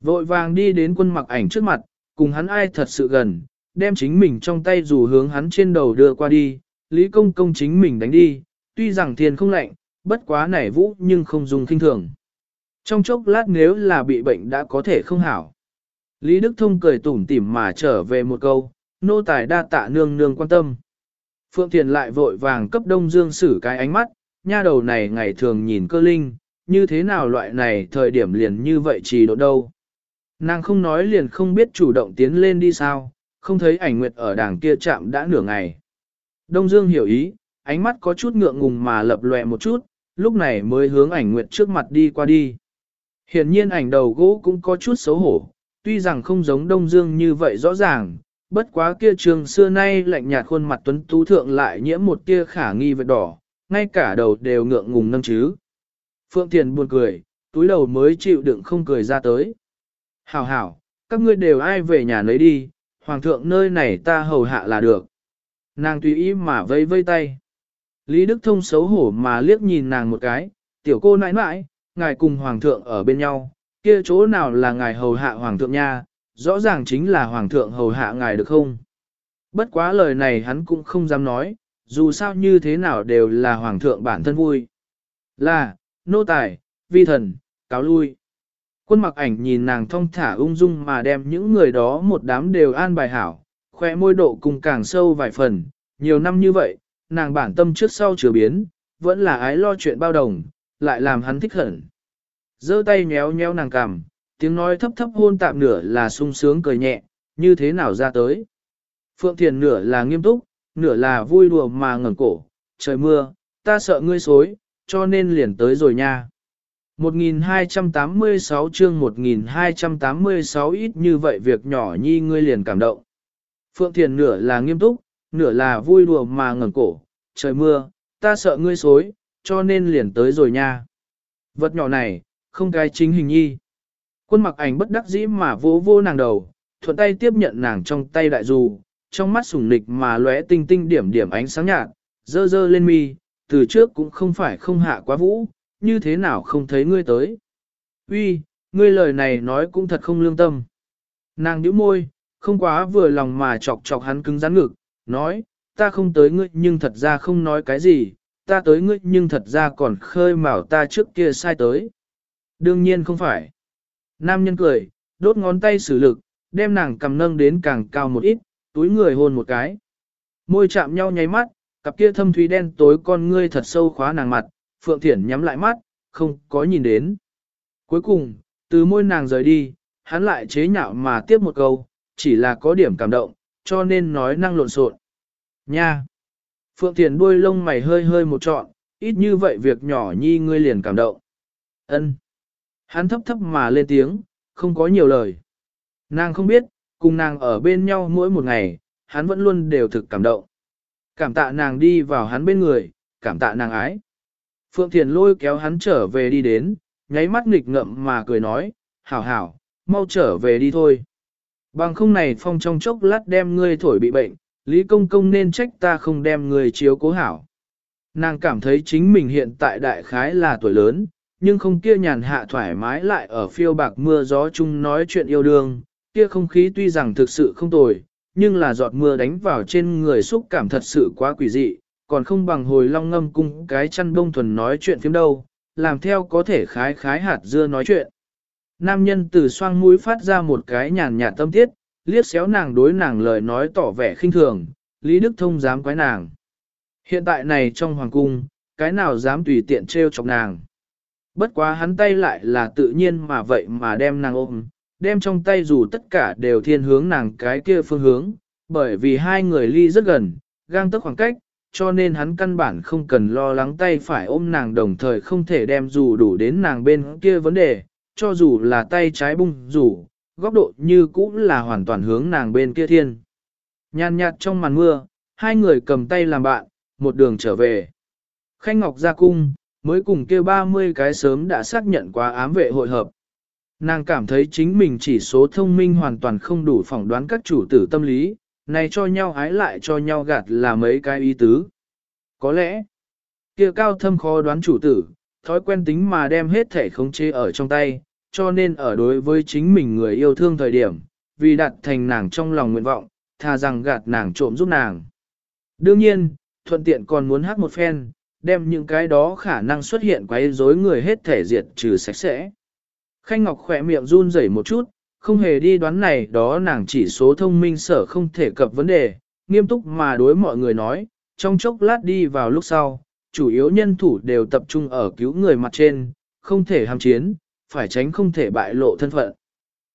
Vội vàng đi đến quân mặc ảnh trước mặt, cùng hắn ai thật sự gần, đem chính mình trong tay dù hướng hắn trên đầu đưa qua đi, Lý Công Công chính mình đánh đi, tuy rằng thiên không lạnh, bất quá nảy vũ nhưng không dùng kinh thường. Trong chốc lát nếu là bị bệnh đã có thể không hảo. Lý Đức Thông cười tủm tỉm mà trở về một câu, nô tài đa tạ nương nương quan tâm. Phượng Thiền lại vội vàng cấp Đông Dương sử cái ánh mắt, nha đầu này ngày thường nhìn cơ linh, như thế nào loại này thời điểm liền như vậy chỉ độ đâu. Nàng không nói liền không biết chủ động tiến lên đi sao, không thấy ảnh nguyệt ở đàng kia chạm đã nửa ngày. Đông Dương hiểu ý, ánh mắt có chút ngượng ngùng mà lập lòe một chút, lúc này mới hướng ảnh nguyệt trước mặt đi qua đi. Hiển nhiên ảnh đầu gỗ cũng có chút xấu hổ, tuy rằng không giống Đông Dương như vậy rõ ràng, bất quá kia trường xưa nay lạnh nhạt khuôn mặt tuấn tú thượng lại nhiễm một tia khả nghi vệt đỏ, ngay cả đầu đều ngượng ngùng nâng chứ. Phượng Thiền buồn cười, túi đầu mới chịu đựng không cười ra tới. Hảo hảo, các ngươi đều ai về nhà lấy đi, hoàng thượng nơi này ta hầu hạ là được. Nàng tùy ý mà vây vây tay. Lý Đức Thông xấu hổ mà liếc nhìn nàng một cái, tiểu cô nãi nãi, ngài cùng hoàng thượng ở bên nhau, kia chỗ nào là ngài hầu hạ hoàng thượng nha, rõ ràng chính là hoàng thượng hầu hạ ngài được không? Bất quá lời này hắn cũng không dám nói, dù sao như thế nào đều là hoàng thượng bản thân vui. Là, nô tài, vi thần, cáo lui. Quân mặc ảnh nhìn nàng thong thả ung dung mà đem những người đó một đám đều an bài hảo, khoe môi độ cùng càng sâu vài phần, nhiều năm như vậy, nàng bản tâm trước sau chứa biến, vẫn là ái lo chuyện bao đồng, lại làm hắn thích hận. giơ tay nhéo nhéo nàng cằm, tiếng nói thấp thấp hôn tạm nửa là sung sướng cười nhẹ, như thế nào ra tới. Phượng Thiền nửa là nghiêm túc, nửa là vui đùa mà ngẩn cổ, trời mưa, ta sợ ngươi xối, cho nên liền tới rồi nha. 1286 chương 1286 ít như vậy việc nhỏ nhi ngươi liền cảm động. Phượng Thiền nửa là nghiêm túc, nửa là vui đùa mà ngẩn cổ, trời mưa, ta sợ ngươi xối, cho nên liền tới rồi nha. Vật nhỏ này, không cái chính hình nhi. Quân mặc ảnh bất đắc dĩ mà vô vô nàng đầu, thuận tay tiếp nhận nàng trong tay đại dù, trong mắt sùng nịch mà lóe tinh tinh điểm điểm ánh sáng nhạt, dơ dơ lên mi, từ trước cũng không phải không hạ quá vũ, như thế nào không thấy ngươi tới. Uy, ngươi lời này nói cũng thật không lương tâm. Nàng nhíu môi, không quá vừa lòng mà chọc chọc hắn cứng rắn ngực, nói, ta không tới ngươi nhưng thật ra không nói cái gì, ta tới ngươi nhưng thật ra còn khơi mào ta trước kia sai tới. Đương nhiên không phải. Nam nhân cười, đốt ngón tay sử lực, đem nàng cầm nâng đến càng cao một ít, túi người hôn một cái. Môi chạm nhau nháy mắt, cặp kia thâm thúy đen tối con ngươi thật sâu khóa nàng mặt, Phượng Thiển nhắm lại mắt, không có nhìn đến. Cuối cùng, từ môi nàng rời đi, hắn lại chế nhạo mà tiếp một câu, chỉ là có điểm cảm động, cho nên nói năng lộn xộn. Nha! Phượng Thiển đuôi lông mày hơi hơi một trọn, ít như vậy việc nhỏ nhi ngươi liền cảm động. ân Hắn thấp thấp mà lên tiếng, không có nhiều lời. Nàng không biết, cùng nàng ở bên nhau mỗi một ngày, hắn vẫn luôn đều thực cảm động. Cảm tạ nàng đi vào hắn bên người, cảm tạ nàng ái. Phượng Thiền lôi kéo hắn trở về đi đến, nháy mắt nghịch ngậm mà cười nói, hảo hảo, mau trở về đi thôi. Bằng không này phong trong chốc lát đem ngươi thổi bị bệnh, Lý Công Công nên trách ta không đem ngươi chiếu cố hảo. Nàng cảm thấy chính mình hiện tại đại khái là tuổi lớn, nhưng không kia nhàn hạ thoải mái lại ở phiêu bạc mưa gió chung nói chuyện yêu đương, kia không khí tuy rằng thực sự không tồi, nhưng là giọt mưa đánh vào trên người xúc cảm thật sự quá quỷ dị, còn không bằng hồi long ngâm cung cái chăn bông thuần nói chuyện phim đâu, làm theo có thể khái khái hạt dưa nói chuyện. Nam nhân từ xoang mũi phát ra một cái nhàn nhạt tâm tiết, liếc xéo nàng đối nàng lời nói tỏ vẻ khinh thường, Lý Đức Thông dám quái nàng. Hiện tại này trong hoàng cung, cái nào dám tùy tiện trêu chọc nàng. Bất quá hắn tay lại là tự nhiên mà vậy mà đem nàng ôm, đem trong tay dù tất cả đều thiên hướng nàng cái kia phương hướng, bởi vì hai người ly rất gần, gang tức khoảng cách, cho nên hắn căn bản không cần lo lắng tay phải ôm nàng đồng thời không thể đem dù đủ đến nàng bên kia vấn đề, cho dù là tay trái bung dù, góc độ như cũ là hoàn toàn hướng nàng bên kia thiên. Nhàn nhạt trong màn mưa, hai người cầm tay làm bạn, một đường trở về. Khanh Ngọc ra cung, mới cùng kêu 30 cái sớm đã xác nhận qua ám vệ hội hợp. Nàng cảm thấy chính mình chỉ số thông minh hoàn toàn không đủ phỏng đoán các chủ tử tâm lý, này cho nhau ái lại cho nhau gạt là mấy cái ý tứ. Có lẽ, kia cao thâm khó đoán chủ tử, thói quen tính mà đem hết thể khống chế ở trong tay, cho nên ở đối với chính mình người yêu thương thời điểm, vì đặt thành nàng trong lòng nguyện vọng, thà rằng gạt nàng trộm giúp nàng. Đương nhiên, thuận tiện còn muốn hát một phen, đem những cái đó khả năng xuất hiện quấy rối người hết thể diệt trừ sạch sẽ. Khanh Ngọc khỏe miệng run rẩy một chút, không hề đi đoán này đó nàng chỉ số thông minh sở không thể cập vấn đề, nghiêm túc mà đối mọi người nói, trong chốc lát đi vào lúc sau, chủ yếu nhân thủ đều tập trung ở cứu người mặt trên, không thể ham chiến, phải tránh không thể bại lộ thân phận.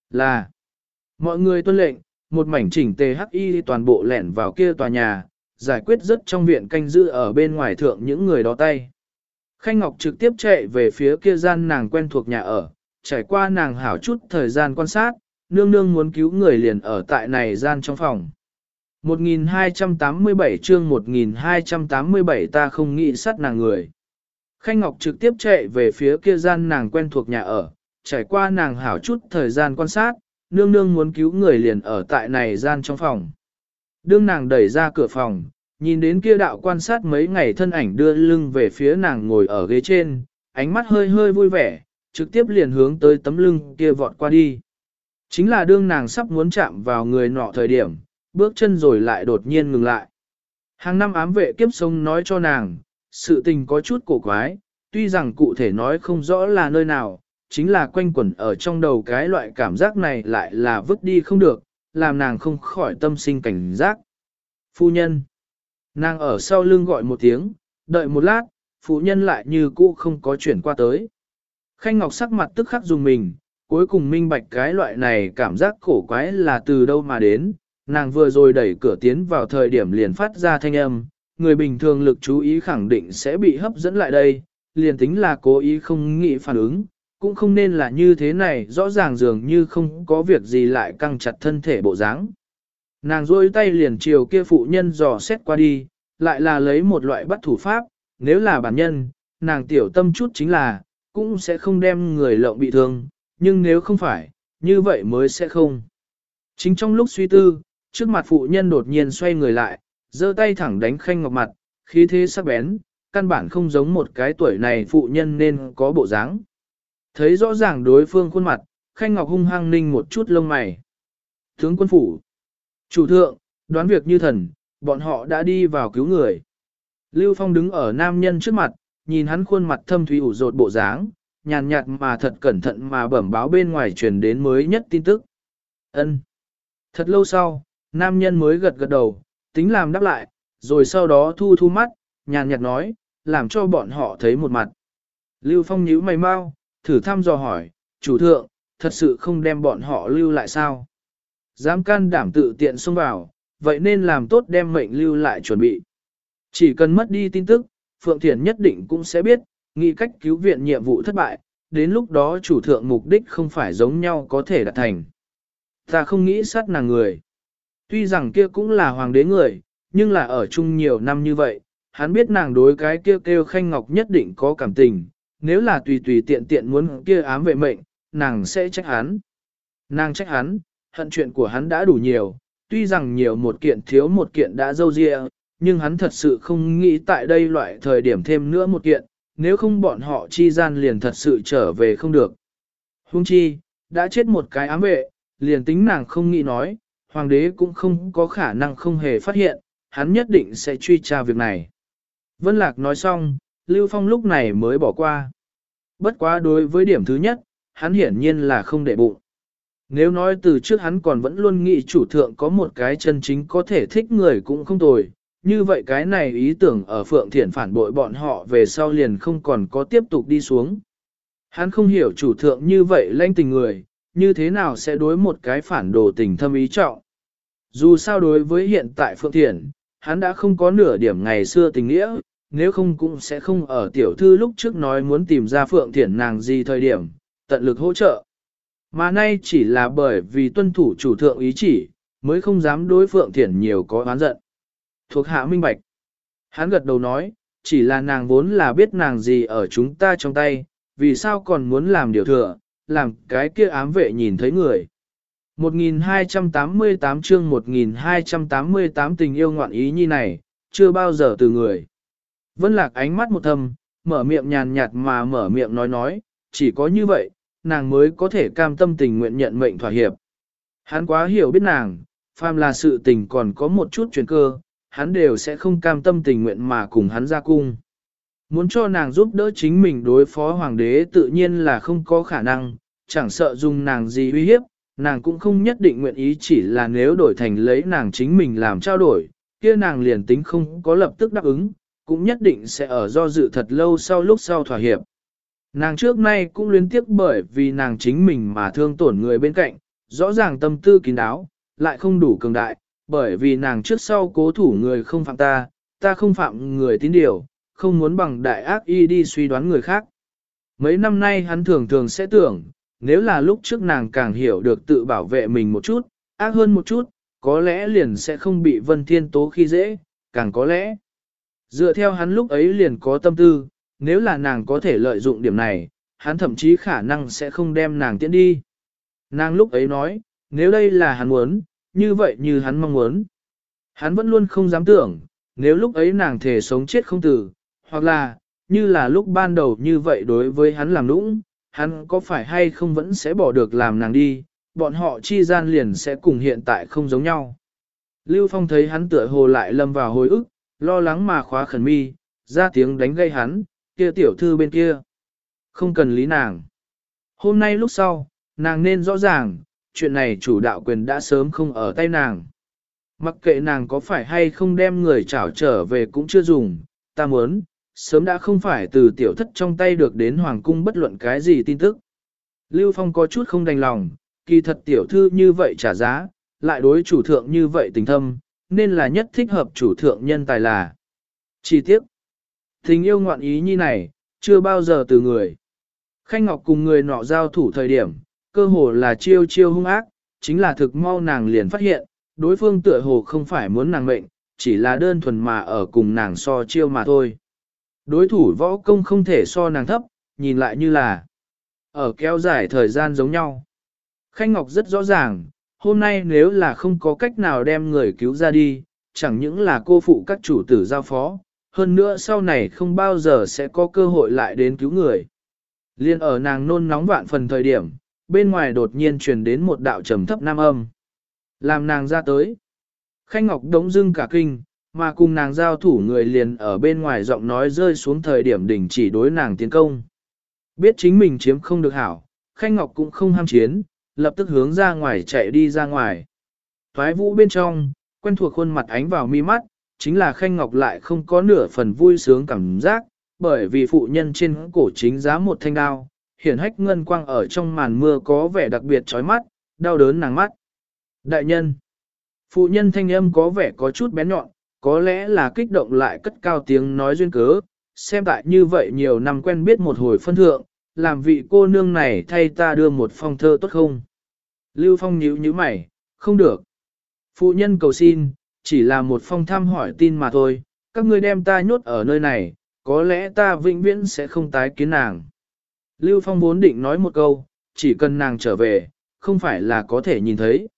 Là, mọi người tuân lệnh, một mảnh chỉnh tề hắc y toàn bộ lẻn vào kia tòa nhà, giải quyết rất trong viện canh giữ ở bên ngoài thượng những người đó tay. Khanh Ngọc trực tiếp chạy về phía kia gian nàng quen thuộc nhà ở, trải qua nàng hảo chút thời gian quan sát, nương nương muốn cứu người liền ở tại này gian trong phòng. 1287 chương 1287 ta không nghĩ sát nàng người. Khanh Ngọc trực tiếp chạy về phía kia gian nàng quen thuộc nhà ở, trải qua nàng hảo chút thời gian quan sát, nương nương muốn cứu người liền ở tại này gian trong phòng. Đương nàng đẩy ra cửa phòng, nhìn đến kia đạo quan sát mấy ngày thân ảnh đưa lưng về phía nàng ngồi ở ghế trên, ánh mắt hơi hơi vui vẻ, trực tiếp liền hướng tới tấm lưng kia vọt qua đi. Chính là đương nàng sắp muốn chạm vào người nọ thời điểm, bước chân rồi lại đột nhiên ngừng lại. Hàng năm ám vệ kiếp sông nói cho nàng, sự tình có chút cổ quái, tuy rằng cụ thể nói không rõ là nơi nào, chính là quanh quẩn ở trong đầu cái loại cảm giác này lại là vứt đi không được, làm nàng không khỏi tâm sinh cảnh giác. Phu nhân. Nàng ở sau lưng gọi một tiếng, đợi một lát, phu nhân lại như cũ không có chuyển qua tới. Khanh Ngọc sắc mặt tức khắc dùng mình, cuối cùng minh bạch cái loại này cảm giác cổ quái là từ đâu mà đến, nàng vừa rồi đẩy cửa tiến vào thời điểm liền phát ra thanh âm, người bình thường lực chú ý khẳng định sẽ bị hấp dẫn lại đây, liền tính là cố ý không nghĩ phản ứng, cũng không nên là như thế này, rõ ràng dường như không có việc gì lại căng chặt thân thể bộ dáng. Nàng rôi tay liền chiều kia phụ nhân dò xét qua đi, lại là lấy một loại bắt thủ pháp, nếu là bản nhân, nàng tiểu tâm chút chính là, cũng sẽ không đem người lộng bị thương, nhưng nếu không phải, như vậy mới sẽ không. Chính trong lúc suy tư, trước mặt phụ nhân đột nhiên xoay người lại, giơ tay thẳng đánh khanh ngọc mặt, khí thế sắc bén, căn bản không giống một cái tuổi này phụ nhân nên có bộ dáng. Thấy rõ ràng đối phương khuôn mặt, khanh ngọc hung hăng ninh một chút lông mày. Tướng quân phủ, chủ thượng, đoán việc như thần, bọn họ đã đi vào cứu người. Lưu Phong đứng ở nam nhân trước mặt, nhìn hắn khuôn mặt thâm thủy ủ rột bộ dáng, nhàn nhạt mà thật cẩn thận mà bẩm báo bên ngoài truyền đến mới nhất tin tức. Ân. Thật lâu sau, nam nhân mới gật gật đầu, tính làm đáp lại, rồi sau đó thu thu mắt, nhàn nhạt nói, làm cho bọn họ thấy một mặt. Lưu Phong nhíu mày mau, thử thăm dò hỏi, chủ thượng, thật sự không đem bọn họ lưu lại sao? Dám can đảm tự tiện xông vào, vậy nên làm tốt đem mệnh lưu lại chuẩn bị. Chỉ cần mất đi tin tức, Phượng Thiền nhất định cũng sẽ biết, nghĩ cách cứu viện nhiệm vụ thất bại, đến lúc đó chủ thượng mục đích không phải giống nhau có thể đạt thành. Ta không nghĩ sát nàng người. Tuy rằng kia cũng là hoàng đế người, nhưng là ở chung nhiều năm như vậy, hắn biết nàng đối cái kia kêu, kêu khanh ngọc nhất định có cảm tình, nếu là tùy tùy tiện tiện muốn kia ám vệ mệnh, nàng sẽ trách hắn. Nàng trách hắn, hận chuyện của hắn đã đủ nhiều, tuy rằng nhiều một kiện thiếu một kiện đã dâu dịa, nhưng hắn thật sự không nghĩ tại đây loại thời điểm thêm nữa một kiện, nếu không bọn họ chi gian liền thật sự trở về không được. Hung chi, đã chết một cái ám vệ, liền tính nàng không nghĩ nói, hoàng đế cũng không có khả năng không hề phát hiện, hắn nhất định sẽ truy tra việc này. Vân Lạc nói xong, Lưu Phong lúc này mới bỏ qua. Bất quá đối với điểm thứ nhất, hắn hiển nhiên là không để bụng. Nếu nói từ trước hắn còn vẫn luôn nghĩ chủ thượng có một cái chân chính có thể thích người cũng không tồi, như vậy cái này ý tưởng ở Phượng Thiển phản bội bọn họ về sau liền không còn có tiếp tục đi xuống. Hắn không hiểu chủ thượng như vậy lãnh tình người, như thế nào sẽ đối một cái phản đồ tình thâm ý trọng. Dù sao đối với hiện tại Phượng Thiển, hắn đã không có nửa điểm ngày xưa tình nghĩa, nếu không cũng sẽ không ở tiểu thư lúc trước nói muốn tìm ra Phượng Thiển nàng gì thời điểm, tận lực hỗ trợ. Mà nay chỉ là bởi vì tuân thủ chủ thượng ý chỉ, mới không dám đối Phượng Thiển nhiều có oán giận. Thuộc hạ minh bạch. Hắn gật đầu nói, chỉ là nàng vốn là biết nàng gì ở chúng ta trong tay, vì sao còn muốn làm điều thừa, làm cái kia ám vệ nhìn thấy người. 1288 chương 1288 tình yêu ngoạn ý như này, chưa bao giờ từ người. Vân lạc ánh mắt một thầm, mở miệng nhàn nhạt mà mở miệng nói nói, chỉ có như vậy, nàng mới có thể cam tâm tình nguyện nhận mệnh thỏa hiệp. Hắn quá hiểu biết nàng, phàm là sự tình còn có một chút chuyển cơ, hắn đều sẽ không cam tâm tình nguyện mà cùng hắn ra cung. Muốn cho nàng giúp đỡ chính mình đối phó hoàng đế tự nhiên là không có khả năng, chẳng sợ dùng nàng gì uy hiếp, nàng cũng không nhất định nguyện ý chỉ là nếu đổi thành lấy nàng chính mình làm trao đổi, kia nàng liền tính không có lập tức đáp ứng, cũng nhất định sẽ ở do dự thật lâu sau lúc sau thỏa hiệp. Nàng trước nay cũng liên tiếp bởi vì nàng chính mình mà thương tổn người bên cạnh, rõ ràng tâm tư kín đáo, lại không đủ cường đại, bởi vì nàng trước sau cố thủ người không phạm ta, ta không phạm người tín điều, không muốn bằng đại ác y đi suy đoán người khác. Mấy năm nay hắn thường thường sẽ tưởng, nếu là lúc trước nàng càng hiểu được tự bảo vệ mình một chút, ác hơn một chút, có lẽ liền sẽ không bị Vân Thiên Tố khi dễ, càng có lẽ. Dựa theo hắn lúc ấy liền có tâm tư, nếu là nàng có thể lợi dụng điểm này, hắn thậm chí khả năng sẽ không đem nàng tiễn đi. Nàng lúc ấy nói, nếu đây là hắn muốn, như vậy như hắn mong muốn. Hắn vẫn luôn không dám tưởng, nếu lúc ấy nàng thể sống chết không tử, hoặc là, như là lúc ban đầu như vậy đối với hắn làm nũng, hắn có phải hay không vẫn sẽ bỏ được làm nàng đi, bọn họ chi gian liền sẽ cùng hiện tại không giống nhau. Lưu Phong thấy hắn tựa hồ lại lâm vào hồi ức, lo lắng mà khóa khẩn mi, ra tiếng đánh gây hắn, kia tiểu thư bên kia. Không cần lý nàng. Hôm nay lúc sau, nàng nên rõ ràng, chuyện này chủ đạo quyền đã sớm không ở tay nàng. Mặc kệ nàng có phải hay không đem người trảo trở về cũng chưa dùng, ta muốn, sớm đã không phải từ tiểu thất trong tay được đến hoàng cung bất luận cái gì tin tức. Lưu Phong có chút không đành lòng, kỳ thật tiểu thư như vậy trả giá, lại đối chủ thượng như vậy tình thâm, nên là nhất thích hợp chủ thượng nhân tài là. Chi tiết, tình yêu ngoạn ý như này, chưa bao giờ từ người. Khanh Ngọc cùng người nọ giao thủ thời điểm, cơ hồ là chiêu chiêu hung ác, chính là thực mau nàng liền phát hiện, đối phương tựa hồ không phải muốn nàng mệnh, chỉ là đơn thuần mà ở cùng nàng so chiêu mà thôi. Đối thủ võ công không thể so nàng thấp, nhìn lại như là ở kéo dài thời gian giống nhau. Khanh Ngọc rất rõ ràng, hôm nay nếu là không có cách nào đem người cứu ra đi, chẳng những là cô phụ các chủ tử giao phó, hơn nữa sau này không bao giờ sẽ có cơ hội lại đến cứu người. Liên ở nàng nôn nóng vạn phần thời điểm, bên ngoài đột nhiên truyền đến một đạo trầm thấp nam âm. Làm nàng ra tới. Khanh Ngọc đống dưng cả kinh, mà cùng nàng giao thủ người liền ở bên ngoài giọng nói rơi xuống thời điểm đỉnh chỉ đối nàng tiến công. Biết chính mình chiếm không được hảo, Khanh Ngọc cũng không ham chiến, lập tức hướng ra ngoài chạy đi ra ngoài. Thoái vũ bên trong, quen thuộc khuôn mặt ánh vào mi mắt, chính là Khanh Ngọc lại không có nửa phần vui sướng cảm giác, bởi vì phụ nhân trên cổ chính giá một thanh đao, hiển hách ngân quang ở trong màn mưa có vẻ đặc biệt chói mắt, đau đớn nàng mắt. Đại nhân, phụ nhân thanh âm có vẻ có chút bén nhọn, có lẽ là kích động lại cất cao tiếng nói duyên cớ, xem tại như vậy nhiều năm quen biết một hồi phân thượng, làm vị cô nương này thay ta đưa một phong thơ tốt không? Lưu Phong nhíu nhíu mày, không được. Phụ nhân cầu xin, chỉ là một phong thăm hỏi tin mà thôi, các ngươi đem ta nhốt ở nơi này, có lẽ ta vĩnh viễn sẽ không tái kiến nàng. Lưu Phong vốn định nói một câu, chỉ cần nàng trở về, không phải là có thể nhìn thấy.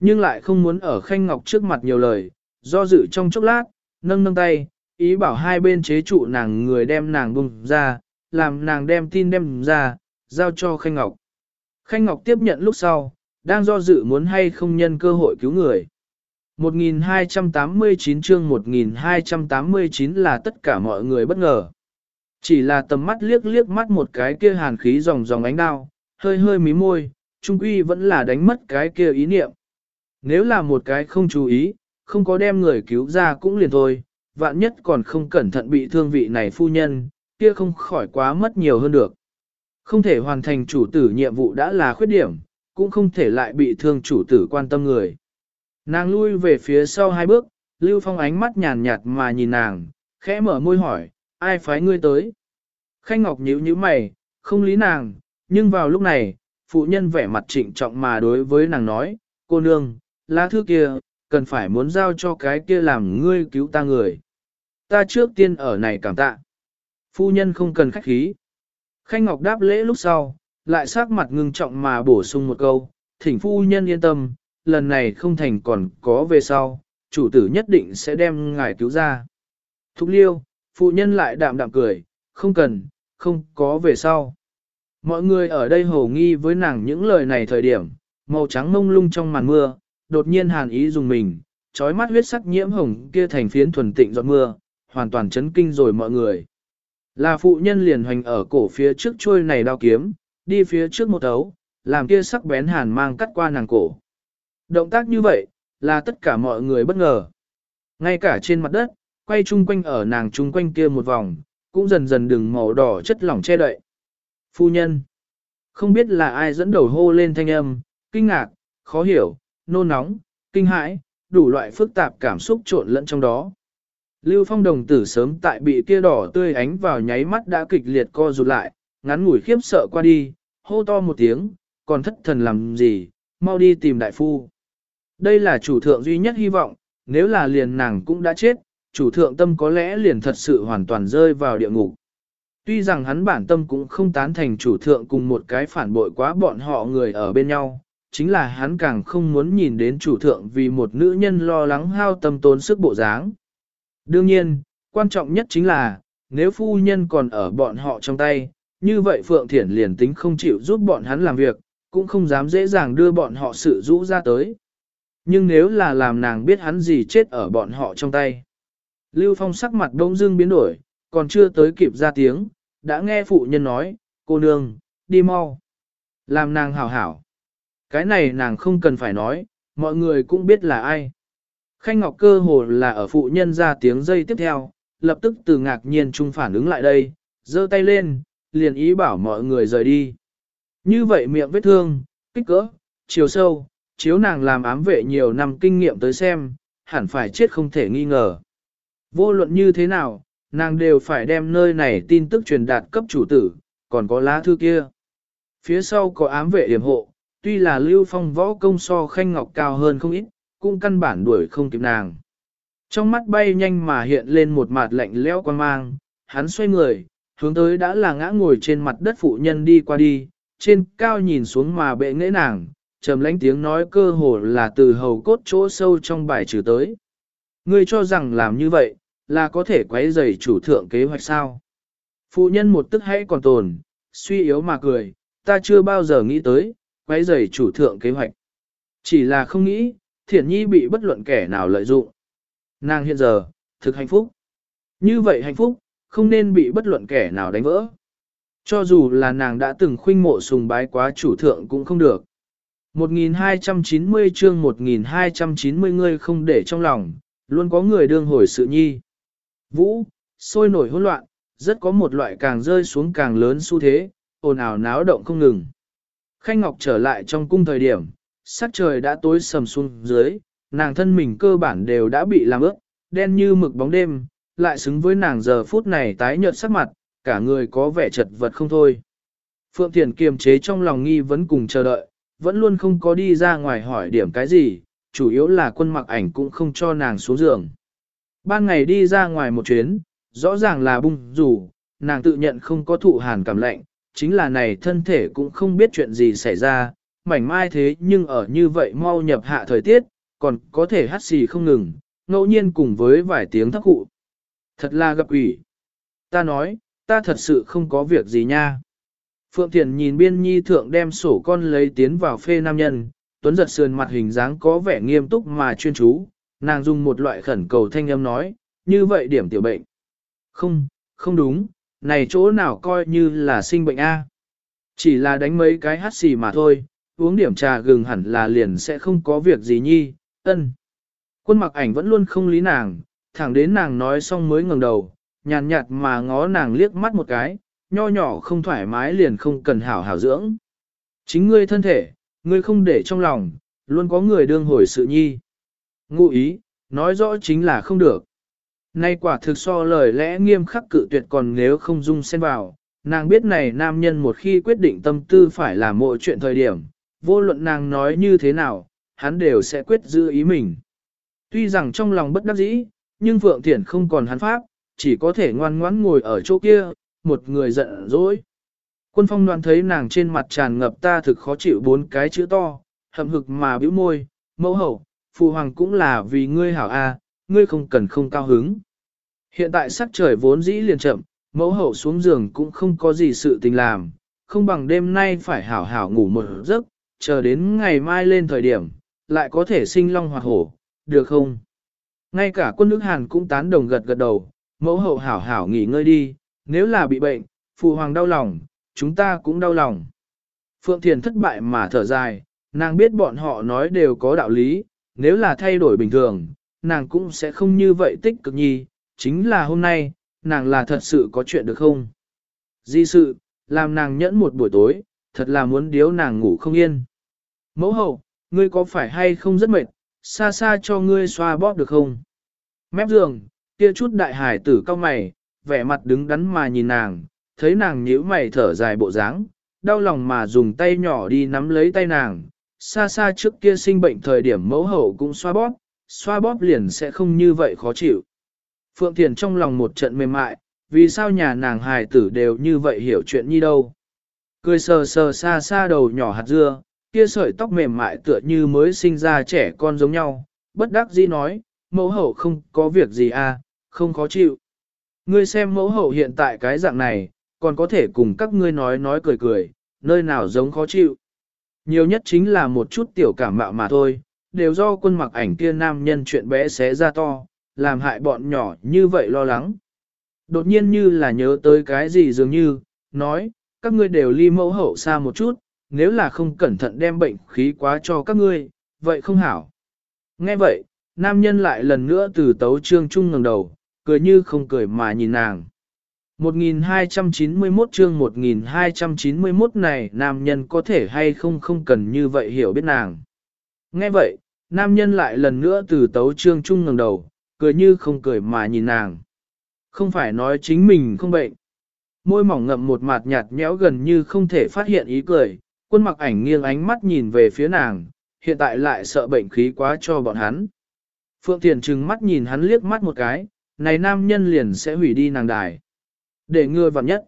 Nhưng lại không muốn ở Khanh Ngọc trước mặt nhiều lời, do dự trong chốc lát, nâng nâng tay, ý bảo hai bên chế trụ nàng người đem nàng bùng ra, làm nàng đem tin đem ra, giao cho Khanh Ngọc. Khanh Ngọc tiếp nhận lúc sau, đang do dự muốn hay không nhân cơ hội cứu người. 1289 chương 1289 là tất cả mọi người bất ngờ. Chỉ là tầm mắt liếc liếc mắt một cái kia hàn khí dòng dòng ánh đao, hơi hơi mí môi, trung quy vẫn là đánh mất cái kia ý niệm. Nếu là một cái không chú ý, không có đem người cứu ra cũng liền thôi, vạn nhất còn không cẩn thận bị thương vị này phu nhân, kia không khỏi quá mất nhiều hơn được. Không thể hoàn thành chủ tử nhiệm vụ đã là khuyết điểm, cũng không thể lại bị thương chủ tử quan tâm người. Nàng lui về phía sau hai bước, Lưu Phong ánh mắt nhàn nhạt mà nhìn nàng, khẽ mở môi hỏi, ai phái ngươi tới? Khanh Ngọc nhíu nhíu mày, không lý nàng, nhưng vào lúc này, phụ nhân vẻ mặt trịnh trọng mà đối với nàng nói, cô nương, lá thư kia, cần phải muốn giao cho cái kia làm ngươi cứu ta người. Ta trước tiên ở này cảm tạ. Phu nhân không cần khách khí. Khanh Ngọc đáp lễ lúc sau, lại sắc mặt ngưng trọng mà bổ sung một câu, thỉnh phu nhân yên tâm, lần này không thành còn có về sau, chủ tử nhất định sẽ đem ngài cứu ra. Thúc liêu, phụ nhân lại đạm đạm cười, không cần, không có về sau. Mọi người ở đây hồ nghi với nàng những lời này thời điểm, màu trắng mông lung trong màn mưa, đột nhiên hàn ý dùng mình, trói mắt huyết sắc nhiễm hồng kia thành phiến thuần tịnh giọt mưa, hoàn toàn chấn kinh rồi mọi người. Là phụ nhân liền hoành ở cổ phía trước trôi này đao kiếm, đi phía trước một ấu, làm kia sắc bén hàn mang cắt qua nàng cổ. Động tác như vậy, là tất cả mọi người bất ngờ. Ngay cả trên mặt đất, quay chung quanh ở nàng chung quanh kia một vòng, cũng dần dần đừng màu đỏ chất lỏng che đậy. Phu nhân, không biết là ai dẫn đầu hô lên thanh âm, kinh ngạc, khó hiểu, nôn nóng, kinh hãi, đủ loại phức tạp cảm xúc trộn lẫn trong đó. Lưu Phong đồng tử sớm tại bị kia đỏ tươi ánh vào nháy mắt đã kịch liệt co rụt lại, ngắn ngủi khiếp sợ qua đi, hô to một tiếng, còn thất thần làm gì, mau đi tìm đại phu. Đây là chủ thượng duy nhất hy vọng, nếu là liền nàng cũng đã chết, chủ thượng tâm có lẽ liền thật sự hoàn toàn rơi vào địa ngục. Tuy rằng hắn bản tâm cũng không tán thành chủ thượng cùng một cái phản bội quá bọn họ người ở bên nhau, chính là hắn càng không muốn nhìn đến chủ thượng vì một nữ nhân lo lắng hao tâm tốn sức bộ dáng. Đương nhiên, quan trọng nhất chính là, nếu phu nhân còn ở bọn họ trong tay, như vậy Phượng Thiển liền tính không chịu giúp bọn hắn làm việc, cũng không dám dễ dàng đưa bọn họ sự rũ ra tới. Nhưng nếu là làm nàng biết hắn gì chết ở bọn họ trong tay. Lưu Phong sắc mặt đông dưng biến đổi, còn chưa tới kịp ra tiếng, đã nghe phụ nhân nói, cô nương, đi mau. Làm nàng hảo hảo. Cái này nàng không cần phải nói, mọi người cũng biết là ai. Khanh Ngọc cơ hồ là ở phụ nhân ra tiếng dây tiếp theo, lập tức từ ngạc nhiên trung phản ứng lại đây, giơ tay lên, liền ý bảo mọi người rời đi. Như vậy miệng vết thương, kích cỡ, chiều sâu, chiếu nàng làm ám vệ nhiều năm kinh nghiệm tới xem, hẳn phải chết không thể nghi ngờ. Vô luận như thế nào, nàng đều phải đem nơi này tin tức truyền đạt cấp chủ tử, còn có lá thư kia. Phía sau có ám vệ điểm hộ, tuy là lưu phong võ công so khanh ngọc cao hơn không ít, cũng căn bản đuổi không kịp nàng. Trong mắt bay nhanh mà hiện lên một mặt lạnh lẽo quan mang, hắn xoay người, hướng tới đã là ngã ngồi trên mặt đất phụ nhân đi qua đi, trên cao nhìn xuống mà bệ nghễ nàng, trầm lãnh tiếng nói cơ hồ là từ hầu cốt chỗ sâu trong bài trừ tới. Ngươi cho rằng làm như vậy, là có thể quấy rầy chủ thượng kế hoạch sao? Phụ nhân một tức hãy còn tồn, suy yếu mà cười, ta chưa bao giờ nghĩ tới, quấy rầy chủ thượng kế hoạch. Chỉ là không nghĩ, thiển nhi bị bất luận kẻ nào lợi dụng. Nàng hiện giờ, thực hạnh phúc. Như vậy hạnh phúc, không nên bị bất luận kẻ nào đánh vỡ. Cho dù là nàng đã từng khuynh mộ sùng bái quá chủ thượng cũng không được. 1290 chương 1290 người không để trong lòng, luôn có người đương hồi sự nhi. Vũ, sôi nổi hỗn loạn, rất có một loại càng rơi xuống càng lớn xu thế, ồn ào náo động không ngừng. Khanh Ngọc trở lại trong cung thời điểm, sắc trời đã tối sầm xuống dưới, nàng thân mình cơ bản đều đã bị làm ướt, đen như mực bóng đêm, lại xứng với nàng giờ phút này tái nhợt sắc mặt, cả người có vẻ chật vật không thôi. Phượng Thiền kiềm chế trong lòng nghi vấn cùng chờ đợi, vẫn luôn không có đi ra ngoài hỏi điểm cái gì, chủ yếu là quân mặc ảnh cũng không cho nàng xuống giường. Ban ngày đi ra ngoài một chuyến, rõ ràng là bung rủ, nàng tự nhận không có thụ hàn cảm lạnh, chính là này thân thể cũng không biết chuyện gì xảy ra, mảnh mai thế nhưng ở như vậy mau nhập hạ thời tiết, còn có thể hát xì không ngừng, ngẫu nhiên cùng với vài tiếng thắc cụ. Thật là gặp ủy. Ta nói, ta thật sự không có việc gì nha. Phượng Thiền nhìn biên nhi thượng đem sổ con lấy tiến vào phê nam nhân, tuấn giật sườn mặt hình dáng có vẻ nghiêm túc mà chuyên chú, nàng dùng một loại khẩn cầu thanh âm nói, như vậy điểm tiểu bệnh. Không, không đúng, này chỗ nào coi như là sinh bệnh A. Chỉ là đánh mấy cái hát xì mà thôi, uống điểm trà gừng hẳn là liền sẽ không có việc gì nhi, ân. Quân mặc ảnh vẫn luôn không lý nàng, thẳng đến nàng nói xong mới ngẩng đầu, nhàn nhạt mà ngó nàng liếc mắt một cái, nho nhỏ không thoải mái liền không cần hảo hảo dưỡng. Chính ngươi thân thể, ngươi không để trong lòng, luôn có người đương hồi sự nhi. Ngụ ý, nói rõ chính là không được. Nay quả thực so lời lẽ nghiêm khắc cự tuyệt còn nếu không dung xen vào, nàng biết này nam nhân một khi quyết định tâm tư phải làm mọi chuyện thời điểm, vô luận nàng nói như thế nào, hắn đều sẽ quyết giữ ý mình. Tuy rằng trong lòng bất đắc dĩ, nhưng Phượng Thiển không còn hắn pháp, chỉ có thể ngoan ngoãn ngồi ở chỗ kia, một người giận dỗi. Quân phong đoàn thấy nàng trên mặt tràn ngập ta thực khó chịu bốn cái chữ to, hậm hực mà bĩu môi, mẫu hậu, phụ hoàng cũng là vì ngươi hảo a, ngươi không cần không cao hứng. Hiện tại sắc trời vốn dĩ liền chậm, mẫu hậu xuống giường cũng không có gì sự tình làm, không bằng đêm nay phải hảo hảo ngủ một giấc, chờ đến ngày mai lên thời điểm, lại có thể sinh long hoặc hổ, được không? Ngay cả quân nước Hàn cũng tán đồng gật gật đầu, mẫu hậu hảo hảo nghỉ ngơi đi, nếu là bị bệnh, phụ hoàng đau lòng, chúng ta cũng đau lòng. Phượng Thiền thất bại mà thở dài, nàng biết bọn họ nói đều có đạo lý, nếu là thay đổi bình thường, nàng cũng sẽ không như vậy tích cực nhi, chính là hôm nay, nàng là thật sự có chuyện được không? Di sự, làm nàng nhẫn một buổi tối, thật là muốn điếu nàng ngủ không yên. Mẫu hậu, ngươi có phải hay không rất mệt, xa xa cho ngươi xoa bóp được không? Mép giường, kia chút đại hải tử cao mày, vẻ mặt đứng đắn mà nhìn nàng, thấy nàng nhíu mày thở dài bộ dáng, đau lòng mà dùng tay nhỏ đi nắm lấy tay nàng, xa xa trước kia sinh bệnh thời điểm mẫu hậu cũng xoa bóp, xoa bóp liền sẽ không như vậy khó chịu. Phượng Thiền trong lòng một trận mềm mại, vì sao nhà nàng hài tử đều như vậy hiểu chuyện như đâu. Cười sờ sờ xa xa đầu nhỏ hạt dưa, kia sợi tóc mềm mại tựa như mới sinh ra trẻ con giống nhau, bất đắc dĩ nói, mẫu hậu không có việc gì à, không khó chịu. Ngươi xem mẫu hậu hiện tại cái dạng này, còn có thể cùng các ngươi nói nói cười cười, nơi nào giống khó chịu. Nhiều nhất chính là một chút tiểu cảm mạo mà thôi, đều do quân mặc ảnh kia nam nhân chuyện bé xé ra to, làm hại bọn nhỏ như vậy lo lắng. Đột nhiên như là nhớ tới cái gì dường như, nói, các ngươi đều ly mẫu hậu xa một chút, nếu là không cẩn thận đem bệnh khí quá cho các ngươi, vậy không hảo. Nghe vậy, nam nhân lại lần nữa từ tấu trương trung ngẩng đầu, cười như không cười mà nhìn nàng. 1291 chương 1291 này nam nhân có thể hay không không cần như vậy hiểu biết nàng. Nghe vậy, nam nhân lại lần nữa từ tấu trương trung ngẩng đầu, cười như không cười mà nhìn nàng. Không phải nói chính mình không bệnh. Môi mỏng ngậm một mặt nhạt nhẽo gần như không thể phát hiện ý cười, quân mặc ảnh nghiêng ánh mắt nhìn về phía nàng, hiện tại lại sợ bệnh khí quá cho bọn hắn. Phượng Thiền trừng mắt nhìn hắn liếc mắt một cái, này nam nhân liền sẽ hủy đi nàng đài. Để ngươi vặn nhất.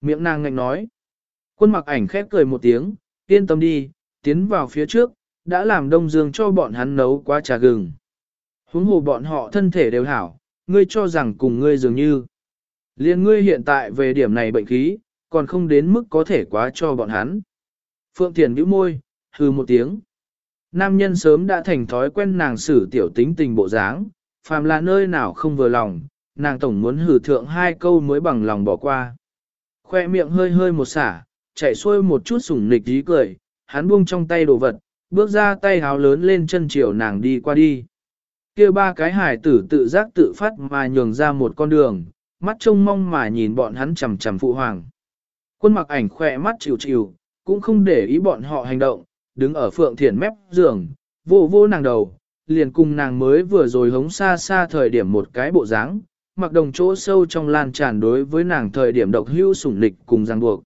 Miệng nàng ngạnh nói. Quân mặc ảnh khép cười một tiếng, yên tâm đi, tiến vào phía trước, đã làm đông dương cho bọn hắn nấu quá trà gừng. Huống hồ bọn họ thân thể đều hảo, ngươi cho rằng cùng ngươi dường như. Liên ngươi hiện tại về điểm này bệnh khí, còn không đến mức có thể quá cho bọn hắn. Phượng Thiền bĩu môi, hư một tiếng. Nam nhân sớm đã thành thói quen nàng xử tiểu tính tình bộ dáng, phàm là nơi nào không vừa lòng, nàng tổng muốn hử thượng hai câu mới bằng lòng bỏ qua. Khoe miệng hơi hơi một xả, chạy xuôi một chút sủng nịch dí cười, hắn buông trong tay đồ vật, bước ra tay háo lớn lên chân chiều nàng đi qua đi. kia ba cái hải tử tự giác tự phát mà nhường ra một con đường, mắt trông mong mà nhìn bọn hắn chầm chầm phụ hoàng. Quân mặc ảnh khỏe mắt chịu chịu, cũng không để ý bọn họ hành động, đứng ở phượng thiển mép giường, vô vô nàng đầu, liền cùng nàng mới vừa rồi hống xa xa thời điểm một cái bộ dáng, mặc đồng chỗ sâu trong lan tràn đối với nàng thời điểm độc hưu sủng lịch cùng ràng buộc.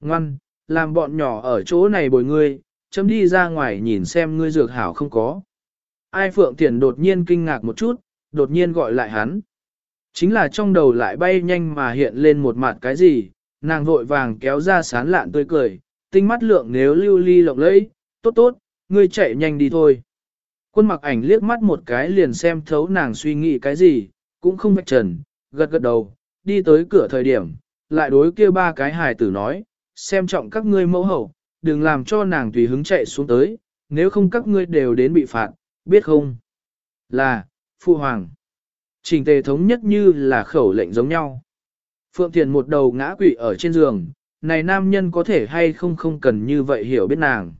Ngoan, làm bọn nhỏ ở chỗ này bồi ngươi, chấm đi ra ngoài nhìn xem ngươi dược hảo không có. Ai Phượng tiền đột nhiên kinh ngạc một chút, đột nhiên gọi lại hắn. Chính là trong đầu lại bay nhanh mà hiện lên một mặt cái gì, nàng vội vàng kéo ra sán lạn tươi cười, tinh mắt lượng nếu lưu ly lộng lẫy, tốt tốt, ngươi chạy nhanh đi thôi. Quân mặc ảnh liếc mắt một cái liền xem thấu nàng suy nghĩ cái gì, cũng không vạch trần, gật gật đầu, đi tới cửa thời điểm, lại đối kia ba cái hài tử nói, xem trọng các ngươi mẫu hậu, đừng làm cho nàng tùy hứng chạy xuống tới, nếu không các ngươi đều đến bị phạt, biết không? Là, Phu Hoàng. Trình tề thống nhất như là khẩu lệnh giống nhau. Phượng Thiền một đầu ngã quỵ ở trên giường, này nam nhân có thể hay không không cần như vậy hiểu biết nàng.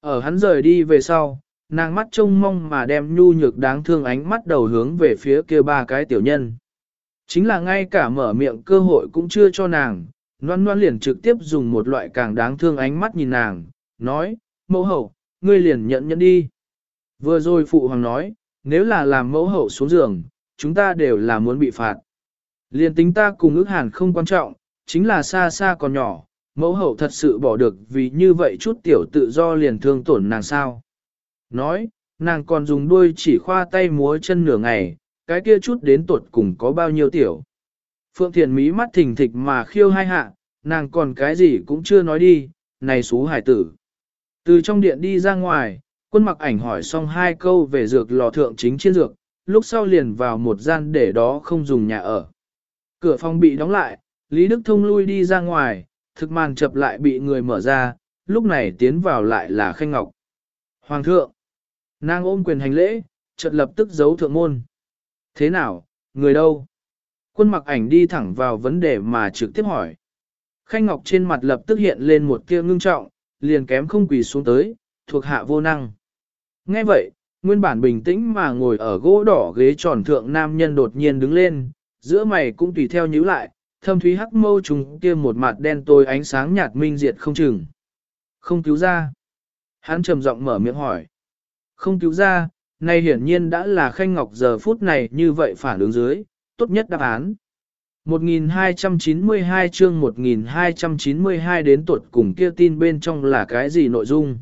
Ở hắn rời đi về sau, nàng mắt trông mong mà đem nhu nhược đáng thương ánh mắt đầu hướng về phía kia ba cái tiểu nhân. Chính là ngay cả mở miệng cơ hội cũng chưa cho nàng, noan noan liền trực tiếp dùng một loại càng đáng thương ánh mắt nhìn nàng, nói, mẫu hậu, ngươi liền nhận nhận đi. Vừa rồi phụ hoàng nói, nếu là làm mẫu hậu xuống giường, chúng ta đều là muốn bị phạt. Liền tính ta cùng ước hàn không quan trọng, chính là xa xa còn nhỏ, mẫu hậu thật sự bỏ được vì như vậy chút tiểu tự do liền thương tổn nàng sao. Nói, nàng còn dùng đuôi chỉ khoa tay múa chân nửa ngày, cái kia chút đến tuột cùng có bao nhiêu tiểu. Phượng Thiền Mỹ mắt thình thịch mà khiêu hai hạ, nàng còn cái gì cũng chưa nói đi, này xú hải tử. Từ trong điện đi ra ngoài, quân mặc ảnh hỏi xong hai câu về dược lò thượng chính chiên dược, lúc sau liền vào một gian để đó không dùng nhà ở. Cửa phòng bị đóng lại, Lý Đức Thông lui đi ra ngoài, thực màn chập lại bị người mở ra, lúc này tiến vào lại là Khanh Ngọc. Hoàng thượng, nàng ôm quyền hành lễ, chợt lập tức giấu thượng môn. Thế nào, người đâu? Quân mặc ảnh đi thẳng vào vấn đề mà trực tiếp hỏi. Khanh Ngọc trên mặt lập tức hiện lên một tia ngưng trọng, liền kém không quỳ xuống tới, thuộc hạ vô năng. Nghe vậy, nguyên bản bình tĩnh mà ngồi ở gỗ đỏ ghế tròn thượng nam nhân đột nhiên đứng lên, giữa mày cũng tùy theo nhíu lại, thâm thúy hắc mâu trùng kia một mặt đen tối ánh sáng nhạt minh diệt không chừng. Không cứu ra. Hắn trầm giọng mở miệng hỏi. Không cứu ra, này hiển nhiên đã là khanh ngọc giờ phút này như vậy phản ứng dưới, tốt nhất đáp án. 1292 chương 1292 đến tuột cùng kia tin bên trong là cái gì nội dung?